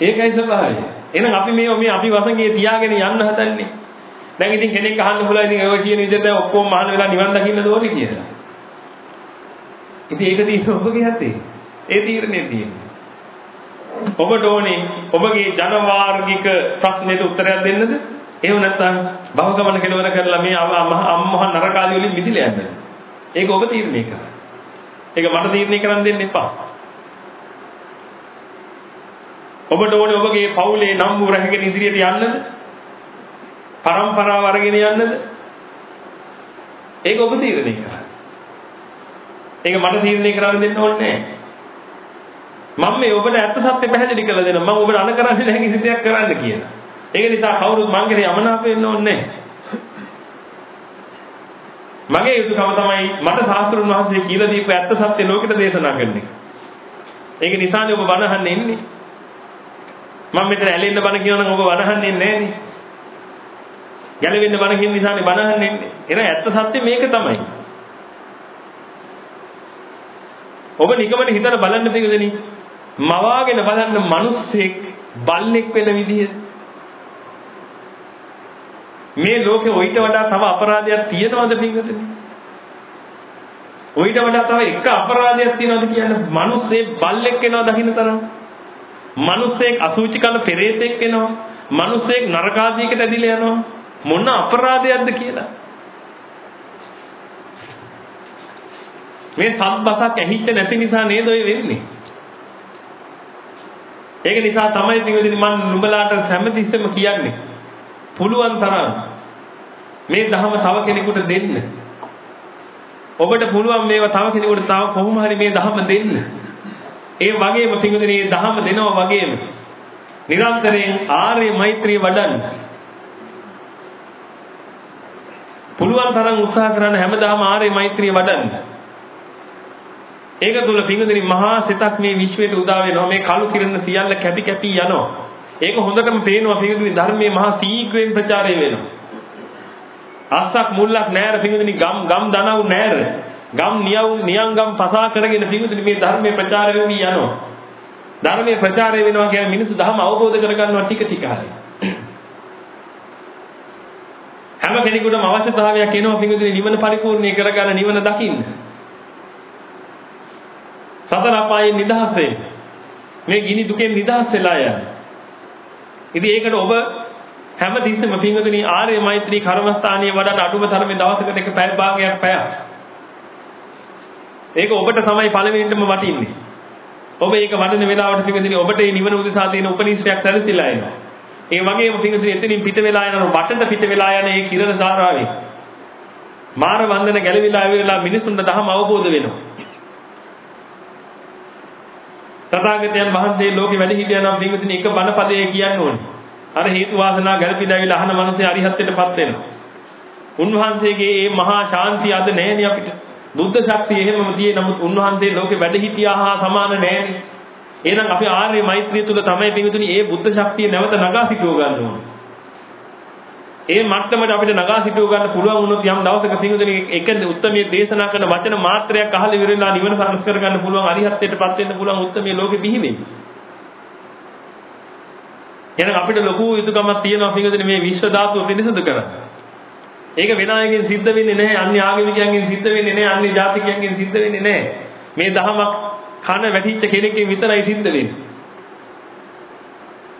ඒකයි ස්වභාවය. එහෙනම් අපි මේ මේ අපි වසඟේ තියාගෙන යන්න හදන්නේ. දැන් ඉතින් කෙනෙක් අහන්න පුළුවන් ඉතින් ඔය කියන විදිහට ඔක්කොම මහාන වෙලා නිවන් දකින්න ඕනේ කියලා. ඉතින් ඒක තියෙන්නේ ඔබගේ හතේ. ඒ තීරණේ තියෙන්නේ. ඔබට ඕනේ ඔබගේ ජනවාර්ගික ප්‍රශ්නෙට උත්තරයක් දෙන්නද? එහෙම නැත්නම් භව ගමන කෙලවර කරලා මේ අම්මහ නරකාදී වලින් මිදිලා යන්නද? ඒක ඔබ තීරණය කරන්න. ඒක මට තීරණය කරන්න දෙන්න එපා. ඔබට ඕනේ ඔබගේ පවුලේ නම් වූ රැකගෙන ඉදිරියට යන්නද? පරම්පරාව අරගෙන යන්නද? ඒක ඔබ තීරණය කරන්න. ඒක මට තීරණය කරන්න දෙන්න ඕනේ නැහැ. මම මේ ඔබට ඇත්ත සත්‍ය පැහැදිලි කරලා දෙනවා. මම ඔබට අන කරන්නේ නැහැ කිසි දෙයක් කරන්න කියලා. ඒක නිසා කවුරුත් මං කෙරේ යමනාප වෙන්න ඕනේ මගේ යුතුයකම තමයි මට සාස්ත්‍රුන් වහන්සේ කියලා දීපු ඇත්ත සත්‍ය ලෝකෙට දේශනා කරන එක. ඒක නිසානේ ඔබ බනහන්න එන්නේ. මම මෙතන ඇලෙන්න බන කියනනම් ඔබ බනහන්නේ නැහැ නේ. ගැලවෙන්න බන කියන නිසානේ බනහන්නේ එන්නේ. එහෙනම් ඇත්ත සත්‍ය මේක තමයි. ඔබ නිකමට හිතන බලන්න පිටුදෙනි මවාගෙන බලන්න මිනිස්සෙක් බල්ලෙක් වෙන විදිහ මේ ලෝකේ ඔయిత වඩා තව අපරාධයක් තියෙනවද පිටුදේ ඔయిత වඩා තව එක අපරාධයක් තියෙනවද කියන්නේ මිනිස්සේ බල්ලෙක් වෙනවා දකින්න තරම්. මිනිස්සෙක් අසුචි කන පෙරේතෙක් වෙනවා. මිනිස්සෙක් නරකාදීකට ඇදිලා යනවා. මොන අපරාධයක්ද කියලා? මේ සම්බසක් ඇහිච්ච නැති නිසා නේද ඔය වෙන්නේ? ඒක නිසා තමයි පින්වදින මම නුඹලාට හැමතිස්සෙම කියන්නේ. පුළුවන් තරම් මේ ධහම තව කෙනෙකුට දෙන්න. ඔබට පුළුවන් මේවා තව කෙනෙකුට තව කොහොම හරි මේ ධහම දෙන්න. ඒ වගේම පින්වදින මේ ධහම දෙනවා වගේම නිරන්තරයෙන් ආර්ය මෛත්‍රිය වඩන්න. පුළුවන් තරම් උත්සාහ කරන්න හැමදාම ආර්ය මෛත්‍රිය වඩන්න. ඒක තුල පිංගුදෙනි මහා සිතක් මේ විශ්වයට උදා වෙනවා. මේ කළු කිරණ සියල්ල කැපි කැපි යනවා. ඒක හොඳටම පේනවා පිංගුදෙනි ධර්මයේ මහා සීඝ්‍රයෙන් ප්‍රචාරය වෙනවා. අස්සක් මුල්ලක් නෑර පිංගුදෙනි ගම් ගම් දනව් නෑර. ගම් නියව් නියංගම් පසා කරගෙන පිංගුදෙනි මේ ධර්මයේ ප්‍රචාරය වෙවි යනවා. ධර්මයේ ප්‍රචාරය වෙනවා කියන්නේ මිනිස්සු ධර්ම අවබෝධ කරගන්නවා ටික ටික හරි. හැම කෙනෙකුටම අවශ්‍යතාවයක් එනවා පිංගුදෙනි නිවන පරිපූර්ණේ කරගන්න නිවන දකින්න. සතර අපායෙන් නිදහස් වෙන්න. මේ ගිනි දුකෙන් නිදහස් වෙලා යන්න. ඉතින් ඒකට ඔබ හැම තිස්සෙම පින්වතුනි ආර්ය මෛත්‍රී කර්මස්ථානීය වඩන අඩුම තරමේ දවසකට එක පැය භාගයක් පැයක්. ඒක ඔබට තමයි පළවෙනිටම වටින්නේ. ඔබ ඒක වඩන වෙලාවට පින්වතුනි ඔබට මේ නිවන උදෙසා තියෙන උපනිශ්‍රයක් සැලසিলা එනවා. ඒ වගේම පින්වතුනි එතනින් පිට වෙලා යන බටට පිට වෙලා යන ඒ කිරණ සාරාවේ මාර වන්දන ගැලවිලා ආවිලා මිනිසුන්ට ධර්ම අවබෝධ වෙනවා. තථාගතයන් වහන්සේ ලෝකෙ වැඩ හිටියා නම් පින්විතනි එක බණ පදේ කියන්න ඕනේ. අර හේතු වාසනා ගැළපීලා ඇවිල්ලා අහන මනුස්සය අරිහත්ත්වයටපත් වෙනවා. උන්වහන්සේගේ මේ මහා ශාන්තිය අද නැහෙනේ අපිට. බුද්ධ ශක්තිය එහෙමම තියෙන නමුත් උන්වහන්සේ ලෝකෙ වැඩ හිටියා හා සමාන නැහෙනේ. එහෙනම් අපි ආර්ය මෛත්‍රිය තුල තමයි පින්විතනි මේ බුද්ධ ශක්තිය නැවත නගා සිටුව ගන්න ඕනේ. ඒ මට්ටමට අපිට නගා සිටුව ගන්න පුළුවන් වුණොත් යම් දවසක පින්විතනි එක උත්තරමයේ දේශනා කරන වචන මාත්‍රයක් අහලා ඉවරලා නිවන සාර්ථක කරගන්න පුළුවන් අරිහත්ත්වයටපත් වෙන්න පුළුවන් උත්තරමයේ ලෝකෙ බිහි වෙන්නේ. එහෙනම් අපිට ලොකු යුතුයකමක් තියෙනවා පින්විතනි මේ විශ්ව ධාතුව පිරිසිදු කරන්න. ඒක වෙන අයගෙන් සිද්ධ වෙන්නේ නැහැ. අන්‍ය ආගමිකයන්ගෙන් සිද්ධ වෙන්නේ නැහැ. අන්‍ය ජාතිකයන්ගෙන් සිද්ධ වෙන්නේ නැහැ. මේ දහමක් කන වැටිච්ච කෙනෙක්ගෙන් විතරයි සිද්ධ වෙන්නේ.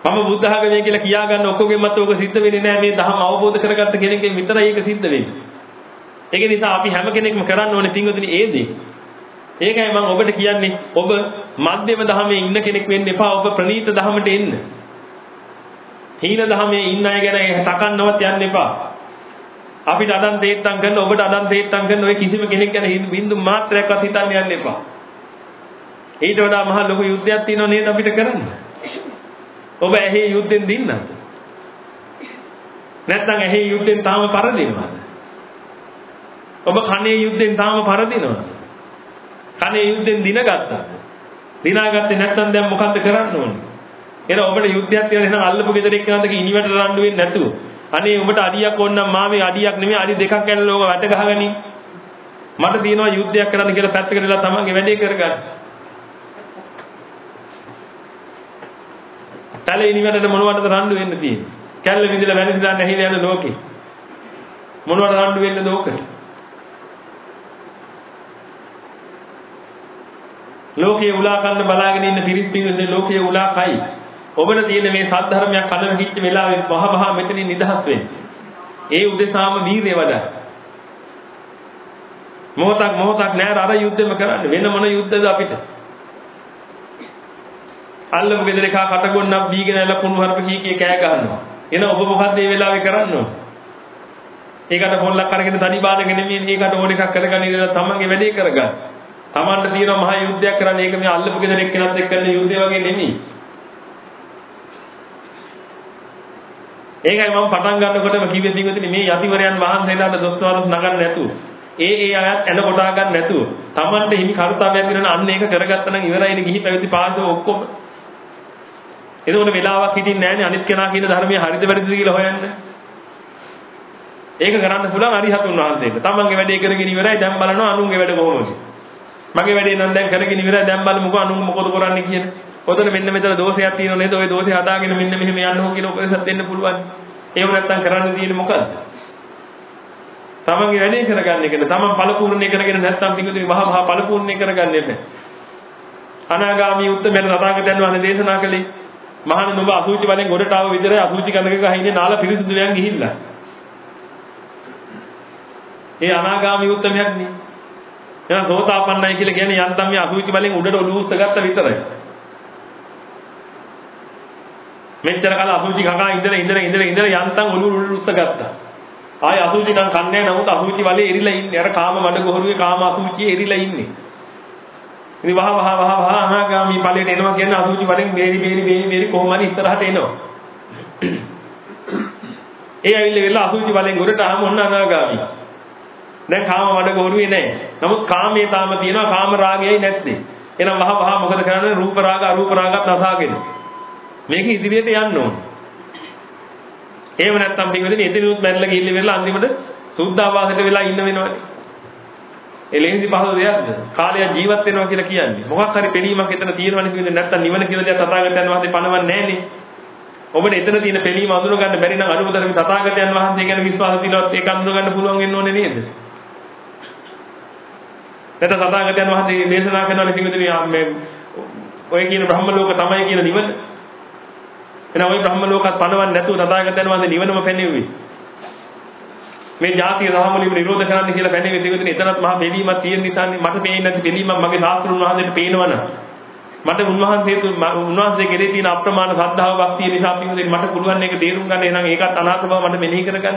මම බුද්ධ ආගමයි කියලා කියා ගන්න ඔක්කොගෙම මත ඕක සිද්ධ වෙන්නේ නැහැ මේ ධර්ම අවබෝධ කරගත්ත කෙනෙක්ගෙන් විතරයි ඒක සිද්ධ වෙන්නේ. ඒක නිසා අපි හැම කෙනෙක්ම කරන්න ඕනේ පින්වතුනි ඒ දේ. ඒකයි මම ඔබට කියන්නේ ඔබ මධ්‍යම ධර්මයේ ඉන්න කෙනෙක් වෙන්න එපා ඔබ ප්‍රණීත ධර්මයට එන්න. හීන ධර්මයේ ඉන්න අය ගැන සකන්නවත් යන්න එපා. අපිට අදන් තේත්තම් කරන ඔබට අදන් තේත්තම් කරන ඔය කිසිම කෙනෙක් ගැන බින්දු මාත්‍රයක්වත් හිතන්න යන්න එපා. ඊට වඩා මහා ලොකු යුද්ධයක් තියෙනව නේද අපිට කරන්න? ඔබ ඇහි යුද්ධෙන් දින්නද? නැත්නම් ඇහි යුද්ධෙන් තාම පරදිනවද? ඔබ කනේ යුද්ධෙන් තාම පරදිනවද? කනේ යුද්ධෙන් දිනගත්තද? දිනාගත්තේ නැත්නම් දැන් මොකද්ද කරන්න ඕනේ? එහෙනම් ඔබට යුද්ධයක් තියෙනවා එහෙනම් අල්ලපු ගෙදර එක්කනද ඉනිවට රණ්ඩු වෙන්නේ නැතුව. අනේ ඔබට අඩියක් ඕනනම් මාමේ අඩියක් නෙමෙයි අඩි දෙකක් ඇනලා ඕක වැට ගහගනි. මට තියෙනවා යුද්ධයක් කරන්න කියලා පැත්තකට වෙලා තමන්ගේ වැඩේ කරගන්න. කැලේ නිවැරදිව මොනවටද රණ්ඩු වෙන්න තියෙන්නේ? කැල්ල විඳලා වැනිදලා නැහිලා යන ලෝකේ. මොනවට රණ්ඩු වෙන්නද ඕකට? ලෝකයේ උලා කන්න බලාගෙන ඉන්න පිරිස් පිරිස් ලෝකයේ උලා කයි. ඔබට තියෙන මේ සද්ධර්මයක් කන හිච්ච වෙලාවෙත් වහ වහ මෙතනින් නිදහස් වෙන්න. ඒ උදෙසාම වීරිය වඩා. මොහොතක් මොහොතක් නෑ අර යුද්ධෙම කරන්න වෙන මොන යුද්ධද අපිට? අල්ලමු ගෙදර එකා කටගොන්නක් බීගෙන ඇල කුණු හරප කී කී කෑ ගන්නවා. එන ඔබ මොකද්ද මේ වෙලාවේ කරන්න ඕන? ඒකට පොල්ලක් අරගෙන තනි බානගෙන නෙමෙයි ඒකට ඕන එකක් කරගන්න ඉඳලා තමන්ගේ වැඩේ කරගන්න. තමන්ට තියෙනවා මහා යුද්ධයක් කරන්න ඒක මේ අල්ලපු ගෙදර එක්කෙනත් එක්ක කරන යුද්ධය වගේ නෙමෙයි. ඒකයි මම පටන් ගන්නකොටම කිව්වේ දින්වතුනි මේ යතිවරයන් වහන්සේලාට දොස්තරස් නගන්න නැතුව ඒ ඒ අයත් එන කොටා ගන්න නැතුව තමන්ට හිමි කර්තව්‍යයක් දිනන අන්න ඒක කරගත්තා නම් ඉවරයිනේ ගිහි පැවිදි පාදෝ ඔක්කොම එතකොට වෙලාවක් හිටින්නේ නැහැනේ අනිත් කෙනා කියන ධර්මයේ හරිද වැරදිද කියලා හොයන්න. ඒක කරන්න පුළුවන් අරිහතුන් වහන්සේට. තමන්ගේ වැඩේ කරගෙන ඉවරයි දැන් බලනවා අනුන්ගේ වැඩ කොහොමද. මගේ වැඩේ නම් දැන් කරගෙන ඉවරයි දැන් බලමුකෝ අනුන් මොකද කරන්නේ කියන. ඔතන මෙන්න මෙතන දෝෂයක් තියෙනව නේද? ওই දෝෂය හදාගෙන මෙන්න මෙහෙම යන්න ඕක කියන උපදේශයක් දෙන්න පුළුවන්. ඒව නැත්තම් කරන්න තියෙන්නේ මොකද්ද? තමන්ගේ වැඩේ කරගන්න එකද? තමන් පළපූර්ණේ කරගෙන නැත්තම් පිටුදී වහ වහ පළපූර්ණේ කරගන්නේ නැහැ. අනාගාමී උත්තමයන් තථාගතයන් වහන්සේ දේශනා කළේ මහණ නුඹ අසුචි වලින් ගොඩට ආව විතරයි අසුචි කඳක ගහ ඉන්නේ නාල පිරිසුදු වෙයන් ගිහිල්ලා. ඒ අනාගාමී උත්තමයක් නේ. එහෙනම් සෝතාපන්නයි කියලා කියන්නේ යන්තම් මේ අසුචි වලින් උඩට ඔලුව උස්ස ගත්ත විතරයි. මෙච්චර කාල අසුචි කකා ඉඳලා ඉඳලා ඉඳලා ඉඳලා යන්තම් ඔලුව උස්ස ගත්තා. ආය අසුචි නම් කන්නේ නමුත් අසුචි වලේ එරිලා ඉන්නේ. අර කාම මඩ ගොහරුවේ කාම අසුචි එරිලා ඉන්නේ. ඉතින් වහ වහ වහ වහ අනාගාමී ඵලයට එනවා කියන්නේ අසුචි වලින් මේරි මේරි මේරි මේරි කොහොම හරි ඉස්සරහට එනවා. ඒ ඇවිල්ලා වෙලා අසුචි වලින් උඩට ආම ඔන්න අනාගාමී. දැන් කාම වඩ ගොරුවේ නැහැ. නමුත් කාමයේ තාම තියෙනවා කාම රාගයයි නැත්තේ. එහෙනම් වහ වහ මොකද කරන්නේ රූප රාග අරූප රාගත් අසාගෙන. මේක ඉදිරියට යන්න ඕන. එහෙම නැත්නම් පින්වදින එදිනුත් මැරලා ගිහින් වෙලා අන්තිමට සුද්ධාවාසයට වෙලා ඉන්න වෙනවනේ. එලෙහිදි පහළ දෙයක්ද? කාලය ජීවත් වෙනවා කියලා කියන්නේ. මොකක් හරි පෙනීමක් එතන තියෙනවනේ කියන්නේ නැත්තම් නිවන කියලා දෙයක් තථාගතයන් වහන්සේ පනවන්නේ නැහනේ. ඔබට එතන තියෙන පෙනීම අඳුර ගන්න බැරි නම් අනුමතන තථාගතයන් වහන්සේ ගැන විශ්වාස තියනවත් ඒක අඳුර ගන්න පුළුවන් වෙන්න ඕනේ නේද? නැත්නම් තථාගතයන් වහන්සේ දේශනා කරනවානේ පිටුදී මේ ඔය කියන බ්‍රහ්ම ලෝක තමයි කියන නිවන. එහෙනම් ওই බ්‍රහ්ම ලෝකත් පනවන්නේ නැතුව තථාගතයන් වහන්සේ නිවනම පෙන්වෙන්නේ. මේ ජාතිය සාමලියම නිරෝධ කරන්න කියලා පැනෙන්නේ තිබෙන්නේ එතනත් මහා බෙලීමක් තියෙන නිසානේ. මට පේන්නේ නැති බෙලීමක් මගේ ශාස්ත්‍රුන් වහන්සේට පේනවනම් මට උන්වහන්සේ උන්වහන්සේ කෙරේ තියෙන අප්‍රමාණ ශ්‍රද්ධාව භක්තිය නිසා පින්වදින මට පුළුවන් ඒක තේරුම් ගන්න. එහෙනම් ඒකත් අනාත්ම බව මට මෙනෙහි කරගන්න.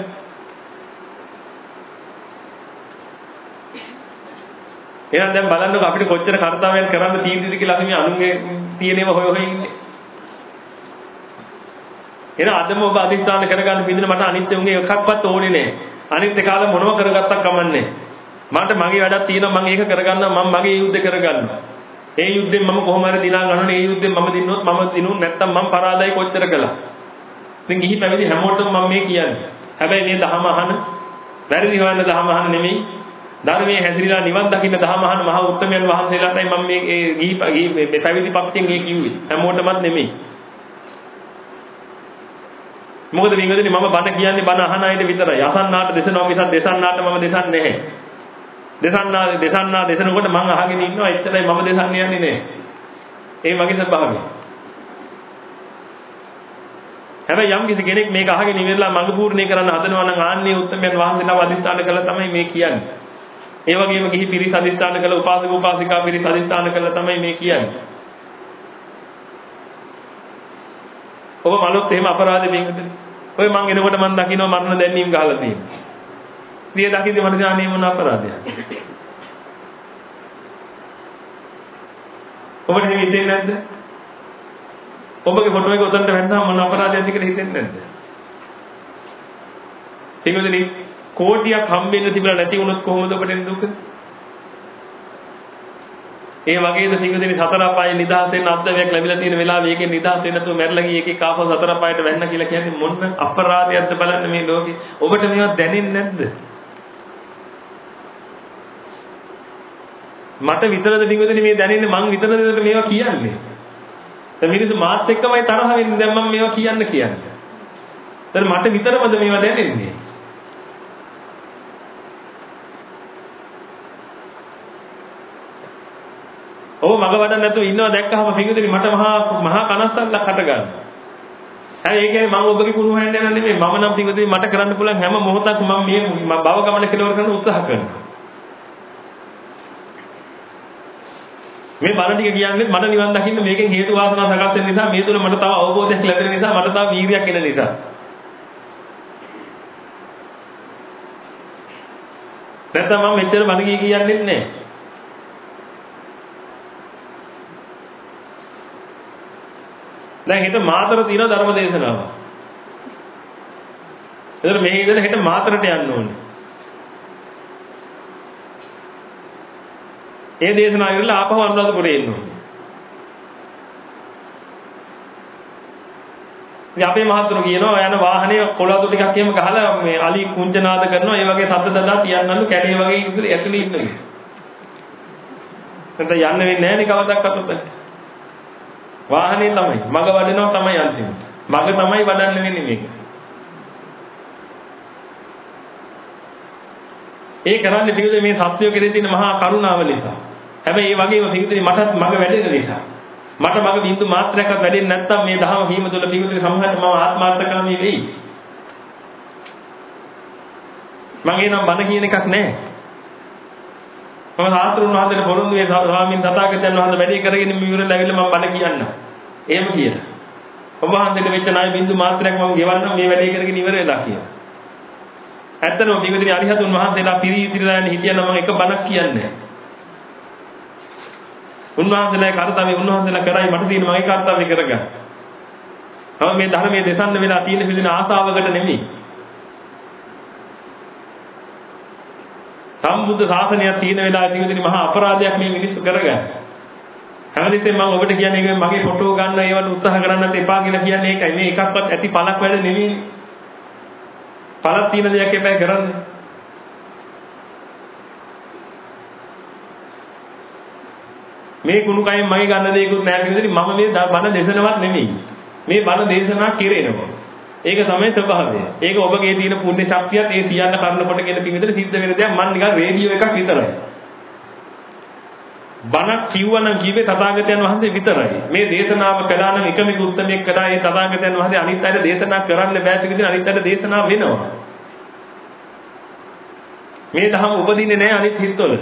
එහෙනම් දැන් බලන්නකො අපිට කොච්චර කර්තව්‍යයන් කරන්න තියෙනවද කියලා අපි මේ අනුන්ගේ තියෙනේම හොය හොය ඉන්නේ. එහෙනම් අදම ඔබ අදිස්ථාන කරගන්න බින්දින මට අනිත් උන්ගේ එකක්වත් ඕනේ නැහැ. අනිත් කාලේ මොනව කරගත්තක් කමන්නේ. මන්ට මගේ වැඩක් තියෙනවා මම ඒක කරගන්නවා මම මගේ යුද්ධ කරගන්නවා. ඒ යුද්ධෙන් මම කොහොම හරි දිනා ගන්නනේ ඒ යුද්ධෙන් මම දිනුනොත් මම දිනුන නැත්තම් මම පරාදයි කොච්චර කළා. ඉතින් ගිහි පැවිදි හැමෝටම මම මේ කියන්නේ. හැබැයි මේ දහම අහන වැරදි හොයන්න දහම අහන නෙමෙයි. ධර්මයේ හැදිරිලා නිවන් දකින්න දහම අහන මහා උත්තමයන් වහන්සේලාටයි මම මේ ගිහි ගිහි පැවිදි පක්ෂයෙන් මේ කිව්වේ. හැමෝටමත් නෙමෙයි. මොකද වින්වදිනේ මම බණ කියන්නේ බණ අහන අයට විතරයි. අසන්නාට දේශනවා මිසක් දේශන්නාට මම දේශන්නේ නැහැ. දේශන්නා දේශන්නා දේශනකොට මම අහගෙන ඉන්නවා එච්චරයි මම දේශන්නේ යන්නේ නැහැ. ඒ මගේ ස්වභාවය. හැබැයි යම් කිසි කෙනෙක් මේක අහගෙන ඉවරලා මඟ පූර්ණේ කරන්න හදනවා නම් ආන්නේ උත්තරමයන් වහන්සේලා අධිෂ්ඨාන කළා තමයි මේ කියන්නේ. ඒ වගේම කිහි පිරිස අධිෂ්ඨාන කළ උපාසක උපාසිකා පිරිස අධිෂ්ඨාන කළා තමයි මේ කියන්නේ. ඔබ මලොත් එහෙම අපරාධ වෙන්නේ. ඔය මං එනකොට මං දකින්න මරණ දැන්නීම් ගහලා තියෙනවා. ප්‍රිය දකිද්දි මට ඥානෙ මොන අපරාධයක්. ඔබට එහෙම හිතෙන්නේ නැද්ද? ඔබගේ ෆොටෝ එක උතන්ට වැන්නාම මොන අපරාධයක්ද කියලා හිතෙන්නේ නැද්ද? ඒකෙදි කෝටියක් හම්බෙන්න තිබුණා නැති වුණොත් කොහොමද ඔබට එන්නේ දුක? ඒ වගේද සිංහදෙනි සතර අපායේ නිදහස් වෙන්න අත්දැකීමක් ලැබිලා තියෙන වෙලාවෙ ඒකෙන් නිදහස් වෙන්න නැතුව මැරලා ගියේ ඒකේ කාපව සතර අපායට වැන්න කියලා කියන්නේ මොන අපරාධයක්ද බලන්න මේ ලෝකේ. ඔබට මේවා දැනෙන්නේ නැද්ද? මට විතරද සිංහදෙනි මේ දැනෙන්නේ මං විතරද මේවා කියන්නේ. දැන් මිනිස්සු මාත් එක්කමයි තරහ වෙන්නේ දැන් මම මේවා කියන්න කියන්නේ. දැන් මට විතරමද මේවා දැනෙන්නේ? ඔබ ඕ මග වඩන්න නැතුව ඉන්නවා දැක්කහම පිඟුතුනි මට මහා මහා කනස්සල්ලක් හට ගන්නවා. හැබැයි ඒකේ මම ඔබගේ කුණු හැන්න යන නෙමෙයි මම නම් පිඟුතුනි මට කරන්න පුළුවන් හැම මොහොතක්ම මම මේ භව ගමන කෙලවර කරන්න උත්සාහ කරනවා. මේ බණ ටික කියන්නේ මට නිවන් දකින්න මේකෙන් හේතු වාසනා සකස් වෙන නිසා මේ තුල මට තව අවබෝධයක් ලැබෙන නිසා මට තව වීර්යයක් එන නිසා. නැත්නම් මම මෙච්චර බණ කිය කියන්නේ නැහැ. දැන් හෙට මාතර තියෙන ධර්ම දේශනාව. එතන මෙහි ඉඳලා හෙට මාතරට යන්න ඕනේ. ඒ දේශනාව ඉවරලා ආපහු අනුරාධපුරේ එන්න ඕනේ. ඉතින් අපේ මහත්තුරු කියනවා යන වාහනේ කොළවතු ටිකක් එහෙම ගහලා මේ අලි කුංචනාද කරනවා ඒ වගේ සද්ද දදා තියන්නලු කැලේ වගේ ඉඳලා ඇතුලේ ඉන්නවා. නැත්නම් යන්න වෙන්නේ නැහැ නේ කවදාවත් උතන. වාහනේ තමයි මග වඩනවා තමයි අන්තිමට. මග තමයි වඩන්න වෙන්නේ මේක. ඒ කරන්නේ පිළිදෙ මේ සත්‍යය කෙරෙහි තියෙන මහා කරුණාව නිසා. හැබැයි ඒ වගේම පිළිදෙ මටත් මග වැඩෙන නිසා. මට මග බින්දු මාත්‍රයක්වත් වැඩෙන්නේ නැත්නම් මේ දහම කීම තුළ පිළිදෙ සමහරට මම ආත්මාර්ථකාමී වෙයි. මගේ නම් බන කියන එකක් නැහැ. මම සාස්ත්‍රුන් වහන්සේට පොරොන්දු වේ ස්වාමීන් තථාගතයන් වහන්සේ වැඩි කරගෙන මියුරෙන් ඇවිල්ලා මම බන කියන්න. එහෙම කියලා. ඔබ වහන්සේට වෙච්ච ණය බින්දු මාත්‍රයක් මම ගෙවන්නම් මේ වැඩේ කරගෙන ඉවර වෙලා කියලා. ඇත්තටම පිළිවිදින අරිහතුන් වහන්සේලා පිරි ඉතිරිලා යන හිටියනම් මම එක බණක් කියන්නේ උන්වහන්සේලාගේ කාර්යය උන්වහන්සේලා කරයි මට තියෙන මගේ කාර්යය කරගන්න. තව මේ ධර්මයේ දෙසන්න වෙලා තියෙන පිළින ආසාවකට නෙමෙයි. සම්බුද්ධ ශාසනයක් තියෙන වෙලාවේ තියෙන මහා අපරාධයක් මේ මිනිස්සු කරගන්න. හැමදෙස්සෙම මම ඔබට කියන්නේ මගේ ෆොටෝ ගන්න ඒවට උත්සාහ කරන්නත් එපා කියලා කියන්නේ ඒකයි. මේ එකක්වත් ඇති පළක් වැඩ නෙමෙයි. පළක් තියෙන දෙයක් එපා කරන්නේ. මේ කුණු කයින් මගේ ගන්න දෙයක්වත් නැහැ කියන මම මේ බණ දේශනාවක් නෙමෙයි. මේ බණ දේශනා කිරේනවා. ඒක තමයි ස්වභාවය. ඒක ඔබගේ තියෙන පුණ්‍ය ශක්තියත් ඒ සියන්න කරන කොටගෙන පිළිදෙල සිද්ධ වෙන දෙයක් මන් නිකන් රේඩියෝ එකක් විතරයි. බණක් කිව්වනම් කිව්වේ තථාගතයන් වහන්සේ විතරයි. මේ දේශනාව කළා නම් එකම එක උත්තරයක් කළා ඒ තථාගතයන් වහන්සේ අනිත් අයට දේශනා කරන්න බෑ කියන අනිත් අයට දේශනා වෙනවා. මේ දහම උපදින්නේ නැහැ අනිත් හිත්වල.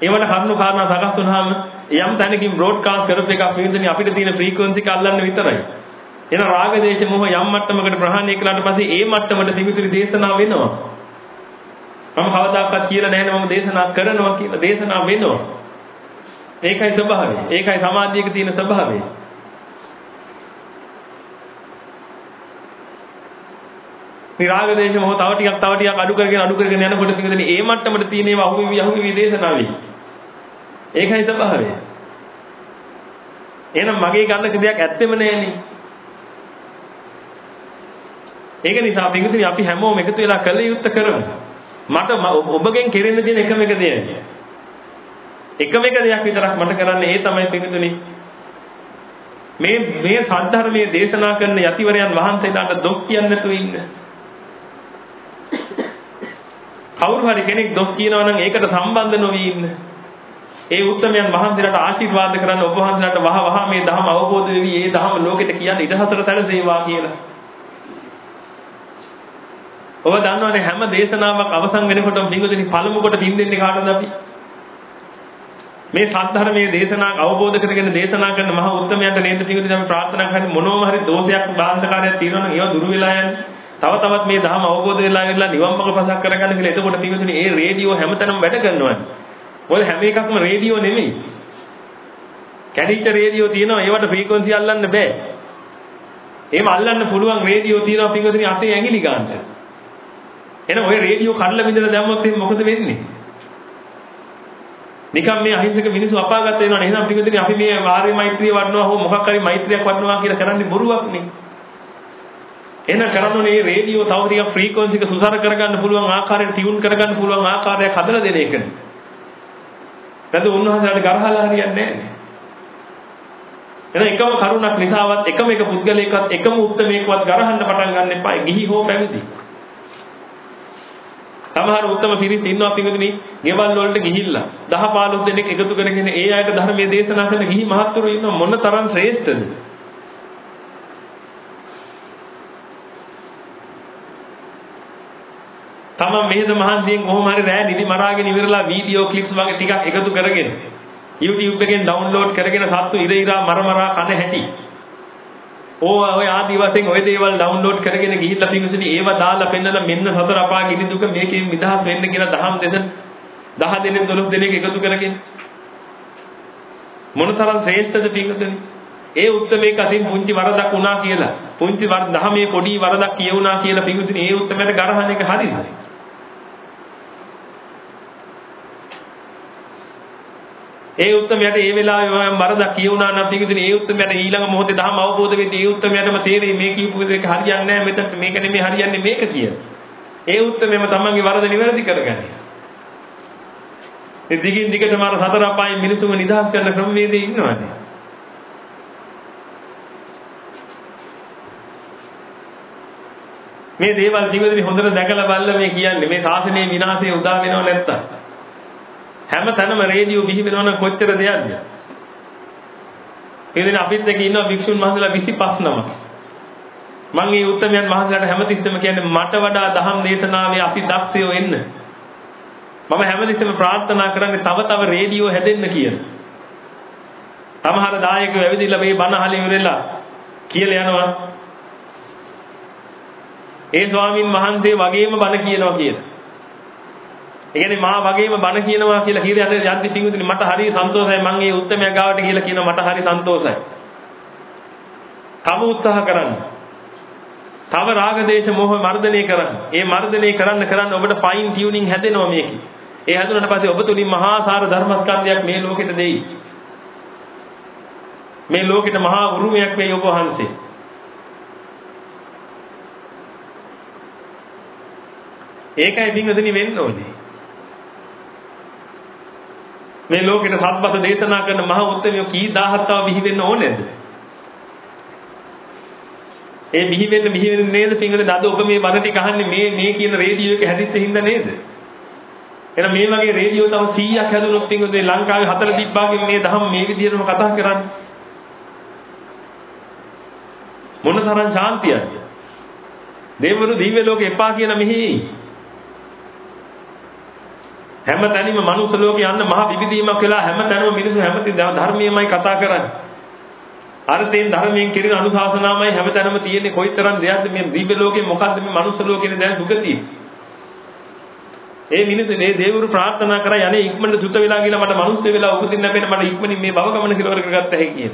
ඒවට කරුණු කාරණා සකස් වුනහම යම් තැනකින් බ්‍රෝඩ්කාස්ට් කරපු එකක් වින්දනේ අපිට තියෙන ෆ්‍රීකවන්සි එක අල්ලන්න විතරයි. එන රාග දේශ මොහ යම් මට්ටමකට ප්‍රහාණය කළාට පස්සේ ඒ මට්ටමට තිවිතුරු දේශනා වෙනවා. මම කවදාකවත් කියලා නැහැ මම දේශනා කරනවා කියලා දේශනා වෙනවා. ඒකයි ස්වභාවය. ඒකයි සමාධියක තියෙන ස්වභාවය. විරාග දේශ මොහ තව ටිකක් තව ටිකක් අඩු කරගෙන අඩු කරගෙන යනකොට පිටුදෙන ඒ මට්ටමට තියෙන ඒවා අහුවි අහුවි දේශනා වෙයි. ඒකයි ස්වභාවය. එහෙනම් මගේ ගන්න දෙයක් ඇත්තෙම නෑනේ. ඒක නිසා පිටුදෙන අපි හැමෝම එකතු වෙලා කළ යුත්තේ කරමු. මට ඔබගෙන් කෙරෙන්න තියෙන එකම එක දෙයයි. එකම එක දෙයක් විතරක් මට කරන්න ඒ තමයි පිටුදෙනි. මේ මේ සද්ධර්මයේ දේශනා කරන යතිවරයන් වහන්සේලාට දොස් කියන්නේ නැතුව ඉන්න. කවුරු හරි කෙනෙක් දොස් කියනවා නම් ඒකට සම්බන්ධ නොවී ඉන්න. ඒ උත්තරමයන් වහන්සේලාට ආශිර්වාද කරන්න ඔබ වහන්සේලාට වහ වහ මේ ධර්ම අවබෝධ වෙවි ඒ ධර්ම ලෝකෙට කියන්න ඉඩහතර සැලසේවා කියලා. ඔබ දන්නවනේ හැම දේශනාවක් අවසන් වෙනකොටම පින්වතුනි පළමු කොට පින් දෙන්නේ කාටද අපි? මේ සත්‍ධර්මයේ දේශනා අවබෝධ කරගෙන දේශනා කරන මහ උත්තරමයන්ට නේද පින්වතුනි අපි ප්‍රාර්ථනා කරන්නේ මොනෝම හරි දෝෂයක් බාන්ධකාරයක් තියෙනවා නම් ඒවා දුරු වෙලා යන්නේ. තව තවත් මේ ධර්ම අවබෝධ වෙලා ඉවරලා නිවන් මාර්ග පසක් කරගන්න කියලා එතකොට පින්වතුනි ඒ රේඩියෝ හැමතැනම වැඩ කරනවා. ඔය හැම එකක්ම රේඩියෝ නෙමෙයි. කැඩිච්ච රේඩියෝ තියෙනවා ඒවට ෆ්‍රීකවන්සි අල්ලන්න බෑ. එහෙම අල්ලන්න පුළුවන් රේඩියෝ තියෙනවා පින්වතුනි අතේ ඇඟිලි ගන්නට. එහෙනම් ওই රේඩියෝ කඩලා බින්දලා දැම්මොත් එහෙනම් මොකද වෙන්නේ? නිකම් මේ අහිංසක මිනිස්සු අපාගත වෙනවනේ. එහෙනම් පිටුදින අපි මේ ආර්ය මෛත්‍රිය වඩනවා හෝ මොකක් හරි මෛත්‍රියක් වඩනවා කියලා කරන්නේ බොරුවක් නේ. එහෙනම් කරන්නේ මේ රේඩියෝ තව ටිකක් ෆ්‍රීකවන්සි එක සුසර කරගන්න පුළුවන් ආකාරයට ටියුන් කරගන්න පුළුවන් ආකාරයක් හදලා දෙන එකනේ. නැත්නම් උන්වහන්සේලාට ගරහලා හරියන්නේ නැහැ. එහෙනම් එකම කරුණක් නිසාවත් එකම එක පුද්ගලයෙක්වත් එකම උත්තරමයකවත් ගරහන්න පටන් ගන්න එපා. ගිහි හෝ පැවිදි. සමහර උත්තම පිරිස් ඉන්නවා පිටුදිනි ගෙවල් වලට ගිහිල්ලා. 10 15 දෙනෙක් එකතු කරගෙන ඒ අයට ධර්මයේ දේශනා කරන ගිහි මහත්තුරු ඉන්නවා මොන තරම් ශ්‍රේෂ්ඨද? තමන් මෙහෙද මහන්සියෙන් කොහොම හරි රෑ නිදි මරාගෙන ඉවරලා වීඩියෝ ක්ලිප්ස් වගේ ටිකක් එකතු කරගෙන YouTube එකෙන් ඩවුන්ලෝඩ් කරගෙන සත්තු ඉර ඉරා මර මරා කන හැටි. ඕවා ඔය ආදි වශයෙන් ඔය දේවල් ඩවුන්ලෝඩ් කරගෙන ගිහිල්ලා පින්විතනි ඒවා දාලා පෙන්නලා මෙන්න සතර අපා ගිනි දුක මේකෙන් නිදහස් වෙන්න කියලා දහම් දෙස 10 දෙනෙක් 12 දෙනෙක් එකතු කරගෙන. මොනතරම් ශ්‍රේෂ්ඨද පින්විතනි ඒ උත්තරේක අතින් පුංචි වරදක් වුණා කියලා පුංචි වර දහමේ පොඩි වරදක් කියුණා කියලා පින්විතනි ඒ උත්තරයට ගරහන එක හරිද? ඒ උත්තරයට ඒ වෙලාවේ මම වරදක් කියුණා නම් පිටුදින ඒ උත්තරයට ඊළඟ මොහොතේ දහම අවබෝධ වෙද්දී ඒ උත්තරයටම තේරෙයි මේ කියපු එක හරියන්නේ නැහැ මෙතන මේක නෙමෙයි හරියන්නේ මේක කියන. ඒ උත්තරෙම තමන්ගේ වරද නිවැරදි කරගන්න. ඒ දිගින් දිගටම අර සතර අපායේ මිනිසුම නිදහස් කරන ක්‍රමවේදයේ ඉන්නවනේ. මේ දේවල් ජීවිතේ හොඳට දැකලා බලලා මේ කියන්නේ මේ ශාසනයේ විනාශය උදා වෙනව නැත්තම් හැම තැනම රේඩියෝ බිහි වෙනවනම් කොච්චර දෙයක්ද? ඒ දින අපිත් එක්ක ඉන්නවා භික්ෂුන් වහන්සේලා 25 නම. මම මේ උත්තරයන් වහන්සේලාට හැමතිස්සෙම කියන්නේ මට වඩා දහම් දේශනාවේ අපි දක්ෂයෝ එන්න. මම හැමතිස්සෙම ප්‍රාර්ථනා කරන්නේ තව තව රේඩියෝ හැදෙන්න කියලා. සමහර දායකයෝ ඇවිදilla මේ බණ අහලා ඉවරලා කියලා යනවා. ඒ ස්වාමින් වහන්සේ වගේම බණ කියනවා කියලා. ඒ කියන්නේ මා වගේම බණ කියනවා කියලා කීර යන්නේ යද්දි පිංගුතුනි මට හරි සන්තෝෂයි මම මේ උත්තරමයා ගාවට කියලා කියනවා මට හරි සන්තෝෂයි. තව උත්සාහ කරන්න. තව රාග දේශ මොහ මර්ධනය කරන්න. ඒ මර්ධනය කරන්න කරන්න ඔබට ෆයින් ටියුනින් හැදෙනවා මේකේ. ඒ හැදුනට පස්සේ ඔබ තුලින් මහා සාර ධර්මස්කන්ධයක් මේ ලෝකෙට දෙයි. මේ ලෝකෙට මහා උරුමයක් වෙයි ඔබ වහන්සේ. ඒකයි පින්වතුනි වෙන්න ඕනේ. මේ ලෝකෙට සත්පත දේශනා කරන මහ උත්තරමිය කී දහහක් තව බිහි වෙන්න ඕනේද? ඒ බිහි වෙන්න බිහි වෙන්න නේද සිංහල දද ඔබ මේ බණ ටික අහන්නේ මේ මේ කියන රේඩියෝ එක හැදිච්ච හින්දා නේද? එහෙනම් මේ වගේ රේඩියෝ තව 100ක් හැදුනොත් පින්වතුනි ලංකාවේ හතර තිබ්බාගේ මේ දහම් මේ විදිහටම කතා කරන්නේ. මොන තරම් ශාන්තියක්ද? දේවරු දිව්‍ය ලෝකෙ එපා කියන මෙහි හැම තැනම මනුස්ස ලෝකේ යන්න මහ විවිධීමක් වෙලා හැම තැනම මිනිස්සු හැමති ධර්මයමයි කතා කරන්නේ. අර්ථයෙන් ධර්මයෙන් කෙරෙන අනුශාසනාවයි හැම තැනම තියෙන්නේ කොයිතරම් දෙයක්ද මේ දිව්‍ය ලෝකේ මොකද්ද මේ මනුස්ස ලෝකේ දැන් දුගතිය. ඒ මිනිස්සු මේ දේවරු ප්‍රාර්ථනා කරා යන්නේ ඉක්මනට සුත වෙලා ගිහලා මට මනුස්ස වෙලා උපදින්න ලැබෙන මට ඉක්මනින් මේ භව ගමන කෙලවර කරගත්ත හැකි කියන.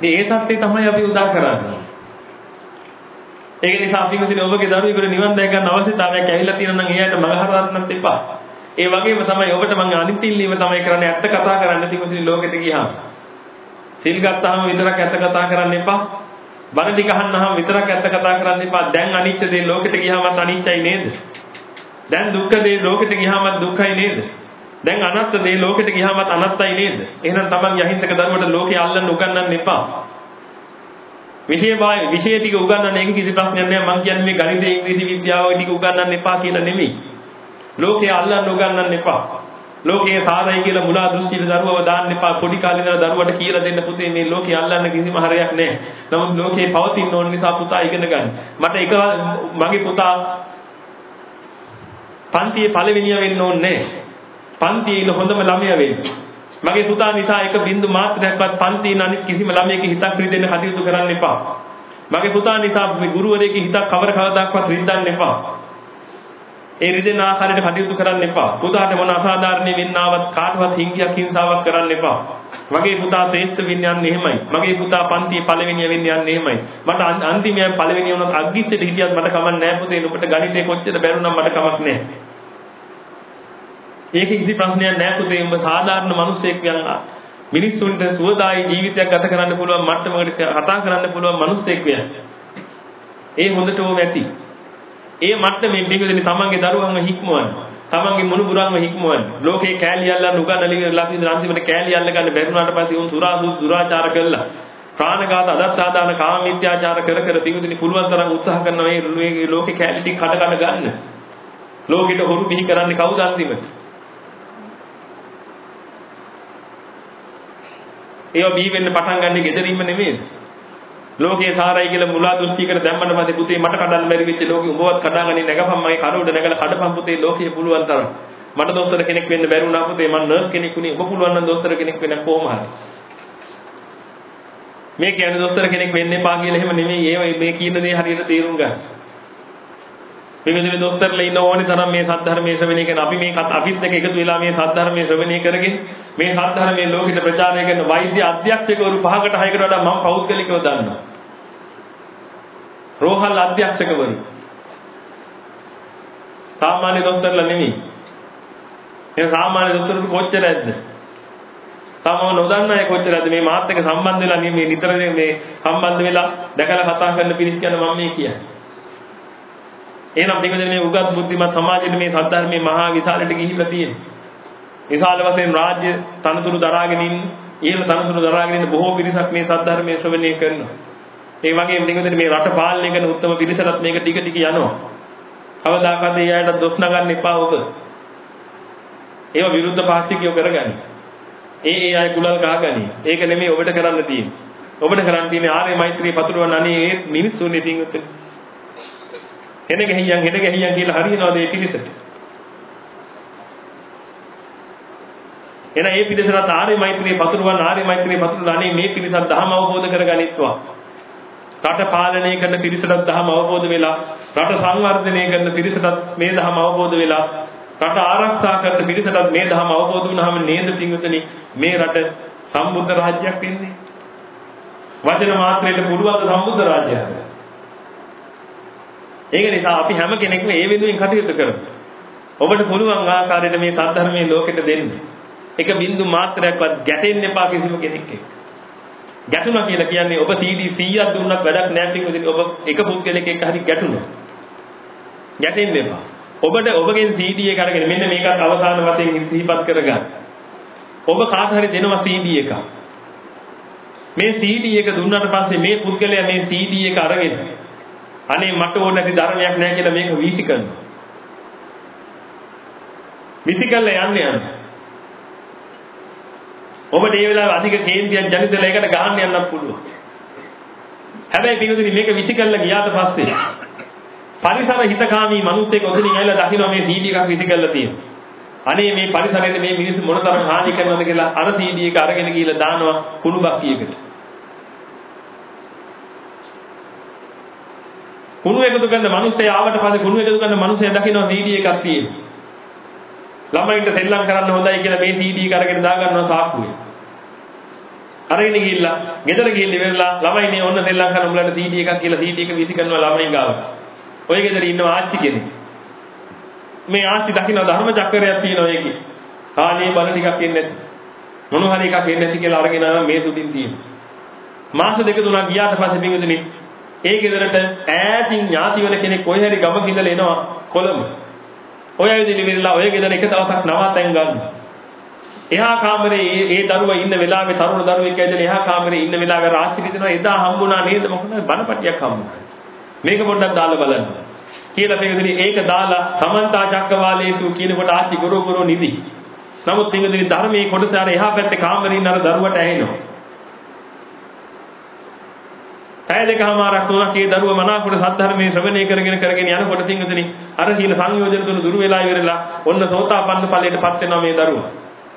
මේ ඒ සත්‍ය තමයි අපි උදා කරන්නේ. ඒක නිසා අපි මෙතන ඔබගේ දරුවෙකුට නිවන් දැක ගන්න අවශ්‍යතාවයක් ඇවිල්ලා තියෙනවා නම් එයාට මගහරවන්නත් එපා. ඒ වගේම තමයි ඔබට මම අනිත් ඉල්ලීම තමයි කරන්නේ ඇත්ත කතා කරන්න තිබුණේ ලෝකෙට ගියාම. සිල් ගත්තාම විතරක් ඇත්ත කතා කරන්න එපා. බණ ටික අහන්නාම විතරක් ඇත්ත කතා කරන්න එපා. දැන් අනිත්‍ය දේ ලෝකෙට ගියාමත් අනිත්‍යයි නේද? දැන් දුක්ඛ දේ ලෝකෙට ගියාමත් දුක්ඛයි නේද? දැන් අනත්ත දේ ලෝකෙට ගියාමත් අනත්තයි නේද? එහෙනම් තමන් යහින්සක ධර්මයට ලෝකේ අල්ලන්න උගන්නන්න එපා. විෂයභාය විෂය ටික උගන්වන්න එක කිසි ප්‍රශ්නයක් නෑ මම කියන්නේ මේ ගණිතය ඉංග්‍රීසි විද්‍යාව ටික උගන්වන්න එපා කියලා නෙමෙයි. ලෝකේ අල්ලන්න උගන්වන්න එපා. ලෝකයේ සාරයි කියලා මුලා දෘෂ්ටිල දරුවව දාන්න එපා. පොඩි කාලේ ඉඳලා දරුවට කියලා දෙන්න පුතේ මේ ලෝකේ අල්ලන්න කිසිම හරයක් නෑ. නමුත් ලෝකේ පවතින ඕන නිසා පුතා ඉගෙන ගන්න. මට එක මගේ පුතා පන්තියේ පළවෙනිය වෙන්න ඕනේ නෑ. පන්තියේ ඉන්න හොඳම ළමයා වෙන්න. මගේ පුතා නිසා එක බින්දු මාත්‍රයක්වත් පන්තින අනිත් කිසිම ළමයෙක් හිතක් රිදෙන්න කටයුතු කරන්න එපා. මගේ පුතා නිසා මේ ගුරුවරයෙක්ගේ හිතක් කවර කවදාක්වත් රිද්දන්න එපා. ඒ රිදෙන ආකාරයට කටයුතු කරන්න එපා. පුතාට මොන අසාධාරණ වෙන්නවත් කාටවත් හිංගියක් හිංසාවක් කරන්න එපා. මගේ පුතා ශ්‍රේෂ්ඨ වෙන්න යන්නේ එහෙමයි. මගේ පුතා පන්තියේ පළවෙනිය වෙන්න යන්නේ එහෙමයි. මට අන්තිමයෙන් පළවෙනිය වුණත් අග්ගිස්සෙට හිටියත් මට කමක් නැහැ පුතේ. නුඹට ගණිතේ කොච්චර බැරුණම් මට කමක් නැහැ. ඒක කිසි ප්‍රශ්නයක් නෑ පුතේ උඹ සාධාරණ මිනිස්සෙක් වෙනවා. මිනිස්සුන්ට සුවදායි ජීවිතයක් ගත කරන්න පුළුවන් මට්ටමකට කතා කරන්න පුළුවන් මිනිස්සෙක් වෙනවා. ඒ හොඳට ඕම ඇති. ඒ මට්ටමේ පිළිවෙලින් තමන්ගේ දරුවන්ව හික්මවන්න. තමන්ගේ මුණුබුරන්ව හික්මවන්න. ලෝකේ කෑලි අල්ලන්න උගන්නලිගෙන ලක්විද අන්තිමට කෑලි අල්ල ගන්න බැරුණාට පස්සේ උන් සුරා දුරාචාර කළා. ප්‍රාණඝාත අදත්තාදාන කාම මිත්‍යාචාර කර කර පිඟුතුනි පුළුවන් තරම් උත්සාහ කරන මේ ලෝකේ කැලි ටික කඩ කඩ ගන්න. ලෝකෙට හොරු බිහි කරන්නේ කවුද අන්තිමට? ඒවා බිහි වෙන්න පටන් ගන්නේ gederimම නෙමෙයි. ලෝකේ සාරයි කියලා මුලා දෘෂ්ටියකට දැම්මම පස්සේ පුතේ මට කඩන්න බැරි වෙච්ච ලෝකෙ උඹවත් කඩාගෙන නැගපම් මගේ කර උඩ නැගලා කඩපම් පුතේ ලෝකේ පුළුවන් තරම්. මට දොස්තර කෙනෙක් වෙන්න බැරි වුණා පුතේ මම නර්ස් කෙනෙක් වුණේ ඔබ පුළුවන් නම් දොස්තර කෙනෙක් වෙන්න කොහොම හරි. මේ කියන්නේ දොස්තර කෙනෙක් වෙන්න එපා කියලා එහෙම නෙමෙයි ඒ මේ කියන දේ හරියට තේරුම් ගන්න. පිළිදෙලි දොස්තරලා ඉන්න ඕනි තරම් මේ සද්ධර්මයේ ශ්‍රවණය කරන අපි මේ අපිත් එක්ක එකතු වෙලා මේ සද්ධර්මයේ ශ්‍රවණය කරගෙන මේ සද්ධර්මයේ ලෝකෙට ප්‍රචාරය කරන වෛද්‍ය අධ්‍යක්ෂකවරු පහකට හයකට වඩා මම පෞද්ගලිකව දන්නවා. රෝහල් අධ්‍යක්ෂකවරු. සාමාන්‍ය දොස්තරලා නෙමෙයි. ඒ සාමාන්‍ය දොස්තරට කොච්චර ඇද්ද? තමව නොදන්න අය කොච්චරද මේ මාත් එක්ක සම්බන්ධ වෙලා මේ නිතර මේ සම්බන්ධ වෙලා දැකලා කතා කරන පිරිස් කියන මම මේ කියන්නේ. එහෙනම් දෙවියන් මේ උගත් බුද්ධිමත් සමාජෙට මේ සද්ධර්මයේ මහා විශාලට ගිහිල්ලා තියෙනවා. විශාල වශයෙන් රාජ්‍ය තනතුරු දරාගෙන ඉන්න, ඊළ තනතුරු දරාගෙන ඉන්න බොහෝ පිරිසක් මේ සද්ධර්මයේ ශ්‍රවණය කරනවා. ඒ වගේම දෙවියන් මේ රට පාලනය කරන උත්තම පිරිසටත් මේක ටික ටික යනවා. කවදාකවත් ඒ අයට දොස් නගන්න එපා ඔබ. ඒව විරුද්ධ පාස්තිකයෝ කරගන්න. ඒ ඒ අය කුලල් ගහගනි. ඒක නෙමෙයි ඔබට කරන්න තියෙන්නේ. ඔබට කරන්න තියෙන්නේ ආර්ය මෛත්‍රී පතුරවන්න අනේ ඒ මිනිස්සුන් ඉතින් උත්තර. හෙන ගහියන් හෙන ගහියන් කියලා හරියනවාද ඒ පිළිසෙට? එන ඒ පිළිසරත් ආර්ය මෛත්‍රී පතුරවන්න ආර්ය මෛත්‍රී පතුරලා අනේ මේ පිළිසත් ධර්ම අවබෝධ කරගනිත්වා. රට පාලනය කරන පිරිසටත් ධර්ම අවබෝධ වෙලා රට සංවර්ධනය කරන පිරිසටත් මේ ධර්ම අවබෝධ වෙලා රට ආරක්ෂා කරන පිරිසටත් මේ ධර්ම අවබෝධ වුණාම නේද පින්වතුනි මේ රට සම්බුද්ධ රාජ්‍යයක් වෙන්නේ වචන මාත්‍රයට පුළුවන් සම්බුද්ධ රාජ්‍යයක් ඒක නිසා අපි හැම කෙනෙක්ම ඒ වෙනුවෙන් කටයුතු කරමු ඔබට පුළුවන් ආකාරයට මේ සද්ධර්මයේ ලෝකෙට දෙන්න එක බින්දු මාත්‍රයක්වත් ගැටෙන්න එපා කිසිම කෙනෙක් එක්ක ගැටුණා කියලා කියන්නේ ඔබ CD 100ක් දුන්නත් වැඩක් නැහැ පිටුදින් ඔබ එක පුද්ගලෙක් එක්ක හරි ගැටුණා. ගැටෙන්න එපා. ඔබට ඔබගෙන් CD එක අරගෙන මෙන්න මේකත් අවසාන වශයෙන් සිහිපත් කරගන්න. ඔබ කාට හරි දෙනවා CD එකක්. මේ CD එක දුන්නාට පස්සේ මේ පුද්ගලයා මේ CD එක අරගෙන අනේ මට ඕන නැති ධර්මයක් නැහැ කියලා මේක වීසි කරනවා. වීසි කළා යන්නේ යන්නේ. ඔබට මේ වෙලාවේ අධික කේන්ද්‍රයක් ජනිතලා ඒකට ගහන්න යන්නත් පුළුවන්. හැබැයි පිටුදින මේක විසිකල්ලා ගියාට පස්සේ පරිසර හිතකාමී මිනිස්සෙක් ඔතනින් ඇවිල්ලා දකින්න මේ CD එකක් විසිකල්ලා තියෙනවා. අනේ මේ පරිසරයේ මේ මිනිස්සු මොනතරම් හානි කරනවද කියලා අර CD එක අරගෙන ගිහලා දානවා කුණු බක්කියකට. කුණු එකතු කරන මිනිස්සයා ආවට පස්සේ කුණු එකතු කරන මිනිස්සයා දකින්න CD එකක් තියෙනවා. ළමයින්ට සෙල්ලම් කරන්න හොඳයි කියලා මේ CD එක අරගෙන දාගන්නවා සාක්කුවේ. අරගෙන ගිහිල්ලා ගෙදර ගිහින් ඉවරලා ළමයිනේ ඔන්න සෙල්ලම් කරන උඹලට CD එකක් කියලා CD එක විසි කරනවා ළමයින් ගාව. ඔය ගෙදර ඉන්නවා ආච්චි කෙනෙක්. මේ ආච්චි දකින්න ධර්ම චක්‍රයක් තියෙනවා ඒකේ. කාණේ බල ටිකක් එන්නේ නැති. මොන හරි එකක් එන්නේ නැති කියලා අරගෙන ආවා මේ සුදින් තියෙනවා. මාස දෙක තුනක් ගියාට පස්සේ පින්විතනි ඒ ගෙදරට ඈතින් ඥාති වෙන කෙනෙක් කොයි හරි ගමක ඉඳලා එනවා කොළඹ. ඔය විදිහට ඉවිල්ලා ඔය ගෙදර එක දවසක් නවාතැන් ගන්න. එහා කාමරේ ඒ දරුවා ඉන්න වෙලාවේ තරුණ දරුවෙක් ඇවිල්ලා එහා කාමරේ ඉන්න වෙලාවේ රාත්‍රී දෙනවා එදා හම්බුණා නේද මොකද බණපටියක් හම්බුණා. මේක පොඩ්ඩක් දාලා බලන්න. කියලා මේකදී ඒක දාලා සමන්තා චක්කවාලේතු කියනකොට ආච්චි ගුරු ගුරු නිදි. නමුත් මේකදී ධර්මයේ කොටස අර එහා පැත්තේ කාමරේ ඉන්න අර දරුවට ඇහෙනවා. පැය දෙකමාරක් තුනක් ඒ දරුව මනාකොට සද්ධර්මයේ ශ්‍රවණය කරගෙන කරගෙන යනකොට තින්ගතනි අර සීල සංයෝජන තුන දුරු වෙලා ඉවරලා ඔන්න සෝතාපන්න ඵලයටපත් වෙනවා මේ දරුවා.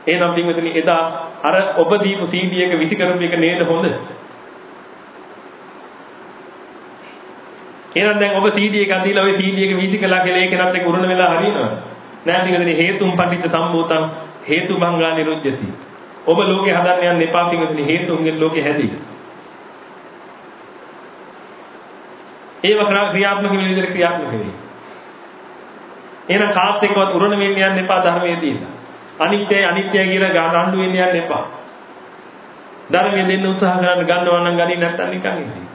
එහෙනම් තින්ගතනි එදා අර ඔබ දීපු CD එක විසි කරපු එක නේද හොඳ? එහෙනම් දැන් ඔබ CD එකක් දීලා ওই CD එක විසි කළා කියලා ඒකනත් එක්ක උරණ වෙලා හරියනවද? නෑ තින්ගතනි හේතුම් පඬිත් සම්භූතං හේතු භංගා නිරුද්ධති. ඔබ ලෝකේ හදන්න යන්න එපා තින්ගතනි හේතුන්ගෙන් ලෝකේ හැදෙන්නේ. ඒව ක්‍රියාත්මක වෙන විදිහට ක්‍රියාත්මක වෙන්නේ. එහෙනම් කාත් එක්කවත් උරණ වෙන්න යන්න එපා ධර්මයේ දීලා. අනිත්‍යයි අනිත්‍යයි කියලා රණ්ඩු වෙන්න යන්න එපා. ධර්මයෙන් දෙන්න උත්සාහ කරන්න ගන්නවා නම් ගනි නැත්තම් නිකන් ඉඳී.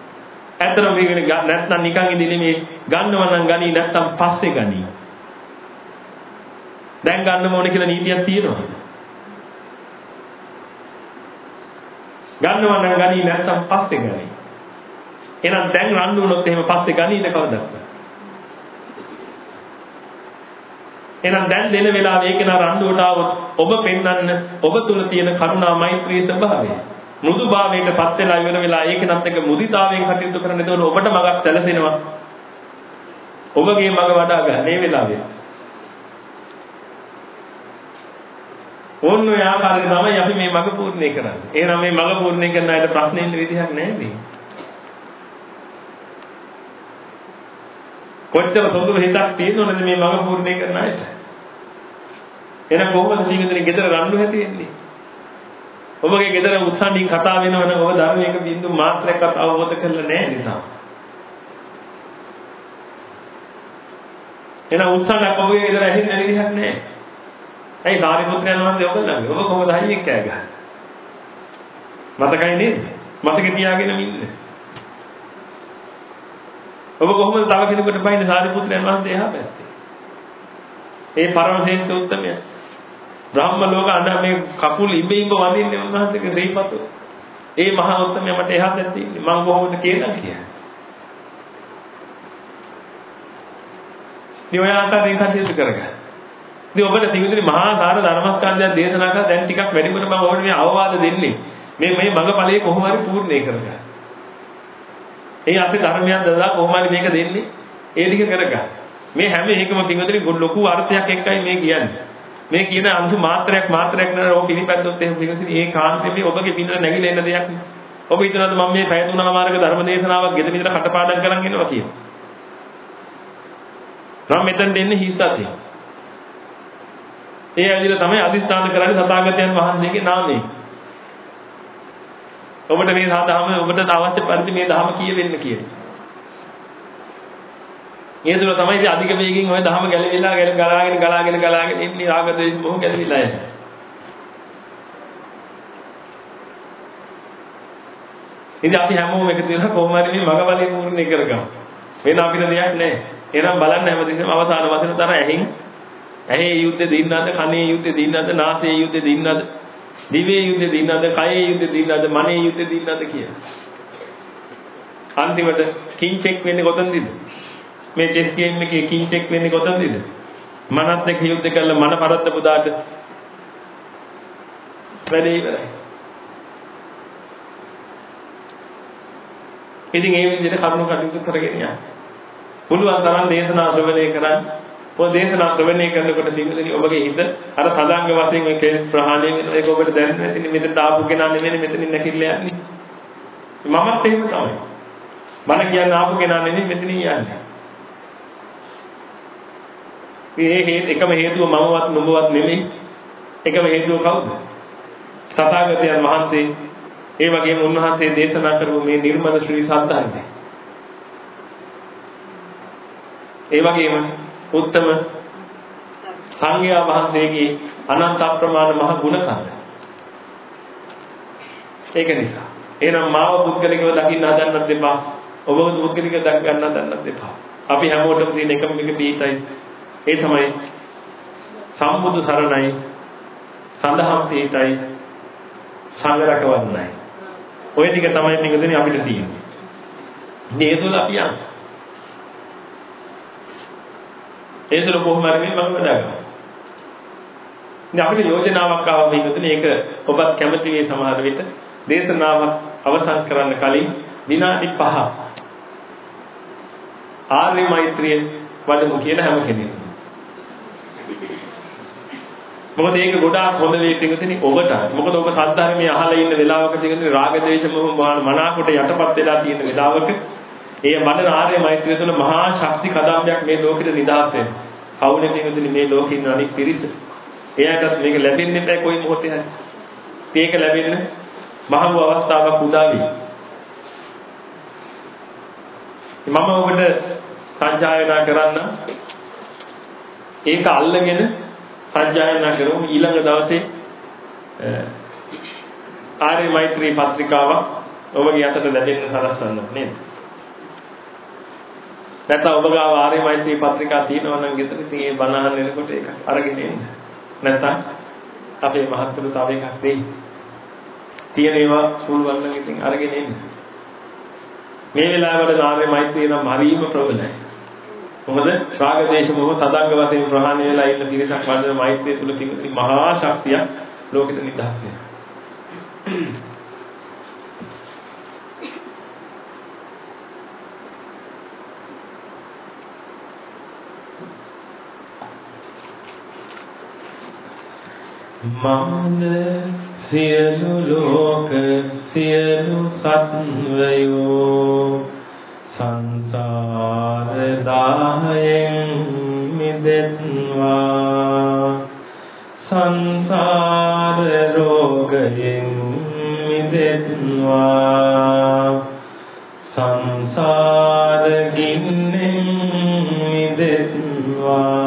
ඇත්තටම මේක නැත්තම් නිකන් ඉඳී නෙමෙයි ගන්නවා නම් ගනි නැත්තම් පස්සේ ගනි. දැන් ගන්න ඕනේ කියලා නීතියක් තියෙනවා. ගන්නවා නම් ගනී නැත්නම් පස්සේ ගනී. එහෙනම් දැන් රණ්ඩු වුණොත් එහෙම පස්සේ ගනීද කවදද? එහෙනම් දැන් දෙන වෙලාවේ ඒක නා රණ්ඩුවට આવොත් ඔබ පෙන්වන්න ඔබ තුල තියෙන කරුණා මෛත්‍රී ස්වභාවය. මෘදුභාවයට පත් වෙලා ඉවර වෙලා ඒකනත් එක මුදිතාවෙන් කටයුතු කරන එතකොට ඔබට මගක් සැලසෙනවා. ඔබගේ මග වඩා ගන්න මේ වෙලාවේ. ඕන්න ඔය ආකාරයෙන් තමයි අපි මේ මග පූර්ණේ කරන්නේ. එහෙනම් මේ මග පූර්ණේ කරන අයට ප්‍රශ්න ඉන්න විදිහක් නැහැ නේ. කොච්චර සොඳුරු හිතක් තියෙනවද මේ මග පූර්ණේ කරන අයට? එහෙනම් කොහොමද ජීවිතේ ගෙදර රණ්ඩු ඇති වෙන්නේ? ඔබගේ ගෙදර උත්සන්ඩින් කතා වෙනවනම් ඔබ ධර්මයක බින්දු මාත්‍රයක්වත් අවබෝධ කරලා නැහැ නිසා. එහෙනම් උත්සන්නක් ඔබගේ ගෙදර ඇහින්න විදිහක් නැහැ. ඇයි සාරිපුත්‍රයන් වහන්සේ ඔබ ළඟ? ඔබ කොහොමද හයියෙන් කෑ ගහන්නේ? මතකයි නේද? මතක තියාගෙන ඉන්න. ඔබ කොහොමද තව කෙනෙකුට බයින්න සාරිපුත්‍රයන් වහන්සේ එහා පැත්තේ? ඒ පරමශේෂ්ඨ උත්තමයා බ්‍රහ්ම ලෝක අඬ මේ කකුල් ඉඹ ඉඹ වදින්නේ උන්වහන්සේගේ ශ්‍රීපතු. ඒ මහා උත්තමයා මට එහා පැත්තේ ඉන්නේ. මම කොහොමද කියලා කියන්නේ? මේ ඔය ආකාරයෙන් කටයුතු කරගන්න. ඉතින් ඔබට සිංහලේ මහා සාර ධර්මස්කන්ධයක් දේශනා කරලා දැන් ටිකක් වැඩිපුර මම ඔබට මේ අවවාද දෙන්නේ. මේ මේ මගපලයේ කොහොම හරි පූර්ණේ කරගන්න. ඒ අපේ ධර්මයන් දදා කොහොම හරි මේක දෙන්නේ. ඒ ටික කරගන්න. මේ හැම එකම සිංහලේ ලොකු අර්ථයක් එක්කයි මේ කියන්නේ. මේ කියන අංශු මාත්‍රයක් මාත්‍රයක් නේද ඔබ පිළිපැද්දොත් එහෙම පිළිසිරි ඒ කාන්තේ ඔබගේ පින්නට නැగిලා එන දෙයක් නේ. ඔබ හිතනවාද මම මේ පැය තුනමාරක ධර්ම දේශනාවක් ගෙද මිදලා කටපාඩම් කරන් ඉන්නවා කියලා. මම මෙතෙන් දෙන්නේ හිස්සතිය. ඒ ඇවිල්ලා තමයි අදිස්ථාන කරන්නේ සතාගතයන් වහන්සේගේ නාමයෙන්. ඔබට මේ සාධාම ඔබට අවශ්‍ය පරිදි මේ ධර්ම කියවෙන්න කියලා. ඒ තුල තමයි ඉතින් අධික වේගින් ওই දහම ගැලවිලා ගලාගෙන ගලාගෙන ගලාගෙන ඉන්නේ රාග දේශ මොහ ගැලවිලා යන්නේ. ඉතින් අපි හැමෝම එකතු වෙලා කොහොම හරි මේ මගවලින් පූර්ණේ කරගමු. වෙන අපිට දෙයක් නැහැ. එහෙනම් බලන්න හැමදෙස්සම අවසාන වශයෙන් තර ඇහින් ඇහි යුද්ධේ දින්නද කනේ යුද්ධේ දින්නද නාසයේ යුද්ධේ දින්නද දිවේ යුද්ධේ දින්නද කයේ යුද්ධේ දින්නද මනේ යුද්ධේ දින්නද කියලා. අන්තිමට කිංචෙක් වෙන්නේ කොතනදද? මේ චෙස් ගේම් එකේ කිංචෙක් වෙන්නේ කොතනදද? මනත් එක්ක යුද්ධ කරලා මන පරද්දපු දාට වැඩේ ඉවරයි. ඉතින් ඒ විදිහට කරුණු කටයුතු කරගෙන යන්න. පුළුවන් තරම් දේශනා ශ්‍රවණය කරන්න. ඔය දේශනා ශ්‍රවණය කරනකොට දිනදෙනි ඔබගේ හිත අර සදාංග වශයෙන් ඔය කේස් ප්‍රහාණය වෙන ඒක ඔබට දැනෙන්නේ නැතිනේ මෙතන ආපු කෙනා නෙමෙයි මෙතනින් නැකිලා යන්නේ. මමත් එහෙම තමයි. මම කියන්නේ ආපු කෙනා නෙමෙයි මෙතනින් යන්නේ. මේ හේතු එකම හේතුව මමවත් නුඹවත් නෙමෙයි. එකම හේතුව කවුද? තථාගතයන් වහන්සේ ඒ වගේම උන්වහන්සේ දේශනා කරපු මේ නිර්මල ශ්‍රී සත්‍යයි. ඒ වගේම උත්තම සංඝයා වහන්සේගේ අනන්ත අප්‍රමාණ මහ ගුණකන්ද. ඒක නිසා. එහෙනම් මාව පුද්ගලිකව දකින්න හදන්නත් එපා. ඔබව පුද්ගලිකව දක් ගන්න හදන්නත් එපා. අපි හැමෝටම තියෙන එකම එක දීතයි ඒ තමයි සම්බුදු සරණයි සඳහම් තීතයි සංගරකවන්නයි. ওই ටික තමයි නිකදෙනි අපිට තියෙන්නේ. මේ තුල අපි යන්නේ. ඒ තුල කොහොම හරි මේ මම වදාගන්නවා. ඉතින් අපිට යෝජනාවක් ආවා මේකනේ ඒක ඔබත් කැමති මේ සමහර විට දේශනාවක් අවසන් කරන්න කලින් විනාඩි 5 ආර්ය මෛත්‍රිය වඩමු කියන හැම කෙනෙක්ම මොකද ඒක ගොඩාක් හොඳ වෙයි පිටුදිනේ ඔබට. මොකද ඔබ සද්ධර්මයේ අහලා ඉන්න වෙලාවක තියෙන රාග දේශ මොහ මනාකොට යටපත් වෙලා තියෙන වෙලාවක ඒ මඩන ආර්ය මෛත්‍රිය තුළ මහා ශක්ති කදාම්බයක් මේ ලෝකෙට නිදහස් වෙනවා. කවුරුද පිටුදිනේ මේ ලෝකෙ ඉන්න අනික් පිරිස. එයාටත් මේක ලැබෙන්නේ නැහැ කොයි මොහොතේ හරි. මේක ලැබෙන්න මහඟු අවස්ථාවක් උදා වෙයි. මම ඔබට සංජායනා කරන්න ඒක අල්ලගෙන සජ්ජායනා කරමු ඊළඟ දවසේ ආර්ය මෛත්‍රී පත්‍රිකාවක් ඔබගේ අතට ලැබෙන්න සලස්වන්න නේද? නැත්නම් ඔබ ගාව ආර්ය මෛත්‍රී පත්‍රිකා තියෙනවා නම් ගෙදර ඉතින් ඒ බණහන් එනකොට ඒක අරගෙන එන්න. නැත්නම් අපේ මහත්තුරු තව එකක් දෙයි. තියෙන ඒවා පුළුවන් නම් ඉතින් අරගෙන එන්න. මේ වෙලාවට නාමයේ මෛත්‍රිය නම් හරිම ප්‍රබලයි. මොකද රාග දේශ මොහ තදංග වශයෙන් ප්‍රහාණය වෙලා ඉන්න පිරිසක් වන්දන මෛත්‍රිය තුල තිබෙන මහා ශක්තිය ලෝකෙට නිදහස් වෙනවා. මන්ද සියලු ලෝක සියලු සත්වයෝ සංසාර දාහයෙන් මිදෙත්වා. සංසාර රෝගයෙන් මිදෙත්වා. සංසාර ගින්නෙන් මිදෙත්වා.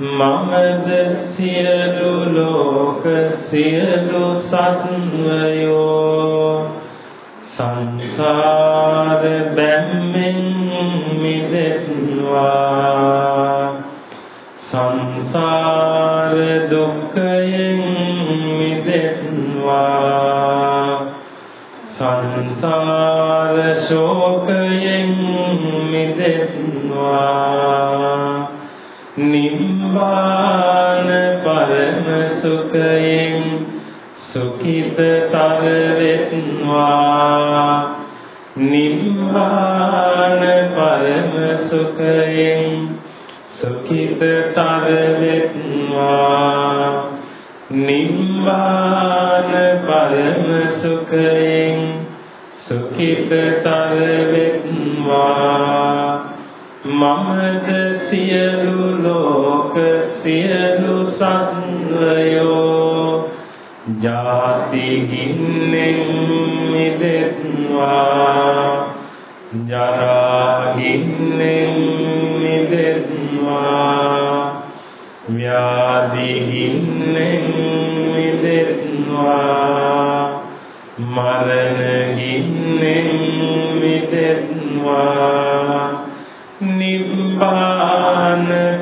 මමද සියලු ලෝක සියලු සත්වයෝ සංසාර බැම්මෙන් මිදෙත්වා. සංසාර දුක්ඛයෙන් මිදෙත්වා. සංසාර ශෝකයෙන් මිදෙත්වා. නිබ්බාන පරම සුඛයෙන් සුඛිතතර වෙත්වා නිබ්බාන පරම සුඛයෙන් සුඛිතතර වෙත්වා නිබ්බාන පරම සුඛයෙන් සුඛිතතර වෙත්වා මමද සියලු ලෝක සියලු සත්වයෝ ජාති හින්නෙන් මිදෙත්වා ජරා හින්නෙන් මිදෙත්වා ව්‍යාධි හින්නෙන් මිදෙත්වා මරණ හින්නෙන් මිදෙත්වා නිබ්බාන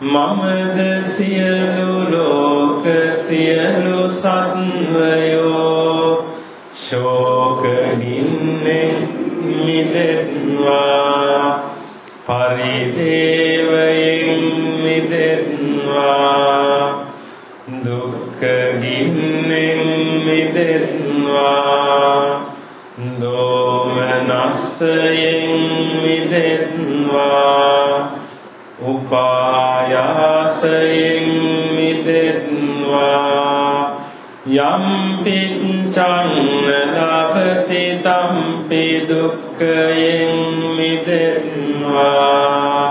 මමද සියලු ලෝක සියලු සත්වයෝ ශෝක නින්නේ මිදෙත්වා පරිදේවයෙන් මිදෙත්වා දුක්ඛ නින්නේ මිදෙත්වා දෝමනස්සයෙන් මිදෙත්වා උපායාසයෙන් මිදෙත්වා යම් පිච්ඡං ලබති තම්පි දුක්ඛයෙන් මිදෙත්වා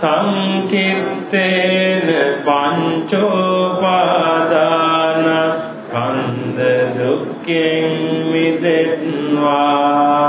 සංකිට්ඨේන පංචෝපාදානස්කන්ධ දුක්ඛයෙන් මිදෙත්වා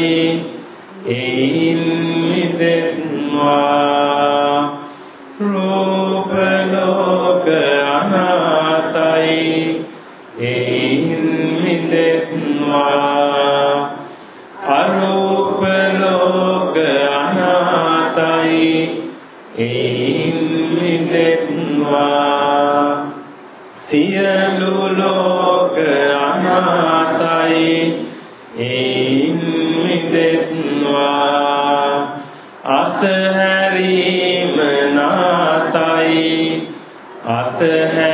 අනාතයි එයින් මිදෙත්වා है।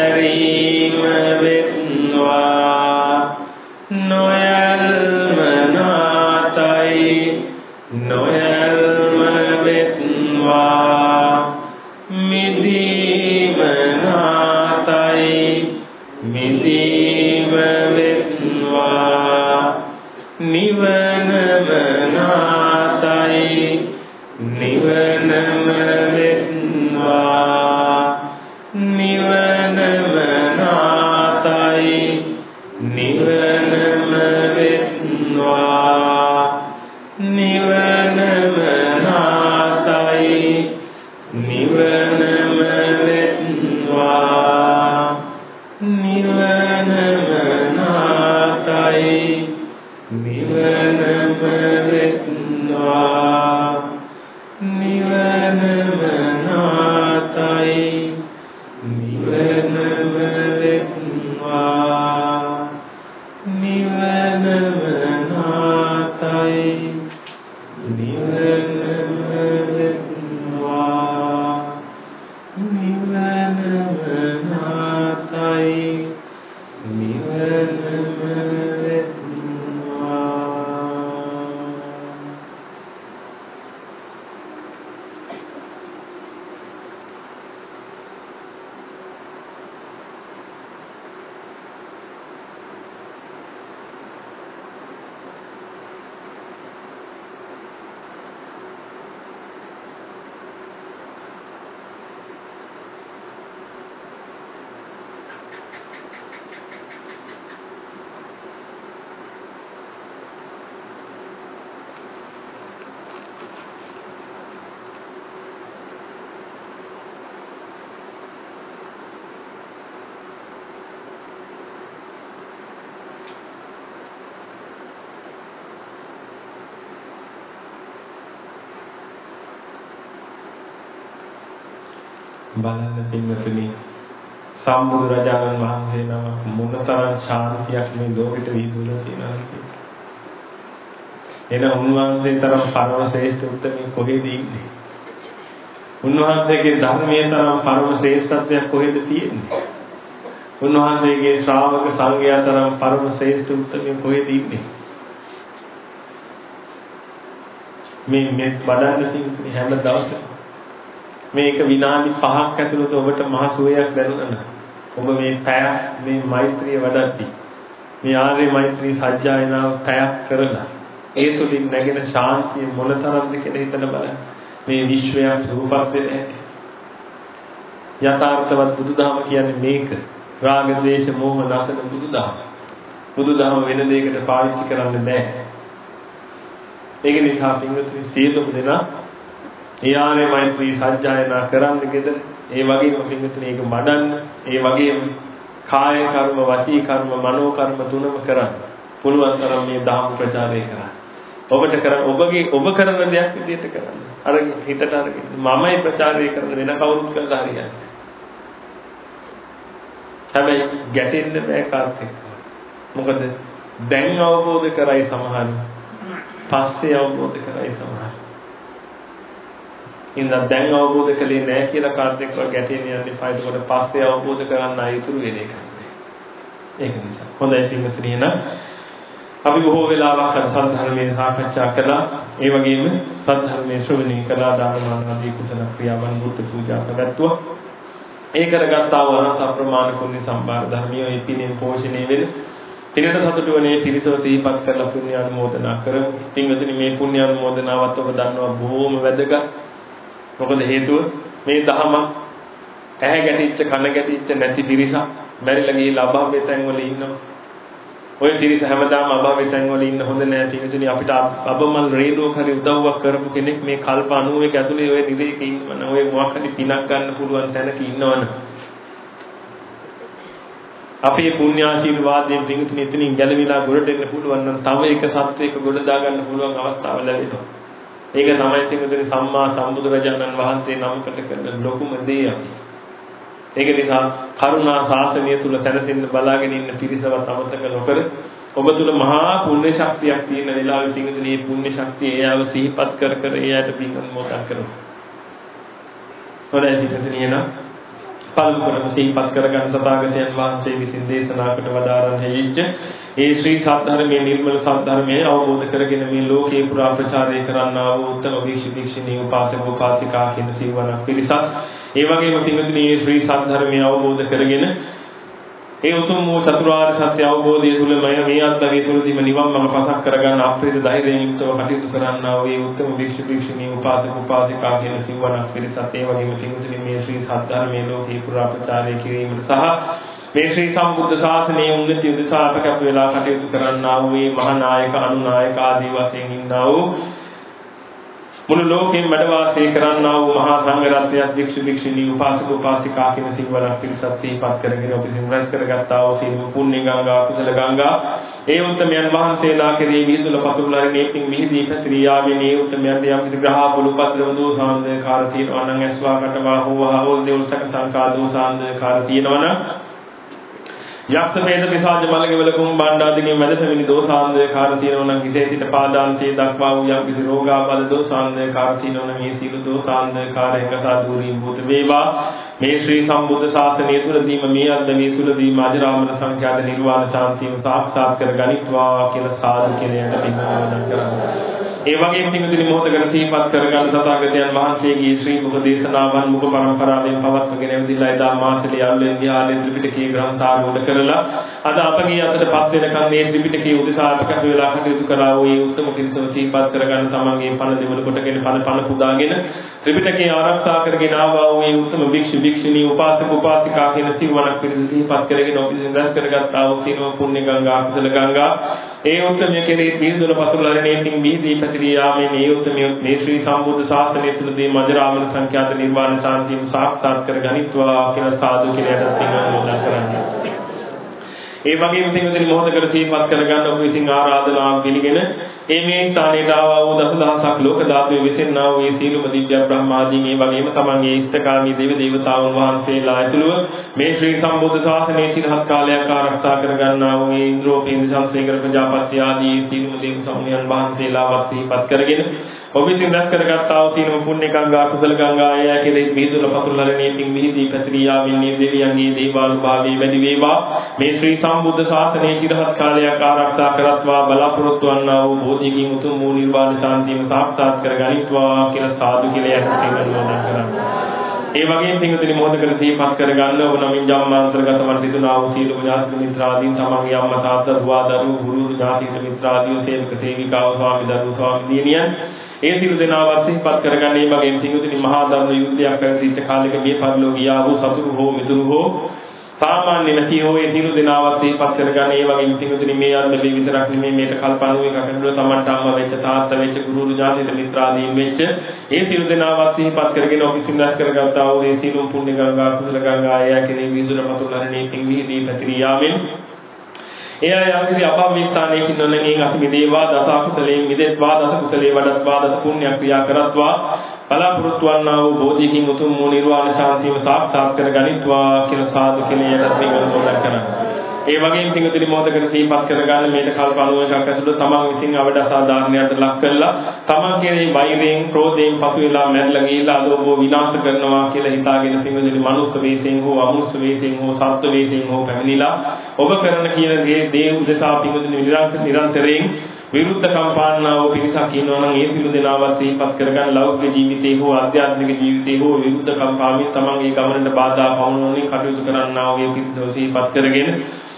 ශාන්තියක් මේ ලෝකෙට විහිදුවලා තියෙනවද කියලා. එන උන්වහන්සේ තරම් පරම ශ්‍රේෂ්ඨ උත්තමී කොහෙද ඉන්නේ? උන්වහන්සේගේ ධර්මයේ තරම් පරම ශ්‍රේෂ්ඨත්වයක් කොහෙද තියෙන්නේ? උන්වහන්සේගේ ශ්‍රාවක සංඝයා තරම් පරම ශ්‍රේෂ්ඨ උත්තමී කොහෙද ඉන්නේ? මේ මේ වඩන්න තියෙන හැම දවසකම මේක විනාඩි 5ක් ඇතුළත ඔබට මහ සුවයක් දැනුණා ඔබ මේ පැය මේ මෛත්‍රිය වඩද්දී මේ ආර්ය මෛත්‍රී සත්‍යයනාව පැයක් කරලා ඒ තුලින් නැගෙන ශාන්තිය මොනතරම්ද කියලා හිතන බලන්න මේ විශ්වයක් රූපක් වෙන හැටි. යථාර්ථවත් බුදුදහම කියන්නේ මේක. රාග ද්වේෂ මෝහ නැසන බුදුදහම. බුදුදහම වෙන දෙයකට පාවිච්චි කරන්න බෑ. ඒක නිසා පින්වතුනි සියලුම දෙනා ඒ ආර්ය මෛත්‍රී සත්‍යයනා කරන්න ගෙදර ඒ වගේම පින්වතුනි ඒක මඩන්න ඒ වගේම කාය කර්ම වචී කර්ම මනෝ කර්ම තුනම කරන්න. පුළුවන් තරම් මේ ධර්ම ප්‍රචාරය කරන්න. ඔබට කරන ඔබගේ ඔබ කරන දෙයක් විදිහට කරන්න. අර හිතට අරගෙන. මමයි ප්‍රචාරය කරන වෙන කවුරුත් කරලා හරියන්නේ හැබැයි ගැටෙන්න බෑ කාත් එක්ක. මොකද දැන් අවබෝධ කරයි සමහර පස්සේ අවබෝධ කරයි සමහර ඉතින් දැන් අවබෝධ කළේ නැහැ කියලා කාත් එක්ක ගැටෙන්න යන්න එපා. ඒකට පස්සේ අවබෝධ කරගන්න අයතුරු වෙන එක. ඒක නිසා. හොඳයි පින්වත්නි එහෙනම් අපි බොහෝ වෙලාවක් අර සද්ධර්මයේ සාකච්ඡා කළා. ඒ වගේම සද්ධර්මයේ ශ්‍රවණය කළා දානමාන ආදී කුසල ක්‍රියාවන් බුද්ධ පූජා කරගත්තා. ඒ කරගත්තා වරන්ත අප්‍රමාණ කුණ්‍ය සම්බාර ධර්මිය ඒ පිනෙන් පෝෂණය වෙන තිරට සතුටු වනේ පිරිසව තීපත් කරලා පුණ්‍ය අනුමෝදනා කරමු. පින්වතුනි මේ පුණ්‍ය අනුමෝදනාවත් ඔබ දන්නවා බොහෝම වැදගත්. මොකද හේතුව මේ දහම ඇහැ ගැටිච්ච කන ගැටිච්ච නැති පිරිසක් මැරිලා ගිහිල්ලා අභාවයේ තැන් වල ඉන්නවා. ඔය පිරිස හැමදාම අභාවයේ තැන් වල ඉන්න හොඳ නෑ පිටුතුනි අපිට අබමල් රේඩුවක හරි උදව්වක් කරපු කෙනෙක් මේ කල්ප 91 ඇතුලේ ඔය නිරේක ඉන්නවනේ ඔය මොකක් හරි පිනක් ගන්න පුළුවන් තැනක ඉන්නවනේ. අපේ පුණ්‍ය ආශිර්වාදයෙන් පිටුතුනි එතනින් ගැලවිලා ගොඩට එන්න පුළුවන් නම් තව එක සත්වයක ගොඩ දා ගන්න පුළුවන් අවස්ථාව ලැබෙනවා. ඒක තමයි පින්වතුනි සම්මා සම්බුදුරජාණන් වහන්සේ නමකට කරන ලොකුම දේ අපි. ඒක නිසා කරුණා ශාසනය තුල සැලසෙන්න බලාගෙන ඉන්න පිරිසවත් අමතක නොකර ඔබ තුල මහා පුණ්‍ය ශක්තියක් තියෙන වෙලාවෙ පින්වතුනි මේ පුණ්‍ය ශක්තිය එයාව සිහිපත් කර කර එයාට පින් අනුමෝදන් කරනවා. හොඳයි පින්වතුනි එහෙනම් පළමු කරම සිහිපත් කරගන්න සතාගතයන් වහන්සේ විසින් දේශනා කොට වදාරන හේච්ච ඒ ශ්‍රී සත්‍ය නිර්මල සත්‍ය අවබෝධ කරගෙන මේ ලෝකේ පුරා ප්‍රචාරය කරන්නා වූ උත්තම වික්ෂි වික්ෂිනී උපාසක උපාසිකා කියන සිවණක් පිරිසක්. ඒ වගේම පින්වතුනි මේ ශ්‍රී සත්‍ය අවබෝධ කරගෙන ඒ උතුම් වූ චතුරාර්ය සත්‍ය අවබෝධය තුළම මේ අත්දැකීම තුළදීම නිවන් මඟ පසක් කරගන්න අප්‍රේත ධෛර්යයෙන් යුක්තව කටයුතු කරන්නා වූ උත්තම වික්ෂ වික්ෂණී උපාසක උපාසිකා කියන සිවණක් පිරිසත් ඒ වගේම පින්තුනි මේ ශ්‍රී සද්ධර්මයේ ලෝකේ පුරා ප්‍රචාරය කිරීමට සහ මේ ශ්‍රී සම්බුද්ධ ශාසනයේ උන්නතිය උදෙසා අපකප් වේලා කටයුතු කරන්නා වූ මේ මහා නායක අනුනායක ආදී වශයෙන් ඉන්නා වූ මුළු ලෝකෙම වැඩ වාසය කරන්නා වූ මහා සංඝ රත්නයත් භික්ෂු භික්ෂුණී උපාසක උපාසිකා කියන සිංවලක් පිරිසත් සිහිපත් කරගෙන අපි සිංරස් කරගත්තා වූ සීල පුණ්‍ය ගංගා කුසල ගංගා. ඒ උත්තමයන් වහන්සේලා කෙරෙහි විහිදුල පතුරුලාරි මේකින් මිහිදී පැතිරියාවේ මේ උත්තමයන් යම් කිසි ග්‍රහ බුළු පත්‍රව දෝසාන්දකාර තියෙනවා නම් ඇස්වා කටවා හෝවා හෝල් දේවල් සක සංකා දෝසාන්දකාර තියෙනවා නම් යක්ෂ වේද පිසාජ මලගෙවල කුම් බණ්ඩාදිගේ මැද පැමිණි දෝසාන්දය කාර තියෙනවා නම් හිතේ සිට පාදාන්තයේ දක්වා වූ යම් කිසි රෝගාබල දෝසාන්දය කාර තියෙනවා නම් මේ සීල දෝසාන්දය කාර එකසා දුරින් භූත වේවා. මේ ශ්‍රී සම්බුද්ධ ශාසනය තුළදීම මේ අද්දමේ තුළදීම අජරාමර සංඛ්‍යාත නිර්වාණ ශාන්තියම සාක්ෂාත් කර ගනිත්වා කියලා සාදු කියලා යට පින්වදන් කරන්නේ ඒ වගේම පින්විතනි මොහොතකට සිහිපත් කරගන්න තථාගතයන් වහන්සේගේ ශ්‍රී මුඛ දේශනාවන් මුඛ පරම්පරාවෙන් පවත්වගෙන ඇවිදලා එදා මාසලේ අල්ලෙන් විහාරයේ ත්‍රිපිටකයේ ග්‍රන්ථාරූඪ කරලා අද අපගේ අතටපත් වෙනකන් මේ ත්‍රිපිටකයේ උදෙසා අපකට වෙලා කටයුතු කරා වූ ඒ උත්තම පිරිසම සිහිපත් කරගන්න තමන්ගේ පණ දෙවල කොටගෙන පණ පණ පුදාගෙන ත්‍රිපිටකයේ ආරක්ෂා කරගෙන ආවා වූ ඒ උත්තම භික්ෂු භික්ෂුණී උපාසක උපාසිකා කියන සිවණක් පිරිස සිහිපත් කරගෙන ඔබ විසින් රැස් කරගත්තා වූ සීලව පුණ්‍ය ගංගා කුසල ගංගා ඒ උත්තමය කෙරෙහි පිළිදුල පසුලරණේ තින් බීදී පැතිරී යාමේ මේ උත්තමය මේ ශ්‍රී සම්බුද්ධ ශාසනය තුළදී මජරාමන සංඛ්‍යාත නිර්වාණ ශාන්තිය සාක්ෂාත් කර ගනිත්වා කියලා සාදු කියලා සිංහල කරන්නේ. ඒ වගේම පින්වතුනි මොහොතකට සිහිපත් කරගන්න ඔබ විසින් ආරාධනාවක් පිළිගෙන ඒ මේ ස්ථානයට ආවා වූ දසදහසක් ලෝක ධාතුවේ විසෙන්නා වූ ඒ සීලම දිව්‍ය බ්‍රහ්මාදීන් ඒ වගේම තමන්ගේ ඉෂ්ඨකාමී දේව දේවතාවුන් වහන්සේලා ඇතුළුව මේ ශ්‍රී සම්බුද්ධ ශාසනයේ සිරහත් කාලයක් ආරක්ෂා කරගන්නා වූ ඒ ඉන්ද්‍රෝපීන්ද්‍ර සංසේකර ප්‍රජාපති ආදී සීලම දේව සමුයන් වහන්සේලා වස්ීපත් කරගෙන ඔබ විසින් රැස් කරගත්තා වූ සීලම පුණ්‍ය ගංගා කුසල ගංගා අය කෙරෙහි මිහිදුල පතුල්ලරණේ පින් මිහිදී පැතිරියා වින්නේ දෙවියන්ගේ දේවානුභාවී වැඩි වේවා. මේ ශ්‍රී සම්බුද්ධ ශාසනයේ සිරහත් කාලයක් ආරක්ෂා කරත්වා බලාපොරොත්තු වන්නා වූ බෝධියකින් උතුම් වූ නිර්වාණ ශාන්තියම සාක්ෂාත් කර ගනිත්වා කියලා සාදු කියලා යටත් පින්වන්දනා කරනවා. ඒ වගේම පින්වතුනි මොහොතකට සිහිපත් කරගන්න ඔබ නමින් ජම්මාන්තරගත වන් සිතුනා වූ සීල ඥාති මිත්‍රාදීන් තමන්ගේ අම්මා තාත්තා දුවා දරුවෝ ගුරු ඥාති මිත්‍රාදීන් සේවක සේවිකාව ස්වාමි දරුවෝ ස්වාමි දිනියන් ඒ සියලු දෙනාවත් සිහිපත් කරගන්න ඒ වගේම පින්වතුනි මහා ධර්ම යුද්ධයක් පැවතිච්ච කාලෙක මේ පරිලෝකියා වූ සතුරු හෝ මිතුරු හෝ සාමාන්‍ය නැති හෝ ඒ සියලු දෙනාවත් සිහිපත් කරගන්න ඒ වගේම පිටුතුනි මේ අන්න මේ විතරක් නෙමෙයි මේක කල්පණුව එක කඳුල තමන්ට අම්මා වෙච්ච තාත්තා වෙච්ච ගුරු ඥාතිත මිත්‍රාදීන් වෙච්ච ඒ සියලු දෙනාවත් සිහිපත් කරගෙන ඔබ සින්දස් කරගත්තා වූ ඒ සියලු පුණ්‍ය ගංගා කුසල ගංගා ආය කෙරෙහි විදුර මතුලරණේ පිං විහිදී පැතිරියාවෙන් ඒ අය යම්කිසි අභව්‍යස්ථානයකින් නොනැගී අපි මිදේවා දස අකුසලයෙන් මිදෙත්වා දස කුසලයේ වඩත්වා දස පුණ්‍ය ක්‍රියා කරත්වා. බලාපොරොත්තු වන්නා වූ බෝධියකින් උතුම් වූ නිර්වාණ ශාන්තියම සාක්ෂාත් කර ගනිත්වා කියලා සාදු කියලා යටත් මේ ගමන කරනවා. ඒ වගේම පිංගුතුනි මොහොතකට සිහිපත් කරගන්න මේක කල්ප 91ක් ඇතුළත තමන් විසින් අවඩ අසාධාරණයට ලක් කරලා තමන් කෙරෙහි වෛරයෙන් ක්‍රෝධයෙන් පසු වෙලා මැරලා ගිහිල්ලා අදෝබෝ විනාශ කරනවා කියලා හිතාගෙන පිංගුතුනි මනුස්ස වේසෙන් හෝ අමනුස්ස වේසෙන් හෝ සත්ත්ව වේසෙන් හෝ පැමිණිලා ඔබ කරන කියන දේ දේ උදෙසා පිංගුතුනි නිරන්තරයෙන් විරුද්ධ කම්පාන්නා වූ පිරිසක් ඉන්නවා නම් ඒ පිළි දෙනාවත් සිහිපත් කරගන්න ලෞකික ජීවිතේ හෝ ආධ්‍යාත්මික ජීවිතේ හෝ විරුද්ධ කම්පාමින් තමන්ගේ ගමනට බාධා පවුනෝනින් කටයුතු කරන්නා වූ පිරිස සිහිපත් කරගෙන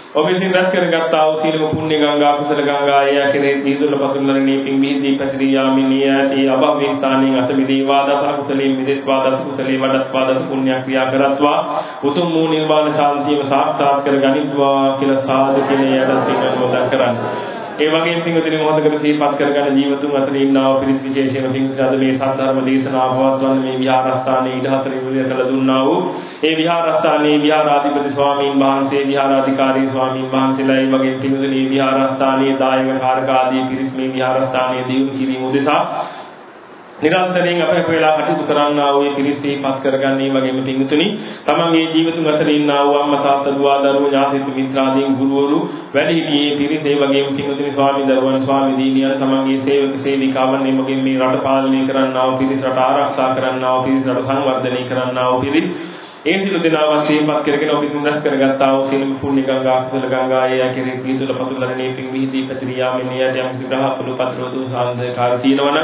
ඔබ විසින් රැස් කරගත්තා වූ සීලම පුණ්‍ය ගංගා කුසල ගංගා එය කෙරේ දීදුල පතුල්ලරණී පින් මිහිදී පැතිරී යාමිනී ඇති අභව්‍ය ස්ථානින් අත මිදේවා දස කුසලයෙන් මිදෙත්වා දස කුසලේ වඩත්වා දස පුණ්‍ය ක්‍රියා කරත්වා උතුම් වූ නිර්වාණ ශාන්තියම සාක්ෂාත් කර ගනිත්වා කියලා සාදු කියන යටත් පින් අනුමෝදන් කරන්නේ. ඒ වගේම පින්වතුනි මොහොතකට සිහිපත් කරගන්න ජීවතුන් අතර ඉන්නා වූ පිරිස් විශේෂයෙන් පින්සාද මේ සද්ධර්ම දේශනාව පවත්වන මේ විහාරස්ථානයේ ඉඩ හතර ඉවලිය කළ දුන්නා වූ ඒ විහාරස්ථානයේ විහාරාධිපති ස්වාමීන් වහන්සේ විහාරාධිකාරී ස්වාමීන් වහන්සේලා ඒ වගේම පින්වතුනි විහාරස්ථානයේ දායක කාර්ක ආදී පිරිස් මේ විහාරස්ථානයේ දියුණු කිරීම උදෙසා නිරන්තරයෙන් අප හැම වෙලාව කටයුතු කරන්නා වූ පිරිසීපත් කරගන්නේ වගේම පිංතුනි තමන්ගේ ජීවිතුන් අතර ඉන්නා වූ අම්මා තාත්තා දුව දරුවෝ ඥාතිතු මිත්‍රාදීන් ගුරුවරු වැඩිහිටියේ පිරිසේ වගේම පිංතුනි ස්වාමි දරුවන් ස්වාමි දීනියන් තමන්ගේ සේවක සේවිකාවන් මේ මේ රට පාලනය කරන්නා වූ පිරිස රට ආරක්ෂා කරන්නා වූ පිරිස රට සංවර්ධනය කරන්නා වූ පිරිස ඒ සිළු දෙනාව සිහිපත් කරගෙන ඔබ සිඳස් කරගත්තා වූ සියලුම පුණ්‍ය ගංගා කුසල ගංගා ඒ කෙරෙහි පිහිටුල පතුලරණේ පිං විහිදී පැතිරියා මෙන්නයට යම් විග්‍රහ පුළු පත්‍ර දෝසාන්ද කාර තියෙනවන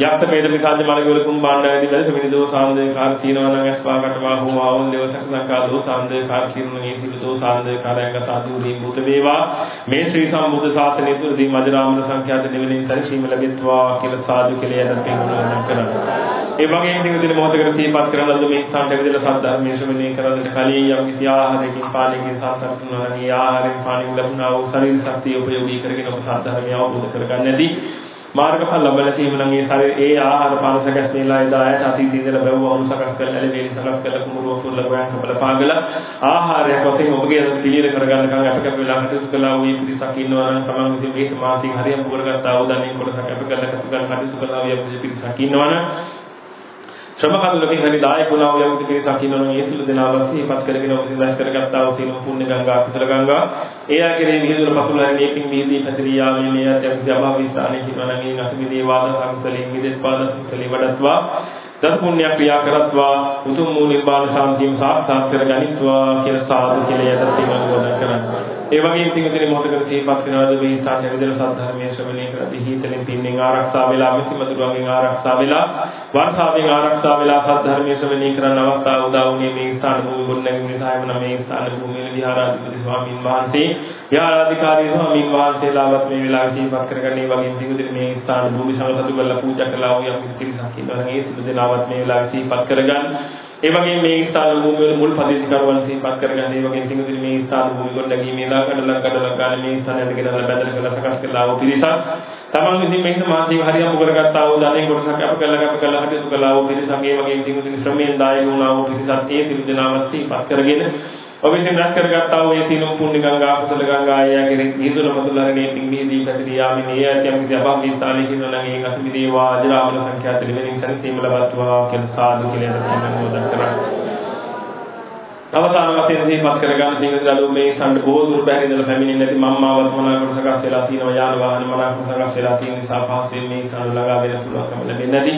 යක්ත මේද විසාද මලගවල කුම් බාණ්ඩ වැඩි බැල මෙනි දෝසාන්ද කාර තියෙනවන අස්වාකට වාහුව ආවුන් දේව සංකා දෝසාන්ද කාර කිරුණ මේ සිළු දෝසාන්ද කාරයන්ග සාදුරී බුත වේවා. මේ ශ්‍රී සම්බුද්ධ ශාසනය තුළදී මජරාමන සංඛ්‍යාත දෙවෙනින් සරිසීම ලැබෙත්වා කියලා සාදු කියලා යන පින් කරනවා ඒ වගේම ඉතින් දින මොහොතකට සිහිපත් කරන ලද මේ සම්ඩ විදලා සද්ධර්මයේ ශ්‍රවණය කරන්නට කලින් යම් කිසි ආහාරයකින් පානකින් සාසත්තුනා නම් ඒ ආහාරයෙන් පානකින් ලැබුණා වූ ශරීර ශක්තිය උපයෝගී කරගෙන ඔබ සාධර්මය අවබෝධ කරගන්න ඇති. මාර්ගඵල ලබලා තියෙන නම් ඒ ශරීර ඒ ආහාර පාන සකස් වෙලා එදා ඇත අතීතයේ ඉඳලා බැවුවම සකස් කරලා ලැබෙන සකස් කරලා කුමුරුව කුල්ල ගෝයන් කපල පාගල ආහාරයක් වශයෙන් ඔබගේ පිළියෙල කරගන්න කන් අප කැප වෙලා කටයුතු කළා වූ පිරිසක් ඉන්නවා නම් තමන් විසින් මේක මාසික හරියම පුරගත්තා වූ දැනින් කොටසක් අප කරලා කටයුතු කරලා වූ පිරිසක් ඉන්නවා නම් ශ්‍රම කඳුලකින් හරි දායක වුණා වූ යම් පිරිසක් ඉන්නවනම් ඒ සිළු දෙනාව සිහිපත් කරගෙන ඔබ සිඳස් කරගත්තා වූ සීල පුණ්‍ය ගංගා කුසල ගංගා. ඒ ආකාරයේ විහිදුන පතුල හරි මේකින් මේදී පැතිරී යාමේ මේ අධ්‍යාත්මික අභාවී ස්ථානයේ ඉන්නවනම් ඒ නැතිවිදේ වාද සංසලෙන් විදෙස් පාද සංසලේ වඩත්වා දත් පුණ්‍ය ක්‍රියා කරත්වා උතුම් වූ නිර්වාණ ශාන්තියම සාක්ෂාත් කරගනිත්වා කියලා සාදු කියලා යටත් තිමන කරන්නේ ඒ වගේම පිටුදිනේ මොහොතකට සිහිපත් වෙනවාද? මේ ස්ථානයේ විදලා සද්ධර්මයේ ශ්‍රවණය කරලා හිතෙන් පින්නෙන් ආරක්ෂා වෙලා මිසිමතුරුන්ගෙන් ආරක්ෂා වෙලා වර්ෂාවෙන් ආරක්ෂා වෙලා සද්ධර්මයේ ශ්‍රවණය කරන අවස්ථාව උදා වුණේ මේ ස්ථාන භූමි ගොඩනැගීම නිසා. එවන මේ ස්ථාන භූමියේ විහාරාධිපති ස්වාමීන් වහන්සේ විහාරාධිකාරී ස්වාමීන් වහන්සේලාවත් මේ වෙලාවේ සිහිපත් කරගන්න. ඒ වගේම පිටුදිනේ මේ ස්ථාන භූමි සංසතු කරලා පූජා කළා වූ යම් කිසි පිරිසක් ඉන්නවා. නම් ඒ සිදු දෙනාවත් මේ වෙලාවේ සිහිපත් කරගන්න. ඒ වගේම මේ ස්ථාන භූමිය වල මුල් පදිස්කරවල සිහිපත් කරගන්න. ඒ වගේම සිංහදින මේ ස්ථාන භූමිය කොට නැගීමේ ලාකඩලා කඩලා ගන්න මේ ස්ථානයට ගෙනලා බැදලා කරලා සකස් කරලා ආව පිරිසක්. තමන් විසින් මේක මානසික හරියම කරගත්තා වූ ධනෙන් කොටසක් අප කළා අප කළා හදතු කළා වූ පිරිසක්. ඒ වගේම සිංහදින ශ්‍රමයෙන් දායක වුණා වූ පිරිසක් ඒ පිළි දෙනාවත් සිහිපත් කරගෙන ඔබ විසින් රැස් කරගත්තා වූ මේ සීලම් පුණ්‍ය ගංගා කුසල ගංගා ආයගෙන නිදුල මතුලරණේ පිංගීදී පැතිරී යාමින් ඒ ඇතම් විදබම් විස්තාලේ කියන නම් ඒ අසු විදේවා අජරාමල සංඛ්‍යාත දෙවෙනින් සැනසීම ලබත්වා කියලා සාදු කියලා කියන කරා අවසාන වශයෙන් දීපත් කරගන්න තියෙන දලු මේ සම්ඩ බොහෝ දුර බැහැ ඉඳලා පැමිණෙන්නේ නැති මම්මාවත් මනාව කොටසක් වෙලා තියෙනවා යාන වාහන මනාව කොටසක් වෙලා තියෙන නිසා පහසෙන් මේ සම්ඩ ළඟා වෙන පුළුවන්කම ලැබෙන්නේ නැති.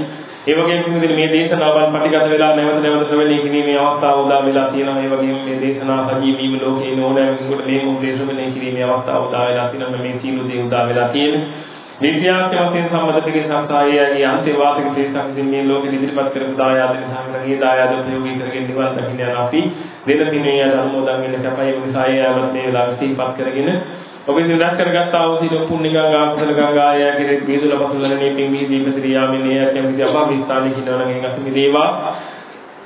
ඒ වගේම පිළිදෙන මේ දේශනාවන් පටිගත වෙලා නැවත නැවත ශ්‍රවණය කිරීමේ අවස්ථාව උදා වෙලා තියෙනවා. ඒ වගේම මේ දේශනා සජීවීව ලෝකේ නෝනෑමකට මේ මොහොතේ ශ්‍රවණය කිරීමේ අවස්ථාව උදා වෙලා තියෙනවා. මේ සීල දේ උදා වෙලා තියෙනවා. විද්‍යාත්මක වශයෙන් සම්මත පිළිගත් සංසාරයේ අන්තිම වාසික තේසක් මේ ලෝකෙ ඉදිරිපත් කරපු දායාද සංග්‍රහයේ දායාද ප්‍රයෝගී කරගෙන නිවන් දකින්න යන අපි දෙන දිනේ ධර්මෝදන් වෙන කපයි උසාය යවත් මේ ලාසිපත් කරගෙන ඔබ ඉතින් දැක් කරගත්තා වූ සීල පුණ්‍ය ගංගා කුසල ගංගා ආය කෙරේ බීදුල පසුලනේ පින් වීදී ප්‍රතිරියාමේ නේ යම් විදිය අභාවිස්ථානේ කිනවනම් එන් අසු මිදේවා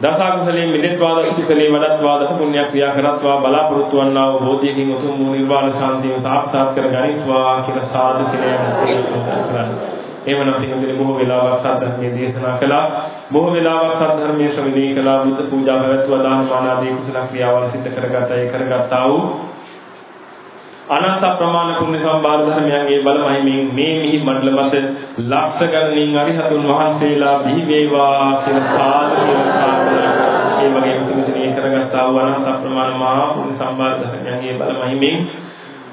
දසකුසලයෙන් මිදෙත්වා දසකුසලේ වඩත්වා දස පුණ්‍ය ක්‍රියා කරත්වා බලාපොරොත්තු වන්නා වූ බෝධියකින් උතුම් වූ නිර්වාණ ශාන්තිය සාක්ෂාත් කර ගනිත්වා කියලා සාදු කියලා එවනම් පිටුදින බොහෝ වෙලාවක් සද්ධර්මයේ දේශනා කළා. බොහෝ වෙලාවක් සද්ධර්මයේ ශ්‍රවණය කළා. බුද්ධ පූජා පැවැත්වුවා දාන මාන ආදී කුසල ක්‍රියාවල් සිදු කරගත ඒ කරගත්තා වූ අනන්ත ප්‍රමාණ පුණ්‍ය සම්භාර ධර්මයන්ගේ බලමහිමින් මේ මිහි මණ්ඩල මත ලක්ෂ ගණනින් අරිහතුන් වහන්සේලා බිහි වේවා කියලා සාදු ඒ වගේම තුමිතේ කරගත්තා වූ අනන්ත ප්‍රමාණ මහා පුණ්‍ය සම්භාර ධර්මයන්ගේ බලමහිමින්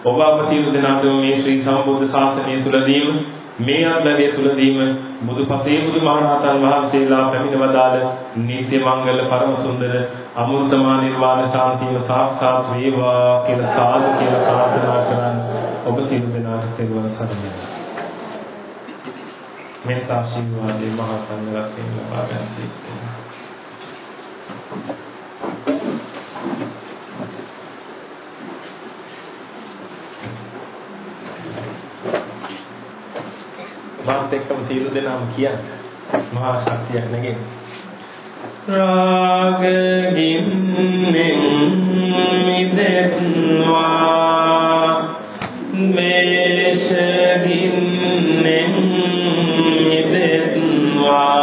ඔබ අප සියලු දෙනාට මේ ශ්‍රී සම්බුද්ධ ශාසනය තුලදීම මේ අත්දැකීම තුලදීම බුදුපසේ බුදුමහරහතන් වහන්සේලා පැමිණ වදාළ නිත්‍ය මංගල පරම සුන්දර අමෘතමා නිර්වාණ ශාන්තිය සාක්ෂාත් වේවා කියලා සාදු කියලා ප්‍රාර්ථනා කරන් ඔබ සියලු දෙනාට සේවන සරණයි. මෙත්තා ආශිර්වාදේ මහා සංඝරත්නය ලබා ගන්න මාත් එක්කම සීල දෙනාම කියන්නේ. මහා ශක්තියක් නැගෙන්නේ. රාග ගින්නෙන් මිදෙත්වා මේෂ ගින්නෙන් මිදෙත්වා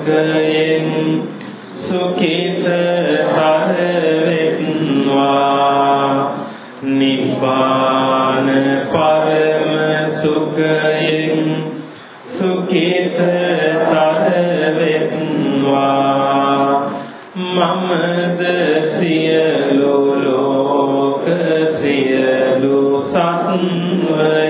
සුඛයෙන් සුඛ සුඛිත තරවෙත්වා නිබ්බාන පරම සුඛයෙන් සුඛිත තරවෙත්වා මමද සියලු ලෝක සියලු සත්වයෝ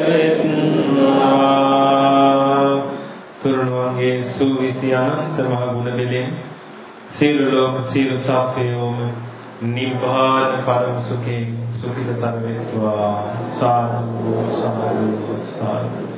සූවිසි අනන්ත මහ ගුණ බෙලෙන් සියලු ලෝක සියලු සත්වයෝම නිබ්බාන පරම සුඛේ සුඛිත තරවෙත්වා සාදු සාදු සාදු